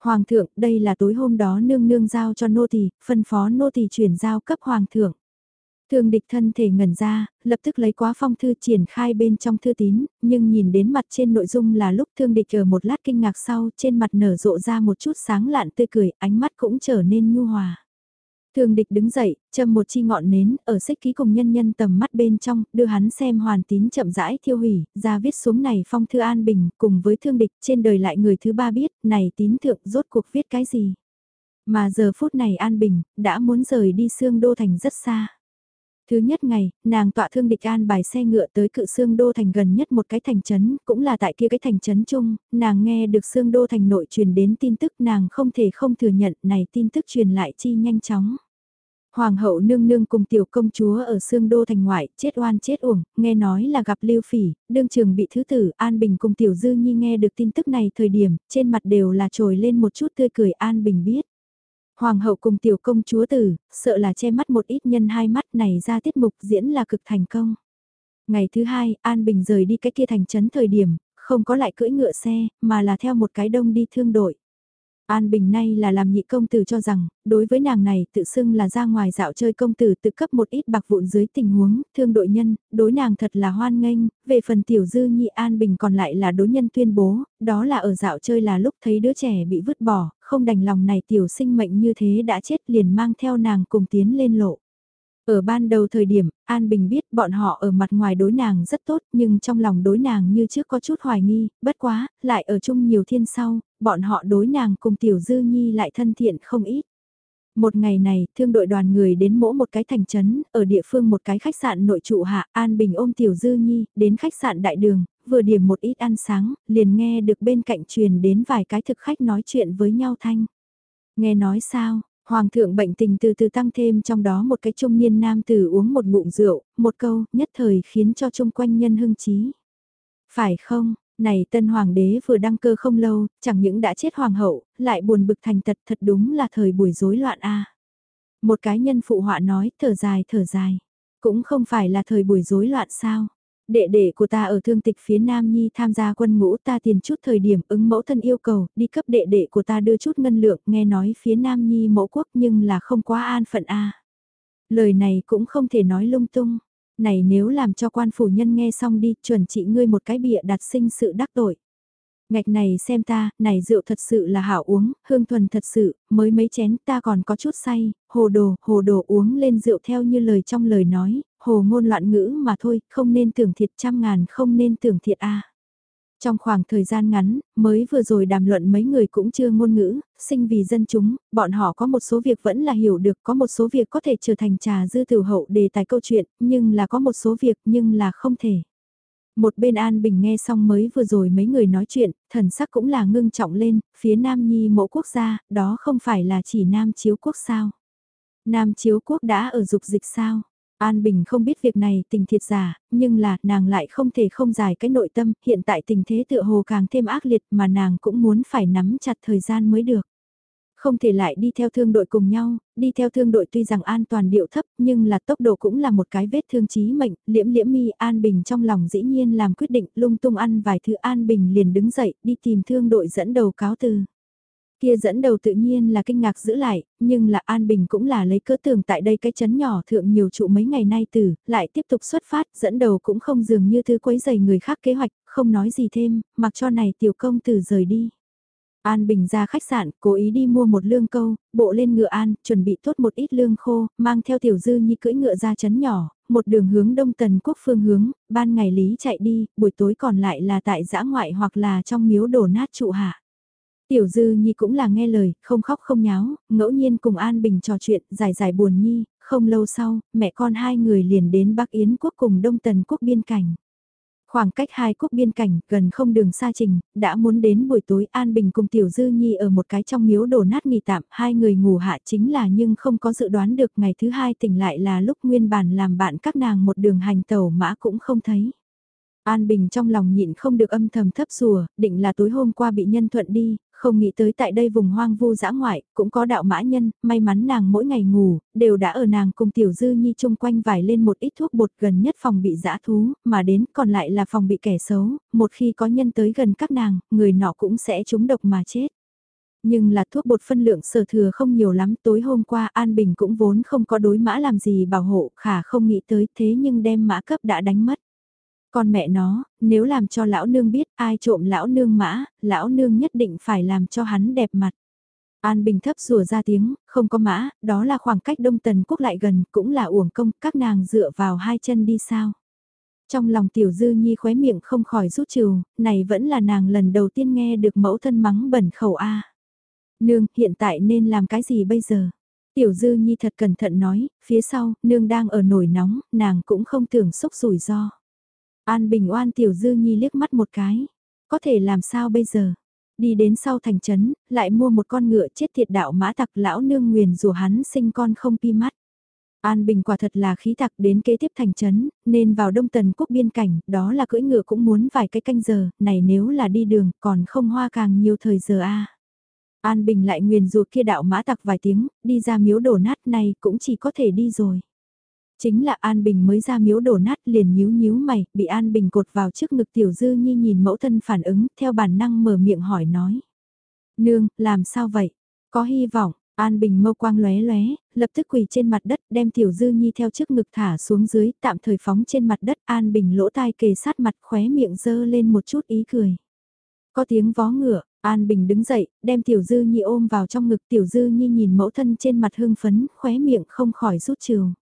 Hoàng thượng, đây là tối hôm đó nương nương giao cho nô tỳ, phân phó nô tỳ chuyển giao cấp hoàng thượng. Thương địch thân thể ngẩn ra, lập tức lấy quá phong thư triển khai bên trong thư tín, nhưng nhìn đến mặt trên nội dung là lúc thương địch ở một lát kinh ngạc sau trên mặt nở rộ ra một chút sáng lạn tươi cười, ánh mắt cũng trở nên nhu hòa. Thương địch đứng dậy, châm một chi ngọn nến, ở xích ký cùng nhân nhân tầm mắt bên trong, đưa hắn xem hoàn tín chậm rãi thiêu hủy, ra viết xuống này phong thư an bình, cùng với thương địch trên đời lại người thứ ba biết, này tín thượng rốt cuộc viết cái gì. Mà giờ phút này an bình, đã muốn rời đi xương đô thành rất xa. Thứ nhất ngày, nàng tọa thương địch an bài xe ngựa tới cự xương đô thành gần nhất một cái thành trấn, cũng là tại kia cái thành trấn chung, nàng nghe được xương đô thành nội truyền đến tin tức nàng không thể không thừa nhận này tin tức truyền lại chi nhanh chóng. Hoàng hậu nương nương cùng tiểu công chúa ở xương đô thành ngoại, chết oan chết uổng, nghe nói là gặp lưu phỉ, đương trường bị thứ tử, An Bình cùng tiểu dư nhi nghe được tin tức này thời điểm, trên mặt đều là trồi lên một chút tươi cười An Bình biết. Hoàng hậu cùng tiểu công chúa tử, sợ là che mắt một ít nhân hai mắt này ra tiết mục diễn là cực thành công. Ngày thứ hai, An Bình rời đi cái kia thành trấn thời điểm, không có lại cưỡi ngựa xe, mà là theo một cái đông đi thương đội. An Bình nay là làm nhị công tử cho rằng, đối với nàng này tự xưng là ra ngoài dạo chơi công tử tự cấp một ít bạc vụn dưới tình huống, thương đội nhân, đối nàng thật là hoan nghênh, về phần tiểu dư nhị An Bình còn lại là đối nhân tuyên bố, đó là ở dạo chơi là lúc thấy đứa trẻ bị vứt bỏ, không đành lòng này tiểu sinh mệnh như thế đã chết liền mang theo nàng cùng tiến lên lộ. Ở ban đầu thời điểm, An Bình biết bọn họ ở mặt ngoài đối nàng rất tốt nhưng trong lòng đối nàng như trước có chút hoài nghi, bất quá, lại ở chung nhiều thiên sau, bọn họ đối nàng cùng Tiểu Dư Nhi lại thân thiện không ít. Một ngày này, thương đội đoàn người đến mỗi một cái thành trấn, ở địa phương một cái khách sạn nội trụ hạ, An Bình ôm Tiểu Dư Nhi, đến khách sạn đại đường, vừa điểm một ít ăn sáng, liền nghe được bên cạnh truyền đến vài cái thực khách nói chuyện với nhau thanh. Nghe nói sao, Hoàng thượng bệnh tình từ từ tăng thêm trong đó một cái trung niên nam tử uống một bụng rượu, một câu, nhất thời khiến cho chung quanh nhân hưng trí. Phải không, này tân hoàng đế vừa đăng cơ không lâu, chẳng những đã chết hoàng hậu, lại buồn bực thành tật thật đúng là thời buổi rối loạn a. Một cái nhân phụ họa nói, thở dài thở dài, cũng không phải là thời buổi rối loạn sao. Đệ đệ của ta ở thương tịch phía Nam Nhi tham gia quân ngũ ta tiền chút thời điểm ứng mẫu thân yêu cầu đi cấp đệ đệ của ta đưa chút ngân lượng nghe nói phía Nam Nhi mẫu quốc nhưng là không quá an phận a Lời này cũng không thể nói lung tung. Này nếu làm cho quan phủ nhân nghe xong đi chuẩn trị ngươi một cái bịa đặt sinh sự đắc tội. Ngạch này xem ta, này rượu thật sự là hảo uống, hương thuần thật sự, mới mấy chén ta còn có chút say, hồ đồ, hồ đồ uống lên rượu theo như lời trong lời nói, hồ ngôn loạn ngữ mà thôi, không nên tưởng thiệt trăm ngàn không nên tưởng thiệt a. Trong khoảng thời gian ngắn, mới vừa rồi đàm luận mấy người cũng chưa ngôn ngữ, sinh vì dân chúng, bọn họ có một số việc vẫn là hiểu được, có một số việc có thể trở thành trà dư tiểu hậu đề tài câu chuyện, nhưng là có một số việc nhưng là không thể. Một bên An Bình nghe xong mới vừa rồi mấy người nói chuyện, thần sắc cũng là ngưng trọng lên, phía Nam Nhi mẫu quốc gia, đó không phải là chỉ Nam Chiếu quốc sao. Nam Chiếu quốc đã ở dục dịch sao. An Bình không biết việc này tình thiệt giả, nhưng là nàng lại không thể không giải cái nội tâm, hiện tại tình thế tựa hồ càng thêm ác liệt mà nàng cũng muốn phải nắm chặt thời gian mới được. Không thể lại đi theo thương đội cùng nhau, đi theo thương đội tuy rằng an toàn điệu thấp nhưng là tốc độ cũng là một cái vết thương chí mệnh, liễm liễm mi An Bình trong lòng dĩ nhiên làm quyết định lung tung ăn vài thứ An Bình liền đứng dậy đi tìm thương đội dẫn đầu cáo từ. Kia dẫn đầu tự nhiên là kinh ngạc giữ lại, nhưng là An Bình cũng là lấy cỡ tường tại đây cái chấn nhỏ thượng nhiều trụ mấy ngày nay từ, lại tiếp tục xuất phát, dẫn đầu cũng không dường như thứ quấy giày người khác kế hoạch, không nói gì thêm, mặc cho này tiểu công tử rời đi. An Bình ra khách sạn, cố ý đi mua một lương câu, bộ lên ngựa An, chuẩn bị tốt một ít lương khô, mang theo tiểu dư nhi cưỡi ngựa ra chấn nhỏ, một đường hướng đông tần quốc phương hướng, ban ngày lý chạy đi, buổi tối còn lại là tại giã ngoại hoặc là trong miếu đổ nát trụ hạ. Tiểu Dư Nhi cũng là nghe lời, không khóc không nháo, ngẫu nhiên cùng An Bình trò chuyện, giải giải buồn Nhi, không lâu sau, mẹ con hai người liền đến Bắc Yến quốc cùng Đông Tần quốc biên cảnh. Khoảng cách hai quốc biên cảnh, gần không đường xa trình, đã muốn đến buổi tối An Bình cùng Tiểu Dư Nhi ở một cái trong miếu đổ nát nghỉ tạm, hai người ngủ hạ chính là nhưng không có dự đoán được ngày thứ hai tỉnh lại là lúc nguyên bản làm bạn các nàng một đường hành tàu mã cũng không thấy. An Bình trong lòng nhịn không được âm thầm thấp rùa, định là tối hôm qua bị nhân thuận đi, không nghĩ tới tại đây vùng hoang vu dã ngoại, cũng có đạo mã nhân, may mắn nàng mỗi ngày ngủ, đều đã ở nàng cùng tiểu dư nhi chung quanh vải lên một ít thuốc bột gần nhất phòng bị dã thú, mà đến còn lại là phòng bị kẻ xấu, một khi có nhân tới gần các nàng, người nọ cũng sẽ trúng độc mà chết. Nhưng là thuốc bột phân lượng sở thừa không nhiều lắm, tối hôm qua An Bình cũng vốn không có đối mã làm gì bảo hộ, khả không nghĩ tới thế nhưng đem mã cấp đã đánh mất. Con mẹ nó, nếu làm cho lão nương biết ai trộm lão nương mã, lão nương nhất định phải làm cho hắn đẹp mặt. An Bình thấp rùa ra tiếng, không có mã, đó là khoảng cách Đông Tần Quốc lại gần, cũng là uổng công, các nàng dựa vào hai chân đi sao. Trong lòng tiểu dư nhi khóe miệng không khỏi rút trừ, này vẫn là nàng lần đầu tiên nghe được mẫu thân mắng bẩn khẩu A. Nương, hiện tại nên làm cái gì bây giờ? Tiểu dư nhi thật cẩn thận nói, phía sau, nương đang ở nổi nóng, nàng cũng không tưởng xúc rủi ro. An Bình oan Tiểu Dư Nhi liếc mắt một cái. Có thể làm sao bây giờ? Đi đến sau thành trấn, lại mua một con ngựa chết thiệt đạo mã tặc lão nương nguyền rủa hắn sinh con không pi mắt. An Bình quả thật là khí tặc đến kế tiếp thành trấn, nên vào đông tần quốc biên cảnh, đó là cưỡi ngựa cũng muốn vài cái canh giờ, này nếu là đi đường, còn không hoa càng nhiều thời giờ a. An Bình lại nguyền rủa kia đạo mã tặc vài tiếng, đi ra miếu đổ nát này cũng chỉ có thể đi rồi. Chính là An Bình mới ra miếu đổ nát liền nhíu nhíu mày, bị An Bình cột vào trước ngực Tiểu Dư Nhi nhìn mẫu thân phản ứng, theo bản năng mở miệng hỏi nói. Nương, làm sao vậy? Có hy vọng, An Bình mâu quang lóe lóe, lập tức quỳ trên mặt đất đem Tiểu Dư Nhi theo trước ngực thả xuống dưới, tạm thời phóng trên mặt đất An Bình lỗ tai kề sát mặt khóe miệng dơ lên một chút ý cười. Có tiếng vó ngựa, An Bình đứng dậy, đem Tiểu Dư Nhi ôm vào trong ngực Tiểu Dư Nhi nhìn mẫu thân trên mặt hương phấn, khóe miệng không khỏi rút trường.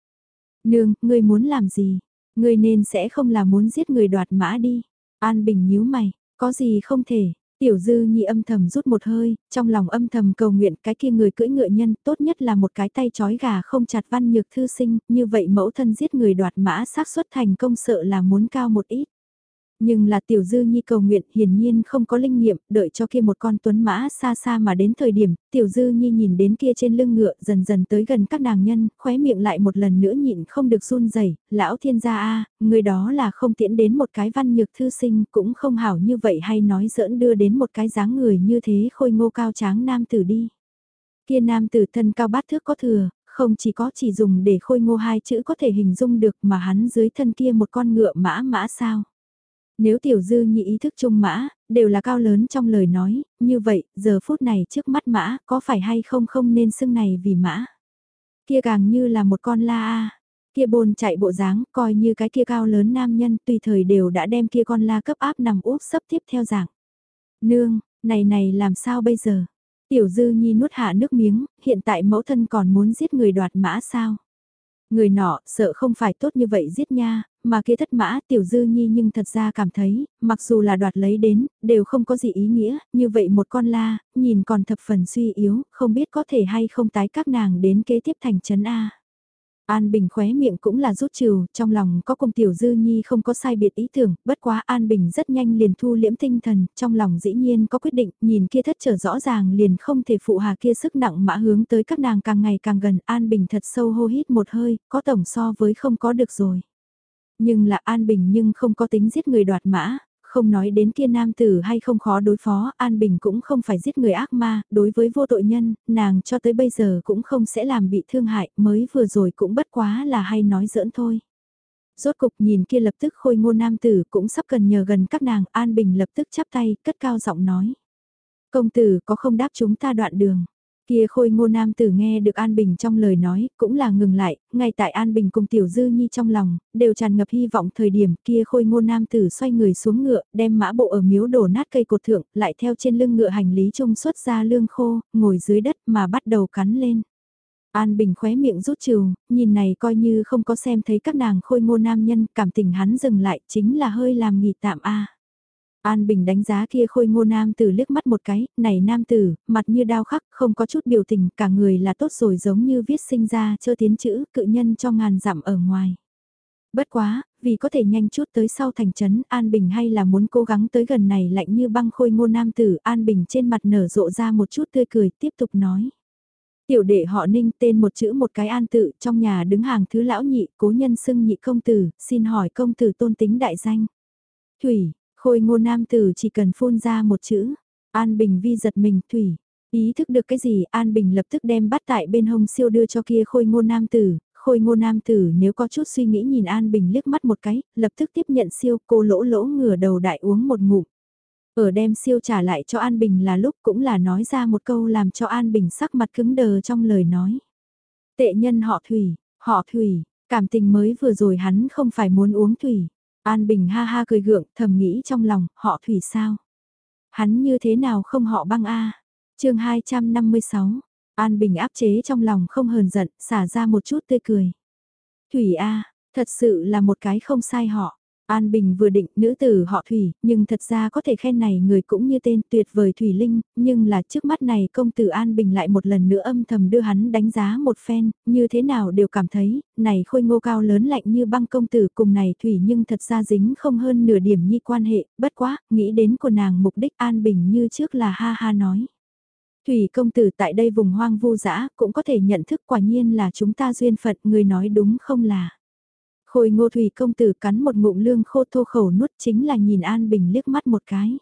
Nương, ngươi muốn làm gì? Ngươi nên sẽ không là muốn giết người đoạt mã đi. An Bình nhíu mày, có gì không thể. Tiểu dư nhi âm thầm rút một hơi, trong lòng âm thầm cầu nguyện cái kia người cưỡi ngựa nhân tốt nhất là một cái tay chói gà không chặt văn nhược thư sinh, như vậy mẫu thân giết người đoạt mã xác suất thành công sợ là muốn cao một ít. Nhưng là tiểu dư nhi cầu nguyện hiển nhiên không có linh nghiệm, đợi cho kia một con tuấn mã xa xa mà đến thời điểm, tiểu dư nhi nhìn đến kia trên lưng ngựa dần dần tới gần các nàng nhân, khóe miệng lại một lần nữa nhịn không được run rẩy lão thiên gia a người đó là không tiễn đến một cái văn nhược thư sinh cũng không hảo như vậy hay nói giỡn đưa đến một cái dáng người như thế khôi ngô cao tráng nam tử đi. Kia nam tử thân cao bát thước có thừa, không chỉ có chỉ dùng để khôi ngô hai chữ có thể hình dung được mà hắn dưới thân kia một con ngựa mã mã sao. Nếu tiểu dư nhị ý thức chung mã, đều là cao lớn trong lời nói, như vậy, giờ phút này trước mắt mã, có phải hay không không nên xưng này vì mã. Kia càng như là một con la a kia bồn chạy bộ dáng, coi như cái kia cao lớn nam nhân tùy thời đều đã đem kia con la cấp áp nằm úp sấp tiếp theo dạng. Nương, này này làm sao bây giờ? Tiểu Dư Nhi nuốt hạ nước miếng, hiện tại mẫu thân còn muốn giết người đoạt mã sao? Người nọ, sợ không phải tốt như vậy giết nha, mà kia thất mã tiểu dư nhi nhưng thật ra cảm thấy, mặc dù là đoạt lấy đến, đều không có gì ý nghĩa, như vậy một con la, nhìn còn thập phần suy yếu, không biết có thể hay không tái các nàng đến kế tiếp thành trấn A. An Bình khóe miệng cũng là rút trừ, trong lòng có công tiểu dư nhi không có sai biệt ý tưởng, bất quá An Bình rất nhanh liền thu liễm tinh thần, trong lòng dĩ nhiên có quyết định, nhìn kia thất trở rõ ràng liền không thể phụ hà kia sức nặng mã hướng tới các nàng càng ngày càng gần, An Bình thật sâu hô hít một hơi, có tổng so với không có được rồi. Nhưng là An Bình nhưng không có tính giết người đoạt mã, không nói đến kia nam tử hay không khó đối phó, An Bình cũng không phải giết người ác ma, đối với vô tội nhân, nàng cho tới bây giờ cũng không sẽ làm bị thương hại, mới vừa rồi cũng bất quá là hay nói giỡn thôi. Rốt cục nhìn kia lập tức khôi ngô nam tử cũng sắp cần nhờ gần các nàng, An Bình lập tức chắp tay, cất cao giọng nói. Công tử có không đáp chúng ta đoạn đường. Kia khôi ngô nam tử nghe được An Bình trong lời nói, cũng là ngừng lại, ngay tại An Bình cùng Tiểu Dư Nhi trong lòng, đều tràn ngập hy vọng thời điểm kia khôi ngô nam tử xoay người xuống ngựa, đem mã bộ ở miếu đổ nát cây cột thượng, lại theo trên lưng ngựa hành lý trông xuất ra lương khô, ngồi dưới đất mà bắt đầu cắn lên. An Bình khóe miệng rút trừ, nhìn này coi như không có xem thấy các nàng khôi ngô nam nhân, cảm tình hắn dừng lại chính là hơi làm nghỉ tạm a. An Bình đánh giá kia khôi ngô nam tử liếc mắt một cái, này nam tử, mặt như đao khắc, không có chút biểu tình, cả người là tốt rồi giống như viết sinh ra chơ tiến chữ, cự nhân cho ngàn dặm ở ngoài. Bất quá, vì có thể nhanh chút tới sau thành trấn, An Bình hay là muốn cố gắng tới gần này lạnh như băng khôi ngô nam tử, An Bình trên mặt nở rộ ra một chút tươi cười, tiếp tục nói. Tiểu đệ họ ninh tên một chữ một cái an tự, trong nhà đứng hàng thứ lão nhị, cố nhân xưng nhị công tử, xin hỏi công tử tôn tính đại danh. Thủy, Khôi ngô nam tử chỉ cần phun ra một chữ, An Bình vi giật mình thủy. Ý thức được cái gì An Bình lập tức đem bắt tại bên hông siêu đưa cho kia khôi ngô nam tử, khôi ngô nam tử nếu có chút suy nghĩ nhìn An Bình liếc mắt một cái, lập tức tiếp nhận siêu cô lỗ lỗ ngửa đầu đại uống một ngụm. Ở đem siêu trả lại cho An Bình là lúc cũng là nói ra một câu làm cho An Bình sắc mặt cứng đờ trong lời nói. Tệ nhân họ Thủy, họ Thủy, cảm tình mới vừa rồi hắn không phải muốn uống Thủy. An Bình ha ha cười gượng, thầm nghĩ trong lòng, họ thủy sao? Hắn như thế nào không họ băng a? Chương 256. An Bình áp chế trong lòng không hờn giận, xả ra một chút tươi cười. Thủy a, thật sự là một cái không sai họ. An Bình vừa định nữ tử họ Thủy, nhưng thật ra có thể khen này người cũng như tên tuyệt vời Thủy Linh, nhưng là trước mắt này công tử An Bình lại một lần nữa âm thầm đưa hắn đánh giá một phen, như thế nào đều cảm thấy, này khôi ngô cao lớn lạnh như băng công tử cùng này Thủy nhưng thật ra dính không hơn nửa điểm nhi quan hệ, bất quá, nghĩ đến của nàng mục đích An Bình như trước là ha ha nói. Thủy công tử tại đây vùng hoang vu dã cũng có thể nhận thức quả nhiên là chúng ta duyên phận người nói đúng không là. Khôi ngô thủy công tử cắn một ngụm lương khô thô khẩu nuốt chính là nhìn An Bình liếc mắt một cái.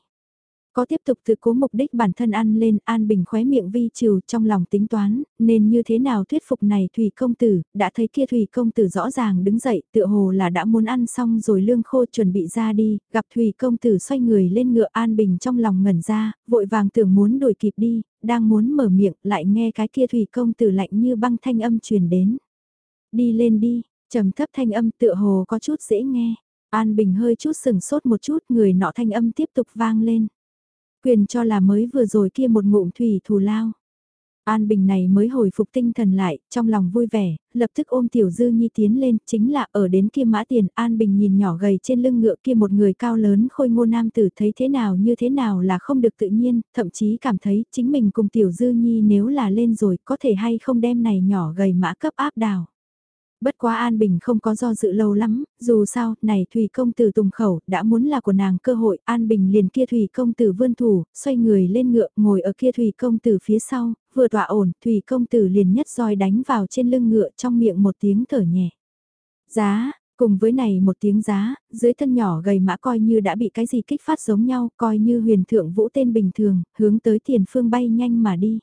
Có tiếp tục tự cố mục đích bản thân ăn lên An Bình khóe miệng vi trừ trong lòng tính toán, nên như thế nào thuyết phục này Thủy công tử, đã thấy kia Thủy công tử rõ ràng đứng dậy, tựa hồ là đã muốn ăn xong rồi lương khô chuẩn bị ra đi, gặp Thủy công tử xoay người lên ngựa An Bình trong lòng ngẩn ra, vội vàng tưởng muốn đuổi kịp đi, đang muốn mở miệng lại nghe cái kia Thủy công tử lạnh như băng thanh âm truyền đến. Đi lên đi, trầm thấp thanh âm tựa hồ có chút dễ nghe. An Bình hơi chút sừng sốt một chút người nọ thanh âm tiếp tục vang lên. Quyền cho là mới vừa rồi kia một ngụm thủy thù lao. An Bình này mới hồi phục tinh thần lại, trong lòng vui vẻ, lập tức ôm Tiểu Dư Nhi tiến lên, chính là ở đến kia mã tiền, An Bình nhìn nhỏ gầy trên lưng ngựa kia một người cao lớn khôi ngô nam tử thấy thế nào như thế nào là không được tự nhiên, thậm chí cảm thấy chính mình cùng Tiểu Dư Nhi nếu là lên rồi có thể hay không đem này nhỏ gầy mã cấp áp đảo. Bất quá An Bình không có do dự lâu lắm, dù sao, này Thủy công tử tùng khẩu, đã muốn là của nàng cơ hội, An Bình liền kia Thủy công tử vươn thủ, xoay người lên ngựa, ngồi ở kia Thủy công tử phía sau, vừa tọa ổn, Thủy công tử liền nhất roi đánh vào trên lưng ngựa trong miệng một tiếng thở nhẹ. Giá, cùng với này một tiếng giá, dưới thân nhỏ gầy mã coi như đã bị cái gì kích phát giống nhau, coi như huyền thượng vũ tên bình thường, hướng tới tiền phương bay nhanh mà đi.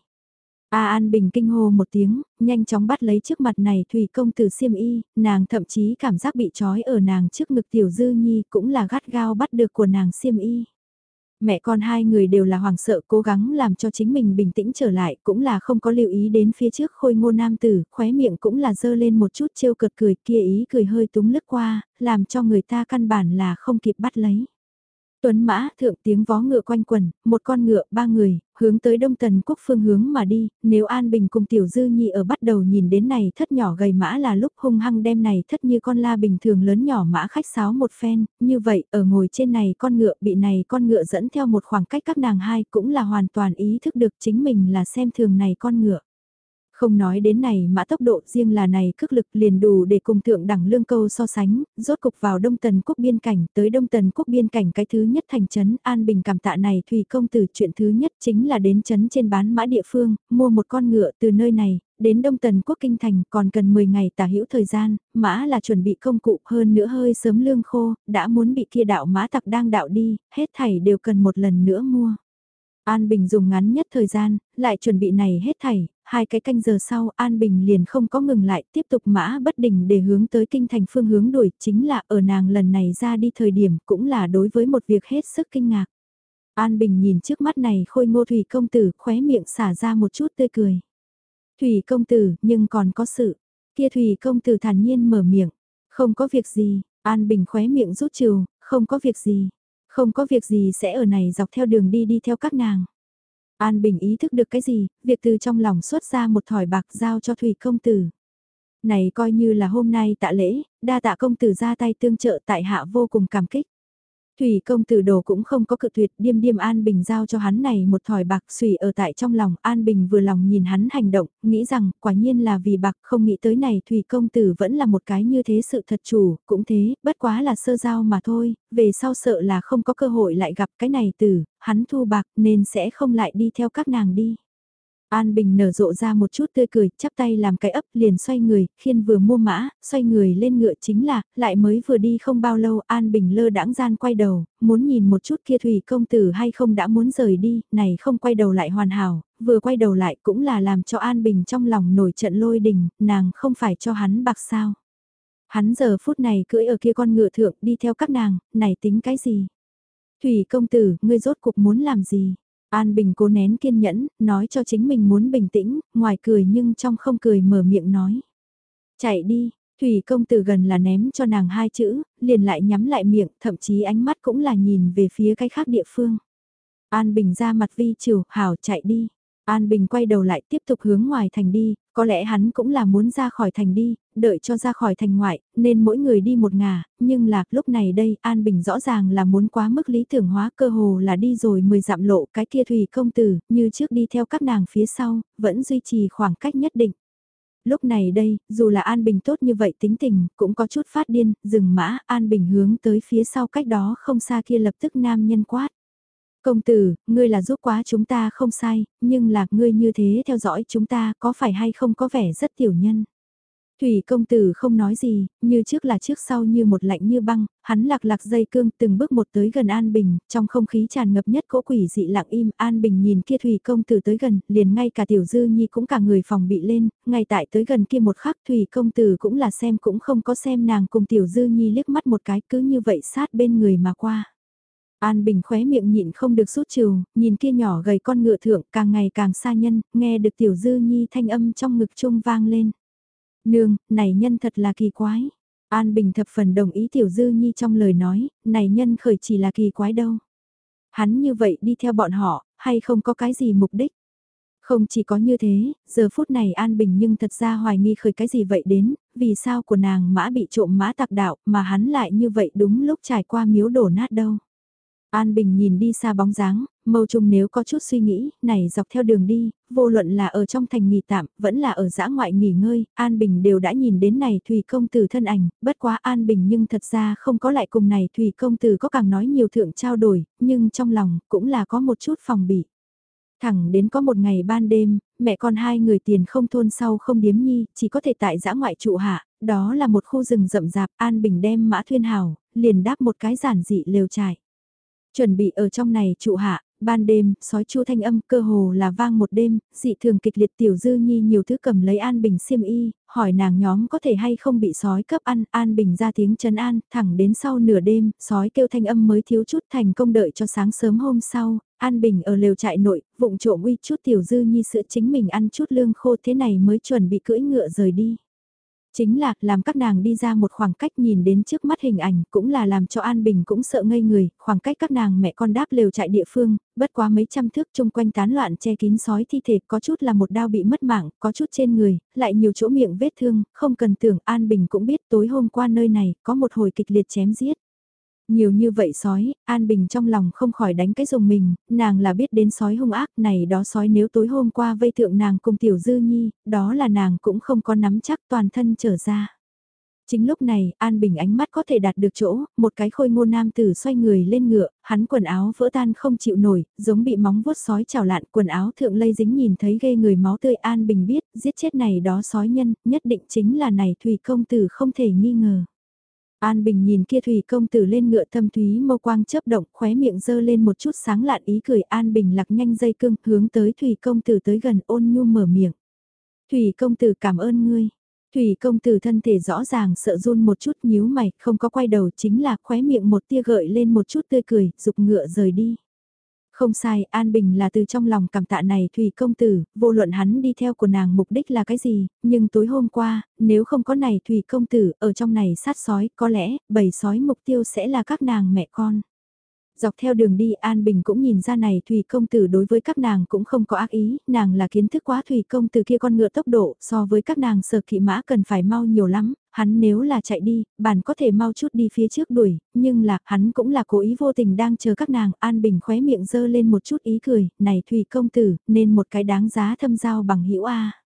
A An Bình kinh hô một tiếng, nhanh chóng bắt lấy trước mặt này Thủy công tử xiêm y, nàng thậm chí cảm giác bị trói ở nàng trước ngực tiểu dư nhi cũng là gắt gao bắt được của nàng xiêm y. Mẹ con hai người đều là hoàng sợ cố gắng làm cho chính mình bình tĩnh trở lại cũng là không có lưu ý đến phía trước khôi ngô nam tử, khóe miệng cũng là dơ lên một chút trêu cợt cười kia ý cười hơi túng lướt qua, làm cho người ta căn bản là không kịp bắt lấy. Tuấn mã thượng tiếng vó ngựa quanh quần, một con ngựa, ba người, hướng tới Đông Tần Quốc phương hướng mà đi, nếu An Bình cùng Tiểu Dư Nhi ở bắt đầu nhìn đến này thất nhỏ gầy mã là lúc hung hăng đem này thất như con la bình thường lớn nhỏ mã khách sáo một phen, như vậy ở ngồi trên này con ngựa bị này con ngựa dẫn theo một khoảng cách các nàng hai cũng là hoàn toàn ý thức được chính mình là xem thường này con ngựa. Không nói đến này mã tốc độ riêng là này cước lực liền đủ để cùng thượng đẳng lương câu so sánh, rốt cục vào Đông Tần Quốc biên cảnh, tới Đông Tần Quốc biên cảnh cái thứ nhất thành trấn An Bình cảm tạ này Thùy công tử chuyện thứ nhất chính là đến trấn trên bán mã địa phương, mua một con ngựa từ nơi này, đến Đông Tần Quốc Kinh Thành còn cần 10 ngày tả hữu thời gian, mã là chuẩn bị công cụ hơn nữa hơi sớm lương khô, đã muốn bị kia đạo mã tặc đang đạo đi, hết thảy đều cần một lần nữa mua. An Bình dùng ngắn nhất thời gian, lại chuẩn bị này hết thảy, hai cái canh giờ sau An Bình liền không có ngừng lại tiếp tục mã bất đình để hướng tới kinh thành phương hướng đuổi chính là ở nàng lần này ra đi thời điểm cũng là đối với một việc hết sức kinh ngạc. An Bình nhìn trước mắt này khôi ngô Thủy công tử khóe miệng xả ra một chút tươi cười. Thủy công tử nhưng còn có sự, kia Thủy công tử thản nhiên mở miệng, không có việc gì, An Bình khóe miệng rút trừ, không có việc gì, không có việc gì sẽ ở này dọc theo đường đi đi theo các nàng. An Bình ý thức được cái gì, việc từ trong lòng xuất ra một thỏi bạc giao cho Thủy công tử. Này coi như là hôm nay tạ lễ, đa tạ công tử ra tay tương trợ tại hạ vô cùng cảm kích. Thủy công tử đồ cũng không có cự tuyệt điềm điềm An Bình giao cho hắn này một thỏi bạc xùy ở tại trong lòng An Bình vừa lòng nhìn hắn hành động, nghĩ rằng quả nhiên là vì bạc không nghĩ tới này Thủy công tử vẫn là một cái như thế sự thật chủ, cũng thế, bất quá là sơ giao mà thôi, về sau sợ là không có cơ hội lại gặp cái này tử, hắn thu bạc nên sẽ không lại đi theo các nàng đi. An Bình nở rộ ra một chút tươi cười, chắp tay làm cái ấp liền xoay người, khiên vừa mua mã, xoay người lên ngựa chính là, lại mới vừa đi không bao lâu An Bình lơ đãng gian quay đầu, muốn nhìn một chút kia thủy công tử hay không đã muốn rời đi, này không quay đầu lại hoàn hảo, vừa quay đầu lại cũng là làm cho An Bình trong lòng nổi trận lôi đình, nàng không phải cho hắn bạc sao. Hắn giờ phút này cưỡi ở kia con ngựa thượng đi theo các nàng, này tính cái gì? Thủy công tử, ngươi rốt cuộc muốn làm gì? An Bình cố nén kiên nhẫn, nói cho chính mình muốn bình tĩnh, ngoài cười nhưng trong không cười mở miệng nói. Chạy đi, Thủy công tử gần là ném cho nàng hai chữ, liền lại nhắm lại miệng, thậm chí ánh mắt cũng là nhìn về phía cái khác địa phương. An Bình ra mặt vi chiều, hảo chạy đi. An Bình quay đầu lại tiếp tục hướng ngoài thành đi, có lẽ hắn cũng là muốn ra khỏi thành đi, đợi cho ra khỏi thành ngoại, nên mỗi người đi một ngả, nhưng là lúc này đây An Bình rõ ràng là muốn quá mức lý tưởng hóa cơ hồ là đi rồi 10 dặm lộ cái kia thủy công tử, như trước đi theo các nàng phía sau, vẫn duy trì khoảng cách nhất định. Lúc này đây, dù là An Bình tốt như vậy tính tình, cũng có chút phát điên, dừng mã, An Bình hướng tới phía sau cách đó không xa kia lập tức nam nhân quát. Công tử, ngươi là giúp quá chúng ta không sai, nhưng là ngươi như thế theo dõi chúng ta có phải hay không có vẻ rất tiểu nhân. Thủy công tử không nói gì, như trước là trước sau như một lạnh như băng, hắn lạc lạc dây cương từng bước một tới gần An Bình, trong không khí tràn ngập nhất cỗ quỷ dị lặng im, An Bình nhìn kia Thủy công tử tới gần, liền ngay cả tiểu dư nhi cũng cả người phòng bị lên, ngay tại tới gần kia một khắc Thủy công tử cũng là xem cũng không có xem nàng cùng tiểu dư nhi liếc mắt một cái cứ như vậy sát bên người mà qua. An Bình khóe miệng nhịn không được rút trừ, nhìn kia nhỏ gầy con ngựa thượng càng ngày càng xa nhân, nghe được tiểu dư nhi thanh âm trong ngực trung vang lên. Nương, này nhân thật là kỳ quái. An Bình thập phần đồng ý tiểu dư nhi trong lời nói, này nhân khởi chỉ là kỳ quái đâu. Hắn như vậy đi theo bọn họ, hay không có cái gì mục đích. Không chỉ có như thế, giờ phút này An Bình nhưng thật ra hoài nghi khởi cái gì vậy đến, vì sao của nàng mã bị trộm mã tạc đạo mà hắn lại như vậy đúng lúc trải qua miếu đổ nát đâu. An Bình nhìn đi xa bóng dáng, mâu trung nếu có chút suy nghĩ, này dọc theo đường đi, vô luận là ở trong thành nghỉ tạm, vẫn là ở giã ngoại nghỉ ngơi, An Bình đều đã nhìn đến này Thủy Công Tử thân ảnh, bất quá An Bình nhưng thật ra không có lại cùng này Thủy Công Tử có càng nói nhiều thượng trao đổi, nhưng trong lòng cũng là có một chút phòng bị. Thẳng đến có một ngày ban đêm, mẹ con hai người tiền không thôn sau không điếm nhi, chỉ có thể tại giã ngoại trụ hạ, đó là một khu rừng rậm rạp, An Bình đem mã thuyên hào, liền đáp một cái giản dị lều trải. Chuẩn bị ở trong này trụ hạ, ban đêm, sói chu thanh âm cơ hồ là vang một đêm, dị thường kịch liệt tiểu dư nhi nhiều thứ cầm lấy An Bình xiêm y, hỏi nàng nhóm có thể hay không bị sói cấp ăn, An Bình ra tiếng chân an, thẳng đến sau nửa đêm, sói kêu thanh âm mới thiếu chút thành công đợi cho sáng sớm hôm sau, An Bình ở lều trại nội, vụng trộm uy chút tiểu dư nhi sữa chính mình ăn chút lương khô thế này mới chuẩn bị cưỡi ngựa rời đi. Chính là, làm các nàng đi ra một khoảng cách nhìn đến trước mắt hình ảnh, cũng là làm cho An Bình cũng sợ ngây người, khoảng cách các nàng mẹ con đáp lều chạy địa phương, bất quá mấy trăm thước chung quanh tán loạn che kín sói thi thể, có chút là một đao bị mất mạng, có chút trên người, lại nhiều chỗ miệng vết thương, không cần tưởng An Bình cũng biết tối hôm qua nơi này, có một hồi kịch liệt chém giết. Nhiều như vậy sói, An Bình trong lòng không khỏi đánh cái dùng mình, nàng là biết đến sói hung ác này đó sói nếu tối hôm qua vây thượng nàng cùng Tiểu Dư Nhi, đó là nàng cũng không có nắm chắc toàn thân trở ra. Chính lúc này, An Bình ánh mắt có thể đạt được chỗ, một cái khôi ngô nam tử xoay người lên ngựa, hắn quần áo vỡ tan không chịu nổi, giống bị móng vuốt sói chảo lạn, quần áo thượng lây dính nhìn thấy ghê người máu tươi An Bình biết, giết chết này đó sói nhân, nhất định chính là này Thùy công tử không thể nghi ngờ. An Bình nhìn kia Thủy công tử lên ngựa thâm thúy mâu quang chớp động, khóe miệng dơ lên một chút sáng lạn ý cười An Bình lạc nhanh dây cương, hướng tới Thủy công tử tới gần, ôn nhu mở miệng. Thủy công tử cảm ơn ngươi. Thủy công tử thân thể rõ ràng sợ run một chút, nhíu mày, không có quay đầu, chính là khóe miệng một tia gợi lên một chút tươi cười, dục ngựa rời đi. Không sai, An Bình là từ trong lòng cảm tạ này Thủy công tử, vô luận hắn đi theo của nàng mục đích là cái gì, nhưng tối hôm qua, nếu không có này Thủy công tử, ở trong này sát sói, có lẽ, bầy sói mục tiêu sẽ là các nàng mẹ con. Dọc theo đường đi An Bình cũng nhìn ra này Thủy công tử đối với các nàng cũng không có ác ý, nàng là kiến thức quá Thủy công tử kia con ngựa tốc độ so với các nàng sở kỵ mã cần phải mau nhiều lắm, hắn nếu là chạy đi, bản có thể mau chút đi phía trước đuổi, nhưng là hắn cũng là cố ý vô tình đang chờ các nàng An Bình khóe miệng dơ lên một chút ý cười, này Thủy công tử, nên một cái đáng giá thâm giao bằng hữu A.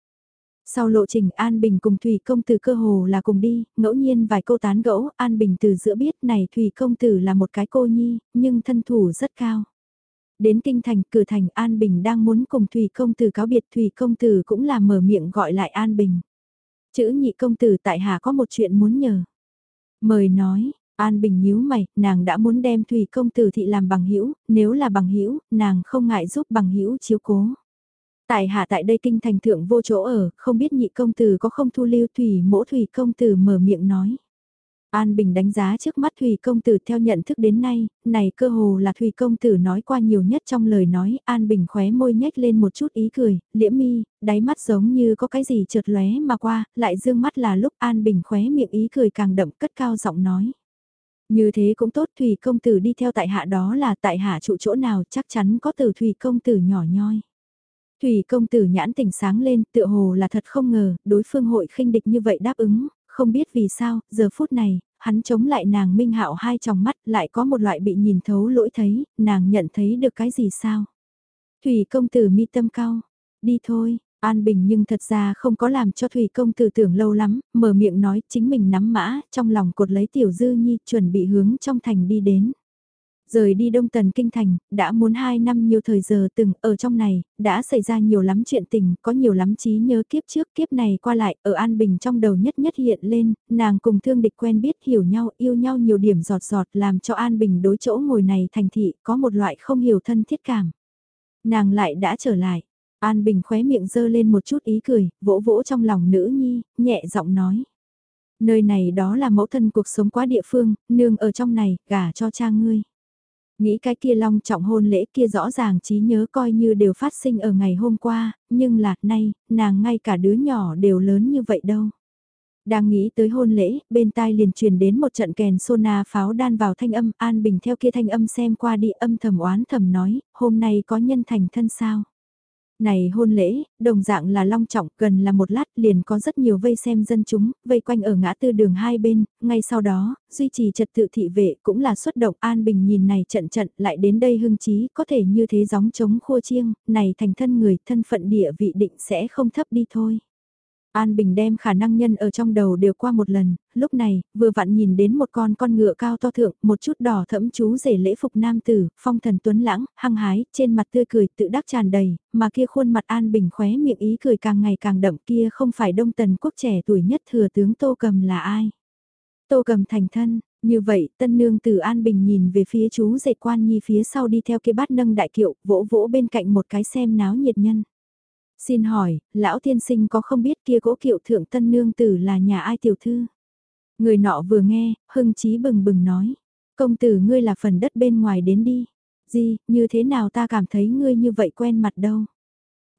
Sau lộ trình An Bình cùng Thủy Công Tử cơ hồ là cùng đi, ngẫu nhiên vài câu tán gẫu, An Bình từ giữa biết này Thủy Công Tử là một cái cô nhi, nhưng thân thủ rất cao. Đến kinh thành, cửa thành An Bình đang muốn cùng Thủy Công Tử cáo biệt Thủy Công Tử cũng là mở miệng gọi lại An Bình. Chữ nhị công tử tại hạ có một chuyện muốn nhờ. Mời nói, An Bình nhíu mày, nàng đã muốn đem Thủy Công Tử thị làm bằng hữu nếu là bằng hữu nàng không ngại giúp bằng hữu chiếu cố. Tại hạ tại đây kinh thành thượng vô chỗ ở, không biết nhị công tử có không thu lưu thủy mỗ thủy công tử mở miệng nói. An Bình đánh giá trước mắt Thủy Công Tử theo nhận thức đến nay, này cơ hồ là Thủy Công Tử nói qua nhiều nhất trong lời nói, An Bình khóe môi nhếch lên một chút ý cười, liễm mi, đáy mắt giống như có cái gì trượt lóe mà qua, lại dương mắt là lúc An Bình khóe miệng ý cười càng đậm cất cao giọng nói. Như thế cũng tốt Thủy Công Tử đi theo tại hạ đó là tại hạ trụ chỗ nào chắc chắn có từ Thủy Công Tử nhỏ nhoi. Thủy công tử nhãn tỉnh sáng lên, tựa hồ là thật không ngờ, đối phương hội khinh địch như vậy đáp ứng, không biết vì sao, giờ phút này, hắn chống lại nàng minh hạo hai tròng mắt, lại có một loại bị nhìn thấu lỗi thấy, nàng nhận thấy được cái gì sao? Thủy công tử mi tâm cao, đi thôi, An Bình nhưng thật ra không có làm cho Thủy công tử tưởng lâu lắm, mở miệng nói chính mình nắm mã, trong lòng cột lấy tiểu dư nhi chuẩn bị hướng trong thành đi đến. Rời đi Đông Tần Kinh Thành, đã muốn 2 năm nhiều thời giờ từng ở trong này, đã xảy ra nhiều lắm chuyện tình, có nhiều lắm trí nhớ kiếp trước kiếp này qua lại, ở An Bình trong đầu nhất nhất hiện lên, nàng cùng thương địch quen biết hiểu nhau, yêu nhau nhiều điểm giọt giọt làm cho An Bình đối chỗ ngồi này thành thị có một loại không hiểu thân thiết cảm. Nàng lại đã trở lại, An Bình khóe miệng dơ lên một chút ý cười, vỗ vỗ trong lòng nữ nhi, nhẹ giọng nói. Nơi này đó là mẫu thân cuộc sống quá địa phương, nương ở trong này, gả cho cha ngươi. Nghĩ cái kia long trọng hôn lễ kia rõ ràng trí nhớ coi như đều phát sinh ở ngày hôm qua, nhưng là nay, nàng ngay cả đứa nhỏ đều lớn như vậy đâu. Đang nghĩ tới hôn lễ, bên tai liền truyền đến một trận kèn sona pháo đan vào thanh âm, An Bình theo kia thanh âm xem qua đi âm thầm oán thầm nói, hôm nay có nhân thành thân sao. Này hôn lễ, đồng dạng là long trọng, gần là một lát liền có rất nhiều vây xem dân chúng, vây quanh ở ngã tư đường hai bên, ngay sau đó, duy trì trật tự thị vệ cũng là xuất động an bình nhìn này trận trận lại đến đây hưng trí có thể như thế gióng chống khua chiêng, này thành thân người thân phận địa vị định sẽ không thấp đi thôi. An Bình đem khả năng nhân ở trong đầu đều qua một lần, lúc này, vừa vặn nhìn đến một con con ngựa cao to thượng, một chút đỏ thẫm chú rể lễ phục nam tử, phong thần tuấn lãng, hăng hái, trên mặt tươi cười tự đắc tràn đầy, mà kia khuôn mặt An Bình khóe miệng ý cười càng ngày càng đậm kia không phải đông tần quốc trẻ tuổi nhất thừa tướng Tô Cầm là ai. Tô Cầm thành thân, như vậy, tân nương từ An Bình nhìn về phía chú rể quan nhi phía sau đi theo kia bát nâng đại kiệu, vỗ vỗ bên cạnh một cái xem náo nhiệt nhân. Xin hỏi, lão tiên sinh có không biết kia gỗ kiệu thượng tân nương tử là nhà ai tiểu thư? Người nọ vừa nghe, hưng chí bừng bừng nói. Công tử ngươi là phần đất bên ngoài đến đi. Gì, như thế nào ta cảm thấy ngươi như vậy quen mặt đâu?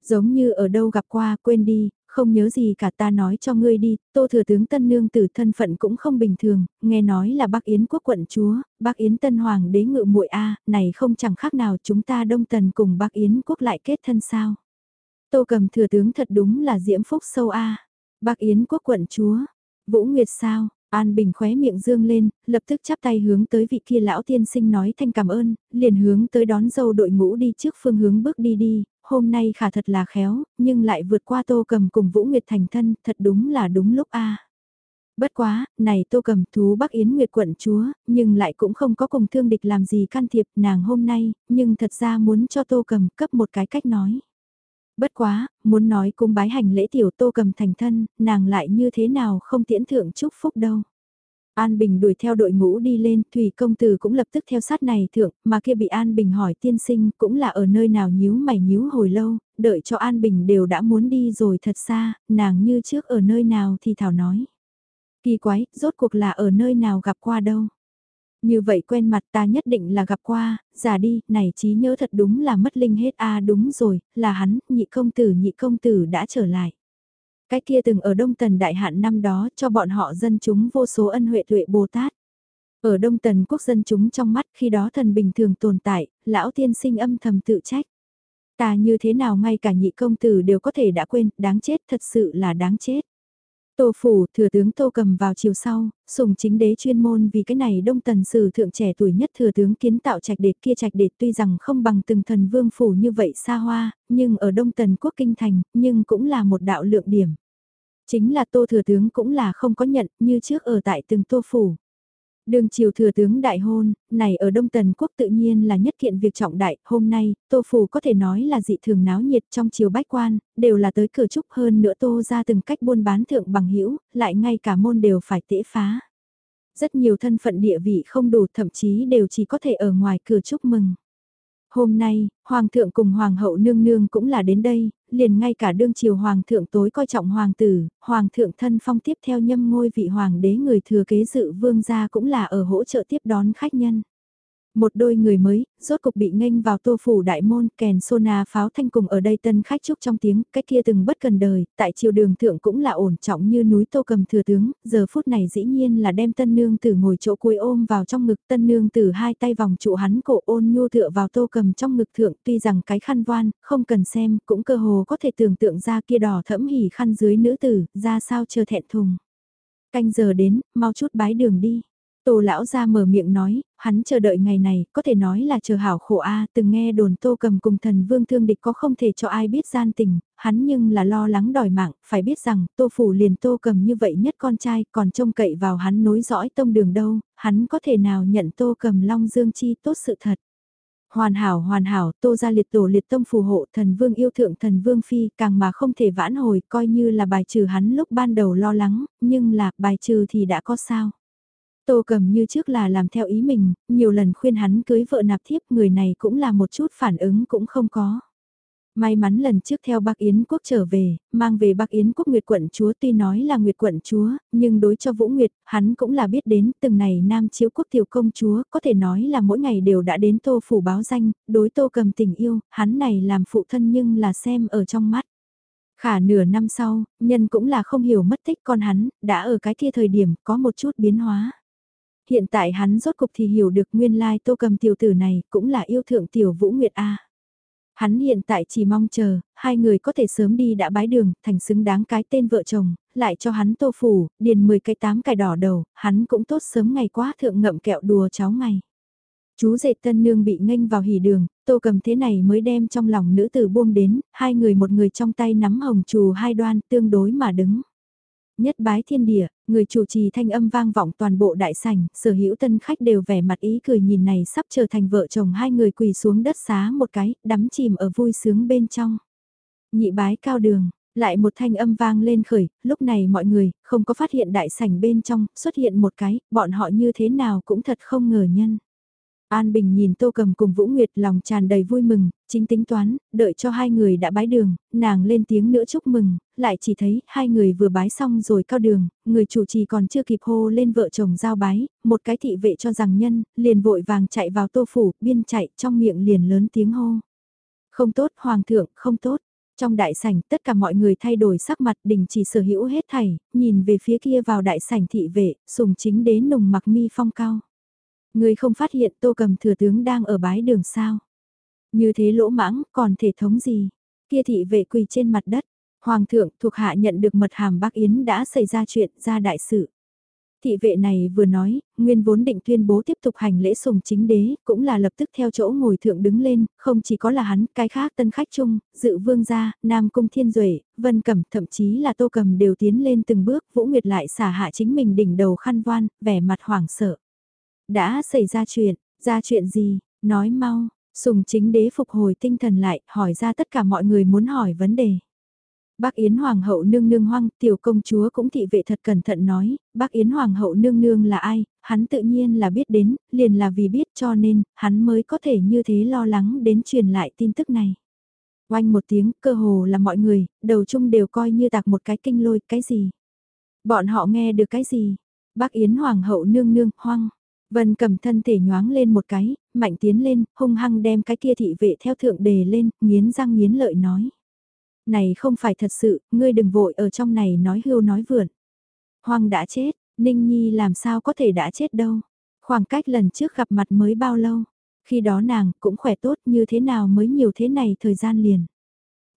Giống như ở đâu gặp qua, quên đi, không nhớ gì cả ta nói cho ngươi đi, tô thừa tướng tân nương tử thân phận cũng không bình thường, nghe nói là bác Yến quốc quận chúa, bác Yến tân hoàng đế ngự muội a này không chẳng khác nào chúng ta đông tần cùng bác Yến quốc lại kết thân sao. Tô cầm thừa tướng thật đúng là diễm phúc sâu a bác Yến quốc quận chúa, Vũ Nguyệt sao, An Bình khóe miệng dương lên, lập tức chắp tay hướng tới vị kia lão tiên sinh nói thanh cảm ơn, liền hướng tới đón dâu đội ngũ đi trước phương hướng bước đi đi, hôm nay khả thật là khéo, nhưng lại vượt qua tô cầm cùng Vũ Nguyệt thành thân, thật đúng là đúng lúc a. Bất quá, này tô cầm thú Bắc Yến Nguyệt quận chúa, nhưng lại cũng không có cùng thương địch làm gì can thiệp nàng hôm nay, nhưng thật ra muốn cho tô cầm cấp một cái cách nói. Bất quá, muốn nói cung bái hành lễ tiểu tô cầm thành thân, nàng lại như thế nào không tiễn thượng chúc phúc đâu. An Bình đuổi theo đội ngũ đi lên, Thủy công tử cũng lập tức theo sát này thượng, mà kia bị An Bình hỏi tiên sinh cũng là ở nơi nào nhíu mày nhíu hồi lâu, đợi cho An Bình đều đã muốn đi rồi thật xa, nàng như trước ở nơi nào thì Thảo nói. Kỳ quái, rốt cuộc là ở nơi nào gặp qua đâu. Như vậy quen mặt ta nhất định là gặp qua, giả đi, này trí nhớ thật đúng là mất linh hết a đúng rồi, là hắn, nhị công tử nhị công tử đã trở lại. Cái kia từng ở Đông Tần Đại Hạn năm đó cho bọn họ dân chúng vô số ân huệ tuệ Bồ Tát. Ở Đông Tần quốc dân chúng trong mắt khi đó thần bình thường tồn tại, lão tiên sinh âm thầm tự trách. Ta như thế nào ngay cả nhị công tử đều có thể đã quên, đáng chết thật sự là đáng chết. Tô Phủ, thừa tướng Tô cầm vào chiều sau, sùng chính đế chuyên môn vì cái này đông tần sử thượng trẻ tuổi nhất thừa tướng kiến tạo trạch đệt kia trạch đệt tuy rằng không bằng từng thần vương phủ như vậy xa hoa, nhưng ở đông tần quốc kinh thành, nhưng cũng là một đạo lượng điểm. Chính là Tô thừa tướng cũng là không có nhận như trước ở tại từng Tô Phủ. Đường triều thừa tướng đại hôn, này ở Đông Tần Quốc tự nhiên là nhất kiện việc trọng đại, hôm nay, Tô Phủ có thể nói là dị thường náo nhiệt trong triều bách quan, đều là tới cửa trúc hơn nữa Tô ra từng cách buôn bán thượng bằng hữu lại ngay cả môn đều phải tễ phá. Rất nhiều thân phận địa vị không đủ thậm chí đều chỉ có thể ở ngoài cửa chúc mừng. Hôm nay, Hoàng thượng cùng Hoàng hậu nương nương cũng là đến đây, liền ngay cả đương triều Hoàng thượng tối coi trọng Hoàng tử, Hoàng thượng thân phong tiếp theo nhâm ngôi vị Hoàng đế người thừa kế dự vương gia cũng là ở hỗ trợ tiếp đón khách nhân. Một đôi người mới, rốt cục bị nghênh vào tô phủ đại môn, kèn sona pháo thanh cùng ở đây tân khách chúc trong tiếng, cái kia từng bất cần đời, tại triều đường thượng cũng là ổn trọng như núi tô cầm thừa tướng, giờ phút này dĩ nhiên là đem tân nương tử ngồi chỗ cuối ôm vào trong ngực tân nương tử hai tay vòng trụ hắn cổ ôn nhu tựa vào tô cầm trong ngực thượng, tuy rằng cái khăn voan, không cần xem, cũng cơ hồ có thể tưởng tượng ra kia đỏ thẫm hỉ khăn dưới nữ tử, ra sao chờ thẹn thùng. Canh giờ đến, mau chút bái đường đi. Tô lão ra mở miệng nói, hắn chờ đợi ngày này, có thể nói là chờ hảo khổ a từng nghe đồn tô cầm cùng thần vương thương địch có không thể cho ai biết gian tình, hắn nhưng là lo lắng đòi mạng, phải biết rằng tô phủ liền tô cầm như vậy nhất con trai còn trông cậy vào hắn nối dõi tông đường đâu, hắn có thể nào nhận tô cầm long dương chi tốt sự thật. Hoàn hảo hoàn hảo, tô ra liệt tổ liệt tông phù hộ thần vương yêu thượng thần vương phi, càng mà không thể vãn hồi, coi như là bài trừ hắn lúc ban đầu lo lắng, nhưng là bài trừ thì đã có sao. Tô cầm như trước là làm theo ý mình, nhiều lần khuyên hắn cưới vợ nạp thiếp người này cũng là một chút phản ứng cũng không có. May mắn lần trước theo bác Yến quốc trở về, mang về bác Yến quốc Nguyệt quận chúa tuy nói là Nguyệt quận chúa, nhưng đối cho Vũ Nguyệt, hắn cũng là biết đến từng này nam chiếu quốc tiểu công chúa, có thể nói là mỗi ngày đều đã đến tô phủ báo danh, đối tô cầm tình yêu, hắn này làm phụ thân nhưng là xem ở trong mắt. Khả nửa năm sau, nhân cũng là không hiểu mất tích con hắn, đã ở cái kia thời điểm có một chút biến hóa hiện tại hắn rốt cục thì hiểu được nguyên lai tô cầm tiểu tử này cũng là yêu thượng tiểu Vũ Nguyệt A. Hắn hiện tại chỉ mong chờ, hai người có thể sớm đi đã bái đường, thành xứng đáng cái tên vợ chồng, lại cho hắn tô phủ, điền 10 cái tám cài đỏ đầu, hắn cũng tốt sớm ngày quá thượng ngậm kẹo đùa cháu ngày. Chú dệt tân nương bị nghênh vào hỉ đường, tô cầm thế này mới đem trong lòng nữ tử buông đến, hai người một người trong tay nắm hồng trù hai đoan tương đối mà đứng. Nhất bái thiên địa, người chủ trì thanh âm vang vọng toàn bộ đại sảnh, sở hữu tân khách đều vẻ mặt ý cười nhìn này sắp trở thành vợ chồng hai người quỳ xuống đất xá một cái, đắm chìm ở vui sướng bên trong. Nhị bái cao đường, lại một thanh âm vang lên khởi, lúc này mọi người, không có phát hiện đại sảnh bên trong, xuất hiện một cái, bọn họ như thế nào cũng thật không ngờ nhân. An Bình nhìn Tô Cầm cùng Vũ Nguyệt lòng tràn đầy vui mừng, chính tính toán, đợi cho hai người đã bái đường, nàng lên tiếng nữa chúc mừng, lại chỉ thấy hai người vừa bái xong rồi cao đường, người chủ trì còn chưa kịp hô lên vợ chồng giao bái, một cái thị vệ cho rằng nhân, liền vội vàng chạy vào tô phủ, biên chạy trong miệng liền lớn tiếng hô. Không tốt, hoàng thượng, không tốt. Trong đại sảnh tất cả mọi người thay đổi sắc mặt đình chỉ sở hữu hết thảy, nhìn về phía kia vào đại sảnh thị vệ, sùng chính đế nùng mặc mi phong cao. Người không phát hiện tô cầm thừa tướng đang ở bái đường sao. Như thế lỗ mãng còn thể thống gì. Kia thị vệ quỳ trên mặt đất. Hoàng thượng thuộc hạ nhận được mật hàm bác Yến đã xảy ra chuyện ra đại sự. Thị vệ này vừa nói, nguyên vốn định tuyên bố tiếp tục hành lễ sùng chính đế, cũng là lập tức theo chỗ ngồi thượng đứng lên, không chỉ có là hắn, cái khác tân khách chung, dự vương gia, nam cung thiên duệ vân cẩm, thậm chí là tô cầm đều tiến lên từng bước, vũ nguyệt lại xả hạ chính mình đỉnh đầu khăn voan, vẻ mặt hoảng sợ. Đã xảy ra chuyện, ra chuyện gì, nói mau, sùng chính đế phục hồi tinh thần lại, hỏi ra tất cả mọi người muốn hỏi vấn đề. Bác Yến Hoàng hậu nương nương hoang, tiểu công chúa cũng thị vệ thật cẩn thận nói, bác Yến Hoàng hậu nương nương là ai, hắn tự nhiên là biết đến, liền là vì biết cho nên, hắn mới có thể như thế lo lắng đến truyền lại tin tức này. Oanh một tiếng, cơ hồ là mọi người, đầu chung đều coi như tạc một cái kinh lôi, cái gì? Bọn họ nghe được cái gì? Bác Yến Hoàng hậu nương nương, hoang. Vân cầm thân thể nhoáng lên một cái, mạnh tiến lên, hung hăng đem cái kia thị vệ theo thượng đề lên, nghiến răng nghiến lợi nói. Này không phải thật sự, ngươi đừng vội ở trong này nói hưu nói vượn. Hoàng đã chết, Ninh Nhi làm sao có thể đã chết đâu. Khoảng cách lần trước gặp mặt mới bao lâu. Khi đó nàng cũng khỏe tốt như thế nào mới nhiều thế này thời gian liền.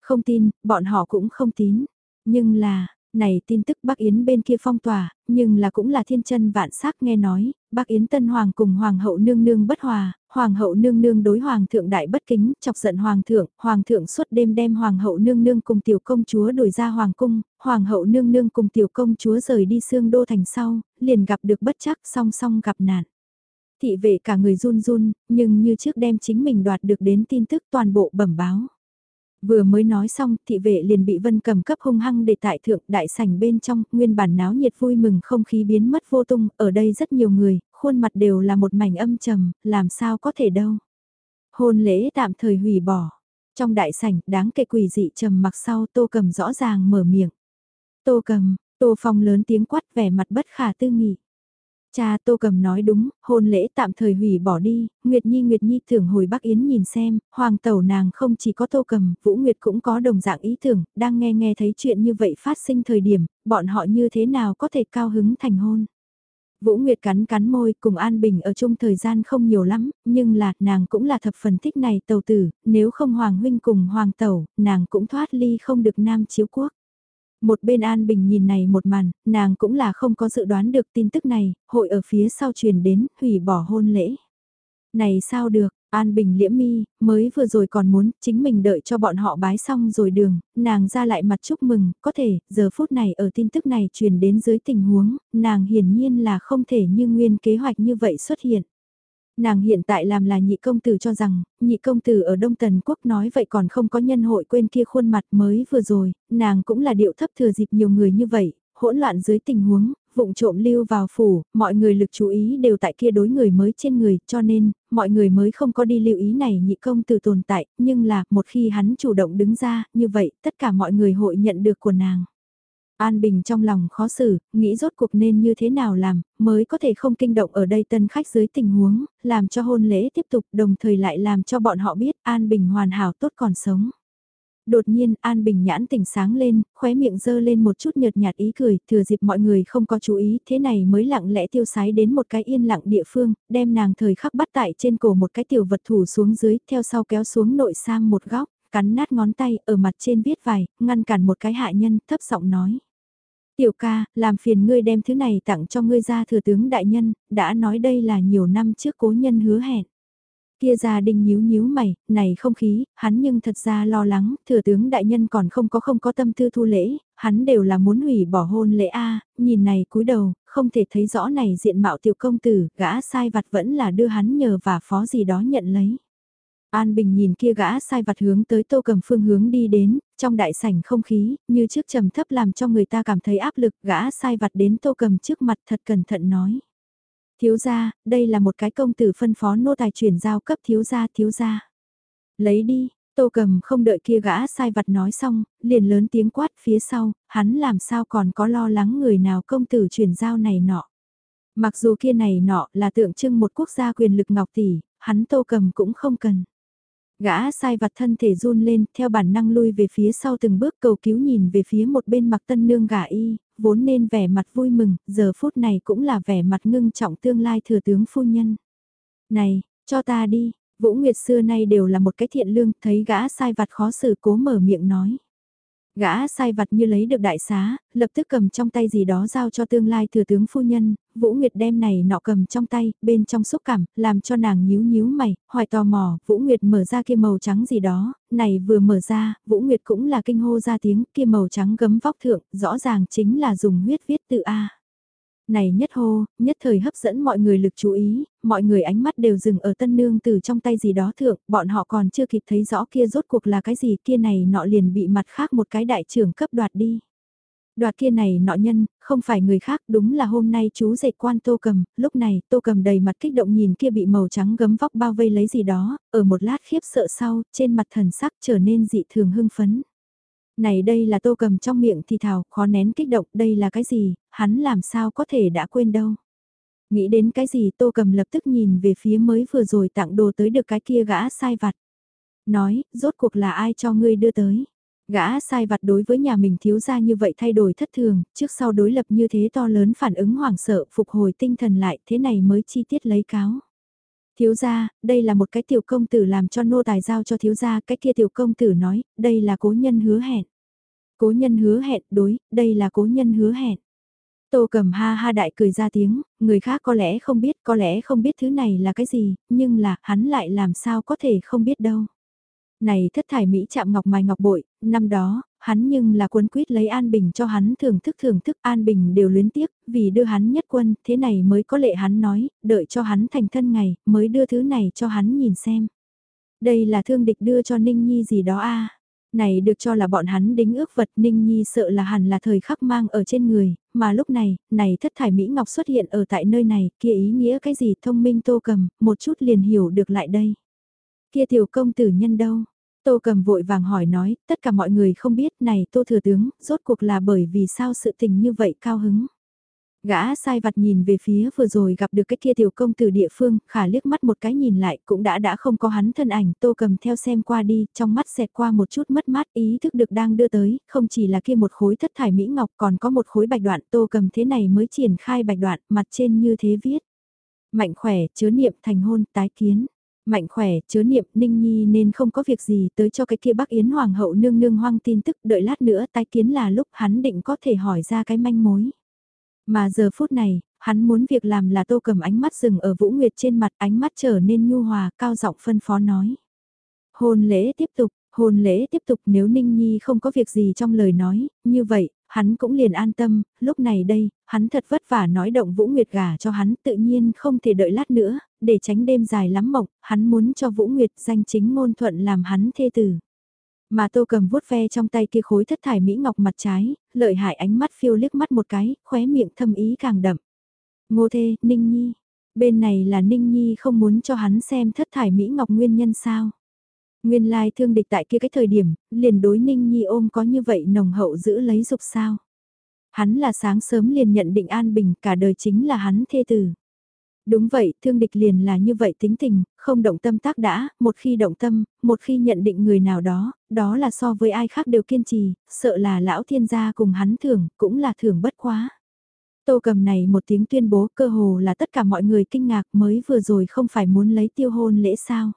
Không tin, bọn họ cũng không tín. Nhưng là, này tin tức Bắc Yến bên kia phong tỏa, nhưng là cũng là thiên chân vạn sắc nghe nói, Bắc Yến Tân Hoàng cùng Hoàng hậu nương nương bất hòa, Hoàng hậu nương nương đối Hoàng thượng đại bất kính, chọc giận Hoàng thượng, Hoàng thượng suốt đêm đem Hoàng hậu nương nương cùng tiểu công chúa đuổi ra Hoàng cung, Hoàng hậu nương nương cùng tiểu công chúa rời đi xương đô thành sau, liền gặp được bất chắc song song gặp nạn. Thị vệ cả người run run, nhưng như trước đem chính mình đoạt được đến tin tức toàn bộ bẩm báo. Vừa mới nói xong, thị vệ liền bị vân cầm cấp hung hăng để tại thượng đại sảnh bên trong, nguyên bản náo nhiệt vui mừng không khí biến mất vô tung, ở đây rất nhiều người, khuôn mặt đều là một mảnh âm trầm, làm sao có thể đâu. Hôn lễ tạm thời hủy bỏ. Trong đại sảnh, đáng kể quỷ dị trầm mặc sau tô cầm rõ ràng mở miệng. Tô cầm, tô phong lớn tiếng quát vẻ mặt bất khả tư nghị. Cha Tô Cầm nói đúng, hôn lễ tạm thời hủy bỏ đi, Nguyệt Nhi Nguyệt Nhi thưởng hồi Bắc Yến nhìn xem, hoàng tẩu nàng không chỉ có Tô Cầm, Vũ Nguyệt cũng có đồng dạng ý tưởng, đang nghe nghe thấy chuyện như vậy phát sinh thời điểm, bọn họ như thế nào có thể cao hứng thành hôn. Vũ Nguyệt cắn cắn môi cùng An Bình ở chung thời gian không nhiều lắm, nhưng là nàng cũng là thập phần thích này tàu tử, nếu không Hoàng Huynh cùng Hoàng Tẩu, nàng cũng thoát ly không được Nam Chiếu Quốc. Một bên An Bình nhìn này một màn, nàng cũng là không có dự đoán được tin tức này, hội ở phía sau truyền đến, hủy bỏ hôn lễ. Này sao được, An Bình liễm mi, mới vừa rồi còn muốn chính mình đợi cho bọn họ bái xong rồi đường, nàng ra lại mặt chúc mừng, có thể, giờ phút này ở tin tức này truyền đến dưới tình huống, nàng hiển nhiên là không thể như nguyên kế hoạch như vậy xuất hiện. Nàng hiện tại làm là nhị công tử cho rằng, nhị công tử ở Đông Tần Quốc nói vậy còn không có nhân hội quên kia khuôn mặt mới vừa rồi, nàng cũng là điệu thấp thừa dịp nhiều người như vậy, hỗn loạn dưới tình huống, vụng trộm lưu vào phủ, mọi người lực chú ý đều tại kia đối người mới trên người, cho nên, mọi người mới không có đi lưu ý này nhị công tử tồn tại, nhưng là, một khi hắn chủ động đứng ra, như vậy, tất cả mọi người hội nhận được của nàng. An Bình trong lòng khó xử, nghĩ rốt cuộc nên như thế nào làm, mới có thể không kinh động ở đây tân khách dưới tình huống, làm cho hôn lễ tiếp tục đồng thời lại làm cho bọn họ biết An Bình hoàn hảo tốt còn sống. Đột nhiên An Bình nhãn tỉnh sáng lên, khóe miệng dơ lên một chút nhợt nhạt ý cười, thừa dịp mọi người không có chú ý, thế này mới lặng lẽ tiêu sái đến một cái yên lặng địa phương, đem nàng thời khắc bắt tại trên cổ một cái tiểu vật thủ xuống dưới, theo sau kéo xuống nội sang một góc, cắn nát ngón tay, ở mặt trên viết vài, ngăn cản một cái hạ nhân, thấp giọng nói. Tiểu ca, làm phiền ngươi đem thứ này tặng cho ngươi ra thừa tướng đại nhân, đã nói đây là nhiều năm trước cố nhân hứa hẹn. Kia gia đình nhíu nhíu mày, này không khí, hắn nhưng thật ra lo lắng, thừa tướng đại nhân còn không có không có tâm tư thu lễ, hắn đều là muốn hủy bỏ hôn lễ A, nhìn này cúi đầu, không thể thấy rõ này diện mạo tiểu công tử, gã sai vặt vẫn là đưa hắn nhờ và phó gì đó nhận lấy. An Bình nhìn kia gã sai vặt hướng tới tô cầm phương hướng đi đến, trong đại sảnh không khí, như trước trầm thấp làm cho người ta cảm thấy áp lực, gã sai vặt đến tô cầm trước mặt thật cẩn thận nói. Thiếu gia, đây là một cái công tử phân phó nô tài chuyển giao cấp thiếu gia thiếu gia. Lấy đi, tô cầm không đợi kia gã sai vặt nói xong, liền lớn tiếng quát phía sau, hắn làm sao còn có lo lắng người nào công tử chuyển giao này nọ. Mặc dù kia này nọ là tượng trưng một quốc gia quyền lực ngọc tỷ, hắn tô cầm cũng không cần. Gã sai vặt thân thể run lên, theo bản năng lui về phía sau từng bước cầu cứu nhìn về phía một bên mặc tân nương gả y, vốn nên vẻ mặt vui mừng, giờ phút này cũng là vẻ mặt ngưng trọng tương lai thừa tướng phu nhân. Này, cho ta đi, Vũ Nguyệt xưa nay đều là một cái thiện lương, thấy gã sai vặt khó xử cố mở miệng nói. Gã sai vặt như lấy được đại xá, lập tức cầm trong tay gì đó giao cho tương lai thừa tướng phu nhân, Vũ Nguyệt đem này nọ cầm trong tay, bên trong xúc cảm, làm cho nàng nhíu nhíu mày, hoài tò mò, Vũ Nguyệt mở ra kia màu trắng gì đó, này vừa mở ra, Vũ Nguyệt cũng là kinh hô ra tiếng, kia màu trắng gấm vóc thượng, rõ ràng chính là dùng huyết viết tự A này nhất hô, nhất thời hấp dẫn mọi người lực chú ý, mọi người ánh mắt đều dừng ở tân nương từ trong tay gì đó thượng, bọn họ còn chưa kịp thấy rõ kia rốt cuộc là cái gì kia này nọ liền bị mặt khác một cái đại trưởng cấp đoạt đi. Đoạt kia này nọ nhân, không phải người khác đúng là hôm nay chú dạy quan tô cầm, lúc này tô cầm đầy mặt kích động nhìn kia bị màu trắng gấm vóc bao vây lấy gì đó, ở một lát khiếp sợ sau, trên mặt thần sắc trở nên dị thường hưng phấn này đây là tô cầm trong miệng thì thào, khó nén kích động, đây là cái gì, hắn làm sao có thể đã quên đâu. Nghĩ đến cái gì tô cầm lập tức nhìn về phía mới vừa rồi tặng đồ tới được cái kia gã sai vặt. Nói, rốt cuộc là ai cho ngươi đưa tới. Gã sai vặt đối với nhà mình thiếu ra như vậy thay đổi thất thường, trước sau đối lập như thế to lớn phản ứng hoảng sợ phục hồi tinh thần lại thế này mới chi tiết lấy cáo. Thiếu gia, đây là một cái tiểu công tử làm cho nô tài giao cho thiếu gia, cái kia tiểu công tử nói, đây là cố nhân hứa hẹn. Cố nhân hứa hẹn, đối, đây là cố nhân hứa hẹn. Tô cầm ha ha đại cười ra tiếng, người khác có lẽ không biết, có lẽ không biết thứ này là cái gì, nhưng là, hắn lại làm sao có thể không biết đâu. Này thất thải Mỹ chạm ngọc mài ngọc bội, năm đó, hắn nhưng là cuốn quyết lấy An Bình cho hắn thưởng thức thưởng thức An Bình đều luyến tiếc, vì đưa hắn nhất quân, thế này mới có lệ hắn nói, đợi cho hắn thành thân ngày, mới đưa thứ này cho hắn nhìn xem. Đây là thương địch đưa cho Ninh Nhi gì đó a Này được cho là bọn hắn đính ước vật Ninh Nhi sợ là hẳn là thời khắc mang ở trên người, mà lúc này, này thất thải Mỹ Ngọc xuất hiện ở tại nơi này, kia ý nghĩa cái gì thông minh tô cầm, một chút liền hiểu được lại đây. Kia tiểu công tử nhân đâu? Tô cầm vội vàng hỏi nói, tất cả mọi người không biết này tô thừa tướng, rốt cuộc là bởi vì sao sự tình như vậy cao hứng. Gã sai vặt nhìn về phía vừa rồi gặp được cái kia tiểu công tử địa phương, khả liếc mắt một cái nhìn lại cũng đã đã không có hắn thân ảnh, tô cầm theo xem qua đi, trong mắt xẹt qua một chút mất mát ý thức được đang đưa tới, không chỉ là kia một khối thất thải mỹ ngọc còn có một khối bạch đoạn, tô cầm thế này mới triển khai bạch đoạn, mặt trên như thế viết. Mạnh khỏe, chứa niệm thành hôn, tái kiến mạnh khỏe, chứa niệm, Ninh Nhi nên không có việc gì tới cho cái kia bác Yến Hoàng hậu nương nương hoang tin tức, đợi lát nữa tái kiến là lúc hắn định có thể hỏi ra cái manh mối. Mà giờ phút này, hắn muốn việc làm là tô cầm ánh mắt dừng ở Vũ Nguyệt trên mặt ánh mắt trở nên nhu hòa, cao giọng phân phó nói. Hôn lễ tiếp tục, hôn lễ tiếp tục nếu Ninh Nhi không có việc gì trong lời nói, như vậy, hắn cũng liền an tâm, lúc này đây, hắn thật vất vả nói động Vũ Nguyệt gả cho hắn tự nhiên không thể đợi lát nữa, để tránh đêm dài lắm mộng, hắn muốn cho Vũ Nguyệt danh chính ngôn thuận làm hắn thê tử. Mà tô cầm vuốt ve trong tay kia khối thất thải Mỹ Ngọc mặt trái, lợi hại ánh mắt phiêu liếc mắt một cái, khóe miệng thâm ý càng đậm. Ngô thê, Ninh Nhi. Bên này là Ninh Nhi không muốn cho hắn xem thất thải Mỹ Ngọc nguyên nhân sao. Nguyên lai thương địch tại kia cái thời điểm, liền đối Ninh Nhi ôm có như vậy nồng hậu giữ lấy dục sao. Hắn là sáng sớm liền nhận định an bình cả đời chính là hắn thê tử. Đúng vậy, thương địch liền là như vậy tính tình, không động tâm tác đã, một khi động tâm, một khi nhận định người nào đó, đó là so với ai khác đều kiên trì, sợ là lão thiên gia cùng hắn thưởng, cũng là thưởng bất quá. Tô cầm này một tiếng tuyên bố cơ hồ là tất cả mọi người kinh ngạc mới vừa rồi không phải muốn lấy tiêu hôn lễ sao.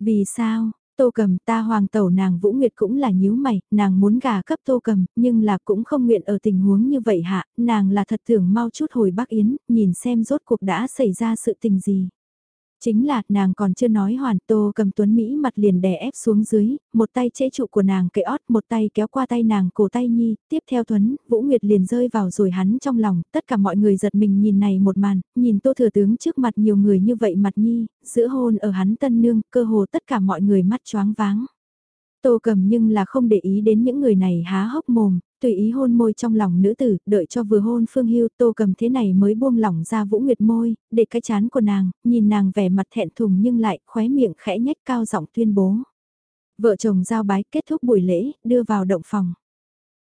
Vì sao, Tô cầm ta hoàng tẩu nàng Vũ Nguyệt cũng là nhíu mày, nàng muốn gà cấp tô cầm, nhưng là cũng không nguyện ở tình huống như vậy hạ, nàng là thật tưởng mau chút hồi Bắc Yến, nhìn xem rốt cuộc đã xảy ra sự tình gì. Chính là, nàng còn chưa nói hoàn tô cầm tuấn Mỹ mặt liền đè ép xuống dưới, một tay chế trụ của nàng cậy ót, một tay kéo qua tay nàng cổ tay nhi, tiếp theo tuấn, Vũ Nguyệt liền rơi vào rồi hắn trong lòng, tất cả mọi người giật mình nhìn này một màn, nhìn tô thừa tướng trước mặt nhiều người như vậy mặt nhi, giữa hôn ở hắn tân nương, cơ hồ tất cả mọi người mắt choáng váng. Tô cầm nhưng là không để ý đến những người này há hốc mồm, tùy ý hôn môi trong lòng nữ tử, đợi cho vừa hôn Phương Hưu tô cầm thế này mới buông lỏng ra Vũ Nguyệt môi, để cái chán của nàng, nhìn nàng vẻ mặt thẹn thùng nhưng lại khóe miệng khẽ nhách cao giọng tuyên bố. Vợ chồng giao bái kết thúc buổi lễ, đưa vào động phòng.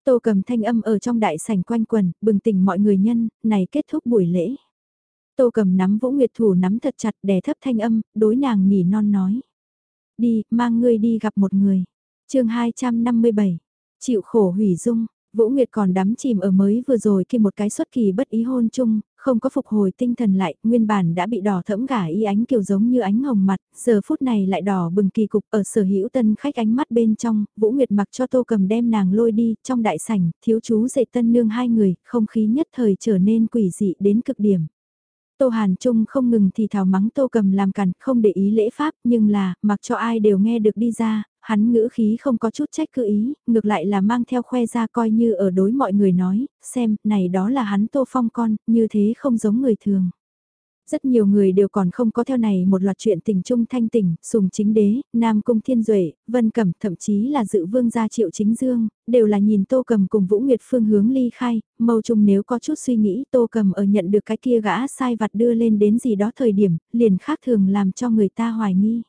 Tô cầm thanh âm ở trong đại sảnh quanh quần, bừng tỉnh mọi người nhân, này kết thúc buổi lễ. Tô cầm nắm Vũ Nguyệt thủ nắm thật chặt đè thấp thanh âm, đối nàng nỉ non nói. Đi, mang ngươi đi gặp một người. chương 257, chịu khổ hủy dung, Vũ Nguyệt còn đắm chìm ở mới vừa rồi khi một cái xuất kỳ bất ý hôn chung, không có phục hồi tinh thần lại, nguyên bản đã bị đỏ thẫm gả y ánh kiểu giống như ánh hồng mặt, giờ phút này lại đỏ bừng kỳ cục ở sở hữu tân khách ánh mắt bên trong, Vũ Nguyệt mặc cho tô cầm đem nàng lôi đi, trong đại sảnh, thiếu chú dạy tân nương hai người, không khí nhất thời trở nên quỷ dị đến cực điểm. Tô Hàn Trung không ngừng thì thào mắng Tô Cầm làm cằn, không để ý lễ pháp, nhưng là, mặc cho ai đều nghe được đi ra, hắn ngữ khí không có chút trách cứ ý, ngược lại là mang theo khoe ra coi như ở đối mọi người nói, xem, này đó là hắn Tô Phong con, như thế không giống người thường. Rất nhiều người đều còn không có theo này một loạt chuyện tình trung thanh tỉnh, sùng chính đế, nam cung thiên duệ vân cẩm thậm chí là dự vương gia triệu chính dương, đều là nhìn tô cầm cùng vũ nguyệt phương hướng ly khai, mâu trùng nếu có chút suy nghĩ tô cầm ở nhận được cái kia gã sai vặt đưa lên đến gì đó thời điểm, liền khác thường làm cho người ta hoài nghi.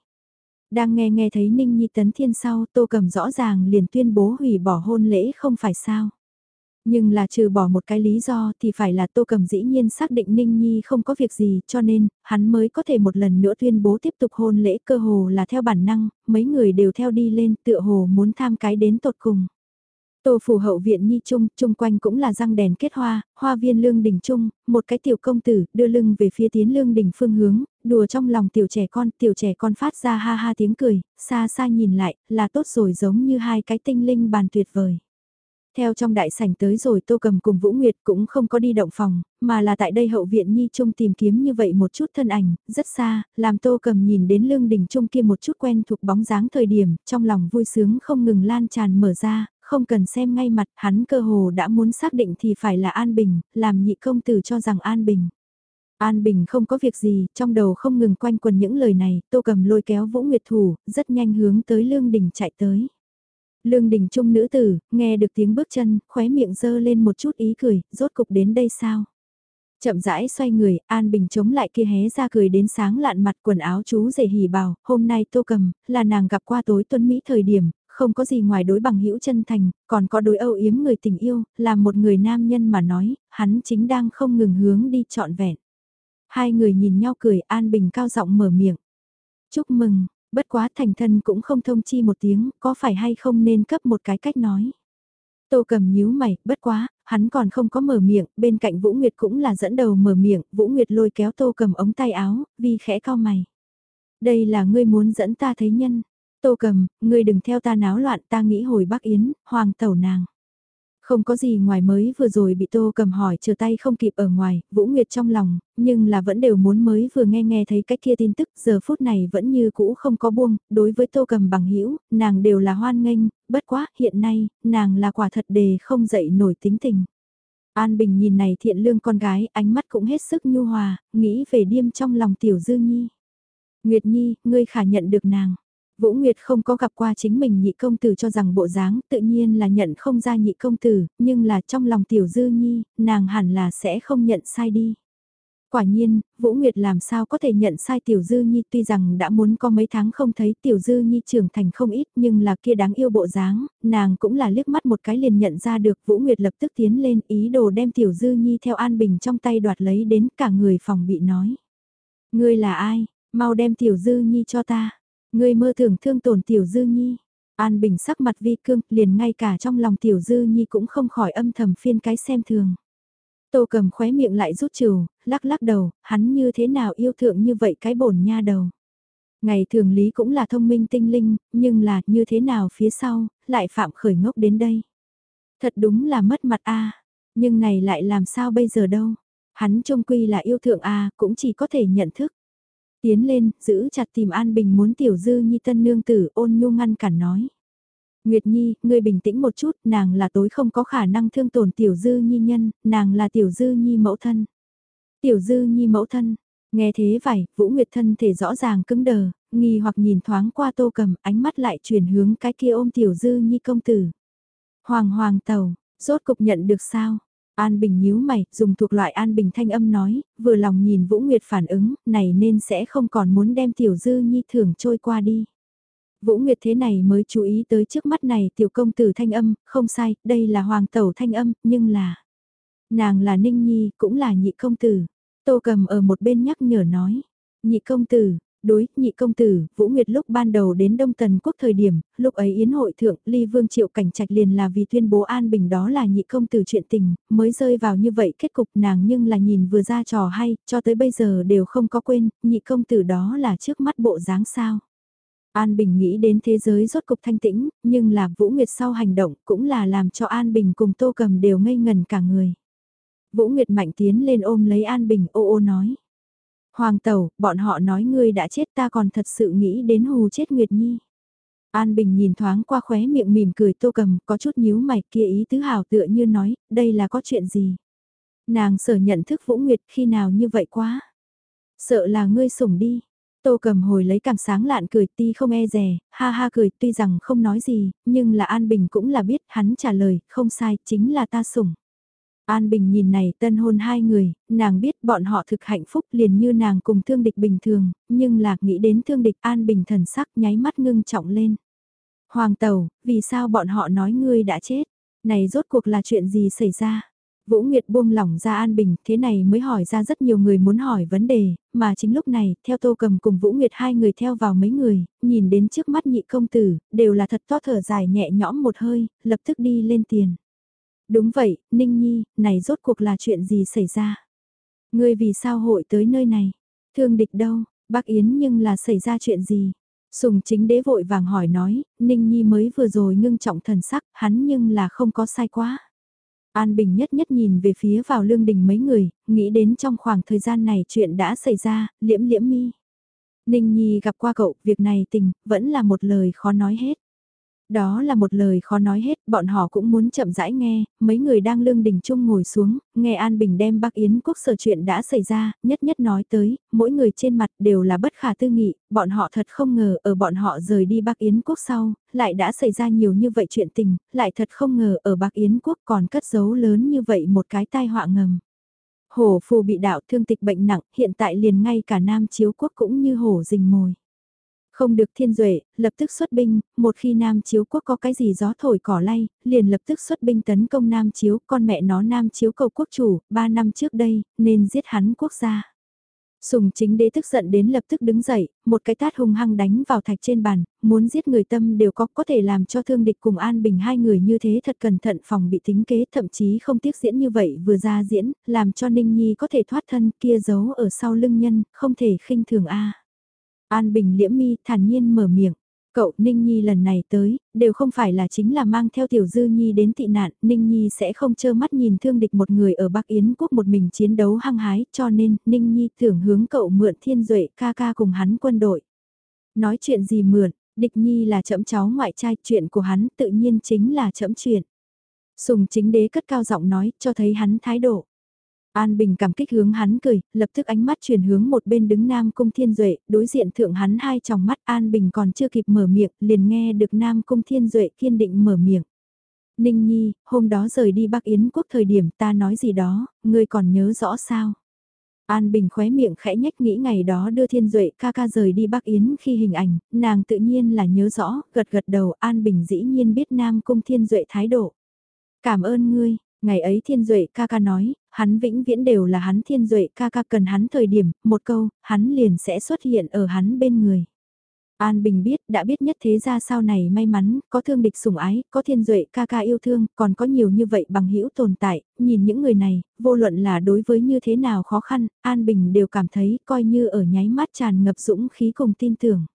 Đang nghe nghe thấy Ninh Nhi tấn thiên sau tô cầm rõ ràng liền tuyên bố hủy bỏ hôn lễ không phải sao. Nhưng là trừ bỏ một cái lý do thì phải là Tô Cầm dĩ nhiên xác định Ninh Nhi không có việc gì cho nên hắn mới có thể một lần nữa tuyên bố tiếp tục hôn lễ cơ hồ là theo bản năng, mấy người đều theo đi lên tựa hồ muốn tham cái đến tột cùng. Tô phủ hậu viện nhi trung, chung quanh cũng là răng đèn kết hoa, hoa viên lương đình trung, một cái tiểu công tử đưa lưng về phía tiến lương đình phương hướng, đùa trong lòng tiểu trẻ con, tiểu trẻ con phát ra ha ha tiếng cười, xa xa nhìn lại, là tốt rồi giống như hai cái tinh linh bàn tuyệt vời. Theo trong đại sảnh tới rồi Tô Cầm cùng Vũ Nguyệt cũng không có đi động phòng, mà là tại đây hậu viện Nhi Trung tìm kiếm như vậy một chút thân ảnh, rất xa, làm Tô Cầm nhìn đến lương đỉnh Trung kia một chút quen thuộc bóng dáng thời điểm, trong lòng vui sướng không ngừng lan tràn mở ra, không cần xem ngay mặt, hắn cơ hồ đã muốn xác định thì phải là An Bình, làm nhị công tử cho rằng An Bình. An Bình không có việc gì, trong đầu không ngừng quanh quần những lời này, Tô Cầm lôi kéo Vũ Nguyệt Thủ, rất nhanh hướng tới lương đình chạy tới. Lương đình trung nữ tử, nghe được tiếng bước chân, khóe miệng dơ lên một chút ý cười, rốt cục đến đây sao? Chậm rãi xoay người, An Bình chống lại kia hé ra cười đến sáng lạn mặt quần áo chú rể hỉ bào, hôm nay tô cầm, là nàng gặp qua tối tuân Mỹ thời điểm, không có gì ngoài đối bằng hữu chân thành, còn có đối âu yếm người tình yêu, là một người nam nhân mà nói, hắn chính đang không ngừng hướng đi trọn vẹn. Hai người nhìn nhau cười, An Bình cao giọng mở miệng. Chúc mừng, Bất quá thành thân cũng không thông chi một tiếng, có phải hay không nên cấp một cái cách nói. Tô cầm nhíu mày, bất quá, hắn còn không có mở miệng, bên cạnh Vũ Nguyệt cũng là dẫn đầu mở miệng, Vũ Nguyệt lôi kéo tô cầm ống tay áo, vi khẽ cao mày. Đây là ngươi muốn dẫn ta thấy nhân. Tô cầm, ngươi đừng theo ta náo loạn ta nghĩ hồi Bắc Yến, hoàng tẩu nàng. Không có gì ngoài mới vừa rồi bị Tô cầm hỏi chờ tay không kịp ở ngoài, Vũ Nguyệt trong lòng, nhưng là vẫn đều muốn mới vừa nghe nghe thấy cách kia tin tức, giờ phút này vẫn như cũ không có buông, đối với Tô cầm bằng hữu nàng đều là hoan nghênh, bất quá, hiện nay, nàng là quả thật đề không dậy nổi tính tình. An Bình nhìn này thiện lương con gái, ánh mắt cũng hết sức nhu hòa, nghĩ về điêm trong lòng tiểu dư nhi. Nguyệt Nhi, ngươi khả nhận được nàng. Vũ Nguyệt không có gặp qua chính mình nhị công tử cho rằng bộ dáng tự nhiên là nhận không ra nhị công tử, nhưng là trong lòng tiểu dư nhi, nàng hẳn là sẽ không nhận sai đi. Quả nhiên, Vũ Nguyệt làm sao có thể nhận sai Tiểu Dư Nhi tuy rằng đã muốn có mấy tháng không thấy Tiểu Dư Nhi trưởng thành không ít nhưng là kia đáng yêu bộ dáng, nàng cũng là liếc mắt một cái liền nhận ra được Vũ Nguyệt lập tức tiến lên ý đồ đem Tiểu Dư Nhi theo An Bình trong tay đoạt lấy đến cả người phòng bị nói. Ngươi là ai, mau đem Tiểu Dư Nhi cho ta. Người mơ thường thương tổn Tiểu Dư Nhi. An Bình sắc mặt vi cương, liền ngay cả trong lòng Tiểu Dư Nhi cũng không khỏi âm thầm phiên cái xem thường. Tô cầm khóe miệng lại rút trừ, lắc lắc đầu, hắn như thế nào yêu thượng như vậy cái bổn nha đầu. Ngày thường lý cũng là thông minh tinh linh, nhưng là như thế nào phía sau, lại phạm khởi ngốc đến đây. Thật đúng là mất mặt a nhưng này lại làm sao bây giờ đâu. Hắn trông quy là yêu thượng a cũng chỉ có thể nhận thức. Tiến lên, giữ chặt tìm An Bình muốn tiểu dư nhi tân nương tử ôn nhu ngăn cản nói. Nguyệt Nhi, ngươi bình tĩnh một chút, nàng là tối không có khả năng thương tổn tiểu dư nhi nhân, nàng là tiểu dư nhi mẫu thân. Tiểu dư nhi mẫu thân, nghe thế vậy Vũ Nguyệt thân thể rõ ràng cứng đờ, nghi hoặc nhìn thoáng qua tô cầm, ánh mắt lại chuyển hướng cái kia ôm tiểu dư nhi công tử. Hoàng hoàng tàu, rốt cục nhận được sao? An Bình nhíu mày, dùng thuộc loại An Bình thanh âm nói, vừa lòng nhìn Vũ Nguyệt phản ứng, này nên sẽ không còn muốn đem Tiểu Dư Nhi thưởng trôi qua đi. Vũ Nguyệt thế này mới chú ý tới trước mắt này tiểu công tử thanh âm, không sai, đây là hoàng tẩu thanh âm, nhưng là... Nàng là Ninh Nhi, cũng là nhị công tử. Tô cầm ở một bên nhắc nhở nói. Nhị công tử, Đối, nhị công tử, Vũ Nguyệt lúc ban đầu đến Đông Tần Quốc thời điểm, lúc ấy Yến hội thượng, Ly Vương Triệu Cảnh Trạch liền là vì tuyên bố an bình đó là nhị công tử chuyện tình, mới rơi vào như vậy kết cục nàng nhưng là nhìn vừa ra trò hay, cho tới bây giờ đều không có quên, nhị công tử đó là trước mắt bộ dáng sao. An Bình nghĩ đến thế giới rốt cục thanh tĩnh, nhưng là Vũ Nguyệt sau hành động cũng là làm cho An Bình cùng Tô Cầm đều ngây ngần cả người. Vũ Nguyệt mạnh tiến lên ôm lấy An Bình ô ô nói. Hoàng tẩu, bọn họ nói ngươi đã chết ta còn thật sự nghĩ đến hù chết Nguyệt Nhi. An Bình nhìn thoáng qua khóe miệng mỉm cười tô cầm, có chút nhíu mày kia ý tứ hào tựa như nói, đây là có chuyện gì. Nàng sở nhận thức Vũ Nguyệt khi nào như vậy quá. Sợ là ngươi sủng đi. Tô cầm hồi lấy càng sáng lạn cười ti không e rè, ha ha cười tuy rằng không nói gì, nhưng là An Bình cũng là biết hắn trả lời, không sai, chính là ta sủng. An Bình nhìn này tân hôn hai người, nàng biết bọn họ thực hạnh phúc liền như nàng cùng thương địch bình thường, nhưng lạc nghĩ đến thương địch An Bình thần sắc nháy mắt ngưng trọng lên. Hoàng tàu, vì sao bọn họ nói ngươi đã chết? Này rốt cuộc là chuyện gì xảy ra? Vũ Nguyệt buông lỏng ra An Bình, thế này mới hỏi ra rất nhiều người muốn hỏi vấn đề, mà chính lúc này, theo Tô Cầm cùng Vũ Nguyệt hai người theo vào mấy người, nhìn đến trước mắt nhị công tử, đều là thật to thở dài nhẹ nhõm một hơi, lập tức đi lên tiền. Đúng vậy, Ninh Nhi, này rốt cuộc là chuyện gì xảy ra? Ngươi vì sao hội tới nơi này? Thương địch đâu? Bác Yến nhưng là xảy ra chuyện gì? Sùng chính đế vội vàng hỏi nói, Ninh Nhi mới vừa rồi ngưng trọng thần sắc, hắn nhưng là không có sai quá. An Bình nhất nhất nhìn về phía vào lương đình mấy người, nghĩ đến trong khoảng thời gian này chuyện đã xảy ra, liễm liễm mi. Ninh Nhi gặp qua cậu, việc này tình, vẫn là một lời khó nói hết. Đó là một lời khó nói hết, bọn họ cũng muốn chậm rãi nghe, mấy người đang lương đình chung ngồi xuống, nghe An Bình đem Bắc Yến quốc sở chuyện đã xảy ra, nhất nhất nói tới, mỗi người trên mặt đều là bất khả tư nghị, bọn họ thật không ngờ ở bọn họ rời đi Bắc Yến quốc sau, lại đã xảy ra nhiều như vậy chuyện tình, lại thật không ngờ ở Bắc Yến quốc còn cất giấu lớn như vậy một cái tai họa ngầm. Hổ phù bị đạo thương tịch bệnh nặng, hiện tại liền ngay cả Nam Chiếu quốc cũng như hổ rình mồi. Không được thiên duệ, lập tức xuất binh, một khi Nam Chiếu quốc có cái gì gió thổi cỏ lay, liền lập tức xuất binh tấn công Nam Chiếu, con mẹ nó Nam Chiếu cầu quốc chủ, ba năm trước đây, nên giết hắn quốc gia. Sùng chính đế tức giận đến lập tức đứng dậy, một cái tát hung hăng đánh vào thạch trên bàn, muốn giết người tâm đều có có thể làm cho thương địch cùng an bình hai người như thế thật cẩn thận phòng bị tính kế thậm chí không tiếc diễn như vậy vừa ra diễn, làm cho Ninh Nhi có thể thoát thân kia giấu ở sau lưng nhân, không thể khinh thường a An Bình liễm mi thản nhiên mở miệng. Cậu Ninh Nhi lần này tới, đều không phải là chính là mang theo Tiểu Dư Nhi đến tị nạn, Ninh Nhi sẽ không trơ mắt nhìn thương địch một người ở Bắc Yến quốc một mình chiến đấu hăng hái, cho nên Ninh Nhi tưởng hướng cậu mượn thiên duệ ca ca cùng hắn quân đội. Nói chuyện gì mượn, địch Nhi là chậm cháu ngoại trai, chuyện của hắn tự nhiên chính là chậm chuyện. Sùng chính đế cất cao giọng nói, cho thấy hắn thái độ. An Bình cảm kích hướng hắn cười, lập tức ánh mắt chuyển hướng một bên đứng Nam Cung Thiên Duệ, đối diện thượng hắn hai tròng mắt An Bình còn chưa kịp mở miệng, liền nghe được Nam Cung Thiên Duệ kiên định mở miệng. Ninh Nhi, hôm đó rời đi Bắc Yến quốc thời điểm ta nói gì đó, ngươi còn nhớ rõ sao? An Bình khóe miệng khẽ nhách nghĩ ngày đó đưa Thiên Duệ ca ca rời đi Bắc Yến khi hình ảnh, nàng tự nhiên là nhớ rõ, gật gật đầu An Bình dĩ nhiên biết Nam Cung Thiên Duệ thái độ. Cảm ơn ngươi, Ngày ấy Thiên Duệ ca ca nói, hắn vĩnh viễn đều là hắn Thiên Duệ ca ca cần hắn thời điểm, một câu, hắn liền sẽ xuất hiện ở hắn bên người. An Bình biết, đã biết nhất thế ra sau này may mắn, có thương địch sủng ái, có thiên duệ ca ca yêu thương, còn có nhiều như vậy bằng hữu tồn tại, nhìn những người này, vô luận là đối với như thế nào khó khăn, An Bình đều cảm thấy coi như ở nháy mắt tràn ngập dũng khí cùng tin tưởng.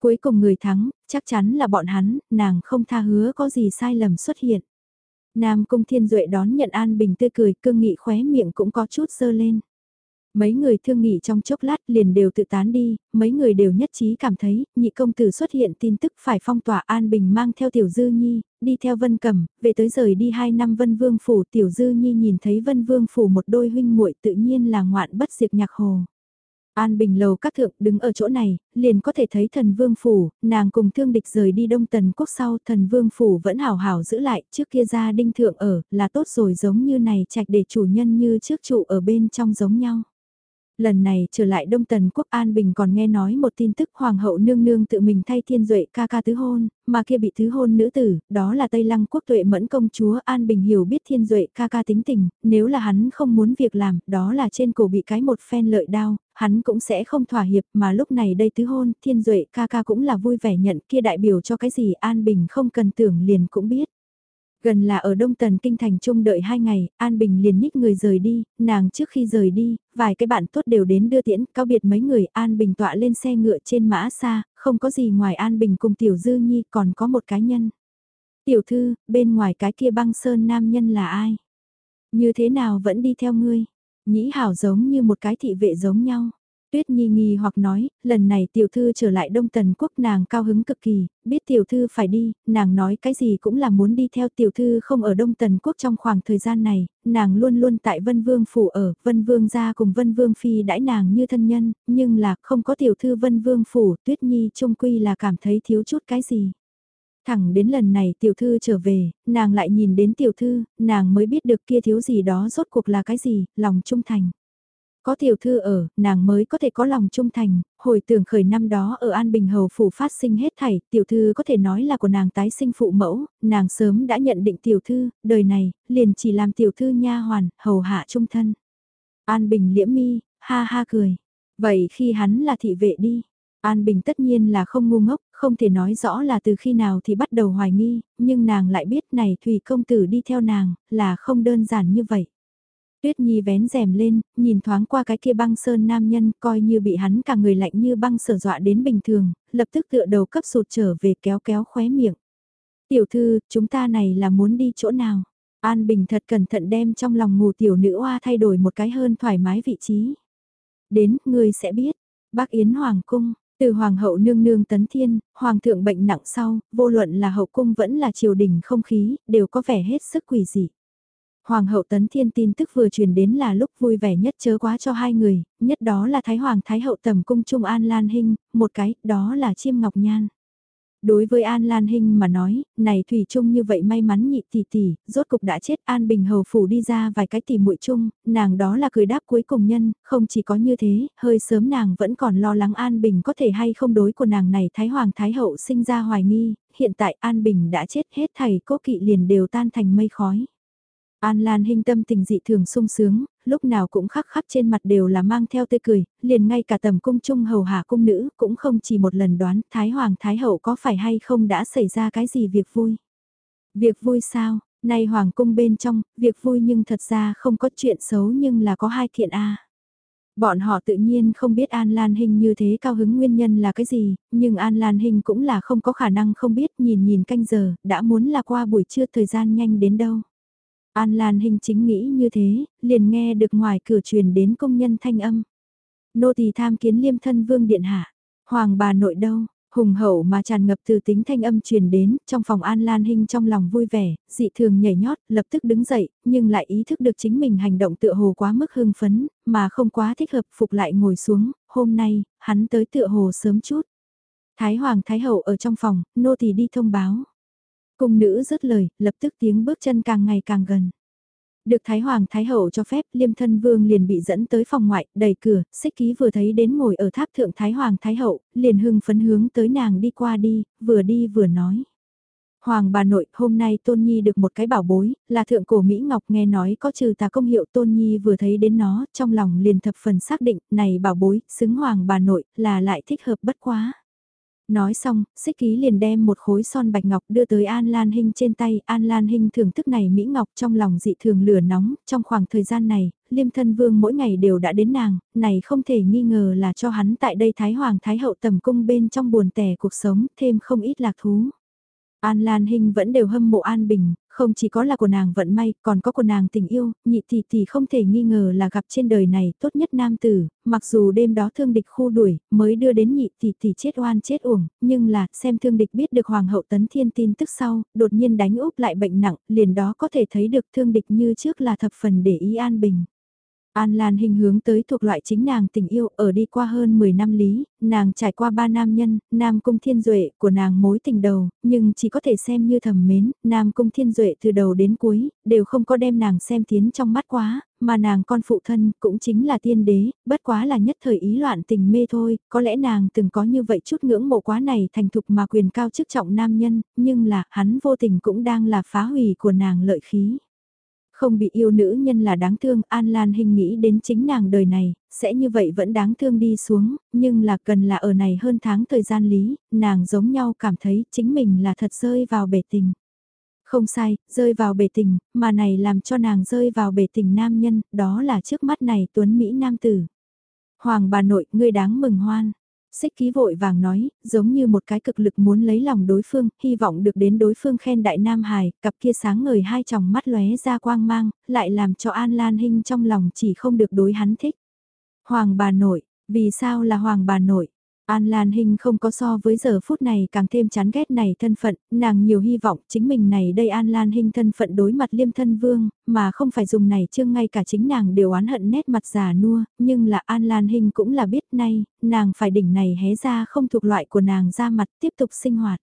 Cuối cùng người thắng, chắc chắn là bọn hắn, nàng không tha hứa có gì sai lầm xuất hiện. Nam Cung Thiên Duệ đón nhận An Bình tươi cười, cương nghị khóe miệng cũng có chút sơ lên. Mấy người thương nghị trong chốc lát liền đều tự tán đi, mấy người đều nhất trí cảm thấy, nhị công tử xuất hiện tin tức phải phong tỏa An Bình mang theo Tiểu Dư Nhi, đi theo Vân Cầm, về tới rời đi 2 năm Vân Vương Phủ Tiểu Dư Nhi nhìn thấy Vân Vương Phủ một đôi huynh muội tự nhiên là ngoạn bất diệt nhạc hồ. An Bình lầu các thượng đứng ở chỗ này, liền có thể thấy thần vương phủ, nàng cùng thương địch rời đi đông tần quốc sau thần vương phủ vẫn hào hào giữ lại trước kia ra đinh thượng ở, là tốt rồi giống như này trạch để chủ nhân như trước trụ ở bên trong giống nhau. Lần này trở lại Đông Tần Quốc An Bình còn nghe nói một tin tức Hoàng hậu nương nương tự mình thay thiên duệ ca ca tứ hôn, mà kia bị tứ hôn nữ tử, đó là Tây Lăng Quốc tuệ mẫn công chúa An Bình hiểu biết thiên duệ ca ca tính tình, nếu là hắn không muốn việc làm, đó là trên cổ bị cái một phen lợi đao, hắn cũng sẽ không thỏa hiệp mà lúc này đây tứ hôn, thiên duệ ca ca cũng là vui vẻ nhận kia đại biểu cho cái gì An Bình không cần tưởng liền cũng biết. Gần là ở Đông Tần Kinh Thành Trung đợi hai ngày, An Bình liền nhích người rời đi, nàng trước khi rời đi, vài cái bạn tốt đều đến đưa tiễn, cáo biệt mấy người An Bình tọa lên xe ngựa trên mã xa, không có gì ngoài An Bình cùng Tiểu Dư Nhi còn có một cá nhân. Tiểu thư, bên ngoài cái kia băng sơn nam nhân là ai? Như thế nào vẫn đi theo ngươi? Nhĩ hảo giống như một cái thị vệ giống nhau. Tuyết Nhi nghi hoặc nói, lần này tiểu thư trở lại Đông Tần Quốc nàng cao hứng cực kỳ, biết tiểu thư phải đi, nàng nói cái gì cũng là muốn đi theo tiểu thư không ở Đông Tần Quốc trong khoảng thời gian này, nàng luôn luôn tại Vân Vương Phủ ở, Vân Vương gia cùng Vân Vương Phi đãi nàng như thân nhân, nhưng là không có tiểu thư Vân Vương Phủ, Tuyết Nhi trung quy là cảm thấy thiếu chút cái gì. Thẳng đến lần này tiểu thư trở về, nàng lại nhìn đến tiểu thư, nàng mới biết được kia thiếu gì đó rốt cuộc là cái gì, lòng trung thành. Có tiểu thư ở, nàng mới có thể có lòng trung thành, hồi tưởng khởi năm đó ở An Bình Hầu phủ phát sinh hết thảy, tiểu thư có thể nói là của nàng tái sinh phụ mẫu, nàng sớm đã nhận định tiểu thư, đời này, liền chỉ làm tiểu thư nha hoàn, hầu hạ trung thân. An Bình liễm mi, ha ha cười. Vậy khi hắn là thị vệ đi, An Bình tất nhiên là không ngu ngốc, không thể nói rõ là từ khi nào thì bắt đầu hoài nghi, nhưng nàng lại biết này Thủy công tử đi theo nàng, là không đơn giản như vậy. Tuyết Nhi vén rèm lên, nhìn thoáng qua cái kia băng sơn nam nhân, coi như bị hắn cả người lạnh như băng sở dọa đến bình thường, lập tức tựa đầu cấp sụt trở về kéo kéo khóe miệng. Tiểu thư, chúng ta này là muốn đi chỗ nào? An Bình thật cẩn thận đem trong lòng ngủ tiểu nữ oa thay đổi một cái hơn thoải mái vị trí. Đến, ngươi sẽ biết. Bác Yến Hoàng Cung, từ Hoàng hậu nương nương tấn thiên, Hoàng thượng bệnh nặng sau, vô luận là hậu cung vẫn là triều đình không khí, đều có vẻ hết sức quỷ dị. Hoàng hậu tấn thiên tin tức vừa truyền đến là lúc vui vẻ nhất chớ quá cho hai người, nhất đó là Thái Hoàng Thái hậu tầm cung Trung An Lan Hinh, một cái, đó là chiêm ngọc nhan. Đối với An Lan Hinh mà nói, này Thủy Trung như vậy may mắn nhị tỷ tỷ, rốt cục đã chết An Bình Hầu Phủ đi ra vài cái tỷ muội chung, nàng đó là cười đáp cuối cùng nhân, không chỉ có như thế, hơi sớm nàng vẫn còn lo lắng An Bình có thể hay không đối của nàng này Thái Hoàng Thái Hậu sinh ra hoài nghi, hiện tại An Bình đã chết hết thầy cố kỵ liền đều tan thành mây khói. An Lan Hinh tâm tình dị thường sung sướng, lúc nào cũng khắc khắc trên mặt đều là mang theo tươi cười, liền ngay cả tầm cung trung hầu hạ cung nữ cũng không chỉ một lần đoán Thái Hoàng Thái Hậu có phải hay không đã xảy ra cái gì việc vui. Việc vui sao, nay Hoàng cung bên trong, việc vui nhưng thật ra không có chuyện xấu nhưng là có hai kiện a Bọn họ tự nhiên không biết An Lan Hinh như thế cao hứng nguyên nhân là cái gì, nhưng An Lan Hinh cũng là không có khả năng không biết nhìn nhìn canh giờ, đã muốn là qua buổi trưa thời gian nhanh đến đâu. An Lan Hinh chính nghĩ như thế, liền nghe được ngoài cửa truyền đến công nhân thanh âm. Nô tỳ tham kiến liêm thân vương điện hạ. Hoàng bà nội đâu, hùng hậu mà tràn ngập từ tính thanh âm truyền đến, trong phòng An Lan Hinh trong lòng vui vẻ, dị thường nhảy nhót, lập tức đứng dậy, nhưng lại ý thức được chính mình hành động tựa hồ quá mức hưng phấn, mà không quá thích hợp phục lại ngồi xuống, hôm nay, hắn tới tựa hồ sớm chút. Thái Hoàng Thái Hậu ở trong phòng, nô tỳ đi thông báo. Cung nữ dứt lời, lập tức tiếng bước chân càng ngày càng gần. Được Thái Hoàng Thái Hậu cho phép, liêm thân vương liền bị dẫn tới phòng ngoại, đẩy cửa, xích ký vừa thấy đến ngồi ở tháp thượng Thái Hoàng Thái Hậu, liền hưng phấn hướng tới nàng đi qua đi, vừa đi vừa nói. Hoàng bà nội, hôm nay Tôn Nhi được một cái bảo bối, là thượng cổ Mỹ Ngọc nghe nói có trừ tà công hiệu Tôn Nhi vừa thấy đến nó, trong lòng liền thập phần xác định, này bảo bối, xứng Hoàng bà nội, là lại thích hợp bất quá. Nói xong, xích ký liền đem một khối son bạch ngọc đưa tới An Lan Hinh trên tay. An Lan Hinh thưởng thức này Mỹ Ngọc trong lòng dị thường lửa nóng. Trong khoảng thời gian này, Liêm Thân Vương mỗi ngày đều đã đến nàng. Này không thể nghi ngờ là cho hắn tại đây Thái Hoàng Thái Hậu tầm cung bên trong buồn tẻ cuộc sống thêm không ít lạc thú. An Lan Hinh vẫn đều hâm mộ An Bình, không chỉ có là của nàng vận may, còn có của nàng tình yêu, nhị tỷ tỷ không thể nghi ngờ là gặp trên đời này tốt nhất nam tử, mặc dù đêm đó thương địch khu đuổi, mới đưa đến nhị tỷ tỷ chết oan chết uổng, nhưng là, xem thương địch biết được hoàng hậu tấn thiên tin tức sau, đột nhiên đánh úp lại bệnh nặng, liền đó có thể thấy được thương địch như trước là thập phần để ý an bình. An Lan hình hướng tới thuộc loại chính nàng tình yêu ở đi qua hơn 10 năm lý, nàng trải qua ba nam nhân, nam cung thiên duệ của nàng mối tình đầu, nhưng chỉ có thể xem như thầm mến, nam cung thiên duệ từ đầu đến cuối, đều không có đem nàng xem tiến trong mắt quá, mà nàng con phụ thân cũng chính là tiên đế, bất quá là nhất thời ý loạn tình mê thôi, có lẽ nàng từng có như vậy chút ngưỡng mộ quá này thành thục mà quyền cao chức trọng nam nhân, nhưng là hắn vô tình cũng đang là phá hủy của nàng lợi khí. Không bị yêu nữ nhân là đáng thương, An Lan hình nghĩ đến chính nàng đời này, sẽ như vậy vẫn đáng thương đi xuống, nhưng là cần là ở này hơn tháng thời gian lý, nàng giống nhau cảm thấy chính mình là thật rơi vào bể tình. Không sai, rơi vào bể tình, mà này làm cho nàng rơi vào bể tình nam nhân, đó là trước mắt này tuấn Mỹ nam tử. Hoàng bà nội, ngươi đáng mừng hoan. Xích ký vội vàng nói, giống như một cái cực lực muốn lấy lòng đối phương, hy vọng được đến đối phương khen đại nam hài, cặp kia sáng ngời hai tròng mắt lóe ra quang mang, lại làm cho An Lan Hinh trong lòng chỉ không được đối hắn thích. Hoàng bà nội, vì sao là hoàng bà nội? An Lan Hinh không có so với giờ phút này càng thêm chán ghét này thân phận, nàng nhiều hy vọng chính mình này đây An Lan Hinh thân phận đối mặt liêm thân vương, mà không phải dùng này chương ngay cả chính nàng đều oán hận nét mặt già nua, nhưng là An Lan Hinh cũng là biết nay, nàng phải đỉnh này hé ra không thuộc loại của nàng ra mặt tiếp tục sinh hoạt.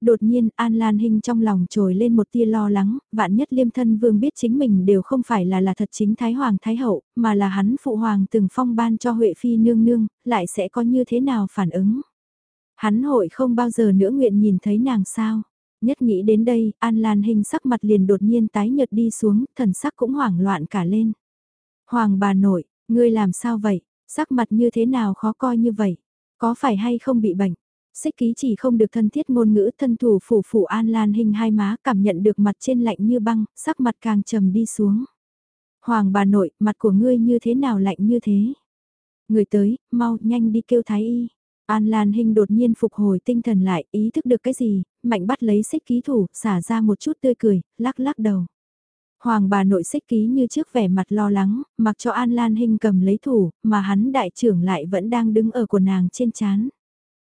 Đột nhiên An Lan Hinh trong lòng trồi lên một tia lo lắng, vạn nhất liêm thân vương biết chính mình đều không phải là là thật chính Thái Hoàng Thái Hậu, mà là hắn phụ hoàng từng phong ban cho Huệ Phi nương nương, lại sẽ có như thế nào phản ứng. Hắn hội không bao giờ nữa nguyện nhìn thấy nàng sao. Nhất nghĩ đến đây, An Lan Hinh sắc mặt liền đột nhiên tái nhợt đi xuống, thần sắc cũng hoảng loạn cả lên. Hoàng bà nội, ngươi làm sao vậy, sắc mặt như thế nào khó coi như vậy, có phải hay không bị bệnh? Xích ký chỉ không được thân thiết ngôn ngữ thân thủ phủ phủ an lan hình hai má cảm nhận được mặt trên lạnh như băng, sắc mặt càng trầm đi xuống. Hoàng bà nội, mặt của ngươi như thế nào lạnh như thế? Người tới, mau, nhanh đi kêu thái y. An Lan Hinh đột nhiên phục hồi tinh thần lại, ý thức được cái gì, mạnh bắt lấy xích ký thủ, xả ra một chút tươi cười, lắc lắc đầu. Hoàng bà nội xích ký như trước vẻ mặt lo lắng, mặc cho An Lan Hinh cầm lấy thủ, mà hắn đại trưởng lại vẫn đang đứng ở của nàng trên chán.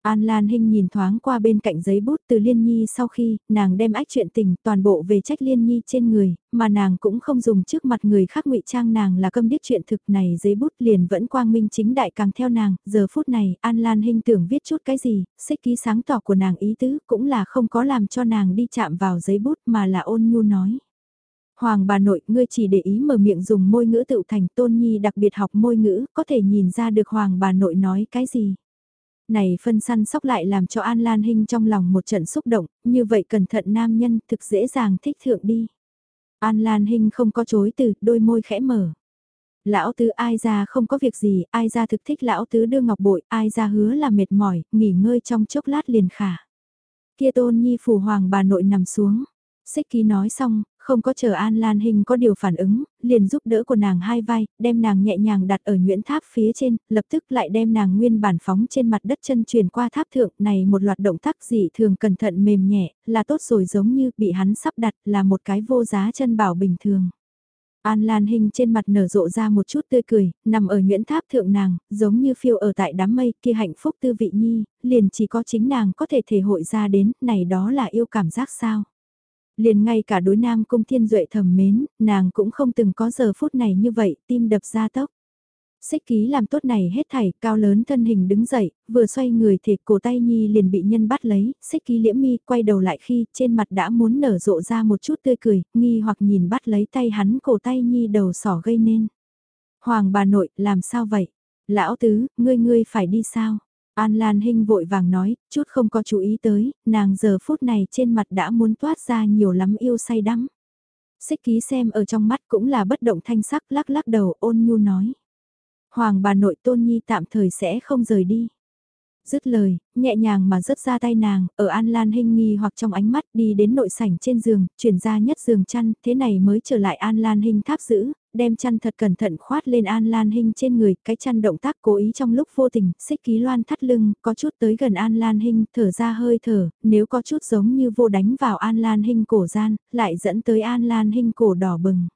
An Lan Hinh nhìn thoáng qua bên cạnh giấy bút từ Liên Nhi sau khi nàng đem ách chuyện tình toàn bộ về trách Liên Nhi trên người, mà nàng cũng không dùng trước mặt người khác ngụy trang nàng là câm điếc chuyện thực này giấy bút liền vẫn quang minh chính đại càng theo nàng, giờ phút này An Lan Hinh tưởng viết chút cái gì, xích ký sáng tỏ của nàng ý tứ cũng là không có làm cho nàng đi chạm vào giấy bút mà là ôn nhu nói. Hoàng bà nội, ngươi chỉ để ý mở miệng dùng môi ngữ tự thành tôn nhi đặc biệt học môi ngữ, có thể nhìn ra được hoàng bà nội nói cái gì. Này phân săn sóc lại làm cho An Lan Hinh trong lòng một trận xúc động, như vậy cẩn thận nam nhân thực dễ dàng thích thượng đi. An Lan Hinh không có chối từ, đôi môi khẽ mở. Lão tứ ai ra không có việc gì, ai ra thực thích lão tứ đưa ngọc bội, ai ra hứa là mệt mỏi, nghỉ ngơi trong chốc lát liền khả. Kia tôn nhi phù hoàng bà nội nằm xuống. Xích ký nói xong, không có chờ An Lan Hinh có điều phản ứng, liền giúp đỡ của nàng hai vai, đem nàng nhẹ nhàng đặt ở nhuyễn tháp phía trên, lập tức lại đem nàng nguyên bản phóng trên mặt đất chân truyền qua tháp thượng này một loạt động tác dị thường cẩn thận mềm nhẹ, là tốt rồi giống như bị hắn sắp đặt là một cái vô giá chân bảo bình thường. An Lan Hinh trên mặt nở rộ ra một chút tươi cười, nằm ở nhuyễn tháp thượng nàng, giống như phiêu ở tại đám mây kia hạnh phúc tư vị nhi, liền chỉ có chính nàng có thể thể hội ra đến, này đó là yêu cảm giác sao liền ngay cả đối nam cung thiên duệ thầm mến, nàng cũng không từng có giờ phút này như vậy, tim đập ra tốc. Xích ký làm tốt này hết thảy, cao lớn thân hình đứng dậy, vừa xoay người thì cổ tay nhi liền bị nhân bắt lấy, xích ký liễm mi quay đầu lại khi trên mặt đã muốn nở rộ ra một chút tươi cười, nghi hoặc nhìn bắt lấy tay hắn cổ tay nhi đầu sỏ gây nên. Hoàng bà nội, làm sao vậy? Lão tứ, ngươi ngươi phải đi sao? An Lan Hinh vội vàng nói, chút không có chú ý tới, nàng giờ phút này trên mặt đã muốn toát ra nhiều lắm yêu say đắm. Xích ký xem ở trong mắt cũng là bất động thanh sắc lắc lắc đầu ôn nhu nói. Hoàng bà nội tôn nhi tạm thời sẽ không rời đi. Dứt lời, nhẹ nhàng mà rớt ra tay nàng, ở An Lan Hinh nghi hoặc trong ánh mắt đi đến nội sảnh trên giường, chuyển ra nhất giường chăn, thế này mới trở lại An Lan Hinh tháp giữ, đem chăn thật cẩn thận khoát lên An Lan Hinh trên người, cái chăn động tác cố ý trong lúc vô tình, xích ký loan thắt lưng, có chút tới gần An Lan Hinh, thở ra hơi thở, nếu có chút giống như vô đánh vào An Lan Hinh cổ gian, lại dẫn tới An Lan Hinh cổ đỏ bừng.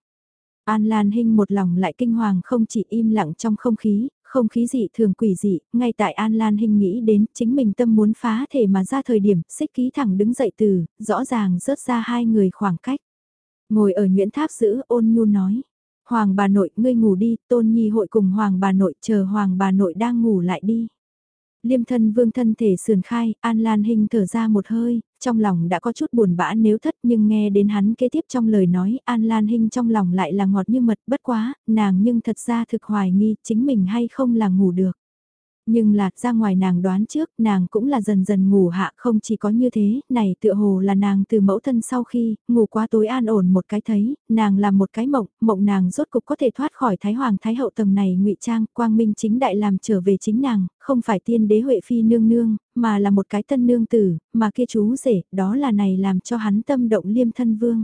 An Lan Hinh một lòng lại kinh hoàng không chỉ im lặng trong không khí, không khí dị thường quỷ dị, ngay tại An Lan Hinh nghĩ đến chính mình tâm muốn phá thể mà ra thời điểm xích ký thẳng đứng dậy từ, rõ ràng rớt ra hai người khoảng cách. Ngồi ở Nguyễn Tháp giữ ôn nhu nói. Hoàng bà nội, ngươi ngủ đi, tôn nhi hội cùng hoàng bà nội, chờ hoàng bà nội đang ngủ lại đi. Liêm thân vương thân thể sườn khai, An Lan Hinh thở ra một hơi, trong lòng đã có chút buồn bã nếu thất nhưng nghe đến hắn kế tiếp trong lời nói An Lan Hinh trong lòng lại là ngọt như mật bất quá, nàng nhưng thật ra thực hoài nghi chính mình hay không là ngủ được. Nhưng là ra ngoài nàng đoán trước, nàng cũng là dần dần ngủ hạ không chỉ có như thế, này tựa hồ là nàng từ mẫu thân sau khi, ngủ quá tối an ổn một cái thấy, nàng làm một cái mộng, mộng nàng rốt cục có thể thoát khỏi Thái Hoàng Thái Hậu tầng này ngụy trang, quang minh chính đại làm trở về chính nàng, không phải tiên đế Huệ Phi nương nương, mà là một cái tân nương tử, mà kia chú rể, đó là này làm cho hắn tâm động liêm thân vương.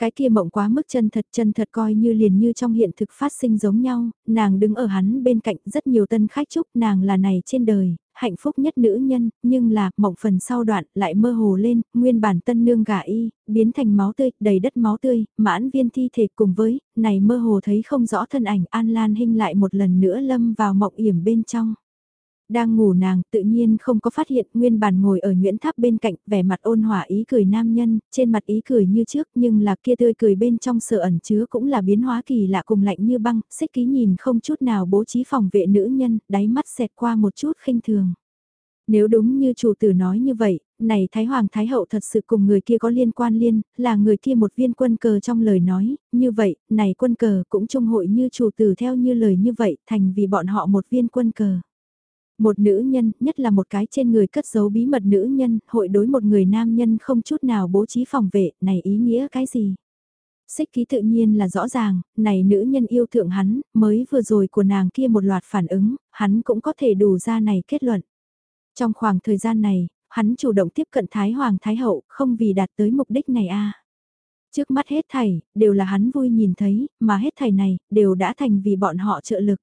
Cái kia mộng quá mức chân thật chân thật coi như liền như trong hiện thực phát sinh giống nhau, nàng đứng ở hắn bên cạnh rất nhiều tân khách chúc nàng là này trên đời, hạnh phúc nhất nữ nhân, nhưng là mộng phần sau đoạn lại mơ hồ lên, nguyên bản tân nương gả y, biến thành máu tươi, đầy đất máu tươi, mãn viên thi thể cùng với, này mơ hồ thấy không rõ thân ảnh An Lan Hinh lại một lần nữa lâm vào mộng yểm bên trong. Đang ngủ nàng tự nhiên không có phát hiện nguyên bản ngồi ở nguyễn tháp bên cạnh vẻ mặt ôn hòa ý cười nam nhân, trên mặt ý cười như trước nhưng là kia tươi cười bên trong sợ ẩn chứa cũng là biến hóa kỳ lạ cùng lạnh như băng, xích ký nhìn không chút nào bố trí phòng vệ nữ nhân, đáy mắt xẹt qua một chút khinh thường. Nếu đúng như chủ tử nói như vậy, này Thái Hoàng Thái Hậu thật sự cùng người kia có liên quan liên, là người kia một viên quân cờ trong lời nói, như vậy, này quân cờ cũng trung hội như chủ tử theo như lời như vậy, thành vì bọn họ một viên quân cờ. Một nữ nhân, nhất là một cái trên người cất giấu bí mật nữ nhân, hội đối một người nam nhân không chút nào bố trí phòng vệ, này ý nghĩa cái gì? Xích ký tự nhiên là rõ ràng, này nữ nhân yêu thượng hắn, mới vừa rồi của nàng kia một loạt phản ứng, hắn cũng có thể đủ ra này kết luận. Trong khoảng thời gian này, hắn chủ động tiếp cận Thái Hoàng Thái Hậu, không vì đạt tới mục đích này a Trước mắt hết thảy, đều là hắn vui nhìn thấy, mà hết thảy này, đều đã thành vì bọn họ trợ lực.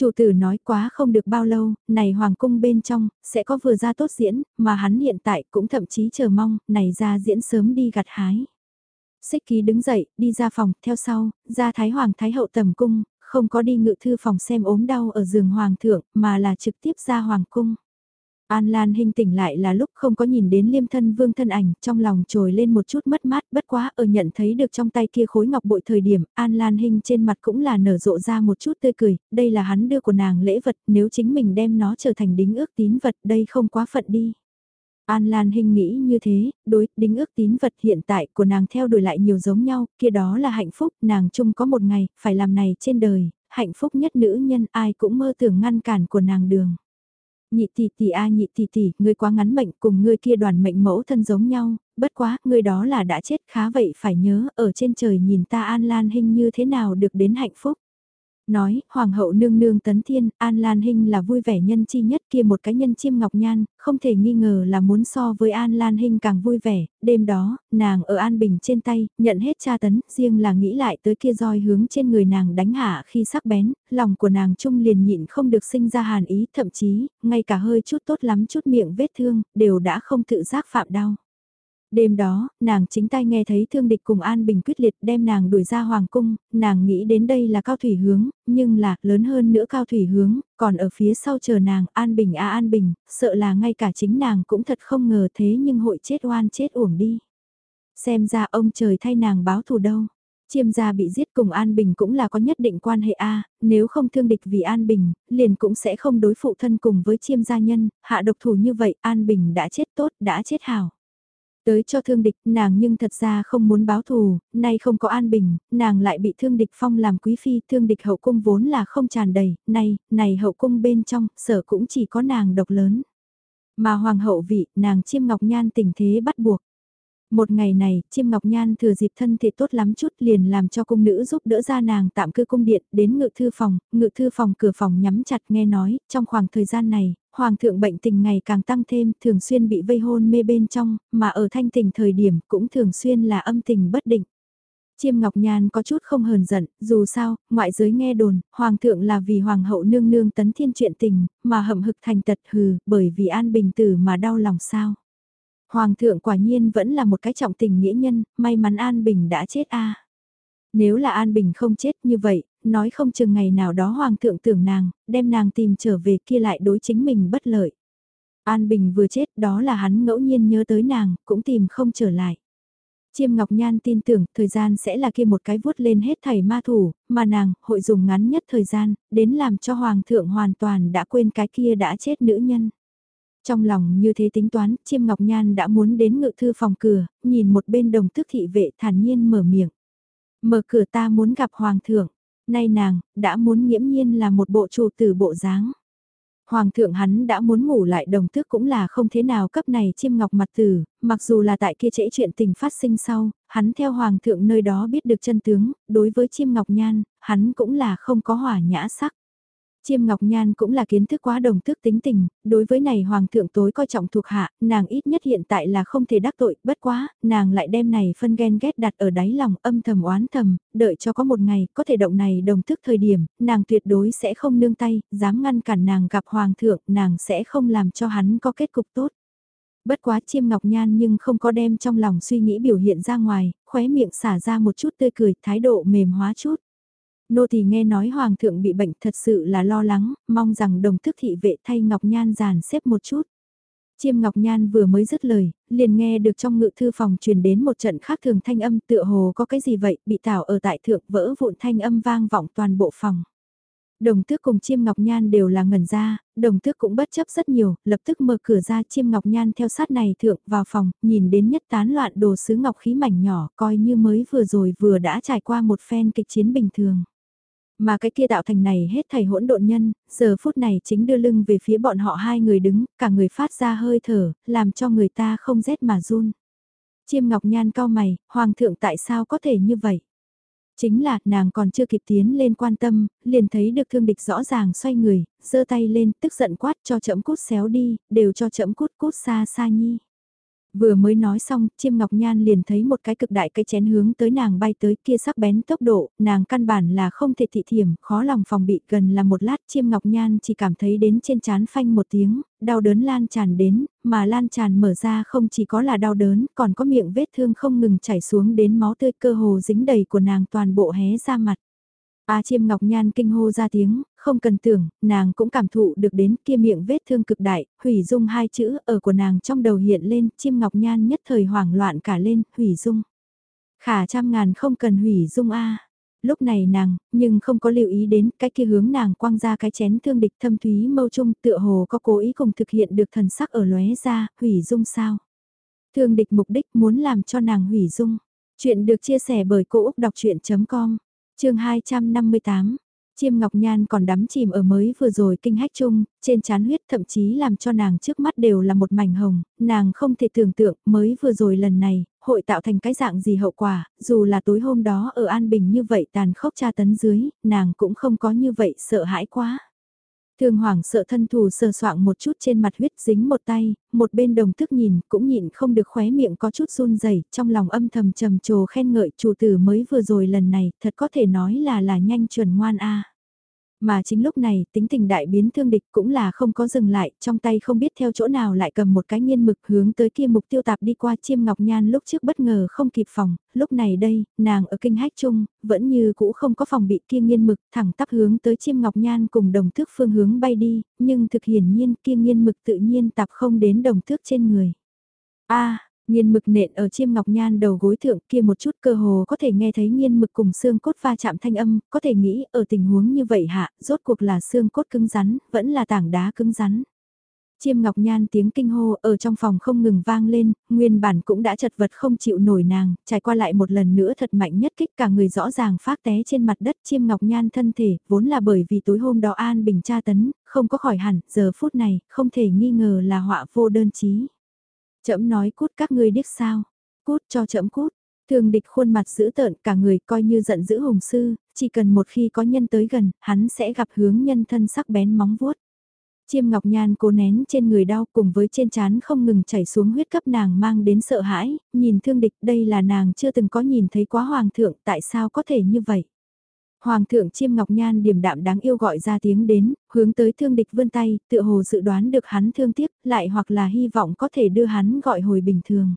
Chủ tử nói quá không được bao lâu, này hoàng cung bên trong, sẽ có vừa ra tốt diễn, mà hắn hiện tại cũng thậm chí chờ mong, này ra diễn sớm đi gặt hái. Xích ký đứng dậy, đi ra phòng, theo sau, ra thái hoàng thái hậu tầm cung, không có đi ngự thư phòng xem ốm đau ở giường hoàng thượng, mà là trực tiếp ra hoàng cung. An Lan Hinh tỉnh lại là lúc không có nhìn đến liêm thân vương thân ảnh, trong lòng trồi lên một chút mất mát, bất quá ở nhận thấy được trong tay kia khối ngọc bội thời điểm, An Lan Hinh trên mặt cũng là nở rộ ra một chút tươi cười, đây là hắn đưa của nàng lễ vật, nếu chính mình đem nó trở thành đính ước tín vật, đây không quá phận đi. An Lan Hinh nghĩ như thế, đối, đính ước tín vật hiện tại của nàng theo đuổi lại nhiều giống nhau, kia đó là hạnh phúc, nàng chung có một ngày, phải làm này trên đời, hạnh phúc nhất nữ nhân ai cũng mơ tưởng ngăn cản của nàng đường. Nhị tỷ tỷ a nhị tỷ tỷ, ngươi quá ngắn mệnh cùng ngươi kia đoàn mệnh mẫu thân giống nhau, bất quá, ngươi đó là đã chết khá vậy phải nhớ, ở trên trời nhìn ta An Lan hình như thế nào được đến hạnh phúc. Nói, Hoàng hậu nương nương tấn thiên, An Lan Hinh là vui vẻ nhân chi nhất kia một cái nhân chiêm ngọc nhan, không thể nghi ngờ là muốn so với An Lan Hinh càng vui vẻ, đêm đó, nàng ở An Bình trên tay, nhận hết tra tấn, riêng là nghĩ lại tới kia roi hướng trên người nàng đánh hạ khi sắc bén, lòng của nàng trung liền nhịn không được sinh ra hàn ý, thậm chí, ngay cả hơi chút tốt lắm chút miệng vết thương, đều đã không tự giác phạm đau. Đêm đó, nàng chính tay nghe thấy thương địch cùng An Bình quyết liệt đem nàng đuổi ra hoàng cung, nàng nghĩ đến đây là cao thủy hướng, nhưng là, lớn hơn nữa cao thủy hướng, còn ở phía sau chờ nàng, An Bình a An Bình, sợ là ngay cả chính nàng cũng thật không ngờ thế nhưng hội chết oan chết uổng đi. Xem ra ông trời thay nàng báo thù đâu. Chiêm gia bị giết cùng An Bình cũng là có nhất định quan hệ A, nếu không thương địch vì An Bình, liền cũng sẽ không đối phụ thân cùng với chiêm gia nhân, hạ độc thủ như vậy An Bình đã chết tốt, đã chết hảo. Tới cho thương địch, nàng nhưng thật ra không muốn báo thù, nay không có an bình, nàng lại bị thương địch phong làm quý phi, thương địch hậu cung vốn là không tràn đầy, nay, này hậu cung bên trong, sở cũng chỉ có nàng độc lớn. Mà hoàng hậu vị, nàng chiêm ngọc nhan tình thế bắt buộc. Một ngày này, chiêm ngọc nhan thừa dịp thân thể tốt lắm chút liền làm cho cung nữ giúp đỡ ra nàng tạm cư cung điện đến ngự thư phòng, ngự thư phòng cửa phòng nhắm chặt nghe nói, trong khoảng thời gian này, hoàng thượng bệnh tình ngày càng tăng thêm, thường xuyên bị vây hôn mê bên trong, mà ở thanh tình thời điểm cũng thường xuyên là âm tình bất định. Chiêm Ngọc Nhan có chút không hờn giận, dù sao, ngoại giới nghe đồn, Hoàng thượng là vì Hoàng hậu nương nương tấn thiên chuyện tình, mà hậm hực thành tật hừ, bởi vì an bình tử mà đau lòng sao. Hoàng thượng quả nhiên vẫn là một cái trọng tình nghĩa nhân, may mắn An Bình đã chết a. Nếu là An Bình không chết như vậy, nói không chừng ngày nào đó Hoàng thượng tưởng nàng, đem nàng tìm trở về kia lại đối chính mình bất lợi. An Bình vừa chết đó là hắn ngẫu nhiên nhớ tới nàng, cũng tìm không trở lại. Chiêm Ngọc Nhan tin tưởng thời gian sẽ là kia một cái vuốt lên hết thảy ma thủ, mà nàng hội dùng ngắn nhất thời gian, đến làm cho Hoàng thượng hoàn toàn đã quên cái kia đã chết nữ nhân. Trong lòng như thế tính toán, Chiêm Ngọc Nhan đã muốn đến ngự thư phòng cửa, nhìn một bên đồng tước thị vệ thản nhiên mở miệng. Mở cửa ta muốn gặp Hoàng thượng, nay nàng, đã muốn nghiễm nhiên là một bộ chủ tử bộ dáng. Hoàng thượng hắn đã muốn ngủ lại đồng tước cũng là không thế nào cấp này chiêm ngọc mặt tử, mặc dù là tại kia trễ chuyện tình phát sinh sau, hắn theo hoàng thượng nơi đó biết được chân tướng, đối với chiêm ngọc nhan, hắn cũng là không có hỏa nhã sắc. Chiêm Ngọc Nhan cũng là kiến thức quá đồng thức tính tình, đối với này Hoàng thượng tối coi trọng thuộc hạ, nàng ít nhất hiện tại là không thể đắc tội, bất quá, nàng lại đem này phân ghen ghét đặt ở đáy lòng âm thầm oán thầm, đợi cho có một ngày có thể động này đồng thức thời điểm, nàng tuyệt đối sẽ không nương tay, dám ngăn cản nàng gặp Hoàng thượng, nàng sẽ không làm cho hắn có kết cục tốt. Bất quá chiêm ngọc nhan nhưng không có đem trong lòng suy nghĩ biểu hiện ra ngoài, khóe miệng xả ra một chút tươi cười, thái độ mềm hóa chút. Nô thì nghe nói hoàng thượng bị bệnh thật sự là lo lắng, mong rằng đồng thức thị vệ thay Ngọc Nhan giàn xếp một chút. Chiêm Ngọc Nhan vừa mới dứt lời, liền nghe được trong ngự thư phòng truyền đến một trận khác thường thanh âm tựa hồ có cái gì vậy, bị tảo ở tại thượng vỡ vụn thanh âm vang vọng toàn bộ phòng. Đồng tước cùng chiêm ngọc nhan đều là ngẩn ra, đồng tước cũng bất chấp rất nhiều, lập tức mở cửa ra chiêm ngọc nhan theo sát này thượng vào phòng, nhìn đến nhất tán loạn đồ sứ ngọc khí mảnh nhỏ, coi như mới vừa rồi vừa đã trải qua một phen kịch chiến bình thường. Mà cái kia tạo thành này hết thầy hỗn độn nhân, giờ phút này chính đưa lưng về phía bọn họ hai người đứng, cả người phát ra hơi thở, làm cho người ta không rét mà run. Chiêm ngọc nhan cao mày, hoàng thượng tại sao có thể như vậy? Chính là nàng còn chưa kịp tiến lên quan tâm, liền thấy được thương địch rõ ràng xoay người, giơ tay lên tức giận quát cho chậm cút xéo đi, đều cho chậm cút cút xa xa nhi. Vừa mới nói xong, chiêm ngọc nhan liền thấy một cái cực đại cái chén hướng tới nàng bay tới kia sắc bén tốc độ, nàng căn bản là không thể thị thiểm, khó lòng phòng bị gần là một lát chiêm ngọc nhan chỉ cảm thấy đến trên chán phanh một tiếng, đau đớn lan tràn đến, mà lan tràn mở ra không chỉ có là đau đớn, còn có miệng vết thương không ngừng chảy xuống đến máu tươi cơ hồ dính đầy của nàng toàn bộ hé ra mặt. A chiêm ngọc nhan kinh hô ra tiếng, không cần tưởng, nàng cũng cảm thụ được đến kia miệng vết thương cực đại, hủy dung hai chữ ở của nàng trong đầu hiện lên, chiêm ngọc nhan nhất thời hoảng loạn cả lên, hủy dung. Khả trăm ngàn không cần hủy dung A. Lúc này nàng, nhưng không có lưu ý đến cái kia hướng nàng quăng ra cái chén thương địch thâm thúy mâu trung tựa hồ có cố ý cùng thực hiện được thần sắc ở lóe ra, hủy dung sao. Thương địch mục đích muốn làm cho nàng hủy dung. Chuyện được chia sẻ bởi Cô Úc Đọc Chuyện.com chương 258 Chiêm Ngọc Nhan còn đắm chìm ở mới vừa rồi kinh hách chung, trên chán huyết thậm chí làm cho nàng trước mắt đều là một mảnh hồng, nàng không thể tưởng tượng mới vừa rồi lần này, hội tạo thành cái dạng gì hậu quả, dù là tối hôm đó ở An Bình như vậy tàn khốc tra tấn dưới, nàng cũng không có như vậy sợ hãi quá. Thương hoàng sợ thân thù sờ soạng một chút trên mặt huyết dính một tay, một bên đồng thức nhìn cũng nhịn không được khóe miệng có chút run rẩy trong lòng âm thầm trầm trồ khen ngợi chủ tử mới vừa rồi lần này thật có thể nói là là nhanh chuẩn ngoan a. Mà chính lúc này tính tình đại biến thương địch cũng là không có dừng lại, trong tay không biết theo chỗ nào lại cầm một cái nghiên mực hướng tới kia mục tiêu tạp đi qua chiêm ngọc nhan lúc trước bất ngờ không kịp phòng, lúc này đây, nàng ở kinh hách chung, vẫn như cũ không có phòng bị kia nghiên mực thẳng tắp hướng tới chiêm ngọc nhan cùng đồng thước phương hướng bay đi, nhưng thực hiển nhiên kia nghiên mực tự nhiên tạp không đến đồng thước trên người. a Nghiên mực nện ở chiêm ngọc nhan đầu gối thượng kia một chút cơ hồ có thể nghe thấy nghiên mực cùng xương cốt va chạm thanh âm, có thể nghĩ ở tình huống như vậy hạ, rốt cuộc là xương cốt cứng rắn, vẫn là tảng đá cứng rắn. Chiêm ngọc nhan tiếng kinh hô ở trong phòng không ngừng vang lên, nguyên bản cũng đã chật vật không chịu nổi nàng, trải qua lại một lần nữa thật mạnh nhất kích cả người rõ ràng phát té trên mặt đất chiêm ngọc nhan thân thể, vốn là bởi vì tối hôm đó an bình tra tấn, không có khỏi hẳn, giờ phút này, không thể nghi ngờ là họa vô đơn chí. Chậm nói cút các ngươi điếc sao, cút cho chậm cút. Thường địch khuôn mặt dữ tợn cả người coi như giận dữ hùng sư, chỉ cần một khi có nhân tới gần, hắn sẽ gặp hướng nhân thân sắc bén móng vuốt. Chiêm Ngọc Nhan cố nén trên người đau cùng với trên trán không ngừng chảy xuống huyết cấp nàng mang đến sợ hãi, nhìn thương địch đây là nàng chưa từng có nhìn thấy quá hoàng thượng tại sao có thể như vậy. Hoàng thượng Chiêm Ngọc Nhan điềm đạm đáng yêu gọi ra tiếng đến, hướng tới thương địch vươn tay, tựa hồ dự đoán được hắn thương tiếc, lại hoặc là hy vọng có thể đưa hắn gọi hồi bình thường.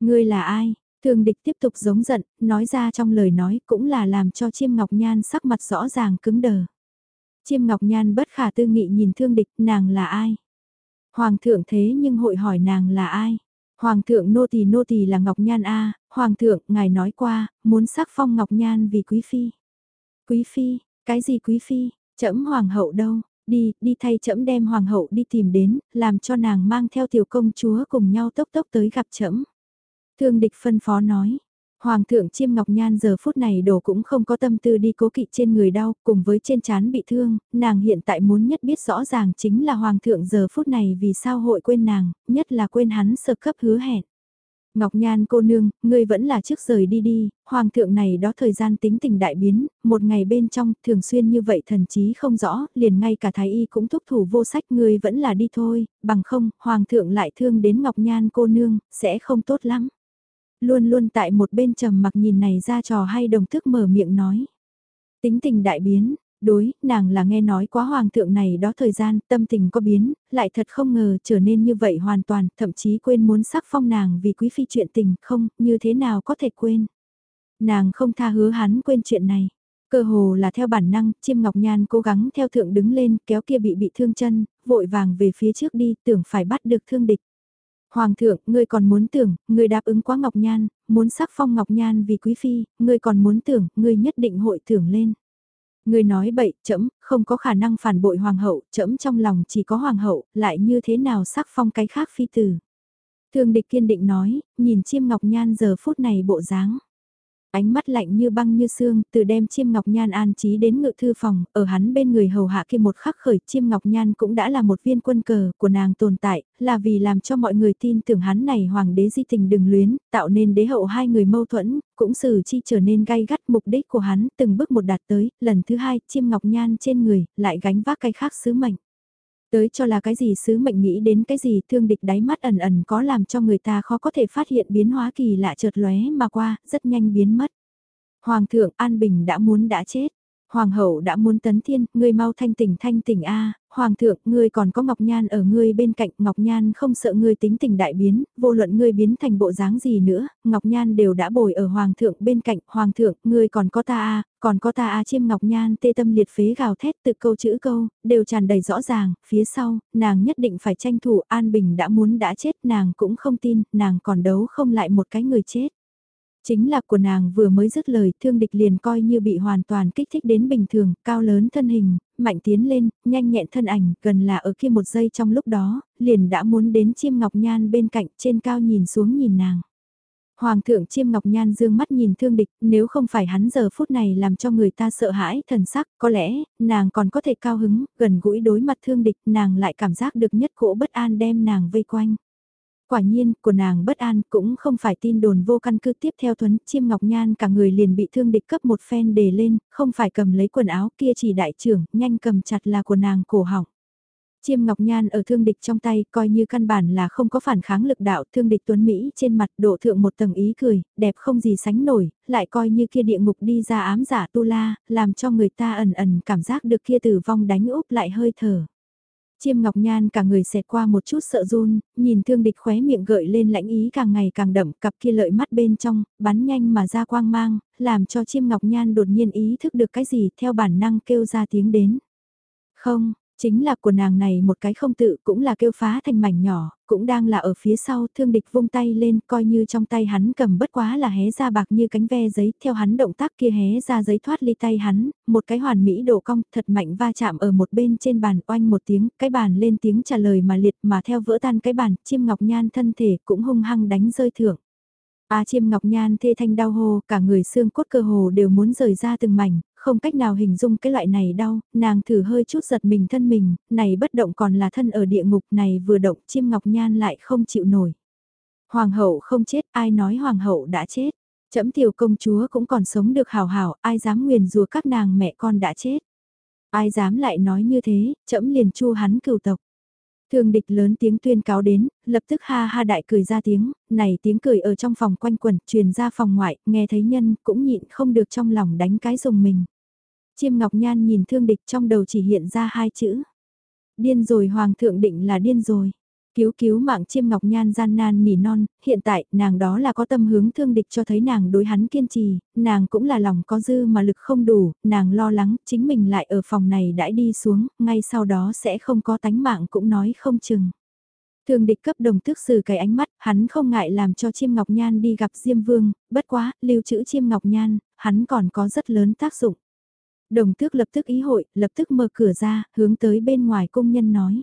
Ngươi là ai? Thương địch tiếp tục giống giận, nói ra trong lời nói cũng là làm cho Chiêm Ngọc Nhan sắc mặt rõ ràng cứng đờ. Chiêm Ngọc Nhan bất khả tư nghị nhìn thương địch, nàng là ai? Hoàng thượng thế nhưng hội hỏi nàng là ai? Hoàng thượng nô tỳ nô tỳ là Ngọc Nhan A, Hoàng thượng, ngài nói qua, muốn sắc phong Ngọc Nhan vì quý phi. Quý phi, cái gì quý phi, trẫm hoàng hậu đâu, đi, đi thay trẫm đem hoàng hậu đi tìm đến, làm cho nàng mang theo tiểu công chúa cùng nhau tốc tốc tới gặp trẫm. Thương địch phân phó nói, Hoàng thượng chiêm ngọc nhan giờ phút này đổ cũng không có tâm tư đi cố kỵ trên người đau, cùng với trên chán bị thương, nàng hiện tại muốn nhất biết rõ ràng chính là hoàng thượng giờ phút này vì sao hội quên nàng, nhất là quên hắn sơ cấp hứa hẹn. Ngọc Nhan cô nương, ngươi vẫn là trước rời đi đi, hoàng thượng này đó thời gian tính tình đại biến, một ngày bên trong, thường xuyên như vậy thần chí không rõ, liền ngay cả thái y cũng thúc thủ vô sách ngươi vẫn là đi thôi, bằng không, hoàng thượng lại thương đến Ngọc Nhan cô nương, sẽ không tốt lắm. Luôn luôn tại một bên trầm mặc nhìn này ra trò hay đồng thức mở miệng nói. Tính tình đại biến, đối, nàng là nghe nói quá hoàng thượng này đó thời gian, tâm tình có biến, lại thật không ngờ trở nên như vậy hoàn toàn, thậm chí quên muốn sắc phong nàng vì quý phi chuyện tình, không, như thế nào có thể quên. Nàng không tha hứa hắn quên chuyện này. Cơ hồ là theo bản năng, chiêm ngọc nhan cố gắng theo thượng đứng lên, kéo kia bị bị thương chân, vội vàng về phía trước đi, tưởng phải bắt được thương địch. Hoàng thượng, ngươi còn muốn tưởng, ngươi đáp ứng quá Ngọc Nhan, muốn sắc phong Ngọc Nhan vì quý phi, ngươi còn muốn tưởng, ngươi nhất định hội thưởng lên. Ngươi nói bậy, chấm, không có khả năng phản bội hoàng hậu, chấm trong lòng chỉ có hoàng hậu, lại như thế nào sắc phong cái khác phi tử. Thương địch kiên định nói, nhìn chiêm Ngọc Nhan giờ phút này bộ dáng ánh mắt lạnh như băng như xương, từ đem chiêm ngọc nhan an trí đến ngự thư phòng, ở hắn bên người hầu hạ kia một khắc khởi chiêm ngọc nhan cũng đã là một viên quân cờ của nàng tồn tại, là vì làm cho mọi người tin tưởng hắn này hoàng đế di tình đừng luyến, tạo nên đế hậu hai người mâu thuẫn, cũng xử chi trở nên gay gắt mục đích của hắn từng bước một đạt tới, lần thứ hai chiêm ngọc nhan trên người, lại gánh vác cái khác sứ mệnh. Tới cho là cái gì sứ mệnh nghĩ đến cái gì thương địch đáy mắt ẩn ẩn có làm cho người ta khó có thể phát hiện biến hóa kỳ lạ chợt lóe mà qua, rất nhanh biến mất. Hoàng thượng An Bình đã muốn đã chết. Hoàng hậu đã muốn tấn thiên, ngươi mau thanh tỉnh thanh tỉnh a, hoàng thượng, ngươi còn có Ngọc Nhan ở ngươi bên cạnh, Ngọc Nhan không sợ ngươi tính tình đại biến, vô luận ngươi biến thành bộ dáng gì nữa, Ngọc Nhan đều đã bồi ở hoàng thượng bên cạnh, hoàng thượng, ngươi còn có ta a, còn có ta a chiêm Ngọc Nhan tê tâm liệt phế gào thét từ câu chữ câu, đều tràn đầy rõ ràng, phía sau, nàng nhất định phải tranh thủ An Bình đã muốn đã chết, nàng cũng không tin, nàng còn đấu không lại một cái người chết. Chính là của nàng vừa mới dứt lời, thương địch liền coi như bị hoàn toàn kích thích đến bình thường, cao lớn thân hình, mạnh tiến lên, nhanh nhẹn thân ảnh, gần là ở kia một giây trong lúc đó, liền đã muốn đến chiêm ngọc nhan bên cạnh trên cao nhìn xuống nhìn nàng. Hoàng thượng chiêm ngọc nhan dương mắt nhìn thương địch, nếu không phải hắn giờ phút này làm cho người ta sợ hãi, thần sắc, có lẽ, nàng còn có thể cao hứng, gần gũi đối mặt thương địch, nàng lại cảm giác được nhất cỗ bất an đem nàng vây quanh. Quả nhiên, của nàng bất an cũng không phải tin đồn vô căn cứ tiếp theo thuấn, chiêm ngọc nhan cả người liền bị thương địch cấp một phen đề lên, không phải cầm lấy quần áo kia chỉ đại trưởng, nhanh cầm chặt là của nàng cổ họng. Chiêm ngọc nhan ở thương địch trong tay coi như căn bản là không có phản kháng lực đạo thương địch tuấn Mỹ trên mặt độ thượng một tầng ý cười, đẹp không gì sánh nổi, lại coi như kia địa ngục đi ra ám giả tu la, làm cho người ta ẩn ẩn cảm giác được kia tử vong đánh úp lại hơi thở. Chiêm Ngọc Nhan cả người xẹt qua một chút sợ run, nhìn thương địch khóe miệng gợi lên lãnh ý càng ngày càng đậm, cặp kia lợi mắt bên trong, bắn nhanh mà ra quang mang, làm cho Chiêm Ngọc Nhan đột nhiên ý thức được cái gì theo bản năng kêu ra tiếng đến. Không, chính là của nàng này một cái không tự cũng là kêu phá thành mảnh nhỏ, cũng đang là ở phía sau thương địch vung tay lên coi như trong tay hắn cầm bất quá là hé ra bạc như cánh ve giấy theo hắn động tác kia hé ra giấy thoát ly tay hắn, một cái hoàn mỹ đổ cong thật mạnh va chạm ở một bên trên bàn oanh một tiếng, cái bàn lên tiếng trả lời mà liệt mà theo vỡ tan cái bàn, chiêm ngọc nhan thân thể cũng hung hăng đánh rơi thưởng. A chiêm ngọc nhan thê thanh đau hô, cả người xương cốt cơ hồ đều muốn rời ra từng mảnh, không cách nào hình dung cái loại này đau, nàng thử hơi chút giật mình thân mình, này bất động còn là thân ở địa ngục này vừa động chim ngọc nhan lại không chịu nổi. Hoàng hậu không chết, ai nói hoàng hậu đã chết. Chấm tiểu công chúa cũng còn sống được hào hào, ai dám nguyền rùa các nàng mẹ con đã chết. Ai dám lại nói như thế, chấm liền chu hắn cừu tộc. Thương địch lớn tiếng tuyên cáo đến, lập tức ha ha đại cười ra tiếng, này tiếng cười ở trong phòng quanh quẩn, truyền ra phòng ngoại, nghe thấy nhân cũng nhịn không được trong lòng đánh cái dùng mình. Chiêm Ngọc Nhan nhìn thương địch trong đầu chỉ hiện ra hai chữ. Điên rồi Hoàng thượng định là điên rồi. Cứu cứu mạng chiêm Ngọc Nhan gian nan nỉ non, hiện tại nàng đó là có tâm hướng thương địch cho thấy nàng đối hắn kiên trì, nàng cũng là lòng có dư mà lực không đủ, nàng lo lắng chính mình lại ở phòng này đãi đi xuống, ngay sau đó sẽ không có tánh mạng cũng nói không chừng. Thương địch cấp đồng tước sử cái ánh mắt, hắn không ngại làm cho chiêm ngọc nhan đi gặp Diêm Vương, bất quá, lưu trữ chiêm ngọc nhan, hắn còn có rất lớn tác dụng. Đồng tước lập tức ý hội, lập tức mở cửa ra, hướng tới bên ngoài công nhân nói.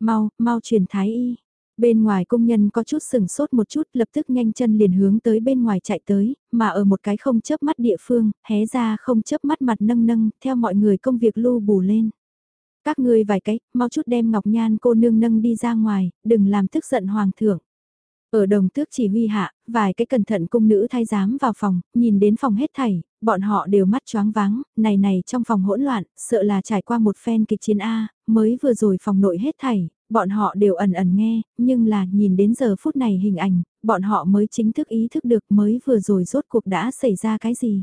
Mau, mau truyền thái y. Bên ngoài công nhân có chút sừng sốt một chút lập tức nhanh chân liền hướng tới bên ngoài chạy tới, mà ở một cái không chớp mắt địa phương, hé ra không chớp mắt mặt nâng nâng, theo mọi người công việc lưu bù lên. Các ngươi vài cái, mau chút đem ngọc nhan cô nương nâng đi ra ngoài, đừng làm tức giận hoàng thượng. Ở đồng tước chỉ huy hạ, vài cái cẩn thận cung nữ thay giám vào phòng, nhìn đến phòng hết thảy, bọn họ đều mắt choáng váng, này này trong phòng hỗn loạn, sợ là trải qua một phen kịch chiến A, mới vừa rồi phòng nội hết thảy, bọn họ đều ẩn ẩn nghe, nhưng là nhìn đến giờ phút này hình ảnh, bọn họ mới chính thức ý thức được mới vừa rồi rốt cuộc đã xảy ra cái gì.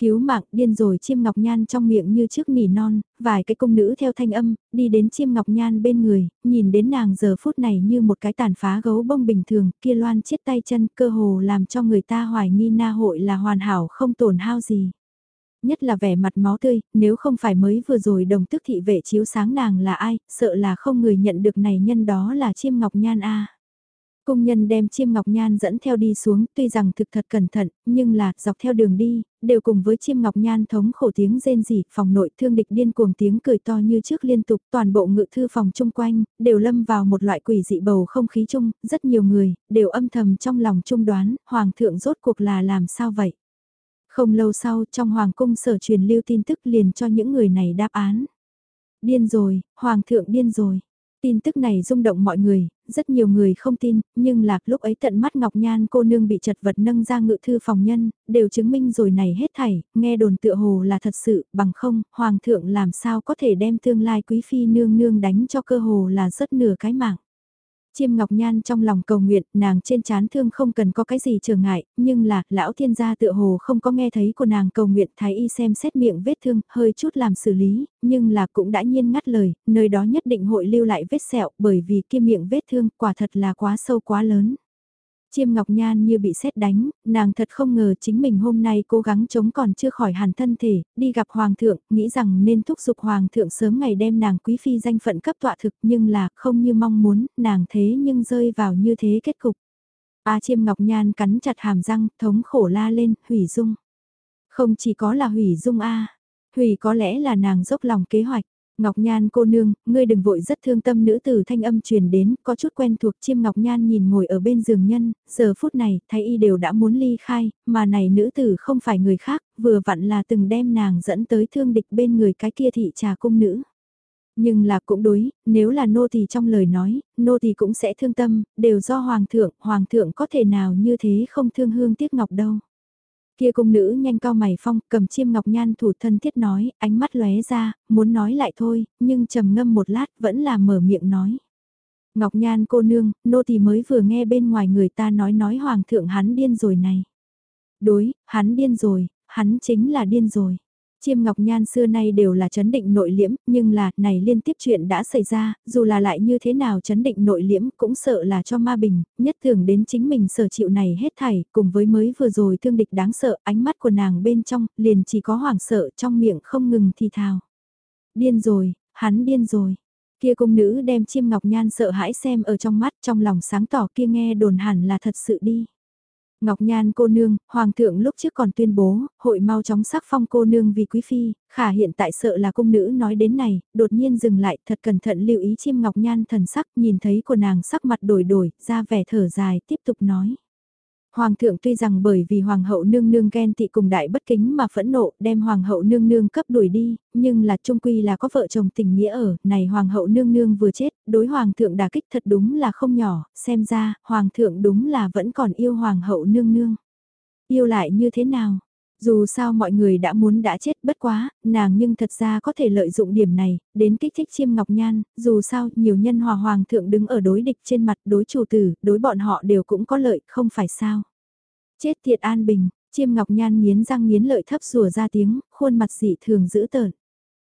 Cứu mạng điên rồi chiêm ngọc nhan trong miệng như trước nỉ non, vài cái công nữ theo thanh âm, đi đến chiêm ngọc nhan bên người, nhìn đến nàng giờ phút này như một cái tàn phá gấu bông bình thường, kia loan chiết tay chân cơ hồ làm cho người ta hoài nghi na hội là hoàn hảo không tổn hao gì nhất là vẻ mặt máu tươi, nếu không phải mới vừa rồi đồng tức thị vệ chiếu sáng nàng là ai, sợ là không người nhận được này nhân đó là chiêm ngọc nhan a. Công nhân đem chiêm ngọc nhan dẫn theo đi xuống, tuy rằng thực thật cẩn thận, nhưng là dọc theo đường đi, đều cùng với chiêm ngọc nhan thống khổ tiếng rên rỉ, phòng nội thương địch điên cuồng tiếng cười to như trước liên tục, toàn bộ ngự thư phòng chung quanh, đều lâm vào một loại quỷ dị bầu không khí chung, rất nhiều người, đều âm thầm trong lòng chung đoán, hoàng thượng rốt cuộc là làm sao vậy. Không lâu sau, trong hoàng cung sở truyền lưu tin tức liền cho những người này đáp án. Điên rồi, hoàng thượng điên rồi. Tin tức này rung động mọi người, rất nhiều người không tin, nhưng lạc lúc ấy tận mắt Ngọc Nhan cô nương bị chật vật nâng ra ngự thư phòng nhân, đều chứng minh rồi này hết thảy, nghe đồn tựa hồ là thật sự, bằng không, Hoàng thượng làm sao có thể đem tương lai quý phi nương nương đánh cho cơ hồ là rất nửa cái mạng. Chiêm Ngọc Nhan trong lòng cầu nguyện, nàng trên chán thương không cần có cái gì trở ngại, nhưng là, lão thiên gia tựa hồ không có nghe thấy của nàng cầu nguyện thái y xem xét miệng vết thương, hơi chút làm xử lý, nhưng là cũng đã nhiên ngắt lời, nơi đó nhất định hội lưu lại vết sẹo bởi vì kia miệng vết thương quả thật là quá sâu quá lớn. Chiêm Ngọc Nhan như bị xét đánh, nàng thật không ngờ chính mình hôm nay cố gắng chống còn chưa khỏi hàn thân thể, đi gặp Hoàng thượng, nghĩ rằng nên thúc giục Hoàng thượng sớm ngày đem nàng quý phi danh phận cấp tọa thực nhưng là không như mong muốn, nàng thế nhưng rơi vào như thế kết cục. A Chiêm Ngọc Nhan cắn chặt hàm răng, thống khổ la lên, hủy dung. Không chỉ có là hủy dung A, hủy có lẽ là nàng dốc lòng kế hoạch. Ngọc Nhan cô nương, ngươi đừng vội rất thương tâm nữ tử thanh âm truyền đến, có chút quen thuộc chiêm Ngọc Nhan nhìn ngồi ở bên giường nhân, giờ phút này, thái y đều đã muốn ly khai, mà này nữ tử không phải người khác, vừa vặn là từng đem nàng dẫn tới thương địch bên người cái kia thị trà cung nữ. Nhưng là cũng đối, nếu là nô thì trong lời nói, nô thì cũng sẽ thương tâm, đều do hoàng thượng, hoàng thượng có thể nào như thế không thương hương tiếc ngọc đâu. Kia cung nữ nhanh cao mày phong, cầm chiêm ngọc nhan thủ thân thiết nói, ánh mắt lóe ra, muốn nói lại thôi, nhưng trầm ngâm một lát vẫn là mở miệng nói. Ngọc nhan cô nương, nô tỳ mới vừa nghe bên ngoài người ta nói nói hoàng thượng hắn điên rồi này. Đối, hắn điên rồi, hắn chính là điên rồi. Chiêm Ngọc Nhan xưa nay đều là chấn định nội liễm, nhưng là, này liên tiếp chuyện đã xảy ra, dù là lại như thế nào chấn định nội liễm cũng sợ là cho ma bình, nhất thường đến chính mình sở chịu này hết thảy, cùng với mới vừa rồi thương địch đáng sợ, ánh mắt của nàng bên trong, liền chỉ có hoảng sợ trong miệng không ngừng thì thào. Điên rồi, hắn điên rồi. Kia cung nữ đem chiêm ngọc nhan sợ hãi xem ở trong mắt trong lòng sáng tỏ kia nghe đồn hẳn là thật sự đi. Ngọc Nhan cô nương, Hoàng thượng lúc trước còn tuyên bố, hội mau chóng sắc phong cô nương vì quý phi, khả hiện tại sợ là cung nữ nói đến này, đột nhiên dừng lại thật cẩn thận lưu ý chim Ngọc Nhan thần sắc, nhìn thấy của nàng sắc mặt đổi đổi, ra vẻ thở dài, tiếp tục nói. Hoàng thượng tuy rằng bởi vì hoàng hậu nương nương ghen tị cùng đại bất kính mà phẫn nộ đem hoàng hậu nương nương cấp đuổi đi, nhưng là trung quy là có vợ chồng tình nghĩa ở, này hoàng hậu nương nương vừa chết, đối hoàng thượng đả kích thật đúng là không nhỏ, xem ra, hoàng thượng đúng là vẫn còn yêu hoàng hậu nương nương. Yêu lại như thế nào? Dù sao mọi người đã muốn đã chết bất quá, nàng nhưng thật ra có thể lợi dụng điểm này, đến kích thích chiêm ngọc nhan, dù sao nhiều nhân hòa hoàng thượng đứng ở đối địch trên mặt đối chủ tử, đối bọn họ đều cũng có lợi, không phải sao. Chết thiệt an bình, chiêm ngọc nhan nghiến răng nghiến lợi thấp rùa ra tiếng, khuôn mặt dị thường dữ tợn.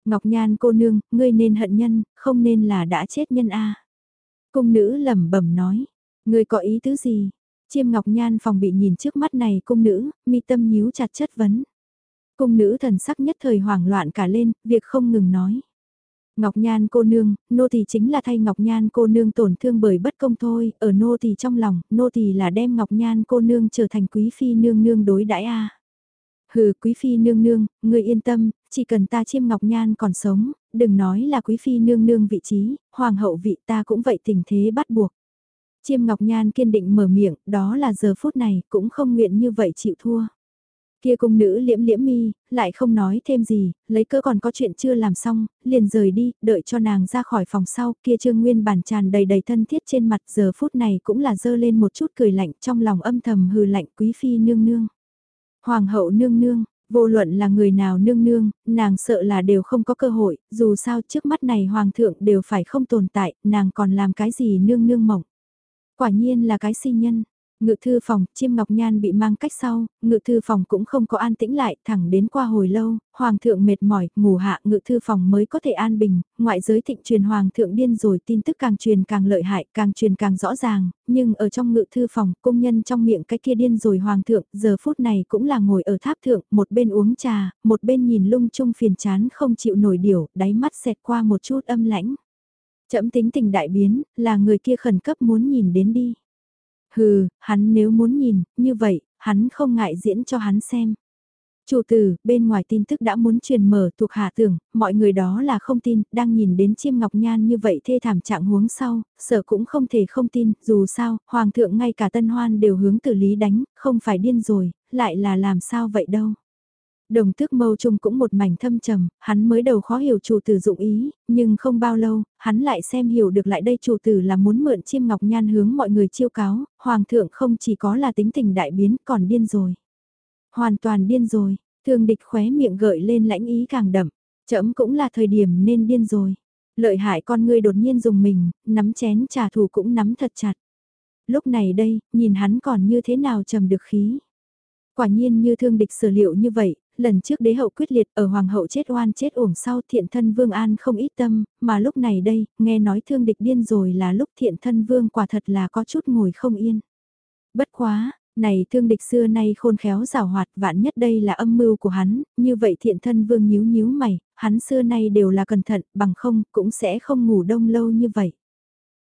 Ngọc nhan cô nương, ngươi nên hận nhân, không nên là đã chết nhân a. Cung nữ lẩm bẩm nói, ngươi có ý tứ gì? Chiêm Ngọc Nhan phòng bị nhìn trước mắt này cung nữ, mi tâm nhíu chặt chất vấn. Cung nữ thần sắc nhất thời hoảng loạn cả lên, việc không ngừng nói. Ngọc Nhan cô nương, nô tỳ chính là thay Ngọc Nhan cô nương tổn thương bởi bất công thôi, ở nô tỳ trong lòng, nô tỳ là đem Ngọc Nhan cô nương trở thành quý phi nương nương đối đãi a. Hừ, quý phi nương nương, người yên tâm, chỉ cần ta chiêm Ngọc Nhan còn sống, đừng nói là quý phi nương nương vị trí, hoàng hậu vị ta cũng vậy tình thế bắt buộc. Chiêm Ngọc Nhan kiên định mở miệng, đó là giờ phút này, cũng không nguyện như vậy chịu thua. Kia cung nữ liễm liễm mi, lại không nói thêm gì, lấy cớ còn có chuyện chưa làm xong, liền rời đi, đợi cho nàng ra khỏi phòng sau, kia trương nguyên bản tràn đầy đầy thân thiết trên mặt giờ phút này cũng là dơ lên một chút cười lạnh trong lòng âm thầm hừ lạnh quý phi nương nương. Hoàng hậu nương nương, vô luận là người nào nương nương, nàng sợ là đều không có cơ hội, dù sao trước mắt này hoàng thượng đều phải không tồn tại, nàng còn làm cái gì nương nương mộng. Quả nhiên là cái si nhân, Ngự thư phòng, chiêm ngọc nhan bị mang cách sau, ngự thư phòng cũng không có an tĩnh lại, thẳng đến qua hồi lâu, hoàng thượng mệt mỏi, ngủ hạ ngự thư phòng mới có thể an bình, ngoại giới thịnh truyền hoàng thượng điên rồi tin tức càng truyền càng lợi hại, càng truyền càng rõ ràng, nhưng ở trong ngự thư phòng, công nhân trong miệng cái kia điên rồi hoàng thượng, giờ phút này cũng là ngồi ở tháp thượng, một bên uống trà, một bên nhìn lung chung phiền chán không chịu nổi điểu, đáy mắt xẹt qua một chút âm lãnh. Chậm tính tình đại biến, là người kia khẩn cấp muốn nhìn đến đi. Hừ, hắn nếu muốn nhìn, như vậy, hắn không ngại diễn cho hắn xem. Chủ tử, bên ngoài tin tức đã muốn truyền mở thuộc hạ tưởng, mọi người đó là không tin, đang nhìn đến chiêm ngọc nhan như vậy thê thảm trạng huống sau, sở cũng không thể không tin, dù sao, hoàng thượng ngay cả tân hoan đều hướng tử lý đánh, không phải điên rồi, lại là làm sao vậy đâu. Đồng tước mâu trung cũng một mảnh thâm trầm, hắn mới đầu khó hiểu chủ tử dụng ý, nhưng không bao lâu, hắn lại xem hiểu được lại đây chủ tử là muốn mượn chiêm ngọc nhan hướng mọi người chiêu cáo, hoàng thượng không chỉ có là tính tình đại biến còn điên rồi. Hoàn toàn điên rồi, thương địch khóe miệng gợi lên lãnh ý càng đậm, chậm cũng là thời điểm nên điên rồi. Lợi hại con ngươi đột nhiên dùng mình, nắm chén trà thù cũng nắm thật chặt. Lúc này đây, nhìn hắn còn như thế nào trầm được khí. Quả nhiên như thương địch sở liệu như vậy, lần trước đế hậu quyết liệt ở hoàng hậu chết oan chết uổng sau thiện thân vương an không ít tâm, mà lúc này đây, nghe nói thương địch điên rồi là lúc thiện thân vương quả thật là có chút ngồi không yên. Bất quá, này thương địch xưa nay khôn khéo rào hoạt vạn nhất đây là âm mưu của hắn, như vậy thiện thân vương nhíu nhíu mày, hắn xưa nay đều là cẩn thận, bằng không cũng sẽ không ngủ đông lâu như vậy.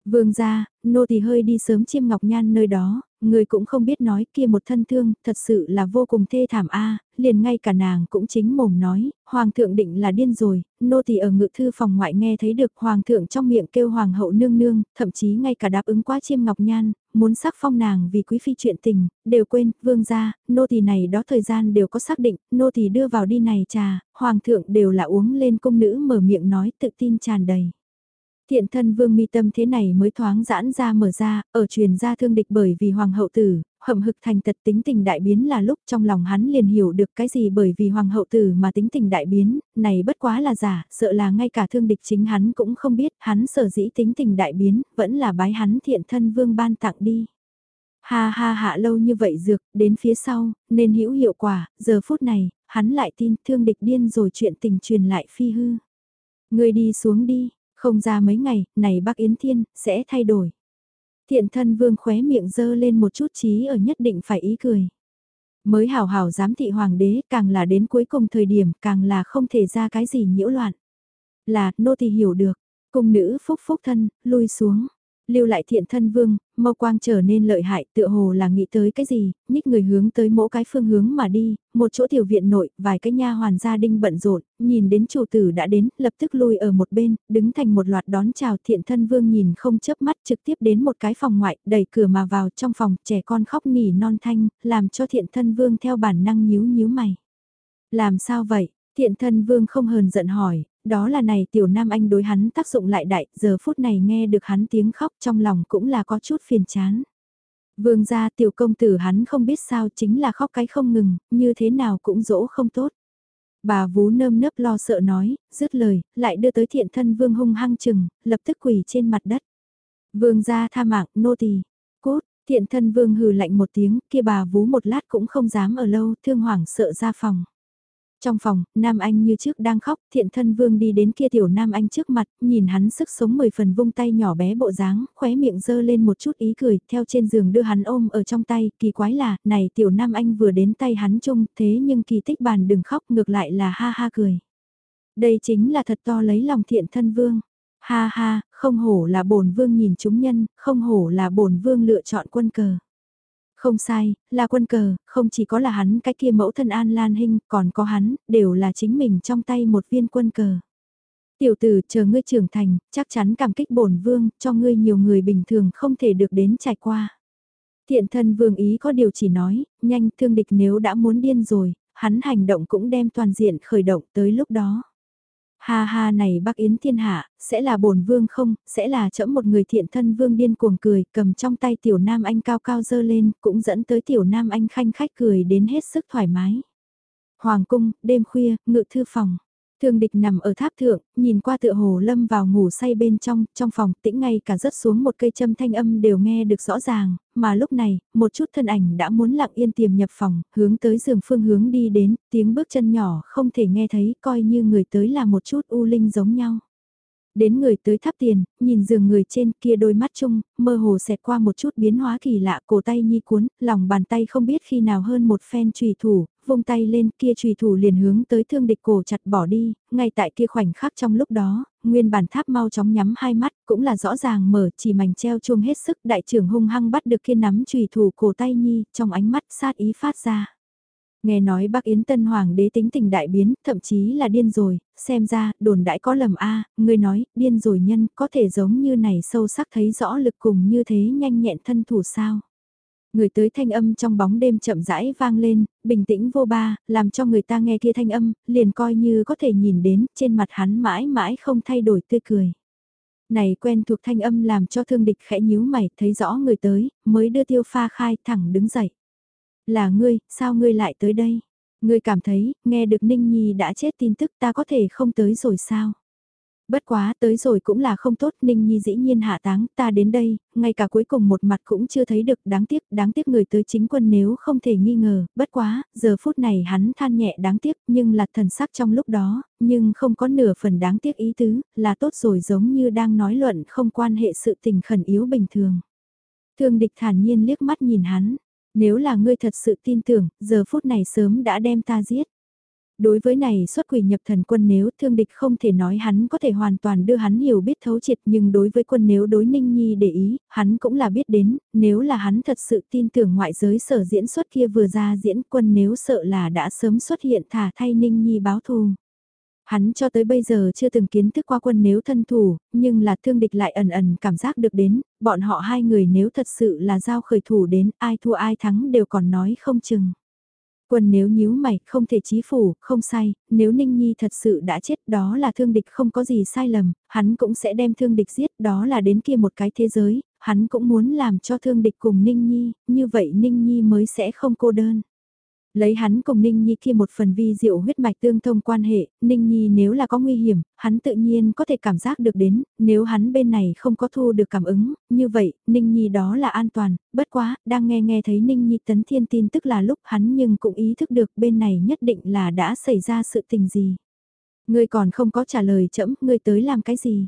Vương gia, nô tỳ hơi đi sớm chiêm ngọc nhan nơi đó, người cũng không biết nói kia một thân thương, thật sự là vô cùng thê thảm a liền ngay cả nàng cũng chính mồm nói, hoàng thượng định là điên rồi, nô tỳ ở ngự thư phòng ngoại nghe thấy được hoàng thượng trong miệng kêu hoàng hậu nương nương, thậm chí ngay cả đáp ứng quá chiêm ngọc nhan, muốn sắc phong nàng vì quý phi chuyện tình, đều quên, vương gia, nô tỳ này đó thời gian đều có xác định, nô tỳ đưa vào đi này trà, hoàng thượng đều là uống lên cung nữ mở miệng nói tự tin tràn đầy. Thiện thân vương mi tâm thế này mới thoáng giãn ra mở ra, ở truyền ra thương địch bởi vì hoàng hậu tử, hậm hực thành tật tính tình đại biến là lúc trong lòng hắn liền hiểu được cái gì bởi vì hoàng hậu tử mà tính tình đại biến, này bất quá là giả, sợ là ngay cả thương địch chính hắn cũng không biết, hắn sở dĩ tính tình đại biến, vẫn là bái hắn thiện thân vương ban tặng đi. Ha ha hạ lâu như vậy dược, đến phía sau, nên hữu hiệu quả, giờ phút này, hắn lại tin thương địch điên rồi chuyện tình truyền lại phi hư. Người đi xuống đi, không ra mấy ngày, này bác Yến Thiên, sẽ thay đổi. Thiện thân vương khóe miệng dơ lên một chút trí ở nhất định phải ý cười. Mới hào hào giám thị hoàng đế, càng là đến cuối cùng thời điểm, càng là không thể ra cái gì nhiễu loạn. Là, nô thì hiểu được, cung nữ phúc phúc thân, lui xuống lưu lại thiện thân vương, mâu quang trở nên lợi hại tựa hồ là nghĩ tới cái gì, nhích người hướng tới mỗi cái phương hướng mà đi, một chỗ tiểu viện nội, vài cái nha hoàn gia đinh bận rộn, nhìn đến chủ tử đã đến, lập tức lui ở một bên, đứng thành một loạt đón chào thiện thân vương nhìn không chớp mắt trực tiếp đến một cái phòng ngoại, đẩy cửa mà vào trong phòng, trẻ con khóc nỉ non thanh, làm cho thiện thân vương theo bản năng nhíu nhíu mày. Làm sao vậy? Thiện thân vương không hờn giận hỏi, đó là này tiểu nam anh đối hắn tác dụng lại đại, giờ phút này nghe được hắn tiếng khóc trong lòng cũng là có chút phiền chán. Vương gia tiểu công tử hắn không biết sao chính là khóc cái không ngừng, như thế nào cũng dỗ không tốt. Bà vú nơm nớp lo sợ nói, dứt lời, lại đưa tới thiện thân vương hung hăng chừng, lập tức quỳ trên mặt đất. Vương gia tha mạng, nô tỳ cốt, thiện thân vương hừ lạnh một tiếng, kia bà vú một lát cũng không dám ở lâu, thương hoảng sợ ra phòng. Trong phòng, Nam Anh như trước đang khóc, thiện thân vương đi đến kia tiểu Nam Anh trước mặt, nhìn hắn sức sống mười phần vung tay nhỏ bé bộ dáng, khóe miệng dơ lên một chút ý cười, theo trên giường đưa hắn ôm ở trong tay, kỳ quái là, này tiểu Nam Anh vừa đến tay hắn chung, thế nhưng kỳ tích bàn đừng khóc ngược lại là ha ha cười. Đây chính là thật to lấy lòng thiện thân vương. Ha ha, không hổ là bổn vương nhìn chúng nhân, không hổ là bổn vương lựa chọn quân cờ. Không sai, là quân cờ, không chỉ có là hắn cái kia mẫu thân An Lan Hinh, còn có hắn, đều là chính mình trong tay một viên quân cờ. Tiểu tử, chờ ngươi trưởng thành, chắc chắn cảm kích bổn vương, cho ngươi nhiều người bình thường không thể được đến trải qua. Thiện thân vương ý có điều chỉ nói, nhanh thương địch nếu đã muốn điên rồi, hắn hành động cũng đem toàn diện khởi động tới lúc đó. Ha ha này bác Yến thiên hạ, sẽ là bổn vương không, sẽ là chẫm một người thiện thân vương điên cuồng cười, cầm trong tay tiểu nam anh cao cao dơ lên, cũng dẫn tới tiểu nam anh khanh khách cười đến hết sức thoải mái. Hoàng cung, đêm khuya, ngự thư phòng. Thương địch nằm ở tháp thượng, nhìn qua tựa hồ lâm vào ngủ say bên trong, trong phòng tĩnh ngay cả rớt xuống một cây châm thanh âm đều nghe được rõ ràng, mà lúc này, một chút thân ảnh đã muốn lặng yên tiềm nhập phòng, hướng tới giường phương hướng đi đến, tiếng bước chân nhỏ không thể nghe thấy, coi như người tới là một chút u linh giống nhau. Đến người tới tháp tiền, nhìn giường người trên kia đôi mắt chung, mơ hồ xẹt qua một chút biến hóa kỳ lạ, cổ tay nhi cuốn, lòng bàn tay không biết khi nào hơn một phen trùy thủ, vung tay lên kia trùy thủ liền hướng tới thương địch cổ chặt bỏ đi, ngay tại kia khoảnh khắc trong lúc đó, nguyên bản tháp mau chóng nhắm hai mắt, cũng là rõ ràng mở chỉ mảnh treo chuông hết sức đại trưởng hung hăng bắt được kia nắm trùy thủ cổ tay nhi, trong ánh mắt sát ý phát ra. Nghe nói bác Yến Tân Hoàng đế tính tình đại biến, thậm chí là điên rồi, xem ra, đồn đãi có lầm a người nói, điên rồi nhân, có thể giống như này sâu sắc thấy rõ lực cùng như thế nhanh nhẹn thân thủ sao. Người tới thanh âm trong bóng đêm chậm rãi vang lên, bình tĩnh vô ba, làm cho người ta nghe kia thanh âm, liền coi như có thể nhìn đến, trên mặt hắn mãi mãi không thay đổi tươi cười. Này quen thuộc thanh âm làm cho thương địch khẽ nhíu mày, thấy rõ người tới, mới đưa tiêu pha khai thẳng đứng dậy. Là ngươi, sao ngươi lại tới đây? Ngươi cảm thấy, nghe được Ninh Nhi đã chết tin tức ta có thể không tới rồi sao? Bất quá tới rồi cũng là không tốt, Ninh Nhi dĩ nhiên hạ táng, ta đến đây, ngay cả cuối cùng một mặt cũng chưa thấy được, đáng tiếc, đáng tiếc người tới chính quân nếu không thể nghi ngờ, bất quá, giờ phút này hắn than nhẹ đáng tiếc, nhưng là thần sắc trong lúc đó, nhưng không có nửa phần đáng tiếc ý tứ, là tốt rồi giống như đang nói luận không quan hệ sự tình khẩn yếu bình thường. Thương địch thản nhiên liếc mắt nhìn hắn, nếu là ngươi thật sự tin tưởng, giờ phút này sớm đã đem ta giết. Đối với này xuất quỷ nhập thần quân nếu thương địch không thể nói hắn có thể hoàn toàn đưa hắn hiểu biết thấu triệt nhưng đối với quân nếu đối ninh nhi để ý, hắn cũng là biết đến, nếu là hắn thật sự tin tưởng ngoại giới sở diễn xuất kia vừa ra diễn quân nếu sợ là đã sớm xuất hiện thả thay ninh nhi báo thù. Hắn cho tới bây giờ chưa từng kiến thức qua quân nếu thân thủ, nhưng là thương địch lại ẩn ẩn cảm giác được đến, bọn họ hai người nếu thật sự là giao khởi thủ đến ai thua ai thắng đều còn nói không chừng. Quân nếu nhíu mày, không thể chí phủ, không sai, nếu Ninh Nhi thật sự đã chết đó là thương địch không có gì sai lầm, hắn cũng sẽ đem thương địch giết, đó là đến kia một cái thế giới, hắn cũng muốn làm cho thương địch cùng Ninh Nhi, như vậy Ninh Nhi mới sẽ không cô đơn. Lấy hắn cùng Ninh Nhi kia một phần vi diệu huyết mạch tương thông quan hệ, Ninh Nhi nếu là có nguy hiểm, hắn tự nhiên có thể cảm giác được đến, nếu hắn bên này không có thu được cảm ứng, như vậy, Ninh Nhi đó là an toàn, bất quá, đang nghe nghe thấy Ninh Nhi tấn thiên tin tức là lúc hắn nhưng cũng ý thức được bên này nhất định là đã xảy ra sự tình gì. Ngươi còn không có trả lời chậm, ngươi tới làm cái gì?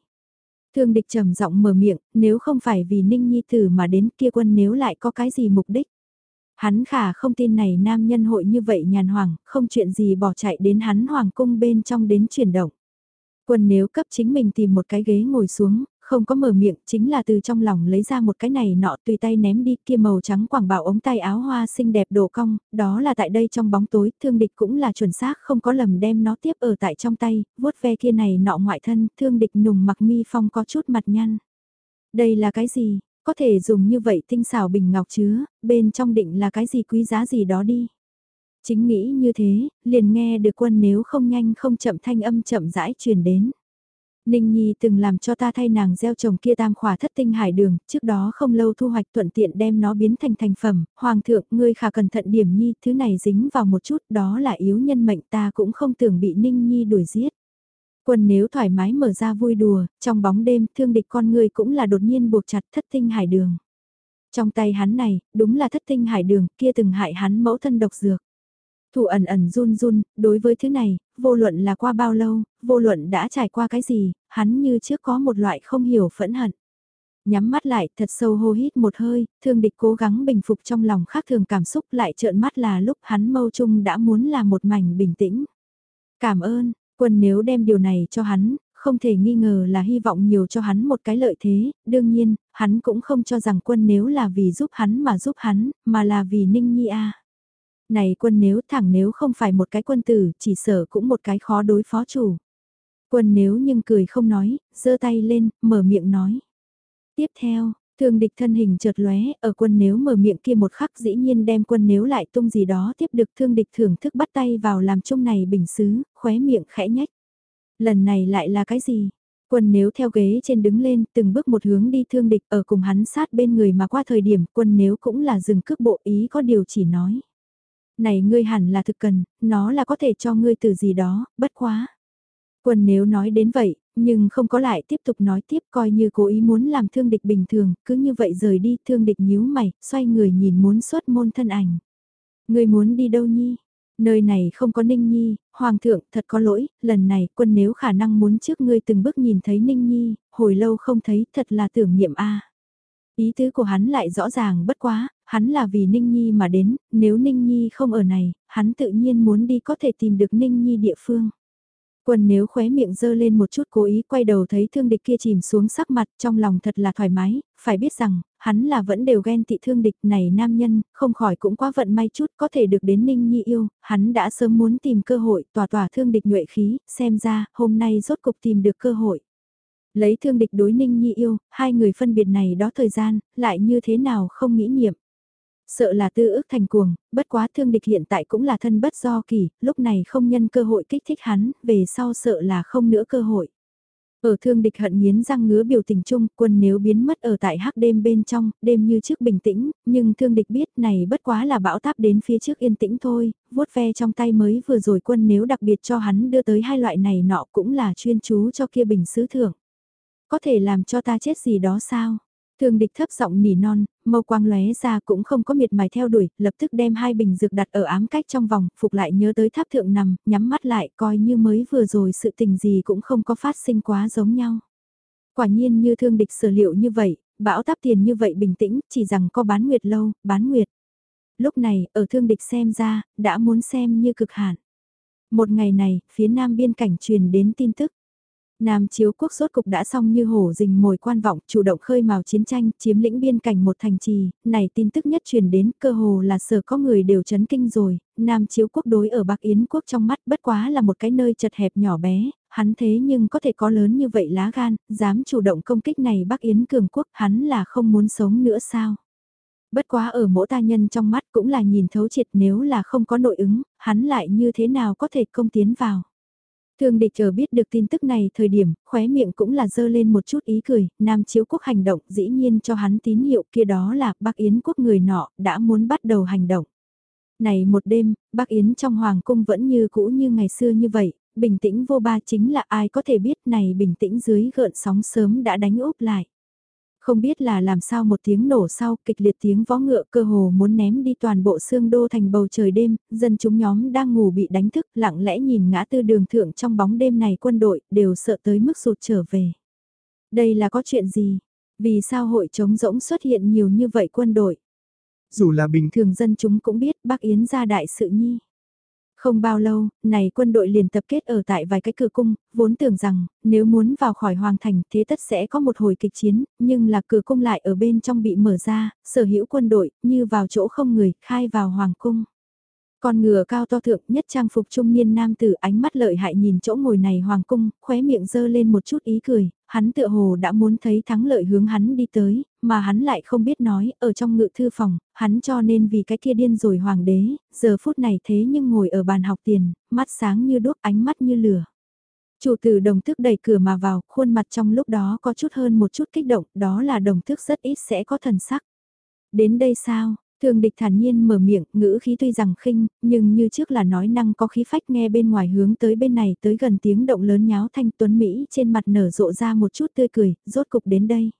Thương địch trầm giọng mở miệng, nếu không phải vì Ninh Nhi tử mà đến kia quân nếu lại có cái gì mục đích? Hắn khả không tin này nam nhân hội như vậy nhàn hoàng, không chuyện gì bỏ chạy đến hắn hoàng cung bên trong đến chuyển động. Quân nếu cấp chính mình tìm một cái ghế ngồi xuống, không có mở miệng, chính là từ trong lòng lấy ra một cái này nọ tùy tay ném đi kia màu trắng quảng bảo ống tay áo hoa xinh đẹp đổ cong, đó là tại đây trong bóng tối, thương địch cũng là chuẩn xác không có lầm đem nó tiếp ở tại trong tay, vuốt ve kia này nọ ngoại thân, thương địch nùng mặc mi phong có chút mặt nhăn. Đây là cái gì? Có thể dùng như vậy tinh xảo bình ngọc chứa, bên trong định là cái gì quý giá gì đó đi. Chính nghĩ như thế, liền nghe được quân nếu không nhanh không chậm thanh âm chậm rãi truyền đến. Ninh Nhi từng làm cho ta thay nàng gieo trồng kia tam khỏa thất tinh hải đường, trước đó không lâu thu hoạch thuận tiện đem nó biến thành thành phẩm, hoàng thượng, ngươi khả cẩn thận điểm nhi, thứ này dính vào một chút, đó là yếu nhân mệnh ta cũng không tưởng bị Ninh Nhi đuổi giết. Quân nếu thoải mái mở ra vui đùa, trong bóng đêm thương địch con người cũng là đột nhiên buộc chặt thất tinh hải đường. Trong tay hắn này, đúng là thất tinh hải đường, kia từng hại hắn mẫu thân độc dược. Thủ ẩn ẩn run run, đối với thứ này, vô luận là qua bao lâu, vô luận đã trải qua cái gì, hắn như trước có một loại không hiểu phẫn hận. Nhắm mắt lại, thật sâu hô hít một hơi, thương địch cố gắng bình phục trong lòng khác thường cảm xúc lại trợn mắt là lúc hắn mâu chung đã muốn là một mảnh bình tĩnh. Cảm ơn, Quân nếu đem điều này cho hắn, không thể nghi ngờ là hy vọng nhiều cho hắn một cái lợi thế, đương nhiên, hắn cũng không cho rằng quân nếu là vì giúp hắn mà giúp hắn, mà là vì Ninh Nhi A. Này quân nếu thẳng nếu không phải một cái quân tử, chỉ sợ cũng một cái khó đối phó chủ. Quân nếu nhưng cười không nói, giơ tay lên, mở miệng nói. Tiếp theo, Thương địch thân hình chợt lóe, ở quân nếu mở miệng kia một khắc dĩ nhiên đem quân nếu lại tung gì đó tiếp được thương địch thưởng thức bắt tay vào làm chung này bình xứ, khóe miệng khẽ nhách. Lần này lại là cái gì? Quân nếu theo ghế trên đứng lên, từng bước một hướng đi thương địch ở cùng hắn sát bên người mà qua thời điểm quân nếu cũng là dừng cước bộ ý có điều chỉ nói. Này ngươi hẳn là thực cần, nó là có thể cho ngươi từ gì đó, bất quá. Quân nếu nói đến vậy, nhưng không có lại tiếp tục nói tiếp coi như cố ý muốn làm thương địch bình thường, cứ như vậy rời đi thương địch nhíu mày, xoay người nhìn muốn xuất môn thân ảnh. Người muốn đi đâu nhi? Nơi này không có Ninh Nhi, Hoàng thượng thật có lỗi, lần này quân nếu khả năng muốn trước ngươi từng bước nhìn thấy Ninh Nhi, hồi lâu không thấy thật là tưởng niệm a Ý tứ của hắn lại rõ ràng bất quá, hắn là vì Ninh Nhi mà đến, nếu Ninh Nhi không ở này, hắn tự nhiên muốn đi có thể tìm được Ninh Nhi địa phương. Quân nếu khóe miệng dơ lên một chút cố ý quay đầu thấy thương địch kia chìm xuống sắc mặt trong lòng thật là thoải mái, phải biết rằng, hắn là vẫn đều ghen tị thương địch này nam nhân, không khỏi cũng quá vận may chút có thể được đến Ninh Nhi yêu, hắn đã sớm muốn tìm cơ hội tỏa tỏa thương địch nhuệ khí, xem ra hôm nay rốt cục tìm được cơ hội. Lấy thương địch đối Ninh Nhi yêu, hai người phân biệt này đó thời gian, lại như thế nào không nghĩ niệm. Sợ là tư ước thành cuồng, bất quá thương địch hiện tại cũng là thân bất do kỳ, lúc này không nhân cơ hội kích thích hắn, về sau sợ là không nữa cơ hội. Ở thương địch hận nghiến răng ngứa biểu tình chung, quân nếu biến mất ở tại hắc đêm bên trong, đêm như trước bình tĩnh, nhưng thương địch biết này bất quá là bão táp đến phía trước yên tĩnh thôi, vuốt ve trong tay mới vừa rồi quân nếu đặc biệt cho hắn đưa tới hai loại này nọ cũng là chuyên chú cho kia bình sứ thưởng. Có thể làm cho ta chết gì đó sao? Thương địch thấp giọng nỉ non, mâu quang lóe ra cũng không có miệt mài theo đuổi, lập tức đem hai bình dược đặt ở ám cách trong vòng, phục lại nhớ tới tháp thượng nằm, nhắm mắt lại coi như mới vừa rồi sự tình gì cũng không có phát sinh quá giống nhau. Quả nhiên như thương địch sở liệu như vậy, bão táp tiền như vậy bình tĩnh, chỉ rằng có bán nguyệt lâu, bán nguyệt. Lúc này, ở thương địch xem ra, đã muốn xem như cực hạn. Một ngày này, phía nam biên cảnh truyền đến tin tức. Nam chiếu quốc rốt cục đã xong như hổ rình mồi quan vọng, chủ động khơi mào chiến tranh, chiếm lĩnh biên cảnh một thành trì, này tin tức nhất truyền đến, cơ hồ là sở có người đều chấn kinh rồi, Nam chiếu quốc đối ở Bắc Yến quốc trong mắt bất quá là một cái nơi chật hẹp nhỏ bé, hắn thế nhưng có thể có lớn như vậy lá gan, dám chủ động công kích này Bắc Yến cường quốc, hắn là không muốn sống nữa sao? Bất quá ở mỗi ta nhân trong mắt cũng là nhìn thấu triệt nếu là không có nội ứng, hắn lại như thế nào có thể công tiến vào. Thương địch chờ biết được tin tức này thời điểm, khóe miệng cũng là dơ lên một chút ý cười, Nam Chiếu Quốc hành động dĩ nhiên cho hắn tín hiệu kia đó là Bắc Yến Quốc người nọ đã muốn bắt đầu hành động. Này một đêm, Bắc Yến trong Hoàng cung vẫn như cũ như ngày xưa như vậy, bình tĩnh vô ba chính là ai có thể biết này bình tĩnh dưới gợn sóng sớm đã đánh úp lại. Không biết là làm sao một tiếng nổ sau kịch liệt tiếng vó ngựa cơ hồ muốn ném đi toàn bộ xương đô thành bầu trời đêm, dân chúng nhóm đang ngủ bị đánh thức lặng lẽ nhìn ngã tư đường thượng trong bóng đêm này quân đội đều sợ tới mức sụt trở về. Đây là có chuyện gì? Vì sao hội chống rỗng xuất hiện nhiều như vậy quân đội? Dù là bình thường dân chúng cũng biết bác Yến ra đại sự nhi. Không bao lâu, này quân đội liền tập kết ở tại vài cái cửa cung, vốn tưởng rằng, nếu muốn vào khỏi hoàng thành thế tất sẽ có một hồi kịch chiến, nhưng là cửa cung lại ở bên trong bị mở ra, sở hữu quân đội, như vào chỗ không người, khai vào hoàng cung. Con ngựa cao to thượng nhất trang phục trung niên nam tử ánh mắt lợi hại nhìn chỗ ngồi này hoàng cung, khóe miệng dơ lên một chút ý cười, hắn tựa hồ đã muốn thấy thắng lợi hướng hắn đi tới, mà hắn lại không biết nói, ở trong ngự thư phòng, hắn cho nên vì cái kia điên rồi hoàng đế, giờ phút này thế nhưng ngồi ở bàn học tiền, mắt sáng như đuốc ánh mắt như lửa. Chủ tử đồng thức đẩy cửa mà vào, khuôn mặt trong lúc đó có chút hơn một chút kích động, đó là đồng thức rất ít sẽ có thần sắc. Đến đây sao, Thường địch thản nhiên mở miệng, ngữ khí tuy rằng khinh, nhưng như trước là nói năng có khí phách nghe bên ngoài hướng tới bên này tới gần tiếng động lớn nháo thanh tuấn Mỹ trên mặt nở rộ ra một chút tươi cười, rốt cục đến đây.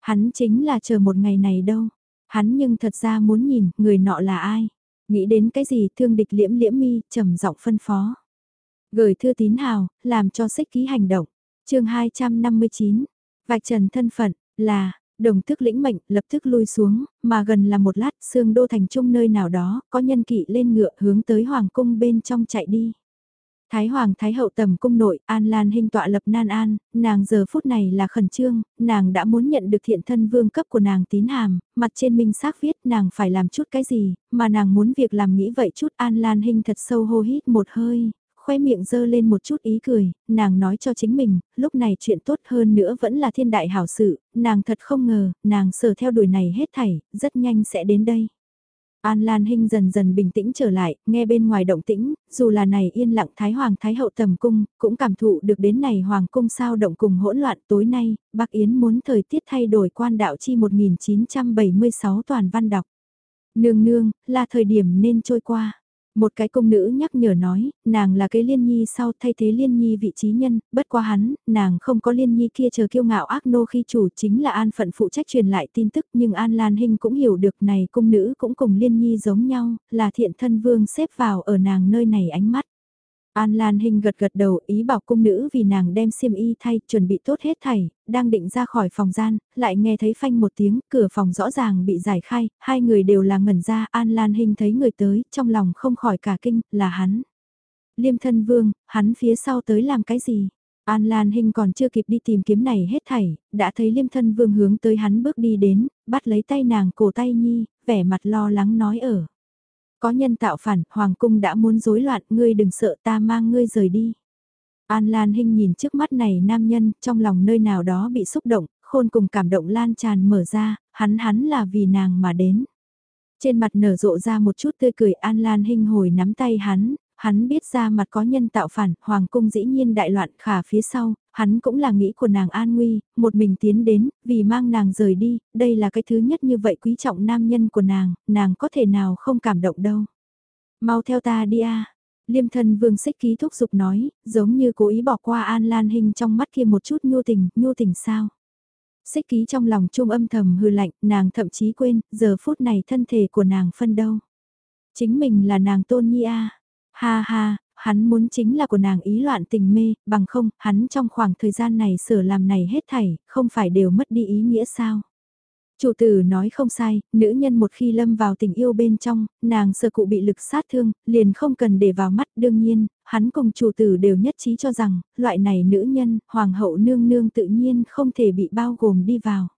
Hắn chính là chờ một ngày này đâu. Hắn nhưng thật ra muốn nhìn, người nọ là ai. Nghĩ đến cái gì thương địch liễm liễm mi, trầm giọng phân phó. Gửi thư tín hào, làm cho sách ký hành động. chương 259, vạch trần thân phận, là, Đồng thức lĩnh mệnh, lập tức lui xuống, mà gần là một lát, xương đô thành trung nơi nào đó, có nhân kỵ lên ngựa hướng tới hoàng cung bên trong chạy đi. Thái Hoàng Thái Hậu tầm cung nội, An Lan hình tọa lập nan an, nàng giờ phút này là khẩn trương, nàng đã muốn nhận được thiện thân vương cấp của nàng tín hàm, mặt trên minh xác viết nàng phải làm chút cái gì, mà nàng muốn việc làm nghĩ vậy chút An Lan hình thật sâu hô hít một hơi, khoe miệng dơ lên một chút ý cười, nàng nói cho chính mình, lúc này chuyện tốt hơn nữa vẫn là thiên đại hảo sự, nàng thật không ngờ, nàng sờ theo đuổi này hết thảy, rất nhanh sẽ đến đây. An Lan Hinh dần dần bình tĩnh trở lại, nghe bên ngoài động tĩnh, dù là này yên lặng Thái Hoàng Thái Hậu tầm cung, cũng cảm thụ được đến này Hoàng cung sao động cùng hỗn loạn tối nay, Bác Yến muốn thời tiết thay đổi quan đạo chi 1976 toàn văn đọc. Nương nương, là thời điểm nên trôi qua. Một cái công nữ nhắc nhở nói, nàng là cái liên nhi sau thay thế liên nhi vị trí nhân, bất qua hắn, nàng không có liên nhi kia chờ kiêu ngạo ác nô khi chủ chính là an phận phụ trách truyền lại tin tức nhưng an lan hình cũng hiểu được này công nữ cũng cùng liên nhi giống nhau, là thiện thân vương xếp vào ở nàng nơi này ánh mắt. An Lan Hinh gật gật đầu ý bảo cung nữ vì nàng đem xiêm y thay chuẩn bị tốt hết thảy, đang định ra khỏi phòng gian, lại nghe thấy phanh một tiếng, cửa phòng rõ ràng bị giải khai, hai người đều là ngẩn ra, An Lan Hinh thấy người tới, trong lòng không khỏi cả kinh, là hắn. Liêm thân vương, hắn phía sau tới làm cái gì? An Lan Hinh còn chưa kịp đi tìm kiếm này hết thảy, đã thấy liêm thân vương hướng tới hắn bước đi đến, bắt lấy tay nàng cổ tay nhi, vẻ mặt lo lắng nói ở. Có nhân tạo phản, Hoàng cung đã muốn rối loạn, ngươi đừng sợ ta mang ngươi rời đi. An Lan Hinh nhìn trước mắt này nam nhân, trong lòng nơi nào đó bị xúc động, khôn cùng cảm động lan tràn mở ra, hắn hắn là vì nàng mà đến. Trên mặt nở rộ ra một chút tươi cười An Lan Hinh hồi nắm tay hắn, hắn biết ra mặt có nhân tạo phản, hoàng cung dĩ nhiên đại loạn khả phía sau, hắn cũng là nghĩ của nàng an nguy, một mình tiến đến, vì mang nàng rời đi, đây là cái thứ nhất như vậy quý trọng nam nhân của nàng, nàng có thể nào không cảm động đâu. Mau theo ta đi a Liêm thân vương xích ký thúc giục nói, giống như cố ý bỏ qua An Lan hình trong mắt kia một chút nhu tình, nhu tình sao. Xích ký trong lòng trung âm thầm hư lạnh, nàng thậm chí quên, giờ phút này thân thể của nàng phân đâu. Chính mình là nàng tôn nhi a Ha ha, hắn muốn chính là của nàng ý loạn tình mê, bằng không, hắn trong khoảng thời gian này sửa làm này hết thảy, không phải đều mất đi ý nghĩa sao. Chủ tử nói không sai, nữ nhân một khi lâm vào tình yêu bên trong, nàng sợ cụ bị lực sát thương, liền không cần để vào mắt đương nhiên, hắn cùng chủ tử đều nhất trí cho rằng, loại này nữ nhân, hoàng hậu nương nương tự nhiên không thể bị bao gồm đi vào.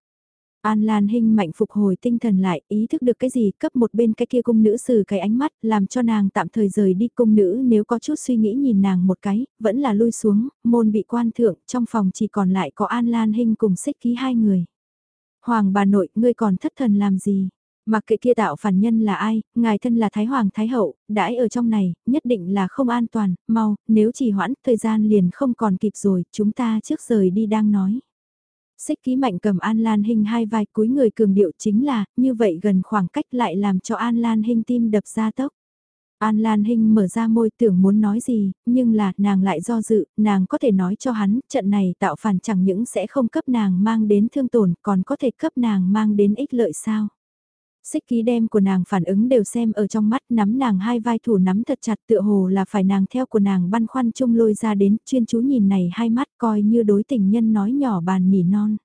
An Lan Hinh mạnh phục hồi tinh thần lại, ý thức được cái gì cấp một bên cái kia cung nữ sử cái ánh mắt, làm cho nàng tạm thời rời đi cung nữ nếu có chút suy nghĩ nhìn nàng một cái, vẫn là lui xuống, môn bị quan thượng, trong phòng chỉ còn lại có An Lan Hinh cùng xích ký hai người. Hoàng bà nội, ngươi còn thất thần làm gì? Mặc kệ kia tạo phản nhân là ai, ngài thân là Thái Hoàng Thái Hậu, đãi ở trong này, nhất định là không an toàn, mau, nếu chỉ hoãn, thời gian liền không còn kịp rồi, chúng ta trước rời đi đang nói. Xích ký mạnh cầm An Lan Hinh hai vai cúi người cường điệu chính là, như vậy gần khoảng cách lại làm cho An Lan Hinh tim đập ra tốc. An Lan Hinh mở ra môi tưởng muốn nói gì, nhưng là nàng lại do dự, nàng có thể nói cho hắn, trận này tạo phản chẳng những sẽ không cấp nàng mang đến thương tổn, còn có thể cấp nàng mang đến ích lợi sao. Xích ký đem của nàng phản ứng đều xem ở trong mắt nắm nàng hai vai thủ nắm thật chặt tựa hồ là phải nàng theo của nàng băn khoăn chung lôi ra đến chuyên chú nhìn này hai mắt coi như đối tình nhân nói nhỏ bàn nỉ non.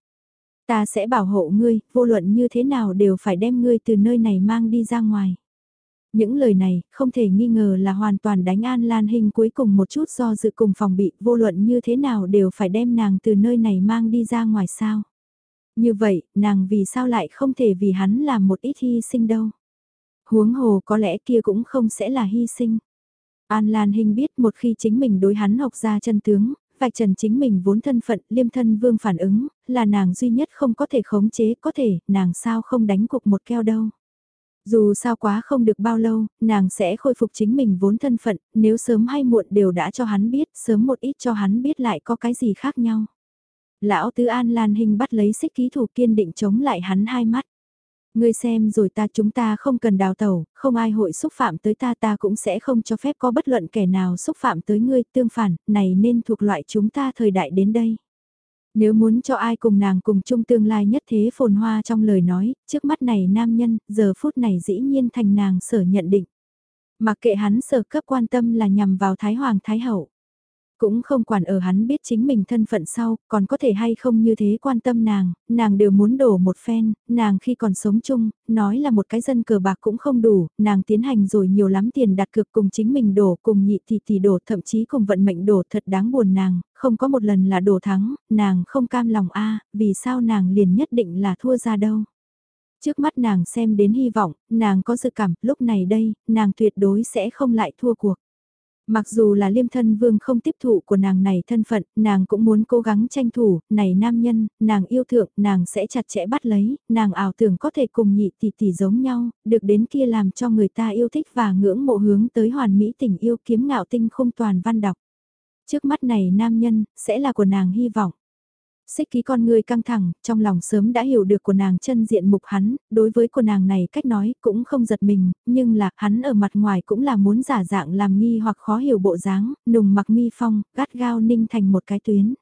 Ta sẽ bảo hộ ngươi, vô luận như thế nào đều phải đem ngươi từ nơi này mang đi ra ngoài. Những lời này không thể nghi ngờ là hoàn toàn đánh An Lan Hinh cuối cùng một chút do dự cùng phòng bị vô luận như thế nào đều phải đem nàng từ nơi này mang đi ra ngoài sao. Như vậy, nàng vì sao lại không thể vì hắn làm một ít hy sinh đâu. Huống hồ có lẽ kia cũng không sẽ là hy sinh. An Lan Hinh biết một khi chính mình đối hắn học ra chân tướng, vạch trần chính mình vốn thân phận liêm thân vương phản ứng, là nàng duy nhất không có thể khống chế, có thể, nàng sao không đánh cục một keo đâu. Dù sao quá không được bao lâu, nàng sẽ khôi phục chính mình vốn thân phận, nếu sớm hay muộn đều đã cho hắn biết, sớm một ít cho hắn biết lại có cái gì khác nhau. Lão Tứ An Lan Hình bắt lấy xích ký thủ kiên định chống lại hắn hai mắt. Ngươi xem rồi ta chúng ta không cần đào tẩu, không ai hội xúc phạm tới ta ta cũng sẽ không cho phép có bất luận kẻ nào xúc phạm tới ngươi tương phản, này nên thuộc loại chúng ta thời đại đến đây. Nếu muốn cho ai cùng nàng cùng chung tương lai nhất thế phồn hoa trong lời nói, trước mắt này nam nhân, giờ phút này dĩ nhiên thành nàng sở nhận định. Mặc kệ hắn sở cấp quan tâm là nhằm vào Thái Hoàng Thái Hậu. Cũng không quản ở hắn biết chính mình thân phận sau, còn có thể hay không như thế quan tâm nàng, nàng đều muốn đổ một phen, nàng khi còn sống chung, nói là một cái dân cờ bạc cũng không đủ, nàng tiến hành rồi nhiều lắm tiền đặt cược cùng chính mình đổ, cùng nhị tỷ tỷ đổ, thậm chí cùng vận mệnh đổ thật đáng buồn nàng, không có một lần là đổ thắng, nàng không cam lòng a vì sao nàng liền nhất định là thua ra đâu. Trước mắt nàng xem đến hy vọng, nàng có dự cảm, lúc này đây, nàng tuyệt đối sẽ không lại thua cuộc. Mặc dù là liêm thân vương không tiếp thụ của nàng này thân phận, nàng cũng muốn cố gắng tranh thủ, này nam nhân, nàng yêu thượng, nàng sẽ chặt chẽ bắt lấy, nàng ảo tưởng có thể cùng nhị tỷ tỷ giống nhau, được đến kia làm cho người ta yêu thích và ngưỡng mộ hướng tới hoàn mỹ tình yêu kiếm ngạo tinh không toàn văn đọc. Trước mắt này nam nhân, sẽ là của nàng hy vọng. Xích ký con người căng thẳng, trong lòng sớm đã hiểu được của nàng chân diện mục hắn, đối với của nàng này cách nói cũng không giật mình, nhưng là hắn ở mặt ngoài cũng là muốn giả dạng làm nghi hoặc khó hiểu bộ dáng, nùng mặc mi phong, gắt gao ninh thành một cái tuyến.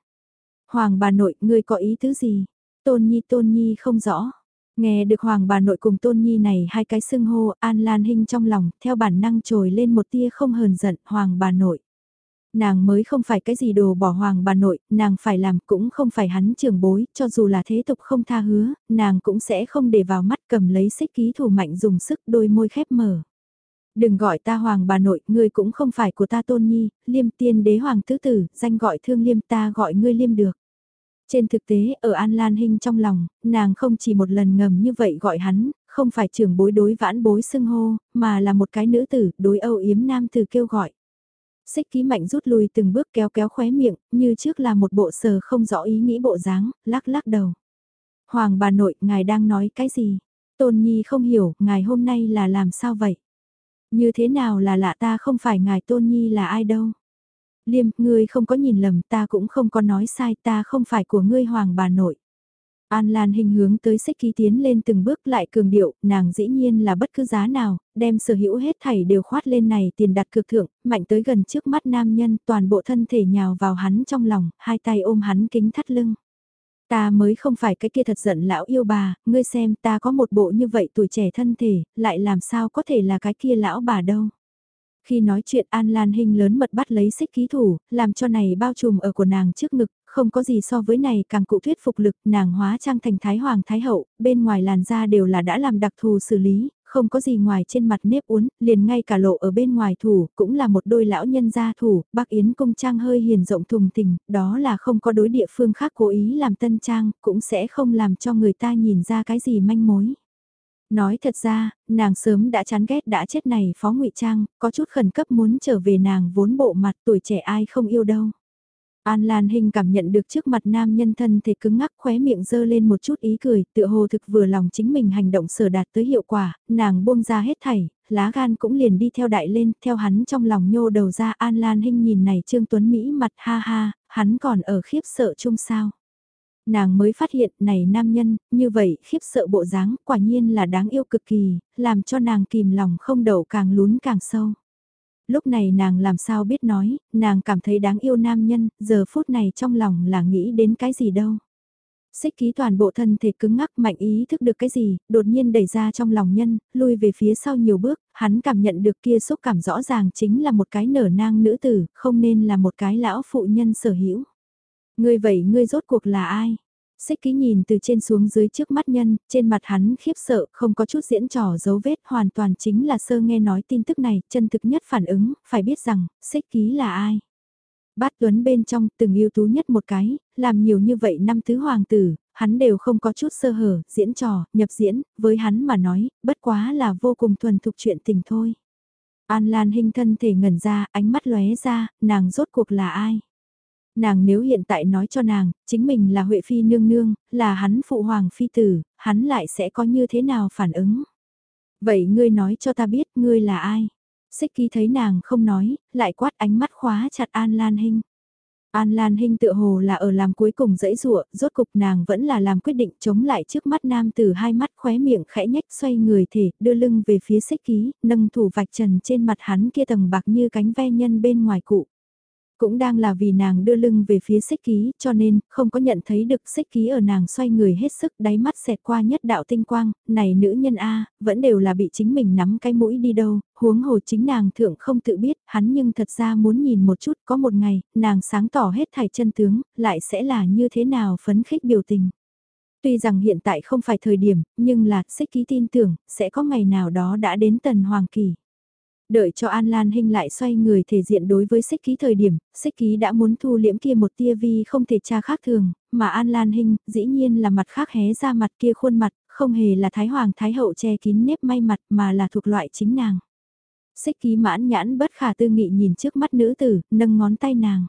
Hoàng bà nội, ngươi có ý tứ gì? Tôn Nhi Tôn Nhi không rõ. Nghe được Hoàng bà nội cùng Tôn Nhi này hai cái xưng hô, An Lan Hinh trong lòng, theo bản năng trồi lên một tia không hờn giận, Hoàng bà nội nàng mới không phải cái gì đồ bỏ hoàng bà nội, nàng phải làm cũng không phải hắn trường bối, cho dù là thế tục không tha hứa, nàng cũng sẽ không để vào mắt cầm lấy xích ký thủ mạnh dùng sức đôi môi khép mở. Đừng gọi ta hoàng bà nội, ngươi cũng không phải của ta tôn nhi, liêm tiên đế hoàng tứ tử, danh gọi thương liêm ta gọi ngươi liêm được. Trên thực tế, ở An Lan Hinh trong lòng, nàng không chỉ một lần ngầm như vậy gọi hắn, không phải trưởng bối đối vãn bối xưng hô, mà là một cái nữ tử đối âu yếm nam tử kêu gọi. Xích ký mạnh rút lui từng bước kéo kéo khóe miệng, như trước là một bộ sờ không rõ ý nghĩ bộ dáng, lắc lắc đầu. Hoàng bà nội, ngài đang nói cái gì? Tôn Nhi không hiểu, ngài hôm nay là làm sao vậy? Như thế nào là lạ ta không phải ngài Tôn Nhi là ai đâu? Liêm, ngươi không có nhìn lầm, ta cũng không có nói sai, ta không phải của ngươi hoàng bà nội. An Lan hình hướng tới xích ký tiến lên từng bước lại cường điệu, nàng dĩ nhiên là bất cứ giá nào, đem sở hữu hết thảy đều khoát lên này tiền đặt cược thượng, mạnh tới gần trước mắt nam nhân, toàn bộ thân thể nhào vào hắn trong lòng, hai tay ôm hắn kính thắt lưng. Ta mới không phải cái kia thật giận lão yêu bà, ngươi xem ta có một bộ như vậy tuổi trẻ thân thể, lại làm sao có thể là cái kia lão bà đâu. Khi nói chuyện An Lan Hinh lớn mật bắt lấy xích ký thủ, làm cho này bao trùm ở của nàng trước ngực, không có gì so với này càng cụ thuyết phục lực, nàng hóa trang thành Thái Hoàng Thái Hậu, bên ngoài làn da đều là đã làm đặc thù xử lý, không có gì ngoài trên mặt nếp uốn, liền ngay cả lộ ở bên ngoài thủ, cũng là một đôi lão nhân gia thủ, bác Yến công trang hơi hiền rộng thùng tình, đó là không có đối địa phương khác cố ý làm tân trang, cũng sẽ không làm cho người ta nhìn ra cái gì manh mối. Nói thật ra, nàng sớm đã chán ghét đã chết này phó ngụy Trang, có chút khẩn cấp muốn trở về nàng vốn bộ mặt tuổi trẻ ai không yêu đâu. An Lan Hinh cảm nhận được trước mặt nam nhân thân thể cứng ngắc khóe miệng dơ lên một chút ý cười, tựa hồ thực vừa lòng chính mình hành động sở đạt tới hiệu quả, nàng buông ra hết thảy, lá gan cũng liền đi theo đại lên, theo hắn trong lòng nhô đầu ra An Lan Hinh nhìn này Trương Tuấn Mỹ mặt ha ha, hắn còn ở khiếp sợ chung sao nàng mới phát hiện này nam nhân, như vậy khiếp sợ bộ dáng quả nhiên là đáng yêu cực kỳ, làm cho nàng kìm lòng không đậu càng lún càng sâu. Lúc này nàng làm sao biết nói, nàng cảm thấy đáng yêu nam nhân, giờ phút này trong lòng là nghĩ đến cái gì đâu. Xích ký toàn bộ thân thể cứng ngắc mạnh ý thức được cái gì, đột nhiên đẩy ra trong lòng nhân, lui về phía sau nhiều bước, hắn cảm nhận được kia xúc cảm rõ ràng chính là một cái nở nang nữ tử, không nên là một cái lão phụ nhân sở hữu. Ngươi vậy ngươi rốt cuộc là ai? Xích ký nhìn từ trên xuống dưới trước mắt nhân, trên mặt hắn khiếp sợ, không có chút diễn trò dấu vết, hoàn toàn chính là sơ nghe nói tin tức này, chân thực nhất phản ứng, phải biết rằng, xích ký là ai. Bát Tuấn bên trong từng yêu tú nhất một cái, làm nhiều như vậy năm thứ hoàng tử, hắn đều không có chút sơ hở, diễn trò, nhập diễn, với hắn mà nói, bất quá là vô cùng thuần thục chuyện tình thôi. An Lan hình thân thể ngẩn ra, ánh mắt lóe ra, nàng rốt cuộc là ai? Nàng nếu hiện tại nói cho nàng, chính mình là Huệ Phi nương nương, là hắn phụ hoàng phi tử, hắn lại sẽ có như thế nào phản ứng. Vậy ngươi nói cho ta biết ngươi là ai? Xích ký thấy nàng không nói, lại quát ánh mắt khóa chặt An Lan Hinh. An Lan Hinh tự hồ là ở làm cuối cùng dãy rụa, rốt cục nàng vẫn là làm quyết định chống lại trước mắt nam từ hai mắt khóe miệng khẽ nhách xoay người thể, đưa lưng về phía xích ký, nâng thủ vạch trần trên mặt hắn kia tầng bạc như cánh ve nhân bên ngoài cụ. Cũng đang là vì nàng đưa lưng về phía xích ký cho nên không có nhận thấy được xích ký ở nàng xoay người hết sức đáy mắt xẹt qua nhất đạo tinh quang, này nữ nhân A, vẫn đều là bị chính mình nắm cái mũi đi đâu, huống hồ chính nàng thượng không tự biết, hắn nhưng thật ra muốn nhìn một chút có một ngày, nàng sáng tỏ hết thảy chân tướng, lại sẽ là như thế nào phấn khích biểu tình. Tuy rằng hiện tại không phải thời điểm, nhưng là, xích ký tin tưởng, sẽ có ngày nào đó đã đến tần hoàng kỳ. Đợi cho An Lan Hinh lại xoay người thể diện đối với xích ký thời điểm, xích ký đã muốn thu liễm kia một tia vi không thể tra khác thường, mà An Lan Hinh dĩ nhiên là mặt khác hé ra mặt kia khuôn mặt, không hề là Thái Hoàng Thái Hậu che kín nếp may mặt mà là thuộc loại chính nàng. Xích ký mãn nhãn bất khả tư nghị nhìn trước mắt nữ tử, nâng ngón tay nàng.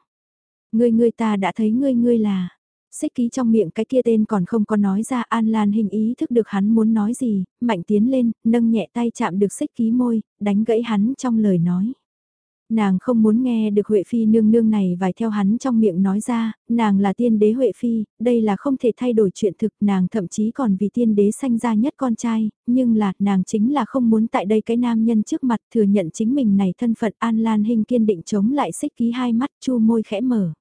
Ngươi ngươi ta đã thấy ngươi ngươi là, Xích ký trong miệng cái kia tên còn không có nói ra An Lan hình ý thức được hắn muốn nói gì, mạnh tiến lên, nâng nhẹ tay chạm được xích ký môi, đánh gãy hắn trong lời nói. Nàng không muốn nghe được Huệ Phi nương nương này vài theo hắn trong miệng nói ra, nàng là tiên đế Huệ Phi, đây là không thể thay đổi chuyện thực, nàng thậm chí còn vì tiên đế sanh ra nhất con trai, nhưng là nàng chính là không muốn tại đây cái nam nhân trước mặt thừa nhận chính mình này thân phận An Lan hình kiên định chống lại xích ký hai mắt chu môi khẽ mở.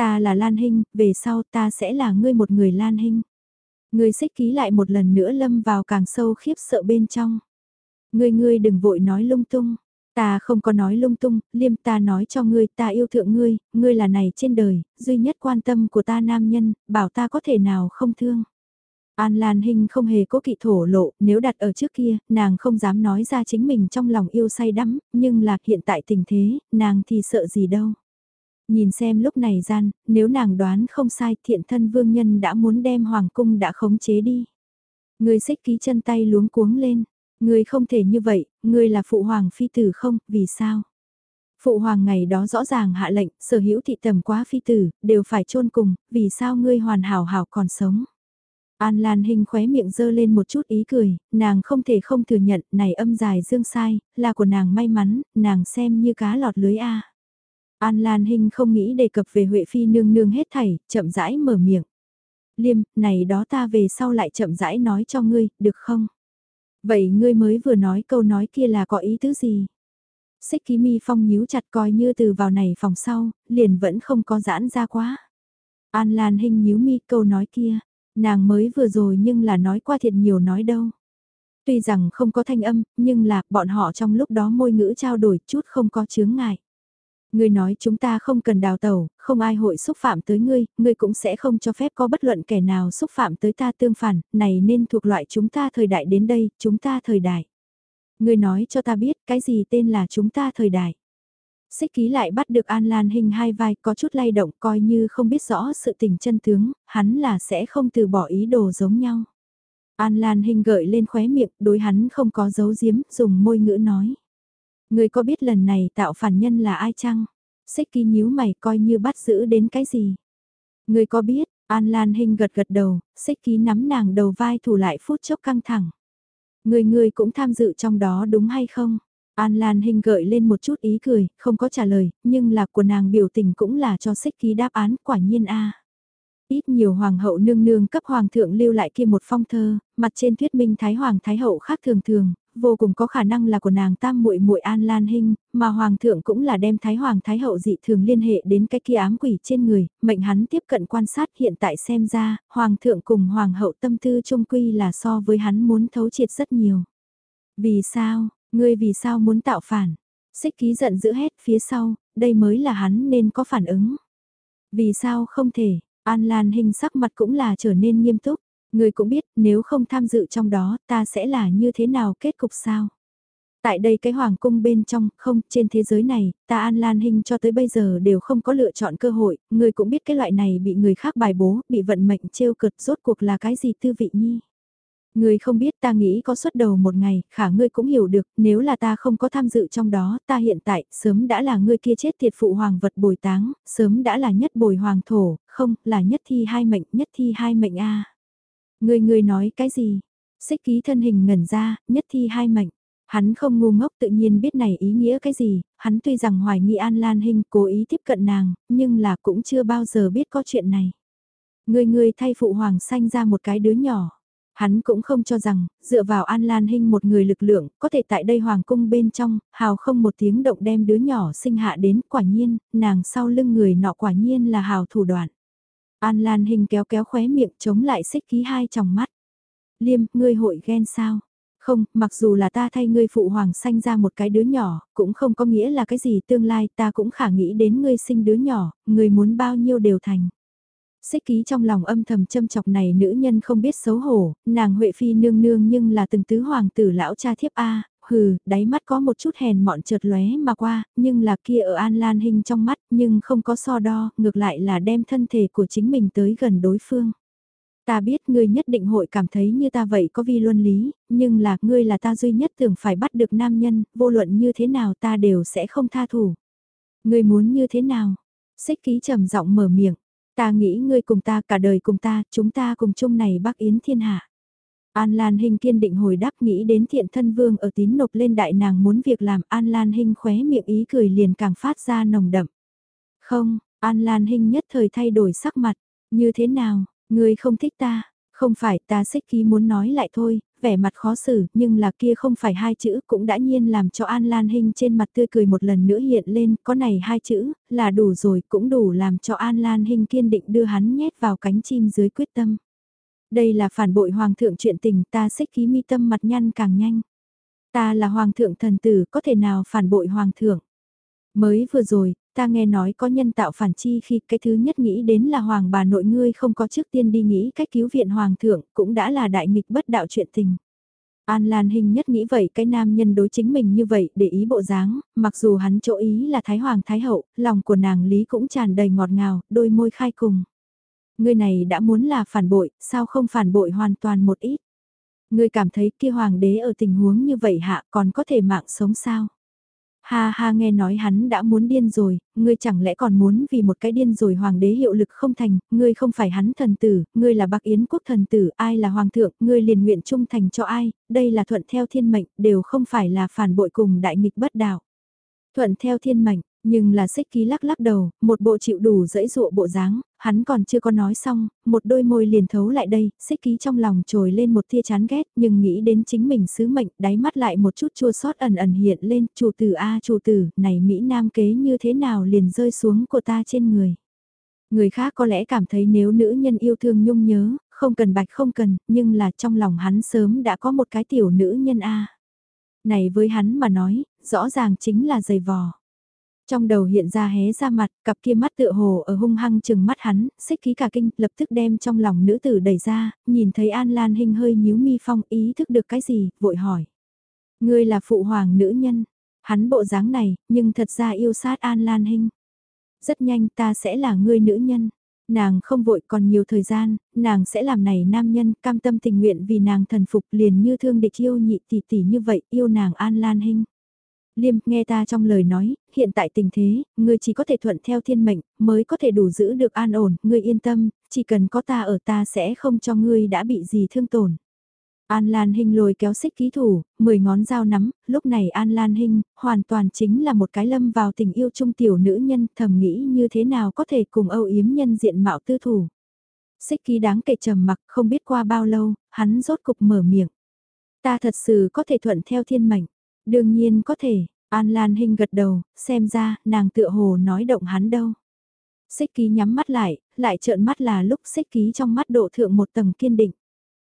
Ta là Lan Hinh, về sau ta sẽ là ngươi một người Lan Hinh. Ngươi xích ký lại một lần nữa lâm vào càng sâu khiếp sợ bên trong. Ngươi ngươi đừng vội nói lung tung. Ta không có nói lung tung, liêm ta nói cho ngươi ta yêu thượng ngươi, ngươi là này trên đời, duy nhất quan tâm của ta nam nhân, bảo ta có thể nào không thương. An Lan Hinh không hề cố kỵ thổ lộ, nếu đặt ở trước kia, nàng không dám nói ra chính mình trong lòng yêu say đắm, nhưng là hiện tại tình thế, nàng thì sợ gì đâu. Nhìn xem lúc này gian, nếu nàng đoán không sai thiện thân vương nhân đã muốn đem hoàng cung đã khống chế đi. Người xích ký chân tay luống cuống lên. Người không thể như vậy, người là phụ hoàng phi tử không, vì sao? Phụ hoàng ngày đó rõ ràng hạ lệnh, sở hữu thị tầm quá phi tử, đều phải chôn cùng, vì sao ngươi hoàn hảo hảo còn sống? An Lan Hinh khóe miệng dơ lên một chút ý cười, nàng không thể không thừa nhận, này âm dài dương sai, là của nàng may mắn, nàng xem như cá lọt lưới A. An Lan Hinh không nghĩ đề cập về Huệ Phi nương nương hết thảy, chậm rãi mở miệng. Liêm, này đó ta về sau lại chậm rãi nói cho ngươi, được không? Vậy ngươi mới vừa nói câu nói kia là có ý tứ gì? Xích ký mi phong nhíu chặt coi như từ vào này phòng sau, liền vẫn không có giãn ra quá. An Lan Hinh nhíu mi câu nói kia, nàng mới vừa rồi nhưng là nói qua thiệt nhiều nói đâu. Tuy rằng không có thanh âm, nhưng là bọn họ trong lúc đó môi ngữ trao đổi chút không có chướng ngại. Ngươi nói chúng ta không cần đào tẩu, không ai hội xúc phạm tới ngươi, ngươi cũng sẽ không cho phép có bất luận kẻ nào xúc phạm tới ta tương phản, này nên thuộc loại chúng ta thời đại đến đây, chúng ta thời đại. Ngươi nói cho ta biết cái gì tên là chúng ta thời đại. Xích ký lại bắt được An Lan hình hai vai có chút lay động coi như không biết rõ sự tình chân tướng, hắn là sẽ không từ bỏ ý đồ giống nhau. An Lan hình gợi lên khóe miệng, đối hắn không có dấu giếm, dùng môi ngữ nói. Người có biết lần này tạo phản nhân là ai chăng? Xích ký nhíu mày coi như bắt giữ đến cái gì? Người có biết, An Lan Hinh gật gật đầu, xích ký nắm nàng đầu vai thủ lại phút chốc căng thẳng. Người người cũng tham dự trong đó đúng hay không? An Lan Hinh gợi lên một chút ý cười, không có trả lời, nhưng là của nàng biểu tình cũng là cho xích ký đáp án quả nhiên a. Ít nhiều hoàng hậu nương nương cấp hoàng thượng lưu lại kia một phong thơ, mặt trên thuyết minh thái hoàng thái hậu khác thường thường, vô cùng có khả năng là của nàng tam muội muội An Lan Hinh, mà hoàng thượng cũng là đem thái hoàng thái hậu dị thường liên hệ đến cái kia ám quỷ trên người, mệnh hắn tiếp cận quan sát hiện tại xem ra, hoàng thượng cùng hoàng hậu tâm tư trung quy là so với hắn muốn thấu triệt rất nhiều. Vì sao, ngươi vì sao muốn tạo phản? Xích ký giận dữ hết phía sau, đây mới là hắn nên có phản ứng. Vì sao không thể, An Lan Hinh sắc mặt cũng là trở nên nghiêm túc. Người cũng biết nếu không tham dự trong đó ta sẽ là như thế nào kết cục sao? Tại đây cái hoàng cung bên trong, không, trên thế giới này, ta An Lan Hinh cho tới bây giờ đều không có lựa chọn cơ hội, người cũng biết cái loại này bị người khác bài bố, bị vận mệnh trêu cực rốt cuộc là cái gì tư vị nhi. Người không biết ta nghĩ có xuất đầu một ngày, khả ngươi cũng hiểu được, nếu là ta không có tham dự trong đó, ta hiện tại, sớm đã là ngươi kia chết thiệt phụ hoàng vật bồi táng, sớm đã là nhất bồi hoàng thổ, không, là nhất thi hai mệnh, nhất thi hai mệnh a Người người nói cái gì? Xích ký thân hình ngẩn ra, nhất thi hai mệnh. Hắn không ngu ngốc tự nhiên biết này ý nghĩa cái gì, hắn tuy rằng hoài nghi An Lan Hinh cố ý tiếp cận nàng, nhưng là cũng chưa bao giờ biết có chuyện này. Người người thay phụ hoàng sanh ra một cái đứa nhỏ. Hắn cũng không cho rằng, dựa vào An Lan Hinh một người lực lượng, có thể tại đây hoàng cung bên trong, hào không một tiếng động đem đứa nhỏ sinh hạ đến, quả nhiên, nàng sau lưng người nọ quả nhiên là hào thủ đoạn. An Lan Hinh kéo kéo khóe miệng chống lại xích ký hai tròng mắt. Liêm, ngươi hội ghen sao? Không, mặc dù là ta thay ngươi phụ hoàng sanh ra một cái đứa nhỏ, cũng không có nghĩa là cái gì tương lai ta cũng khả nghĩ đến ngươi sinh đứa nhỏ, ngươi muốn bao nhiêu đều thành. Xích ký trong lòng âm thầm châm chọc này nữ nhân không biết xấu hổ, nàng Huệ Phi nương nương nhưng là từng tứ hoàng tử lão cha thiếp A, hừ, đáy mắt có một chút hèn mọn chợt lóe mà qua, nhưng là kia ở An Lan Hinh trong mắt nhưng không có so đo, ngược lại là đem thân thể của chính mình tới gần đối phương. Ta biết ngươi nhất định hội cảm thấy như ta vậy có vi luân lý, nhưng là ngươi là ta duy nhất tưởng phải bắt được nam nhân, vô luận như thế nào ta đều sẽ không tha thủ. Ngươi muốn như thế nào? Xích ký trầm giọng mở miệng, ta nghĩ ngươi cùng ta cả đời cùng ta, chúng ta cùng chung này bắc yến thiên hạ. An Lan Hinh kiên định hồi đáp nghĩ đến thiện thân vương ở tín nộp lên đại nàng muốn việc làm An Lan Hinh khóe miệng ý cười liền càng phát ra nồng đậm. Không, An Lan Hinh nhất thời thay đổi sắc mặt, như thế nào, Ngươi không thích ta, không phải ta xích ký muốn nói lại thôi, vẻ mặt khó xử, nhưng là kia không phải hai chữ cũng đã nhiên làm cho An Lan Hinh trên mặt tươi cười một lần nữa hiện lên, có này hai chữ, là đủ rồi, cũng đủ làm cho An Lan Hinh kiên định đưa hắn nhét vào cánh chim dưới quyết tâm. Đây là phản bội hoàng thượng chuyện tình ta xích ký mi tâm mặt nhăn càng nhanh. Ta là hoàng thượng thần tử, có thể nào phản bội hoàng thượng? Mới vừa rồi, Ta nghe nói có nhân tạo phản chi khi cái thứ nhất nghĩ đến là hoàng bà nội ngươi không có trước tiên đi nghĩ cách cứu viện hoàng thượng, cũng đã là đại nghịch bất đạo chuyện tình. An Lan hình nhất nghĩ vậy cái nam nhân đối chính mình như vậy để ý bộ dáng, mặc dù hắn chỗ ý là Thái Hoàng Thái Hậu, lòng của nàng Lý cũng tràn đầy ngọt ngào, đôi môi khai cùng. Người này đã muốn là phản bội, sao không phản bội hoàn toàn một ít. Người cảm thấy kia hoàng đế ở tình huống như vậy hạ còn có thể mạng sống sao? Ha ha nghe nói hắn đã muốn điên rồi, ngươi chẳng lẽ còn muốn vì một cái điên rồi hoàng đế hiệu lực không thành, ngươi không phải hắn thần tử, ngươi là bạc yến quốc thần tử, ai là hoàng thượng, ngươi liền nguyện trung thành cho ai, đây là thuận theo thiên mệnh, đều không phải là phản bội cùng đại nghịch bất đạo. Thuận theo thiên mệnh, nhưng là xích ký lắc lắc đầu, một bộ chịu đủ dẫy dụa bộ dáng, hắn còn chưa có nói xong, một đôi môi liền thấu lại đây, xích ký trong lòng trồi lên một tia chán ghét, nhưng nghĩ đến chính mình sứ mệnh, đáy mắt lại một chút chua sót ẩn ẩn hiện lên, chủ tử a chủ tử, này Mỹ Nam kế như thế nào liền rơi xuống của ta trên người. Người khác có lẽ cảm thấy nếu nữ nhân yêu thương nhung nhớ, không cần bạch không cần, nhưng là trong lòng hắn sớm đã có một cái tiểu nữ nhân a. Này với hắn mà nói, rõ ràng chính là giày vò. Trong đầu hiện ra hé ra mặt, cặp kia mắt tựa hồ ở hung hăng chừng mắt hắn, xích khí cả kinh, lập tức đem trong lòng nữ tử đẩy ra, nhìn thấy An Lan Hinh hơi nhíu mi phong ý thức được cái gì, vội hỏi. Ngươi là phụ hoàng nữ nhân, hắn bộ dáng này, nhưng thật ra yêu sát An Lan Hinh. Rất nhanh ta sẽ là ngươi nữ nhân. Nàng không vội còn nhiều thời gian, nàng sẽ làm này nam nhân cam tâm tình nguyện vì nàng thần phục liền như thương địch yêu nhị tỷ tỷ như vậy yêu nàng An Lan Hinh. Liêm, nghe ta trong lời nói, hiện tại tình thế, ngươi chỉ có thể thuận theo thiên mệnh, mới có thể đủ giữ được an ổn, ngươi yên tâm, chỉ cần có ta ở ta sẽ không cho ngươi đã bị gì thương tổn. An Lan Hinh lôi kéo xích ký thủ, mười ngón dao nắm, lúc này An Lan Hinh, hoàn toàn chính là một cái lâm vào tình yêu trung tiểu nữ nhân, thầm nghĩ như thế nào có thể cùng âu yếm nhân diện mạo tư thủ. Xích ký đáng kể trầm mặc, không biết qua bao lâu, hắn rốt cục mở miệng. Ta thật sự có thể thuận theo thiên mệnh. Đương nhiên có thể, An Lan Hinh gật đầu, xem ra, nàng tựa hồ nói động hắn đâu. Xích ký nhắm mắt lại, lại trợn mắt là lúc xích ký trong mắt độ thượng một tầng kiên định.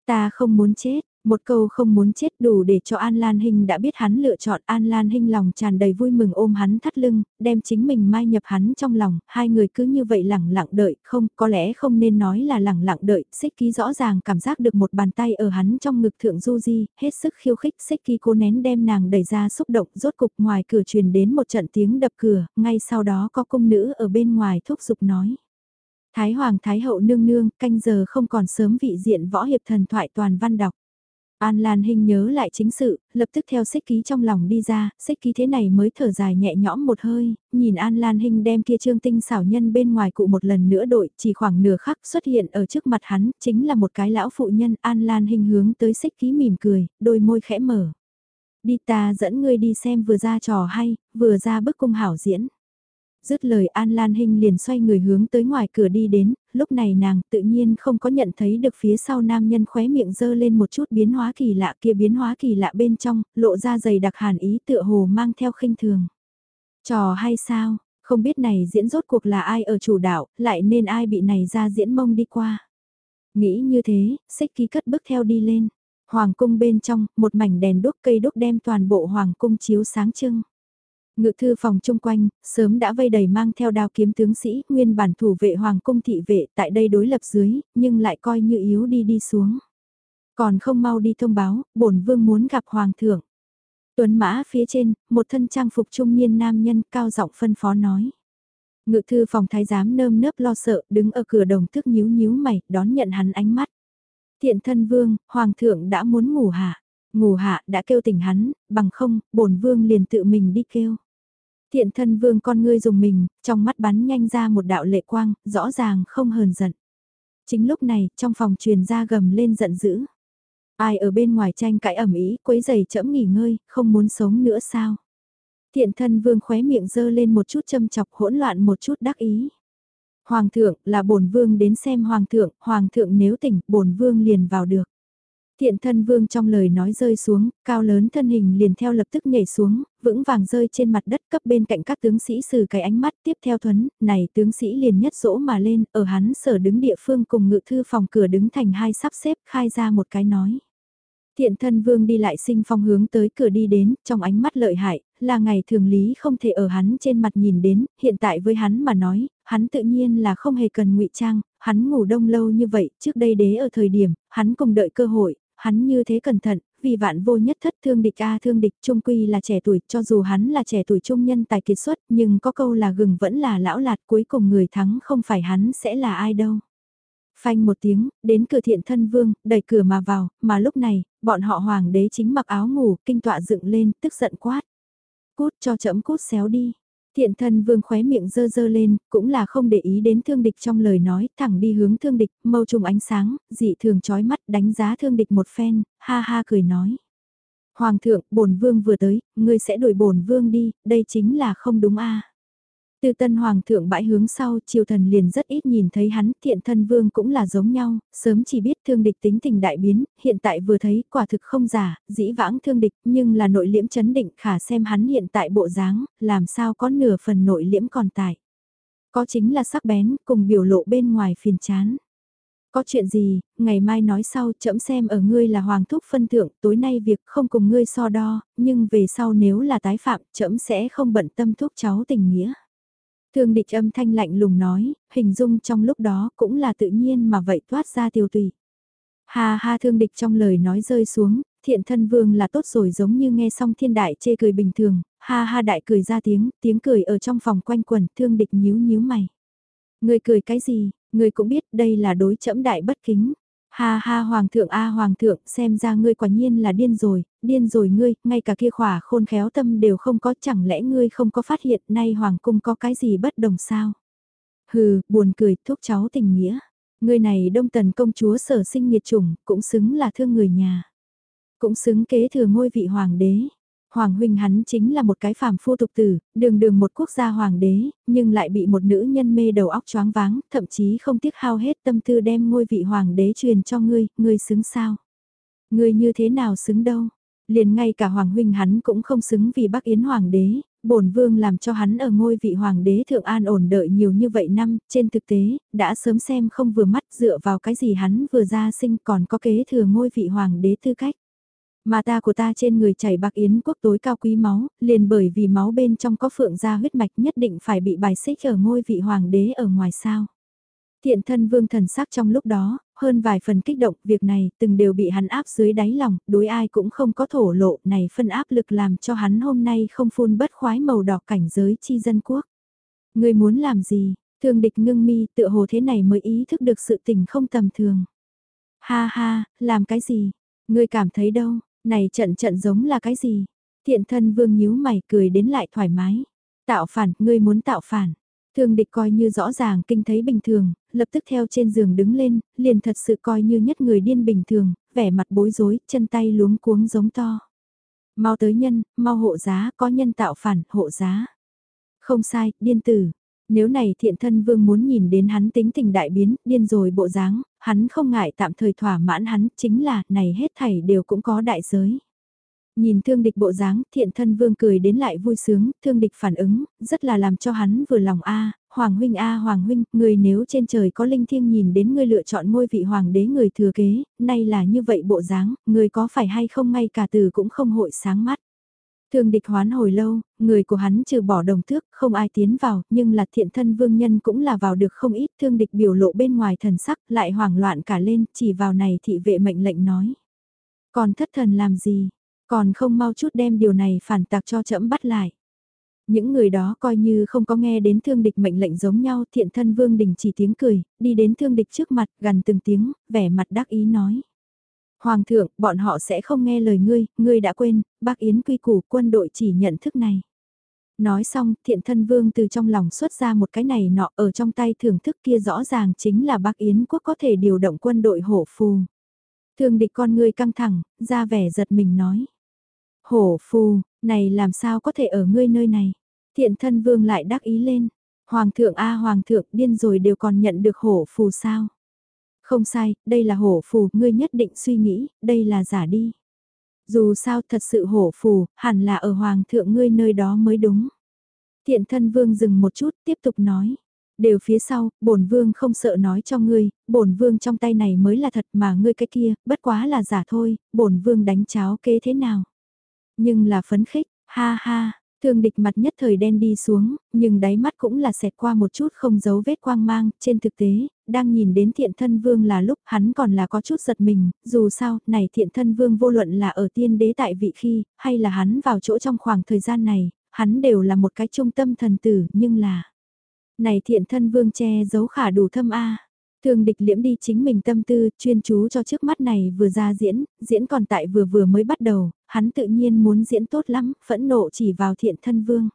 Ta không muốn chết, một câu không muốn chết đủ để cho An Lan Hinh đã biết hắn lựa chọn. An Lan Hinh lòng tràn đầy vui mừng ôm hắn thắt lưng, đem chính mình mai nhập hắn trong lòng, hai người cứ như vậy lẳng lặng đợi, không, có lẽ không nên nói là lẳng lặng đợi, xích ký rõ ràng cảm giác được một bàn tay ở hắn trong ngực thượng du di, hết sức khiêu khích. Xích ký cố nén đem nàng đẩy ra xúc động. Rốt cục ngoài cửa truyền đến một trận tiếng đập cửa, ngay sau đó có cung nữ ở bên ngoài thúc giục nói. Thái Hoàng Thái Hậu nương nương, canh giờ không còn sớm vị diện võ hiệp thần thoại toàn văn đọc. An Lan Hinh nhớ lại chính sự, lập tức theo xích ký trong lòng đi ra, xích ký thế này mới thở dài nhẹ nhõm một hơi, nhìn An Lan Hinh đem kia trương tinh xảo nhân bên ngoài cụ một lần nữa đội, chỉ khoảng nửa khắc xuất hiện ở trước mặt hắn, chính là một cái lão phụ nhân, An Lan Hinh hướng tới xích ký mỉm cười, đôi môi khẽ mở. Đi ta dẫn ngươi đi xem vừa ra trò hay, vừa ra bức cung hảo diễn. Dứt lời An Lan Hinh liền xoay người hướng tới ngoài cửa đi đến, lúc này nàng tự nhiên không có nhận thấy được phía sau nam nhân khóe miệng dơ lên một chút biến hóa kỳ lạ kia biến hóa kỳ lạ bên trong, lộ ra dày đặc hàn ý tựa hồ mang theo khinh thường. Trò hay sao, không biết này diễn rốt cuộc là ai ở chủ đạo, lại nên ai bị này ra diễn mông đi qua. Nghĩ như thế, xích ký cất bước theo đi lên. Hoàng cung bên trong, một mảnh đèn đốt cây đốt đem toàn bộ hoàng cung chiếu sáng trưng. Ngự thư phòng chung quanh, sớm đã vây đầy mang theo đao kiếm tướng sĩ, nguyên bản thủ vệ hoàng cung thị vệ tại đây đối lập dưới, nhưng lại coi như yếu đi đi xuống. Còn không mau đi thông báo, bổn vương muốn gặp hoàng thượng. Tuấn mã phía trên, một thân trang phục trung niên nam nhân cao giọng phân phó nói. Ngự thư phòng thái giám nơm nớp lo sợ, đứng ở cửa đồng thức nhíu nhíu mày, đón nhận hắn ánh mắt. Thiện thân vương, hoàng thượng đã muốn ngủ hả? Ngủ hạ đã kêu tỉnh hắn, bằng không, bổn vương liền tự mình đi kêu. Thiện thân vương con ngươi dùng mình, trong mắt bắn nhanh ra một đạo lệ quang, rõ ràng không hờn giận. Chính lúc này, trong phòng truyền ra gầm lên giận dữ. Ai ở bên ngoài tranh cãi ẩm ý, quấy giày chẫm nghỉ ngơi, không muốn sống nữa sao? Thiện thân vương khóe miệng dơ lên một chút châm chọc hỗn loạn một chút đắc ý. Hoàng thượng là bổn vương đến xem hoàng thượng, hoàng thượng nếu tỉnh, bổn vương liền vào được. Thiện thân vương trong lời nói rơi xuống, cao lớn thân hình liền theo lập tức nhảy xuống, vững vàng rơi trên mặt đất cấp bên cạnh các tướng sĩ sử cái ánh mắt tiếp theo thuấn, này tướng sĩ liền nhất dỗ mà lên, ở hắn sở đứng địa phương cùng ngự thư phòng cửa đứng thành hai sắp xếp khai ra một cái nói. Thiện thân vương đi lại sinh phong hướng tới cửa đi đến, trong ánh mắt lợi hại, là ngày thường lý không thể ở hắn trên mặt nhìn đến, hiện tại với hắn mà nói, hắn tự nhiên là không hề cần ngụy trang, hắn ngủ đông lâu như vậy, trước đây đế ở thời điểm, hắn cùng đợi cơ hội, hắn như thế cẩn thận, vì vạn vô nhất thất thương địch a thương địch trung quy là trẻ tuổi, cho dù hắn là trẻ tuổi trung nhân tài kiệt xuất, nhưng có câu là gừng vẫn là lão lạt cuối cùng người thắng không phải hắn sẽ là ai đâu. Phanh một tiếng, đến cửa thiện thân vương, đẩy cửa mà vào, mà lúc này, bọn họ hoàng đế chính mặc áo ngủ, kinh tọa dựng lên, tức giận quát. Cút cho chậm cút xéo đi. Thiện thân vương khóe miệng dơ dơ lên, cũng là không để ý đến thương địch trong lời nói, thẳng đi hướng thương địch, mâu trùng ánh sáng, dị thường chói mắt đánh giá thương địch một phen, ha ha cười nói. Hoàng thượng, bổn vương vừa tới, ngươi sẽ đuổi bổn vương đi, đây chính là không đúng a. Từ tân hoàng thượng bãi hướng sau, triều thần liền rất ít nhìn thấy hắn, thiện thân vương cũng là giống nhau, sớm chỉ biết thương địch tính tình đại biến, hiện tại vừa thấy, quả thực không giả, dĩ vãng thương địch, nhưng là nội liễm chấn định khả xem hắn hiện tại bộ dáng, làm sao có nửa phần nội liễm còn tại. Có chính là sắc bén, cùng biểu lộ bên ngoài phiền chán. Có chuyện gì, ngày mai nói sau, chậm xem ở ngươi là hoàng thúc phân thượng, tối nay việc không cùng ngươi so đo, nhưng về sau nếu là tái phạm, chậm sẽ không bận tâm thúc cháu tình nghĩa. Thương địch âm thanh lạnh lùng nói, hình dung trong lúc đó cũng là tự nhiên mà vậy thoát ra tiêu tùy. Ha ha thương địch trong lời nói rơi xuống, thiện thân vương là tốt rồi giống như nghe xong thiên đại chê cười bình thường, ha ha đại cười ra tiếng, tiếng cười ở trong phòng quanh quần, thương địch nhíu nhíu mày. Người cười cái gì, người cũng biết đây là đối chẫm đại bất kính. Ha ha hoàng thượng a hoàng thượng, xem ra ngươi quả nhiên là điên rồi, điên rồi ngươi, ngay cả kia khỏa khôn khéo tâm đều không có, chẳng lẽ ngươi không có phát hiện nay hoàng cung có cái gì bất đồng sao? Hừ, buồn cười, thúc cháu tình nghĩa. Ngươi này đông tần công chúa sở sinh nghiệt chủng, cũng xứng là thương người nhà. Cũng xứng kế thừa ngôi vị hoàng đế. Hoàng huynh hắn chính là một cái phàm phu tục tử, đường đường một quốc gia hoàng đế, nhưng lại bị một nữ nhân mê đầu óc choáng váng, thậm chí không tiếc hao hết tâm tư đem ngôi vị hoàng đế truyền cho ngươi, ngươi xứng sao? Ngươi như thế nào xứng đâu? Liền ngay cả hoàng huynh hắn cũng không xứng vì Bắc Yến hoàng đế, bổn vương làm cho hắn ở ngôi vị hoàng đế thượng an ổn đợi nhiều như vậy năm, trên thực tế, đã sớm xem không vừa mắt dựa vào cái gì hắn vừa ra sinh còn có kế thừa ngôi vị hoàng đế tư cách. Mà ta của ta trên người chảy bạc yến quốc tối cao quý máu, liền bởi vì máu bên trong có phượng gia huyết mạch nhất định phải bị bài xích ở ngôi vị hoàng đế ở ngoài sao. Thiện thân vương thần sắc trong lúc đó, hơn vài phần kích động, việc này từng đều bị hắn áp dưới đáy lòng, đối ai cũng không có thổ lộ, này phân áp lực làm cho hắn hôm nay không phun bất khoái màu đỏ cảnh giới chi dân quốc. Người muốn làm gì, thường địch ngưng mi tựa hồ thế này mới ý thức được sự tình không tầm thường. Ha ha, làm cái gì, người cảm thấy đâu, này trận trận giống là cái gì? Thiện thân vương nhíu mày cười đến lại thoải mái. Tạo phản, ngươi muốn tạo phản. Thương địch coi như rõ ràng kinh thấy bình thường, lập tức theo trên giường đứng lên, liền thật sự coi như nhất người điên bình thường, vẻ mặt bối rối, chân tay luống cuống giống to. Mau tới nhân, mau hộ giá, có nhân tạo phản, hộ giá. Không sai, điên tử. Nếu này thiện thân vương muốn nhìn đến hắn tính tình đại biến, điên rồi bộ dáng, hắn không ngại tạm thời thỏa mãn hắn, chính là, này hết thảy đều cũng có đại giới. Nhìn thương địch bộ dáng, thiện thân vương cười đến lại vui sướng, thương địch phản ứng, rất là làm cho hắn vừa lòng a Hoàng huynh a Hoàng huynh, người nếu trên trời có linh thiêng nhìn đến ngươi lựa chọn ngôi vị hoàng đế người thừa kế, nay là như vậy bộ dáng, người có phải hay không ngay cả từ cũng không hội sáng mắt. Thương địch hoán hồi lâu, người của hắn trừ bỏ đồng thước, không ai tiến vào, nhưng là thiện thân vương nhân cũng là vào được không ít thương địch biểu lộ bên ngoài thần sắc, lại hoảng loạn cả lên, chỉ vào này thị vệ mệnh lệnh nói. Còn thất thần làm gì, còn không mau chút đem điều này phản tạc cho trẫm bắt lại. Những người đó coi như không có nghe đến thương địch mệnh lệnh giống nhau thiện thân vương đình chỉ tiếng cười, đi đến thương địch trước mặt gần từng tiếng, vẻ mặt đắc ý nói. Hoàng thượng, bọn họ sẽ không nghe lời ngươi, ngươi đã quên, bác Yến quy củ quân đội chỉ nhận thức này. Nói xong, thiện thân vương từ trong lòng xuất ra một cái này nọ ở trong tay thưởng thức kia rõ ràng chính là bác Yến quốc có thể điều động quân đội hổ phù. Thương địch con ngươi căng thẳng, ra vẻ giật mình nói. Hổ phù, này làm sao có thể ở ngươi nơi này? Thiện thân vương lại đắc ý lên. Hoàng thượng a hoàng thượng điên rồi đều còn nhận được hổ phù sao? Không sai, đây là hổ phù, ngươi nhất định suy nghĩ, đây là giả đi. Dù sao thật sự hổ phù, hẳn là ở hoàng thượng ngươi nơi đó mới đúng. Thiện thân vương dừng một chút, tiếp tục nói. Đều phía sau, bổn vương không sợ nói cho ngươi, bổn vương trong tay này mới là thật mà ngươi cái kia, bất quá là giả thôi, bổn vương đánh cháo kế thế nào. Nhưng là phấn khích, ha ha, thương địch mặt nhất thời đen đi xuống, nhưng đáy mắt cũng là xẹt qua một chút không giấu vết quang mang, trên thực tế, đang nhìn đến thiện thân vương là lúc hắn còn là có chút giật mình, dù sao, này thiện thân vương vô luận là ở tiên đế tại vị khi, hay là hắn vào chỗ trong khoảng thời gian này, hắn đều là một cái trung tâm thần tử, nhưng là... Này thiện thân vương che giấu khả đủ thâm A. Thường địch liễm đi chính mình tâm tư, chuyên chú cho trước mắt này vừa ra diễn, diễn còn tại vừa vừa mới bắt đầu, hắn tự nhiên muốn diễn tốt lắm, phẫn nộ chỉ vào thiện thân vương.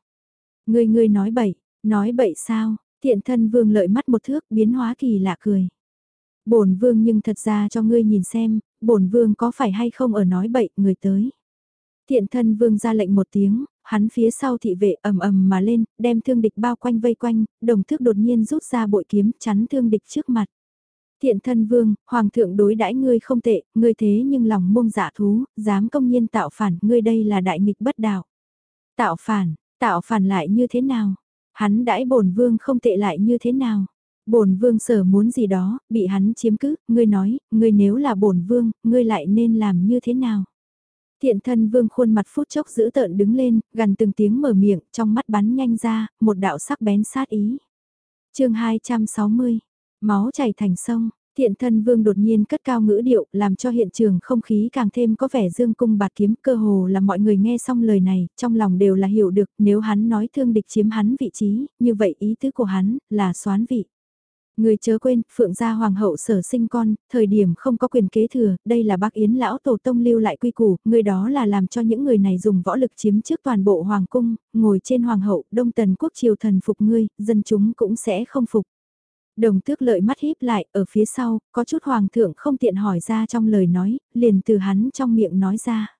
Người người nói bậy, nói bậy sao, thiện thân vương lợi mắt một thước biến hóa kỳ lạ cười. bổn vương nhưng thật ra cho ngươi nhìn xem, bổn vương có phải hay không ở nói bậy, người tới. Thiện thân vương ra lệnh một tiếng, hắn phía sau thị vệ ầm ầm mà lên, đem thương địch bao quanh vây quanh, đồng thước đột nhiên rút ra bội kiếm chắn thương địch trước mặt. Thiện thân vương, hoàng thượng đối đãi ngươi không tệ, ngươi thế nhưng lòng mông giả dạ thú, dám công nhiên tạo phản, ngươi đây là đại nghịch bất đạo. Tạo phản, tạo phản lại như thế nào? Hắn đãi bổn vương không tệ lại như thế nào? Bổn vương sở muốn gì đó, bị hắn chiếm cứ, ngươi nói, ngươi nếu là bổn vương, ngươi lại nên làm như thế nào? Thiện thân vương khuôn mặt phút chốc giữ tợn đứng lên, gần từng tiếng mở miệng, trong mắt bắn nhanh ra, một đạo sắc bén sát ý. chương 260, máu chảy thành sông, thiện thân vương đột nhiên cất cao ngữ điệu, làm cho hiện trường không khí càng thêm có vẻ dương cung bạt kiếm cơ hồ là mọi người nghe xong lời này, trong lòng đều là hiểu được nếu hắn nói thương địch chiếm hắn vị trí, như vậy ý tứ của hắn là xoán vị. Người chớ quên, Phượng gia hoàng hậu sở sinh con, thời điểm không có quyền kế thừa, đây là bác Yến lão tổ tông lưu lại quy củ, người đó là làm cho những người này dùng võ lực chiếm trước toàn bộ hoàng cung, ngồi trên hoàng hậu, đông tần quốc triều thần phục ngươi, dân chúng cũng sẽ không phục. Đồng tước lợi mắt híp lại, ở phía sau, có chút hoàng thượng không tiện hỏi ra trong lời nói, liền từ hắn trong miệng nói ra.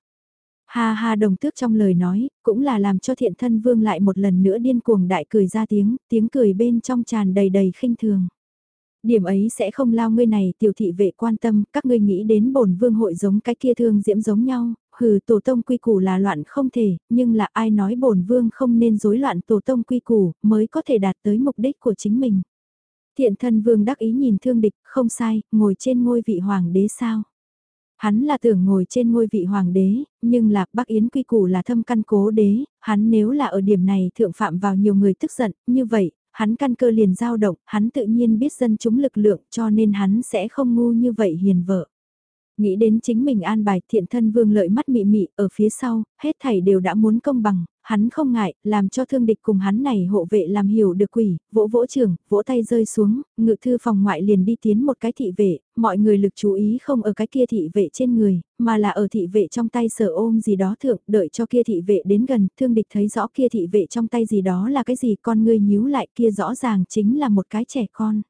Ha ha đồng tước trong lời nói, cũng là làm cho thiện thân vương lại một lần nữa điên cuồng đại cười ra tiếng, tiếng cười bên trong tràn đầy đầy khinh thường. Điểm ấy sẽ không lao ngươi này tiểu thị vệ quan tâm, các ngươi nghĩ đến bổn vương hội giống cái kia thương diễm giống nhau, hừ tổ tông quy củ là loạn không thể, nhưng là ai nói bổn vương không nên rối loạn tổ tông quy củ mới có thể đạt tới mục đích của chính mình. Thiện thân vương đắc ý nhìn thương địch, không sai, ngồi trên ngôi vị hoàng đế sao. Hắn là tưởng ngồi trên ngôi vị hoàng đế, nhưng là Bắc Yến quy củ là thâm căn cố đế, hắn nếu là ở điểm này thượng phạm vào nhiều người tức giận, như vậy, hắn căn cơ liền dao động, hắn tự nhiên biết dân chúng lực lượng cho nên hắn sẽ không ngu như vậy hiền vợ. Nghĩ đến chính mình an bài thiện thân vương lợi mắt mị mị ở phía sau, hết thảy đều đã muốn công bằng, hắn không ngại, làm cho thương địch cùng hắn này hộ vệ làm hiểu được quỷ, vỗ vỗ trường, vỗ tay rơi xuống, ngự thư phòng ngoại liền đi tiến một cái thị vệ, mọi người lực chú ý không ở cái kia thị vệ trên người, mà là ở thị vệ trong tay sở ôm gì đó thượng, đợi cho kia thị vệ đến gần, thương địch thấy rõ kia thị vệ trong tay gì đó là cái gì, con người nhíu lại kia rõ ràng chính là một cái trẻ con.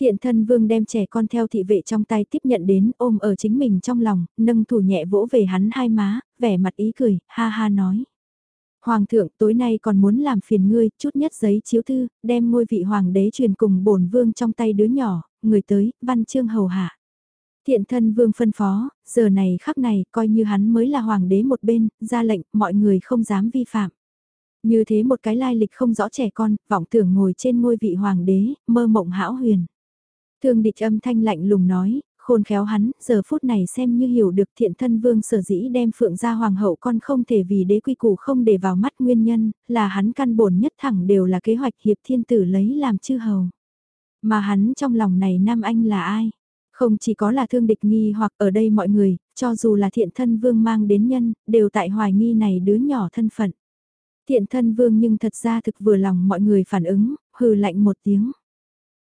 Thiện thân vương đem trẻ con theo thị vệ trong tay tiếp nhận đến ôm ở chính mình trong lòng, nâng thủ nhẹ vỗ về hắn hai má, vẻ mặt ý cười, ha ha nói. Hoàng thượng tối nay còn muốn làm phiền ngươi, chút nhất giấy chiếu thư, đem ngôi vị hoàng đế truyền cùng bổn vương trong tay đứa nhỏ, người tới, văn chương hầu hạ. Thiện thân vương phân phó, giờ này khắc này coi như hắn mới là hoàng đế một bên, ra lệnh, mọi người không dám vi phạm. Như thế một cái lai lịch không rõ trẻ con, vọng tưởng ngồi trên ngôi vị hoàng đế, mơ mộng hão huyền. Thương địch âm thanh lạnh lùng nói, khôn khéo hắn, giờ phút này xem như hiểu được thiện thân vương sở dĩ đem phượng ra hoàng hậu con không thể vì đế quy củ không để vào mắt nguyên nhân, là hắn căn bổn nhất thẳng đều là kế hoạch hiệp thiên tử lấy làm chư hầu. Mà hắn trong lòng này nam anh là ai? Không chỉ có là thương địch nghi hoặc ở đây mọi người, cho dù là thiện thân vương mang đến nhân, đều tại hoài nghi này đứa nhỏ thân phận. Thiện thân vương nhưng thật ra thực vừa lòng mọi người phản ứng, hừ lạnh một tiếng.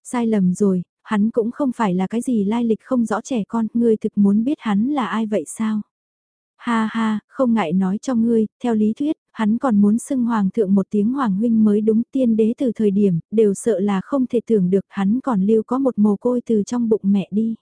Sai lầm rồi, hắn cũng không phải là cái gì lai lịch không rõ trẻ con, ngươi thực muốn biết hắn là ai vậy sao? Ha ha, không ngại nói cho ngươi, theo lý thuyết, hắn còn muốn xưng hoàng thượng một tiếng hoàng huynh mới đúng tiên đế từ thời điểm, đều sợ là không thể tưởng được hắn còn lưu có một mồ côi từ trong bụng mẹ đi.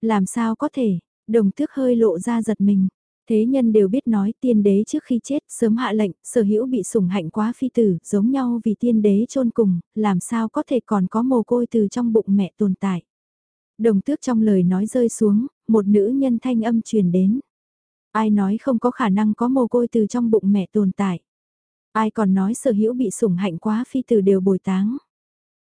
Làm sao có thể, đồng tước hơi lộ ra giật mình. Thế nhân đều biết nói tiên đế trước khi chết sớm hạ lệnh, sở hữu bị sủng hạnh quá phi tử, giống nhau vì tiên đế chôn cùng, làm sao có thể còn có mồ côi từ trong bụng mẹ tồn tại. Đồng tước trong lời nói rơi xuống, một nữ nhân thanh âm truyền đến. Ai nói không có khả năng có mồ côi từ trong bụng mẹ tồn tại. Ai còn nói sở hữu bị sủng hạnh quá phi tử đều bồi táng.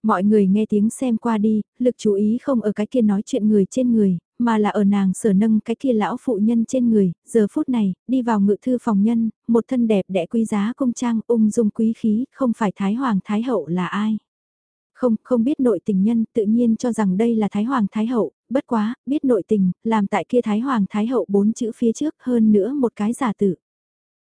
Mọi người nghe tiếng xem qua đi, lực chú ý không ở cái kia nói chuyện người trên người, mà là ở nàng sở nâng cái kia lão phụ nhân trên người, giờ phút này, đi vào ngự thư phòng nhân, một thân đẹp đẽ quý giá công trang ung dung quý khí, không phải Thái Hoàng Thái Hậu là ai. Không, không biết nội tình nhân, tự nhiên cho rằng đây là Thái Hoàng Thái Hậu, bất quá, biết nội tình, làm tại kia Thái Hoàng Thái Hậu bốn chữ phía trước hơn nữa một cái giả tử.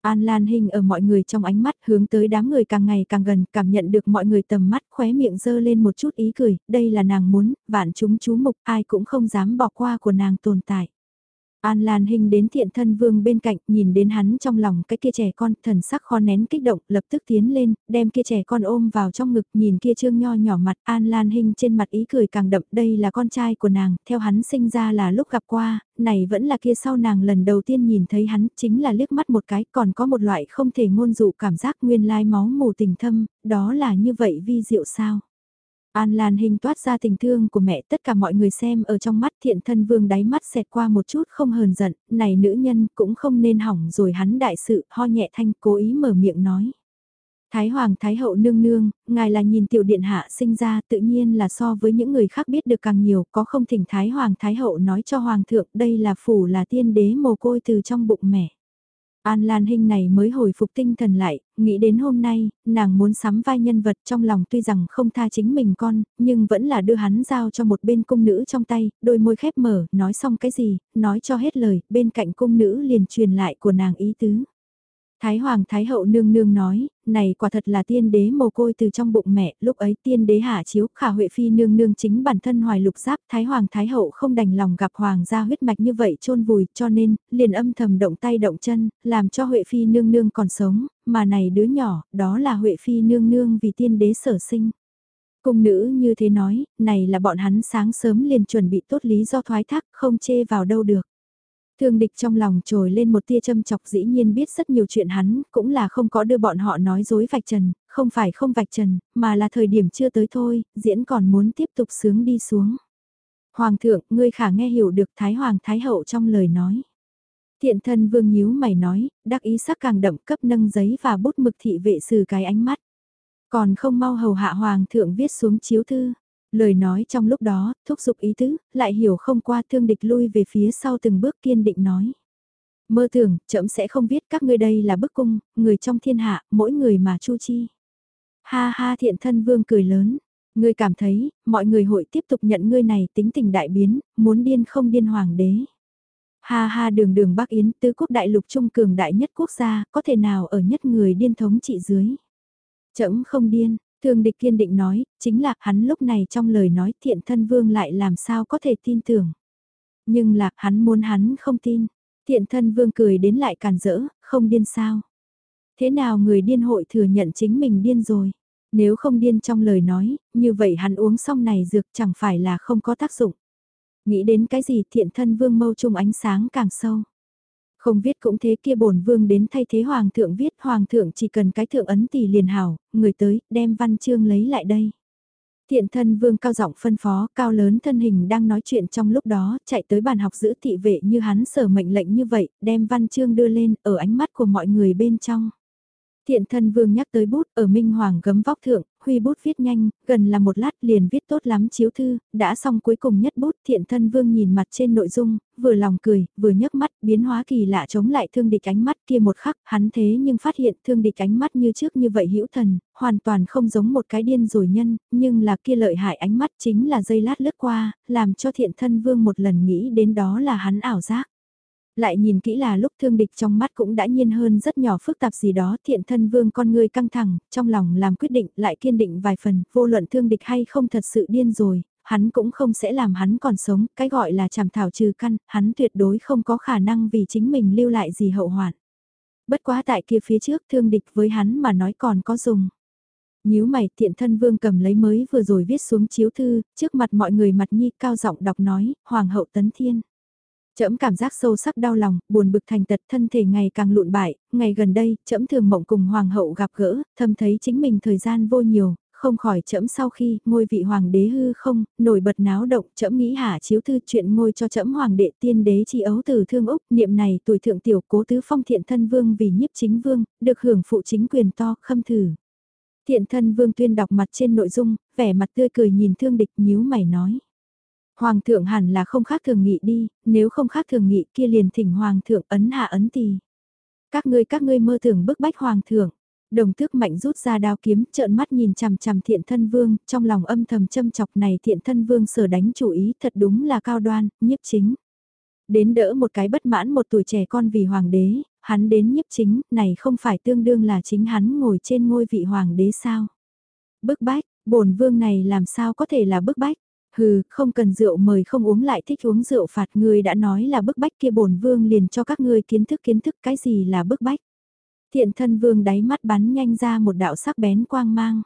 An Lan Hinh ở mọi người trong ánh mắt hướng tới đám người càng ngày càng gần, cảm nhận được mọi người tầm mắt khóe miệng dơ lên một chút ý cười, đây là nàng muốn, vạn chúng chú mục, ai cũng không dám bỏ qua của nàng tồn tại. An Lan Hinh đến thiện thân vương bên cạnh, nhìn đến hắn trong lòng cái kia trẻ con, thần sắc khó nén kích động, lập tức tiến lên, đem kia trẻ con ôm vào trong ngực, nhìn kia trương nho nhỏ mặt, An Lan Hinh trên mặt ý cười càng đậm, đây là con trai của nàng, theo hắn sinh ra là lúc gặp qua, này vẫn là kia sau nàng lần đầu tiên nhìn thấy hắn, chính là liếc mắt một cái, còn có một loại không thể ngôn dụ cảm giác nguyên lai máu mù tình thâm, đó là như vậy vi diệu sao. An Lan hình toát ra tình thương của mẹ tất cả mọi người xem ở trong mắt thiện thân vương đáy mắt xẹt qua một chút không hờn giận, này nữ nhân cũng không nên hỏng rồi hắn đại sự, ho nhẹ thanh cố ý mở miệng nói. Thái Hoàng Thái Hậu nương nương, ngài là nhìn tiểu điện hạ sinh ra tự nhiên là so với những người khác biết được càng nhiều, có không thỉnh Thái Hoàng Thái Hậu nói cho Hoàng thượng đây là phủ là tiên đế mồ côi từ trong bụng mẹ. An Lan Hinh này mới hồi phục tinh thần lại, nghĩ đến hôm nay, nàng muốn sắm vai nhân vật trong lòng tuy rằng không tha chính mình con, nhưng vẫn là đưa hắn giao cho một bên cung nữ trong tay, đôi môi khép mở, nói xong cái gì, nói cho hết lời, bên cạnh cung nữ liền truyền lại của nàng ý tứ. Thái Hoàng Thái Hậu nương nương nói, này quả thật là tiên đế mồ côi từ trong bụng mẹ, lúc ấy tiên đế hạ chiếu, khả Huệ Phi nương nương chính bản thân hoài lục giáp, Thái Hoàng Thái Hậu không đành lòng gặp Hoàng gia huyết mạch như vậy chôn vùi, cho nên, liền âm thầm động tay động chân, làm cho Huệ Phi nương nương còn sống, mà này đứa nhỏ, đó là Huệ Phi nương nương vì tiên đế sở sinh. Cung nữ như thế nói, này là bọn hắn sáng sớm liền chuẩn bị tốt lý do thoái thác, không chê vào đâu được. Thương địch trong lòng trồi lên một tia châm chọc dĩ nhiên biết rất nhiều chuyện hắn, cũng là không có đưa bọn họ nói dối vạch trần, không phải không vạch trần, mà là thời điểm chưa tới thôi, diễn còn muốn tiếp tục sướng đi xuống. Hoàng thượng, ngươi khả nghe hiểu được Thái Hoàng Thái Hậu trong lời nói. Thiện thân vương nhíu mày nói, đắc ý sắc càng đậm cấp nâng giấy và bút mực thị vệ sử cái ánh mắt. Còn không mau hầu hạ Hoàng thượng viết xuống chiếu thư. Lời nói trong lúc đó, thúc giục ý tứ, lại hiểu không qua thương địch lui về phía sau từng bước kiên định nói. Mơ tưởng, chậm sẽ không biết các ngươi đây là bức cung, người trong thiên hạ, mỗi người mà chu chi. Ha ha thiện thân vương cười lớn, ngươi cảm thấy, mọi người hội tiếp tục nhận ngươi này tính tình đại biến, muốn điên không điên hoàng đế. Ha ha đường đường Bắc Yến tứ quốc đại lục trung cường đại nhất quốc gia, có thể nào ở nhất người điên thống trị dưới. Chậm không điên, Thương địch kiên định nói, chính là hắn lúc này trong lời nói thiện thân vương lại làm sao có thể tin tưởng. Nhưng là hắn muốn hắn không tin. Thiện thân vương cười đến lại càn rỡ, không điên sao. Thế nào người điên hội thừa nhận chính mình điên rồi. Nếu không điên trong lời nói, như vậy hắn uống xong này dược chẳng phải là không có tác dụng. Nghĩ đến cái gì thiện thân vương mâu trung ánh sáng càng sâu. Không viết cũng thế kia bổn vương đến thay thế hoàng thượng viết, hoàng thượng chỉ cần cái thượng ấn tỷ liền hảo, người tới, đem văn chương lấy lại đây. Thiện thân vương cao giọng phân phó, cao lớn thân hình đang nói chuyện trong lúc đó, chạy tới bàn học giữ thị vệ như hắn sở mệnh lệnh như vậy, đem văn chương đưa lên ở ánh mắt của mọi người bên trong. Thiện thân vương nhắc tới bút ở Minh Hoàng gấm vóc thượng, huy bút viết nhanh, gần là một lát liền viết tốt lắm chiếu thư, đã xong cuối cùng nhất bút thiện thân vương nhìn mặt trên nội dung, vừa lòng cười, vừa nhấc mắt, biến hóa kỳ lạ chống lại thương địch ánh mắt kia một khắc, hắn thế nhưng phát hiện thương địch ánh mắt như trước như vậy hữu thần, hoàn toàn không giống một cái điên rồi nhân, nhưng là kia lợi hại ánh mắt chính là dây lát lướt qua, làm cho thiện thân vương một lần nghĩ đến đó là hắn ảo giác lại nhìn kỹ là lúc thương địch trong mắt cũng đã nhiên hơn rất nhỏ phức tạp gì đó thiện thân vương con người căng thẳng, trong lòng làm quyết định lại kiên định vài phần, vô luận thương địch hay không thật sự điên rồi, hắn cũng không sẽ làm hắn còn sống, cái gọi là chảm thảo trừ căn, hắn tuyệt đối không có khả năng vì chính mình lưu lại gì hậu hoạn. Bất quá tại kia phía trước thương địch với hắn mà nói còn có dùng. Nhíu mày thiện thân vương cầm lấy mới vừa rồi viết xuống chiếu thư, trước mặt mọi người mặt nhi cao giọng đọc nói, Hoàng hậu tấn thiên. Trẫm cảm giác sâu sắc đau lòng, buồn bực thành tật thân thể ngày càng lụn bại, ngày gần đây, trẫm thường mộng cùng hoàng hậu gặp gỡ, thầm thấy chính mình thời gian vô nhiều, không khỏi trẫm sau khi ngôi vị hoàng đế hư không, nổi bật náo động, trẫm nghĩ hạ chiếu thư chuyện ngôi cho trẫm hoàng đệ tiên đế chi ấu từ thương Úc, niệm này tuổi thượng tiểu cố tứ phong thiện thân vương vì nhiếp chính vương, được hưởng phụ chính quyền to, khâm thử. Thiện thân vương tuyên đọc mặt trên nội dung, vẻ mặt tươi cười nhìn thương địch nhíu mày nói. Hoàng thượng hẳn là không khác thường nghị đi, nếu không khác thường nghị kia liền thỉnh hoàng thượng ấn hạ ấn tì. Các ngươi các ngươi mơ tưởng bức bách hoàng thượng. Đồng tước mạnh rút ra đao kiếm, trợn mắt nhìn chằm chằm thiện thân vương, trong lòng âm thầm châm chọc này thiện thân vương sở đánh chủ ý thật đúng là cao đoan, nhiếp chính. Đến đỡ một cái bất mãn một tuổi trẻ con vì hoàng đế, hắn đến nhiếp chính, này không phải tương đương là chính hắn ngồi trên ngôi vị hoàng đế sao. Bức bách, bổn vương này làm sao có thể là bức bách. Hừ, không cần rượu mời không uống lại thích uống rượu phạt người đã nói là bức bách kia bổn vương liền cho các ngươi kiến thức kiến thức cái gì là bức bách. Thiện thân vương đáy mắt bắn nhanh ra một đạo sắc bén quang mang.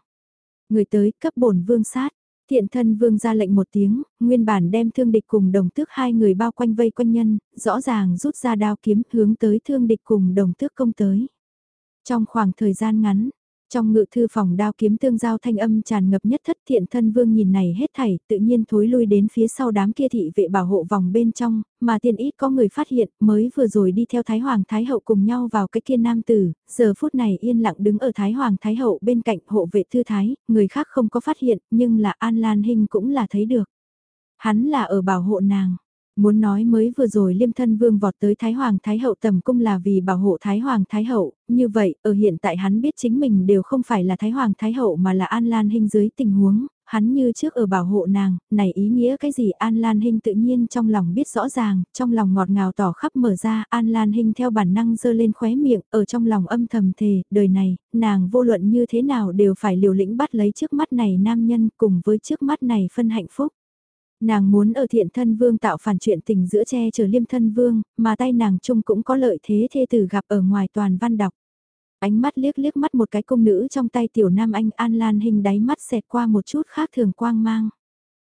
Người tới cấp bổn vương sát. Thiện thân vương ra lệnh một tiếng, nguyên bản đem thương địch cùng đồng tước hai người bao quanh vây quanh nhân, rõ ràng rút ra đao kiếm hướng tới thương địch cùng đồng tước công tới. Trong khoảng thời gian ngắn, trong ngự thư phòng đao kiếm tương giao thanh âm tràn ngập nhất thất thiện thân vương nhìn này hết thảy tự nhiên thối lui đến phía sau đám kia thị vệ bảo hộ vòng bên trong, mà tiên ít có người phát hiện mới vừa rồi đi theo Thái Hoàng Thái Hậu cùng nhau vào cái kia nam tử, giờ phút này yên lặng đứng ở Thái Hoàng Thái Hậu bên cạnh hộ vệ thư thái, người khác không có phát hiện nhưng là An Lan Hinh cũng là thấy được. Hắn là ở bảo hộ nàng. Muốn nói mới vừa rồi liêm thân vương vọt tới Thái Hoàng Thái Hậu tầm cung là vì bảo hộ Thái Hoàng Thái Hậu, như vậy, ở hiện tại hắn biết chính mình đều không phải là Thái Hoàng Thái Hậu mà là An Lan Hinh dưới tình huống, hắn như trước ở bảo hộ nàng, này ý nghĩa cái gì? An Lan Hinh tự nhiên trong lòng biết rõ ràng, trong lòng ngọt ngào tỏ khắp mở ra, An Lan Hinh theo bản năng dơ lên khóe miệng, ở trong lòng âm thầm thề, đời này, nàng vô luận như thế nào đều phải liều lĩnh bắt lấy trước mắt này nam nhân cùng với trước mắt này phân hạnh phúc. Nàng muốn ở thiện thân vương tạo phản chuyện tình giữa che chở liêm thân vương, mà tay nàng chung cũng có lợi thế thê tử gặp ở ngoài toàn văn đọc. Ánh mắt liếc liếc mắt một cái cung nữ trong tay tiểu nam anh An Lan hình đáy mắt xẹt qua một chút khác thường quang mang.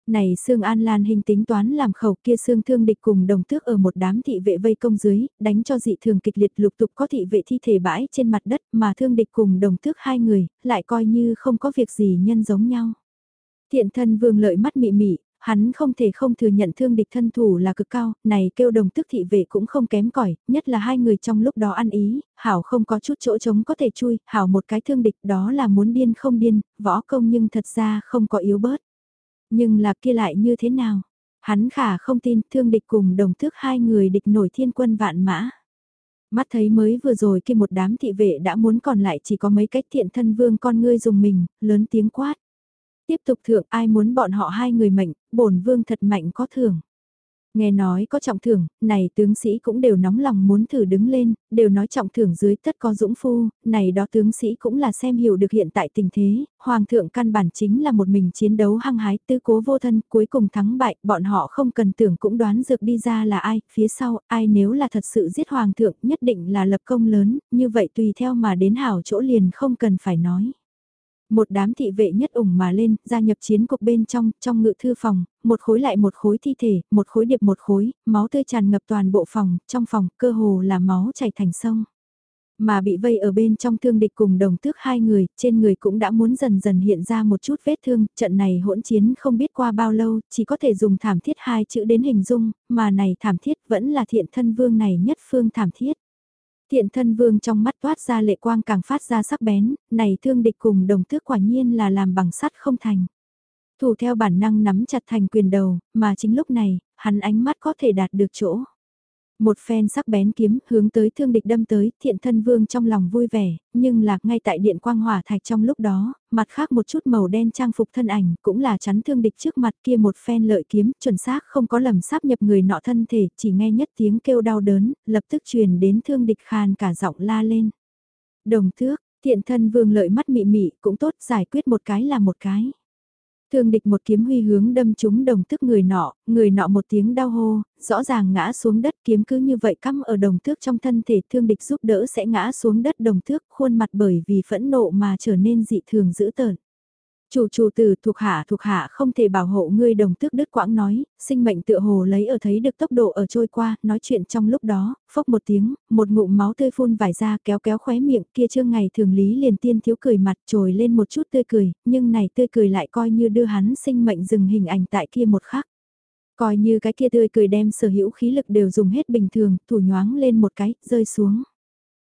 Này Sương An Lan hình tính toán làm khẩu kia Sương thương địch cùng đồng tước ở một đám thị vệ vây công dưới, đánh cho dị thường kịch liệt lục tục có thị vệ thi thể bãi trên mặt đất mà thương địch cùng đồng tước hai người, lại coi như không có việc gì nhân giống nhau. Thiện thân vương lợi mắt mị mị, hắn không thể không thừa nhận thương địch thân thủ là cực cao, này kêu đồng tức thị vệ cũng không kém cỏi nhất là hai người trong lúc đó ăn ý, hảo không có chút chỗ trống có thể chui, hảo một cái thương địch đó là muốn điên không điên, võ công nhưng thật ra không có yếu bớt. Nhưng là kia lại như thế nào? Hắn khả không tin thương địch cùng đồng thức hai người địch nổi thiên quân vạn mã. Mắt thấy mới vừa rồi kia một đám thị vệ đã muốn còn lại chỉ có mấy cách thiện thân vương con ngươi dùng mình, lớn tiếng quát Tiếp tục thưởng ai muốn bọn họ hai người mệnh, bổn vương thật mạnh có thưởng. Nghe nói có trọng thưởng, này tướng sĩ cũng đều nóng lòng muốn thử đứng lên, đều nói trọng thưởng dưới tất có dũng phu, này đó tướng sĩ cũng là xem hiểu được hiện tại tình thế, hoàng thượng căn bản chính là một mình chiến đấu hăng hái tư cố vô thân, cuối cùng thắng bại, bọn họ không cần tưởng cũng đoán dược đi ra là ai, phía sau, ai nếu là thật sự giết hoàng thượng nhất định là lập công lớn, như vậy tùy theo mà đến hảo chỗ liền không cần phải nói. Một đám thị vệ nhất ủng mà lên, gia nhập chiến cục bên trong, trong ngự thư phòng, một khối lại một khối thi thể, một khối điệp một khối, máu tươi tràn ngập toàn bộ phòng, trong phòng cơ hồ là máu chảy thành sông. Mà bị vây ở bên trong thương địch cùng đồng tước hai người, trên người cũng đã muốn dần dần hiện ra một chút vết thương, trận này hỗn chiến không biết qua bao lâu, chỉ có thể dùng thảm thiết hai chữ đến hình dung, mà này thảm thiết vẫn là thiện thân vương này nhất phương thảm thiết. Thiện thân vương trong mắt toát ra lệ quang càng phát ra sắc bén, này thương địch cùng đồng tước quả nhiên là làm bằng sắt không thành. Thủ theo bản năng nắm chặt thành quyền đầu, mà chính lúc này, hắn ánh mắt có thể đạt được chỗ. Một phen sắc bén kiếm hướng tới thương địch đâm tới, thiện thân vương trong lòng vui vẻ, nhưng là ngay tại điện quang hỏa thạch trong lúc đó, mặt khác một chút màu đen trang phục thân ảnh cũng là chắn thương địch trước mặt kia một phen lợi kiếm, chuẩn xác không có lầm sáp nhập người nọ thân thể, chỉ nghe nhất tiếng kêu đau đớn, lập tức truyền đến thương địch khàn cả giọng la lên. Đồng thước, thiện thân vương lợi mắt mị mị cũng tốt giải quyết một cái là một cái. Thương địch một kiếm huy hướng đâm trúng đồng tước người nọ, người nọ một tiếng đau hô, rõ ràng ngã xuống đất kiếm cứ như vậy cắm ở đồng thước trong thân thể thương địch giúp đỡ sẽ ngã xuống đất đồng thước khuôn mặt bởi vì phẫn nộ mà trở nên dị thường dữ tợn. Chủ chủ tử thuộc hạ thuộc hạ không thể bảo hộ ngươi đồng tước đứt quãng nói, sinh mệnh tựa hồ lấy ở thấy được tốc độ ở trôi qua, nói chuyện trong lúc đó, phốc một tiếng, một ngụm máu tươi phun vải ra kéo kéo khóe miệng kia trương ngày thường lý liền tiên thiếu cười mặt trồi lên một chút tươi cười, nhưng này tươi cười lại coi như đưa hắn sinh mệnh dừng hình ảnh tại kia một khắc. Coi như cái kia tươi cười đem sở hữu khí lực đều dùng hết bình thường, thủ nhoáng lên một cái, rơi xuống.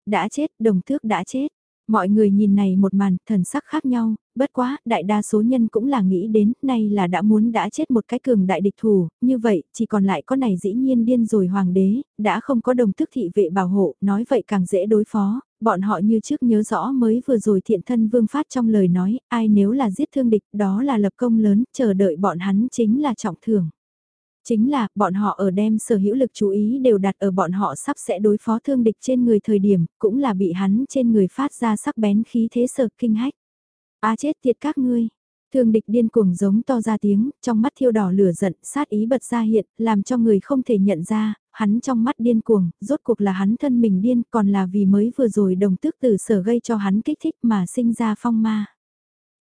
Đã chết, đồng tước đã chết. Mọi người nhìn này một màn, thần sắc khác nhau, bất quá, đại đa số nhân cũng là nghĩ đến, nay là đã muốn đã chết một cái cường đại địch thủ, như vậy, chỉ còn lại có này dĩ nhiên điên rồi hoàng đế, đã không có đồng thức thị vệ bảo hộ, nói vậy càng dễ đối phó, bọn họ như trước nhớ rõ mới vừa rồi thiện thân vương phát trong lời nói, ai nếu là giết thương địch, đó là lập công lớn, chờ đợi bọn hắn chính là trọng thưởng. Chính là, bọn họ ở đem sở hữu lực chú ý đều đặt ở bọn họ sắp sẽ đối phó thương địch trên người thời điểm, cũng là bị hắn trên người phát ra sắc bén khí thế sở kinh hách. A à, chết tiệt các ngươi. Thương địch điên cuồng giống to ra tiếng, trong mắt thiêu đỏ lửa giận, sát ý bật ra hiện, làm cho người không thể nhận ra, hắn trong mắt điên cuồng, rốt cuộc là hắn thân mình điên, còn là vì mới vừa rồi đồng tước tử sở gây cho hắn kích thích mà sinh ra phong ma.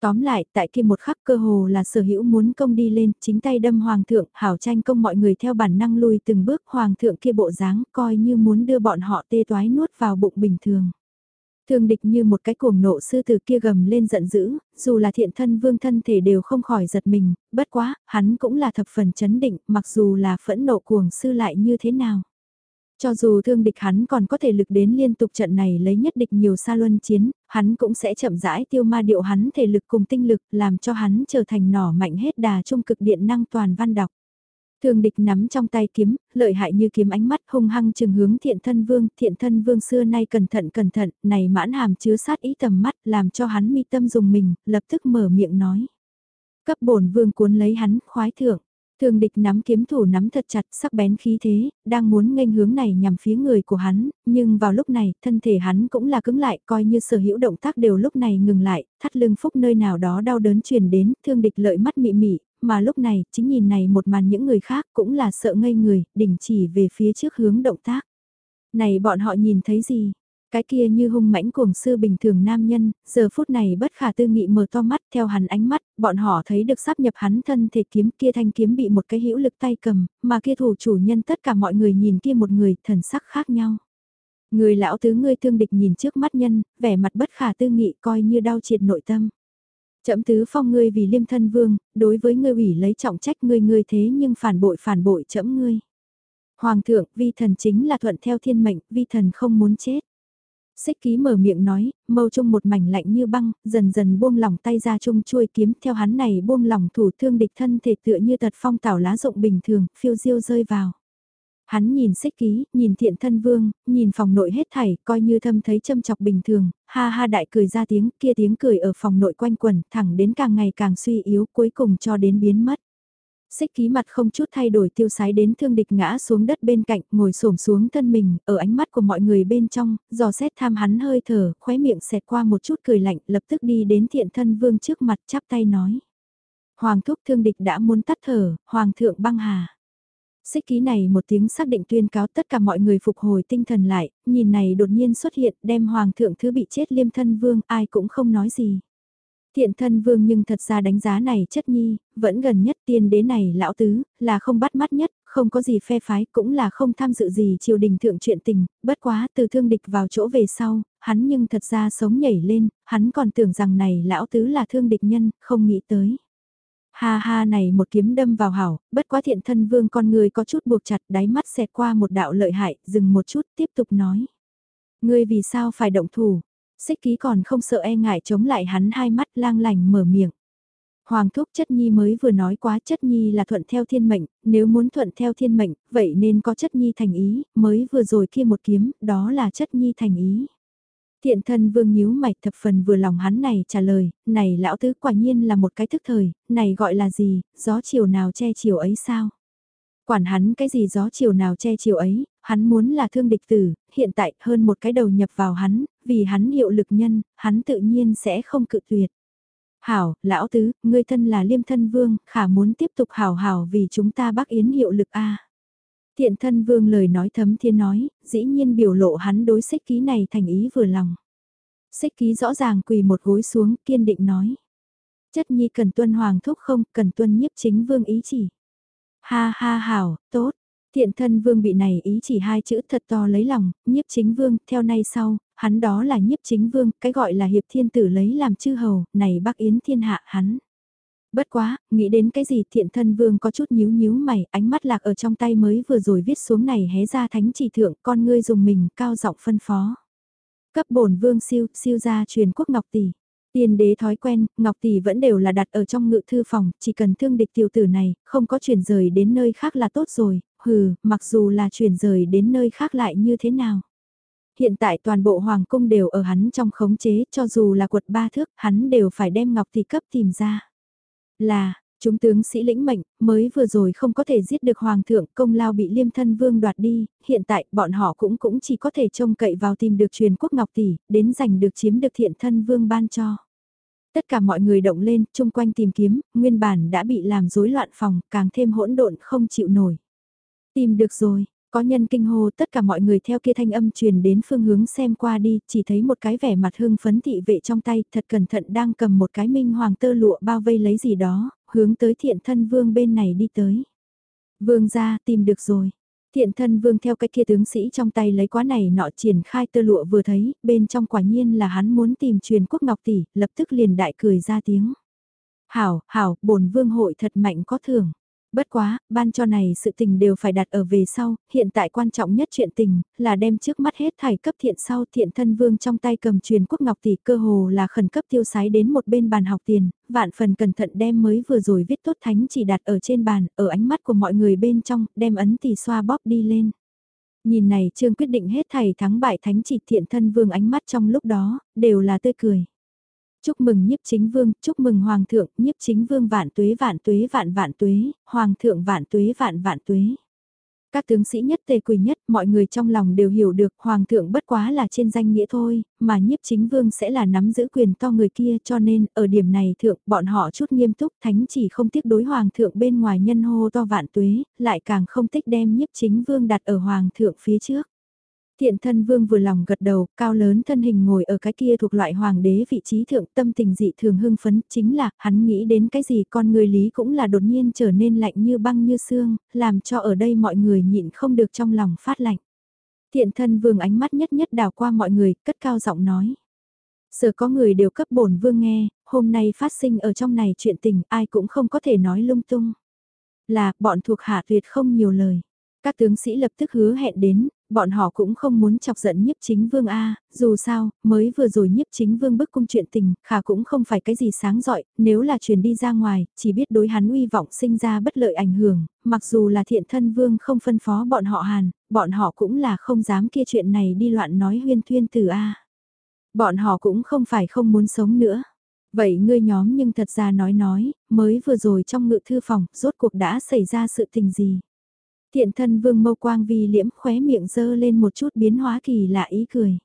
Tóm lại, tại kia một khắc cơ hồ là sở hữu muốn công đi lên, chính tay đâm hoàng thượng, hảo tranh công mọi người theo bản năng lùi từng bước hoàng thượng kia bộ dáng, coi như muốn đưa bọn họ tê toái nuốt vào bụng bình thường. Thương địch như một cái cuồng nộ sư từ kia gầm lên giận dữ, dù là thiện thân vương thân thể đều không khỏi giật mình, bất quá, hắn cũng là thập phần chấn định, mặc dù là phẫn nộ cuồng sư lại như thế nào. Cho dù thương địch hắn còn có thể lực đến liên tục trận này lấy nhất địch nhiều xa luân chiến, hắn cũng sẽ chậm rãi tiêu ma điệu hắn thể lực cùng tinh lực làm cho hắn trở thành nỏ mạnh hết đà trung cực điện năng toàn văn đọc. Thương địch nắm trong tay kiếm, lợi hại như kiếm ánh mắt hung hăng trừng hướng thiện thân vương, thiện thân vương xưa nay cẩn thận cẩn thận, này mãn hàm chứa sát ý tầm mắt làm cho hắn mi tâm dùng mình, lập tức mở miệng nói. Cấp bổn vương cuốn lấy hắn, khoái thượng. Thường địch nắm kiếm thủ nắm thật chặt sắc bén khí thế, đang muốn nghênh hướng này nhằm phía người của hắn, nhưng vào lúc này, thân thể hắn cũng là cứng lại, coi như sở hữu động tác đều lúc này ngừng lại, thắt lưng phúc nơi nào đó đau đớn truyền đến, thương địch lợi mắt mị mị, mà lúc này, chính nhìn này một màn những người khác cũng là sợ ngây người, đình chỉ về phía trước hướng động tác. Này bọn họ nhìn thấy gì? Cái kia như hung mãnh cuồng sư bình thường nam nhân, giờ phút này bất khả tư nghị mở to mắt theo hắn ánh mắt, bọn họ thấy được sắp nhập hắn thân thể kiếm kia thanh kiếm bị một cái hữu lực tay cầm, mà kia thủ chủ nhân tất cả mọi người nhìn kia một người thần sắc khác nhau. Người lão tứ ngươi thương địch nhìn trước mắt nhân, vẻ mặt bất khả tư nghị coi như đau triệt nội tâm. Chậm tứ phong ngươi vì liêm thân vương, đối với ngươi ủy lấy trọng trách ngươi ngươi thế nhưng phản bội phản bội chậm ngươi. Hoàng thượng, vi thần chính là thuận theo thiên mệnh, vi thần không muốn chết. Xích ký mở miệng nói, mâu trung một mảnh lạnh như băng, dần dần buông lỏng tay ra trung chuôi kiếm theo hắn này buông lỏng thủ thương địch thân thể tựa như tật phong tảo lá rộng bình thường, phiêu diêu rơi vào. Hắn nhìn xích ký, nhìn thiện thân vương, nhìn phòng nội hết thảy, coi như thâm thấy châm chọc bình thường, ha ha đại cười ra tiếng, kia tiếng cười ở phòng nội quanh quẩn, thẳng đến càng ngày càng suy yếu cuối cùng cho đến biến mất. Xích ký mặt không chút thay đổi tiêu sái đến thương địch ngã xuống đất bên cạnh, ngồi xổm xuống thân mình, ở ánh mắt của mọi người bên trong, dò xét tham hắn hơi thở, khóe miệng xẹt qua một chút cười lạnh, lập tức đi đến thiện thân vương trước mặt chắp tay nói. Hoàng thúc thương địch đã muốn tắt thở, hoàng thượng băng hà. Xích ký này một tiếng xác định tuyên cáo tất cả mọi người phục hồi tinh thần lại, nhìn này đột nhiên xuất hiện đem hoàng thượng thứ bị chết liêm thân vương ai cũng không nói gì. Thiện thân vương nhưng thật ra đánh giá này chất nhi, vẫn gần nhất tiên đế này lão tứ, là không bắt mắt nhất, không có gì phe phái, cũng là không tham dự gì triều đình thượng chuyện tình, bất quá từ thương địch vào chỗ về sau, hắn nhưng thật ra sống nhảy lên, hắn còn tưởng rằng này lão tứ là thương địch nhân, không nghĩ tới. Ha ha này một kiếm đâm vào hảo, bất quá thiện thân vương con người có chút buộc chặt đáy mắt xẹt qua một đạo lợi hại, dừng một chút tiếp tục nói. Ngươi vì sao phải động thủ? Xích ký còn không sợ e ngại chống lại hắn hai mắt lang lành mở miệng. Hoàng thúc chất nhi mới vừa nói quá chất nhi là thuận theo thiên mệnh, nếu muốn thuận theo thiên mệnh, vậy nên có chất nhi thành ý, mới vừa rồi kia một kiếm, đó là chất nhi thành ý. Thiện thân vương nhíu mạch thập phần vừa lòng hắn này trả lời, này lão tứ quả nhiên là một cái thức thời, này gọi là gì, gió chiều nào che chiều ấy sao? Quản hắn cái gì gió chiều nào che chiều ấy, hắn muốn là thương địch tử, hiện tại hơn một cái đầu nhập vào hắn, vì hắn hiệu lực nhân, hắn tự nhiên sẽ không cự tuyệt. Hảo, lão tứ, ngươi thân là liêm thân vương, khả muốn tiếp tục hảo hảo vì chúng ta bác yến hiệu lực a. Thiện thân vương lời nói thấm thiên nói, dĩ nhiên biểu lộ hắn đối xích ký này thành ý vừa lòng. Xích ký rõ ràng quỳ một gối xuống kiên định nói. Chất nhi cần tuân hoàng thúc không, cần tuân nhiếp chính vương ý chỉ. Ha ha hảo, tốt. Thiện thân vương bị này ý chỉ hai chữ thật to lấy lòng, nhiếp chính vương, theo nay sau, hắn đó là nhiếp chính vương, cái gọi là hiệp thiên tử lấy làm chư hầu, này bác yến thiên hạ hắn. Bất quá, nghĩ đến cái gì thiện thân vương có chút nhíu nhíu mày, ánh mắt lạc ở trong tay mới vừa rồi viết xuống này hé ra thánh chỉ thượng, con ngươi dùng mình cao giọng phân phó. Cấp bổn vương siêu, siêu ra truyền quốc ngọc tỷ. Tiên đế thói quen, ngọc tỷ vẫn đều là đặt ở trong ngự thư phòng, chỉ cần thương địch tiểu tử này, không có chuyển rời đến nơi khác là tốt rồi, hừ, mặc dù là chuyển rời đến nơi khác lại như thế nào. Hiện tại toàn bộ hoàng cung đều ở hắn trong khống chế, cho dù là quật ba thước, hắn đều phải đem ngọc tỷ cấp tìm ra. Là, chúng tướng sĩ lĩnh mệnh, mới vừa rồi không có thể giết được hoàng thượng, công lao bị liêm thân vương đoạt đi, hiện tại bọn họ cũng cũng chỉ có thể trông cậy vào tìm được truyền quốc ngọc tỷ, đến giành được chiếm được thiện thân vương ban cho. Tất cả mọi người động lên, chung quanh tìm kiếm, nguyên bản đã bị làm rối loạn phòng, càng thêm hỗn độn không chịu nổi. Tìm được rồi, có nhân kinh hô tất cả mọi người theo kia thanh âm truyền đến phương hướng xem qua đi, chỉ thấy một cái vẻ mặt hưng phấn thị vệ trong tay, thật cẩn thận đang cầm một cái minh hoàng tơ lụa bao vây lấy gì đó, hướng tới thiện thân vương bên này đi tới. Vương ra tìm được rồi. Thiện thân vương theo cái kia tướng sĩ trong tay lấy quá này nọ triển khai tơ lụa vừa thấy, bên trong quả nhiên là hắn muốn tìm truyền quốc ngọc tỷ, lập tức liền đại cười ra tiếng. Hảo, hảo, bổn vương hội thật mạnh có thưởng. Bất quá, ban cho này sự tình đều phải đặt ở về sau, hiện tại quan trọng nhất chuyện tình, là đem trước mắt hết thải cấp thiện sau thiện thân vương trong tay cầm truyền quốc ngọc tỷ cơ hồ là khẩn cấp tiêu sái đến một bên bàn học tiền, vạn phần cẩn thận đem mới vừa rồi viết tốt thánh chỉ đặt ở trên bàn, ở ánh mắt của mọi người bên trong, đem ấn tỷ xoa bóp đi lên. Nhìn này trương quyết định hết thầy thắng bại thánh chỉ thiện thân vương ánh mắt trong lúc đó, đều là tươi cười. Chúc mừng nhiếp chính vương, chúc mừng hoàng thượng, nhiếp chính vương vạn tuế vạn tuế vạn vạn tuế, hoàng thượng vạn tuế vạn vạn tuế. Các tướng sĩ nhất tề quỳ nhất, mọi người trong lòng đều hiểu được hoàng thượng bất quá là trên danh nghĩa thôi, mà nhiếp chính vương sẽ là nắm giữ quyền to người kia cho nên ở điểm này thượng bọn họ chút nghiêm túc thánh chỉ không tiếc đối hoàng thượng bên ngoài nhân hô to vạn tuế, lại càng không thích đem nhiếp chính vương đặt ở hoàng thượng phía trước. Thiện thân vương vừa lòng gật đầu, cao lớn thân hình ngồi ở cái kia thuộc loại hoàng đế vị trí thượng tâm tình dị thường hưng phấn, chính là hắn nghĩ đến cái gì con người lý cũng là đột nhiên trở nên lạnh như băng như xương, làm cho ở đây mọi người nhịn không được trong lòng phát lạnh. Thiện thân vương ánh mắt nhất nhất đào qua mọi người, cất cao giọng nói. Sở có người đều cấp bổn vương nghe, hôm nay phát sinh ở trong này chuyện tình ai cũng không có thể nói lung tung. Là, bọn thuộc hạ tuyệt không nhiều lời. Các tướng sĩ lập tức hứa hẹn đến, bọn họ cũng không muốn chọc giận nhiếp chính vương A, dù sao, mới vừa rồi nhiếp chính vương bức cung chuyện tình, khả cũng không phải cái gì sáng giỏi nếu là truyền đi ra ngoài, chỉ biết đối hắn uy vọng sinh ra bất lợi ảnh hưởng, mặc dù là thiện thân vương không phân phó bọn họ hàn, bọn họ cũng là không dám kia chuyện này đi loạn nói huyên thuyên từ A. Bọn họ cũng không phải không muốn sống nữa. Vậy ngươi nhóm nhưng thật ra nói nói, mới vừa rồi trong ngự thư phòng, rốt cuộc đã xảy ra sự tình gì? Thiện thân vương mâu quang vi liễm khóe miệng dơ lên một chút biến hóa kỳ lạ ý cười.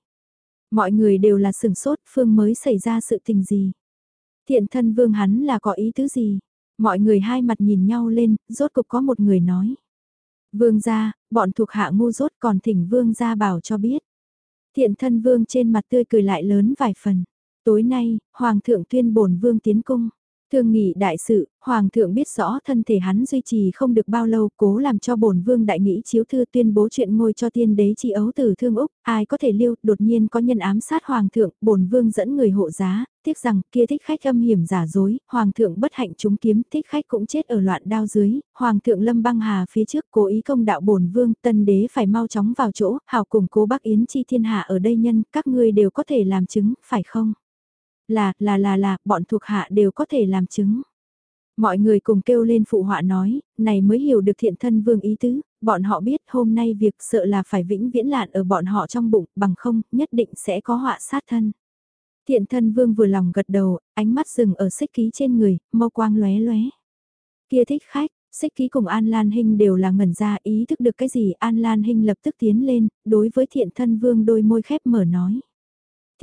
Mọi người đều là sừng sốt phương mới xảy ra sự tình gì. Thiện thân vương hắn là có ý tứ gì. Mọi người hai mặt nhìn nhau lên, rốt cục có một người nói. Vương gia, bọn thuộc hạ ngu rốt còn thỉnh vương gia bảo cho biết. Thiện thân vương trên mặt tươi cười lại lớn vài phần. Tối nay, Hoàng thượng tuyên bổn vương tiến cung. Thương nghị đại sự, Hoàng thượng biết rõ thân thể hắn duy trì không được bao lâu cố làm cho bổn vương đại nghĩ chiếu thư tuyên bố chuyện ngôi cho tiên đế chi ấu tử thương Úc, ai có thể lưu, đột nhiên có nhân ám sát Hoàng thượng, bổn vương dẫn người hộ giá, tiếc rằng kia thích khách âm hiểm giả dối, Hoàng thượng bất hạnh chúng kiếm, thích khách cũng chết ở loạn đao dưới, Hoàng thượng lâm băng hà phía trước cố ý công đạo bổn vương, tân đế phải mau chóng vào chỗ, hào cùng cố bác Yến chi thiên hạ ở đây nhân, các ngươi đều có thể làm chứng, phải không? Là, là là là, bọn thuộc hạ đều có thể làm chứng. Mọi người cùng kêu lên phụ họa nói, này mới hiểu được thiện thân vương ý tứ, bọn họ biết hôm nay việc sợ là phải vĩnh viễn lạn ở bọn họ trong bụng, bằng không, nhất định sẽ có họa sát thân. Thiện thân vương vừa lòng gật đầu, ánh mắt dừng ở xích ký trên người, mau quang lóe lóe. Kia thích khách, xích ký cùng An Lan Hinh đều là ngẩn ra ý thức được cái gì An Lan Hinh lập tức tiến lên, đối với thiện thân vương đôi môi khép mở nói.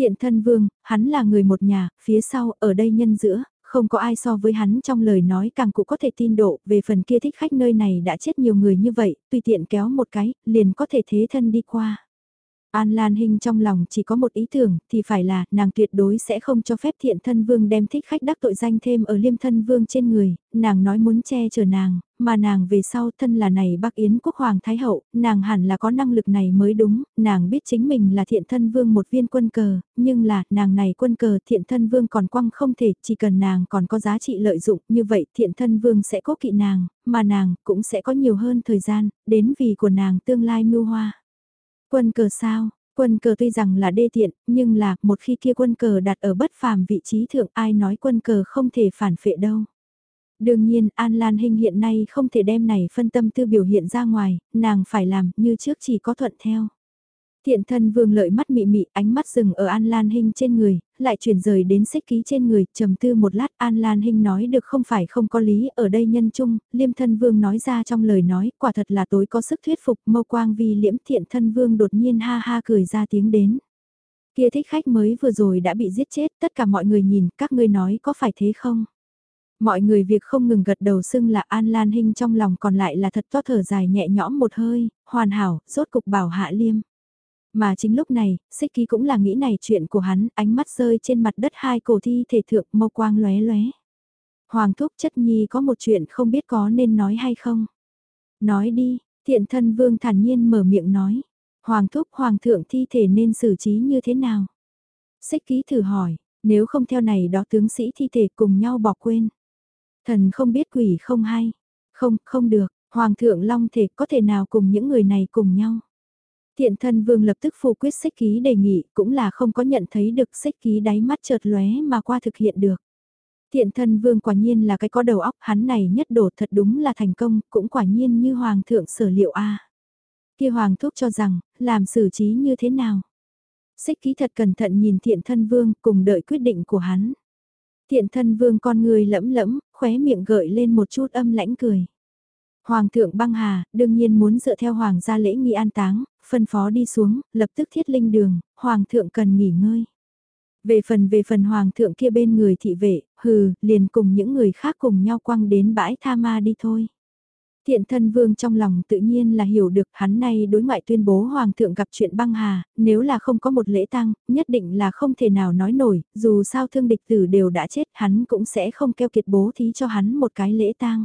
Thiện thân vương, hắn là người một nhà, phía sau, ở đây nhân giữa, không có ai so với hắn trong lời nói càng cụ có thể tin độ, về phần kia thích khách nơi này đã chết nhiều người như vậy, tùy tiện kéo một cái, liền có thể thế thân đi qua. An Lan Hinh trong lòng chỉ có một ý tưởng, thì phải là, nàng tuyệt đối sẽ không cho phép thiện thân vương đem thích khách đắc tội danh thêm ở liêm thân vương trên người, nàng nói muốn che chở nàng, mà nàng về sau thân là này Bắc Yến quốc hoàng thái hậu, nàng hẳn là có năng lực này mới đúng, nàng biết chính mình là thiện thân vương một viên quân cờ, nhưng là, nàng này quân cờ thiện thân vương còn quăng không thể, chỉ cần nàng còn có giá trị lợi dụng, như vậy thiện thân vương sẽ cố kỵ nàng, mà nàng cũng sẽ có nhiều hơn thời gian, đến vì của nàng tương lai mưu hoa. Quân cờ sao? Quân cờ tuy rằng là đê tiện, nhưng là, một khi kia quân cờ đặt ở bất phàm vị trí thượng ai nói quân cờ không thể phản phệ đâu. Đương nhiên, An Lan Hinh hiện nay không thể đem này phân tâm tư biểu hiện ra ngoài, nàng phải làm như trước chỉ có thuận theo. Thiện thân vương lợi mắt mị mị, ánh mắt dừng ở An Lan Hinh trên người, lại chuyển rời đến xích ký trên người, trầm tư một lát An Lan Hinh nói được không phải không có lý ở đây nhân chung, liêm thân vương nói ra trong lời nói, quả thật là tối có sức thuyết phục mâu quang vì liễm thiện thân vương đột nhiên ha ha cười ra tiếng đến. Kia thích khách mới vừa rồi đã bị giết chết, tất cả mọi người nhìn, các ngươi nói có phải thế không? Mọi người việc không ngừng gật đầu xưng là An Lan Hinh trong lòng còn lại là thật to thở dài nhẹ nhõm một hơi, hoàn hảo, rốt cục bảo hạ liêm. Mà chính lúc này, xích ký cũng là nghĩ này chuyện của hắn, ánh mắt rơi trên mặt đất hai cổ thi thể thượng mâu quang lóe lóe. Hoàng thúc chất nhi có một chuyện không biết có nên nói hay không. Nói đi, thiện thân vương thản nhiên mở miệng nói. Hoàng thúc hoàng thượng thi thể nên xử trí như thế nào? Xích ký thử hỏi, nếu không theo này đó tướng sĩ thi thể cùng nhau bỏ quên. Thần không biết quỷ không hay. Không, không được, hoàng thượng long thể có thể nào cùng những người này cùng nhau. Thiện thân vương lập tức phủ quyết xích ký đề nghị, cũng là không có nhận thấy được xích ký đáy mắt chợt lóe mà qua thực hiện được. Thiện thân vương quả nhiên là cái có đầu óc hắn này nhất đổ thật đúng là thành công, cũng quả nhiên như hoàng thượng sở liệu a. Kia hoàng thúc cho rằng, làm xử trí như thế nào? Xích ký thật cẩn thận nhìn thiện thân vương cùng đợi quyết định của hắn. Thiện thân vương con người lẫm lẫm, khóe miệng gợi lên một chút âm lãnh cười. Hoàng thượng băng hà, đương nhiên muốn dựa theo hoàng gia lễ nghi an táng, phân phó đi xuống, lập tức thiết linh đường, hoàng thượng cần nghỉ ngơi. Về phần về phần hoàng thượng kia bên người thị vệ, hừ, liền cùng những người khác cùng nhau quăng đến bãi tha ma đi thôi. Thiện thân vương trong lòng tự nhiên là hiểu được hắn nay đối ngoại tuyên bố hoàng thượng gặp chuyện băng hà, nếu là không có một lễ tăng, nhất định là không thể nào nói nổi, dù sao thương địch tử đều đã chết hắn cũng sẽ không keo kiệt bố thí cho hắn một cái lễ tang.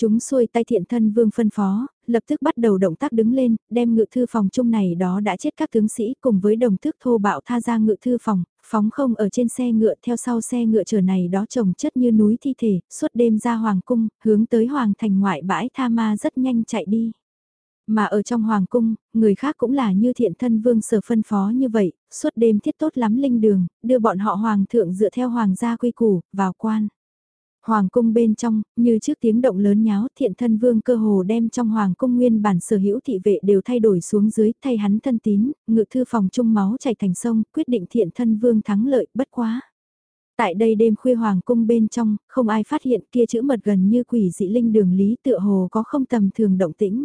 Chúng xuôi tay thiện thân vương phân phó, lập tức bắt đầu động tác đứng lên, đem ngự thư phòng chung này đó đã chết các tướng sĩ cùng với đồng thước thô bạo tha ra ngự thư phòng, phóng không ở trên xe ngựa theo sau xe ngựa chở này đó trồng chất như núi thi thể, suốt đêm ra hoàng cung, hướng tới hoàng thành ngoại bãi tha ma rất nhanh chạy đi. Mà ở trong hoàng cung, người khác cũng là như thiện thân vương sở phân phó như vậy, suốt đêm thiết tốt lắm linh đường, đưa bọn họ hoàng thượng dựa theo hoàng gia quy củ, vào quan. Hoàng cung bên trong, như trước tiếng động lớn nháo thiện thân vương cơ hồ đem trong hoàng cung nguyên bản sở hữu thị vệ đều thay đổi xuống dưới thay hắn thân tín, ngự thư phòng trung máu chảy thành sông, quyết định thiện thân vương thắng lợi bất quá. Tại đây đêm khuya hoàng cung bên trong, không ai phát hiện kia chữ mật gần như quỷ dị linh đường lý tựa hồ có không tầm thường động tĩnh.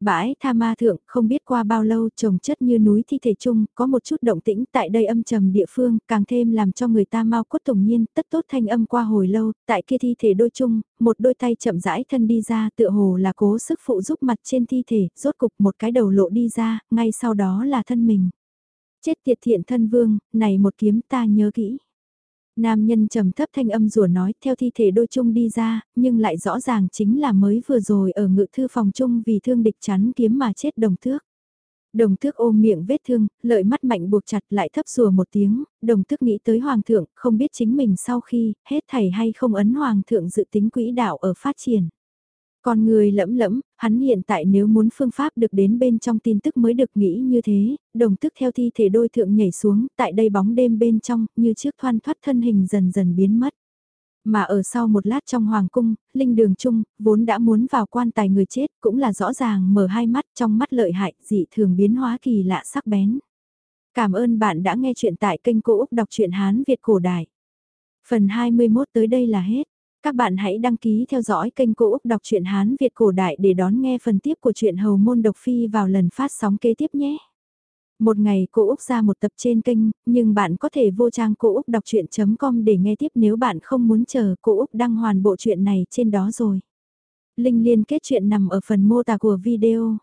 Bãi tha ma thượng, không biết qua bao lâu trồng chất như núi thi thể chung, có một chút động tĩnh tại đây âm trầm địa phương, càng thêm làm cho người ta mau cốt tổng nhiên, tất tốt thanh âm qua hồi lâu, tại kia thi thể đôi chung, một đôi tay chậm rãi thân đi ra tựa hồ là cố sức phụ giúp mặt trên thi thể, rốt cục một cái đầu lộ đi ra, ngay sau đó là thân mình. Chết tiệt thiện thân vương, này một kiếm ta nhớ kỹ. Nam nhân trầm thấp thanh âm rủa nói theo thi thể đôi chung đi ra, nhưng lại rõ ràng chính là mới vừa rồi ở ngự thư phòng chung vì thương địch chắn kiếm mà chết đồng thước. Đồng thước ôm miệng vết thương, lợi mắt mạnh buộc chặt lại thấp rùa một tiếng, đồng thước nghĩ tới hoàng thượng, không biết chính mình sau khi, hết thầy hay không ấn hoàng thượng dự tính quỹ đạo ở phát triển. Con người lẫm lẫm, hắn hiện tại nếu muốn phương pháp được đến bên trong tin tức mới được nghĩ như thế, đồng tức theo thi thể đôi thượng nhảy xuống, tại đây bóng đêm bên trong, như chiếc thoan thoát thân hình dần dần biến mất. Mà ở sau một lát trong hoàng cung, linh đường trung, vốn đã muốn vào quan tài người chết, cũng là rõ ràng mở hai mắt trong mắt lợi hại, dị thường biến hóa kỳ lạ sắc bén. Cảm ơn bạn đã nghe chuyện tại kênh Cô Úc Đọc truyện Hán Việt Cổ Đại. Phần 21 tới đây là hết. Các bạn hãy đăng ký theo dõi kênh Cô Úc Đọc truyện Hán Việt Cổ Đại để đón nghe phần tiếp của truyện Hầu Môn Độc Phi vào lần phát sóng kế tiếp nhé. Một ngày cô Úc ra một tập trên kênh, nhưng bạn có thể vô trang cô Úc đọc chuyện.com để nghe tiếp nếu bạn không muốn chờ cô Úc đăng hoàn bộ truyện này trên đó rồi. Linh liên kết chuyện nằm ở phần mô tả của video.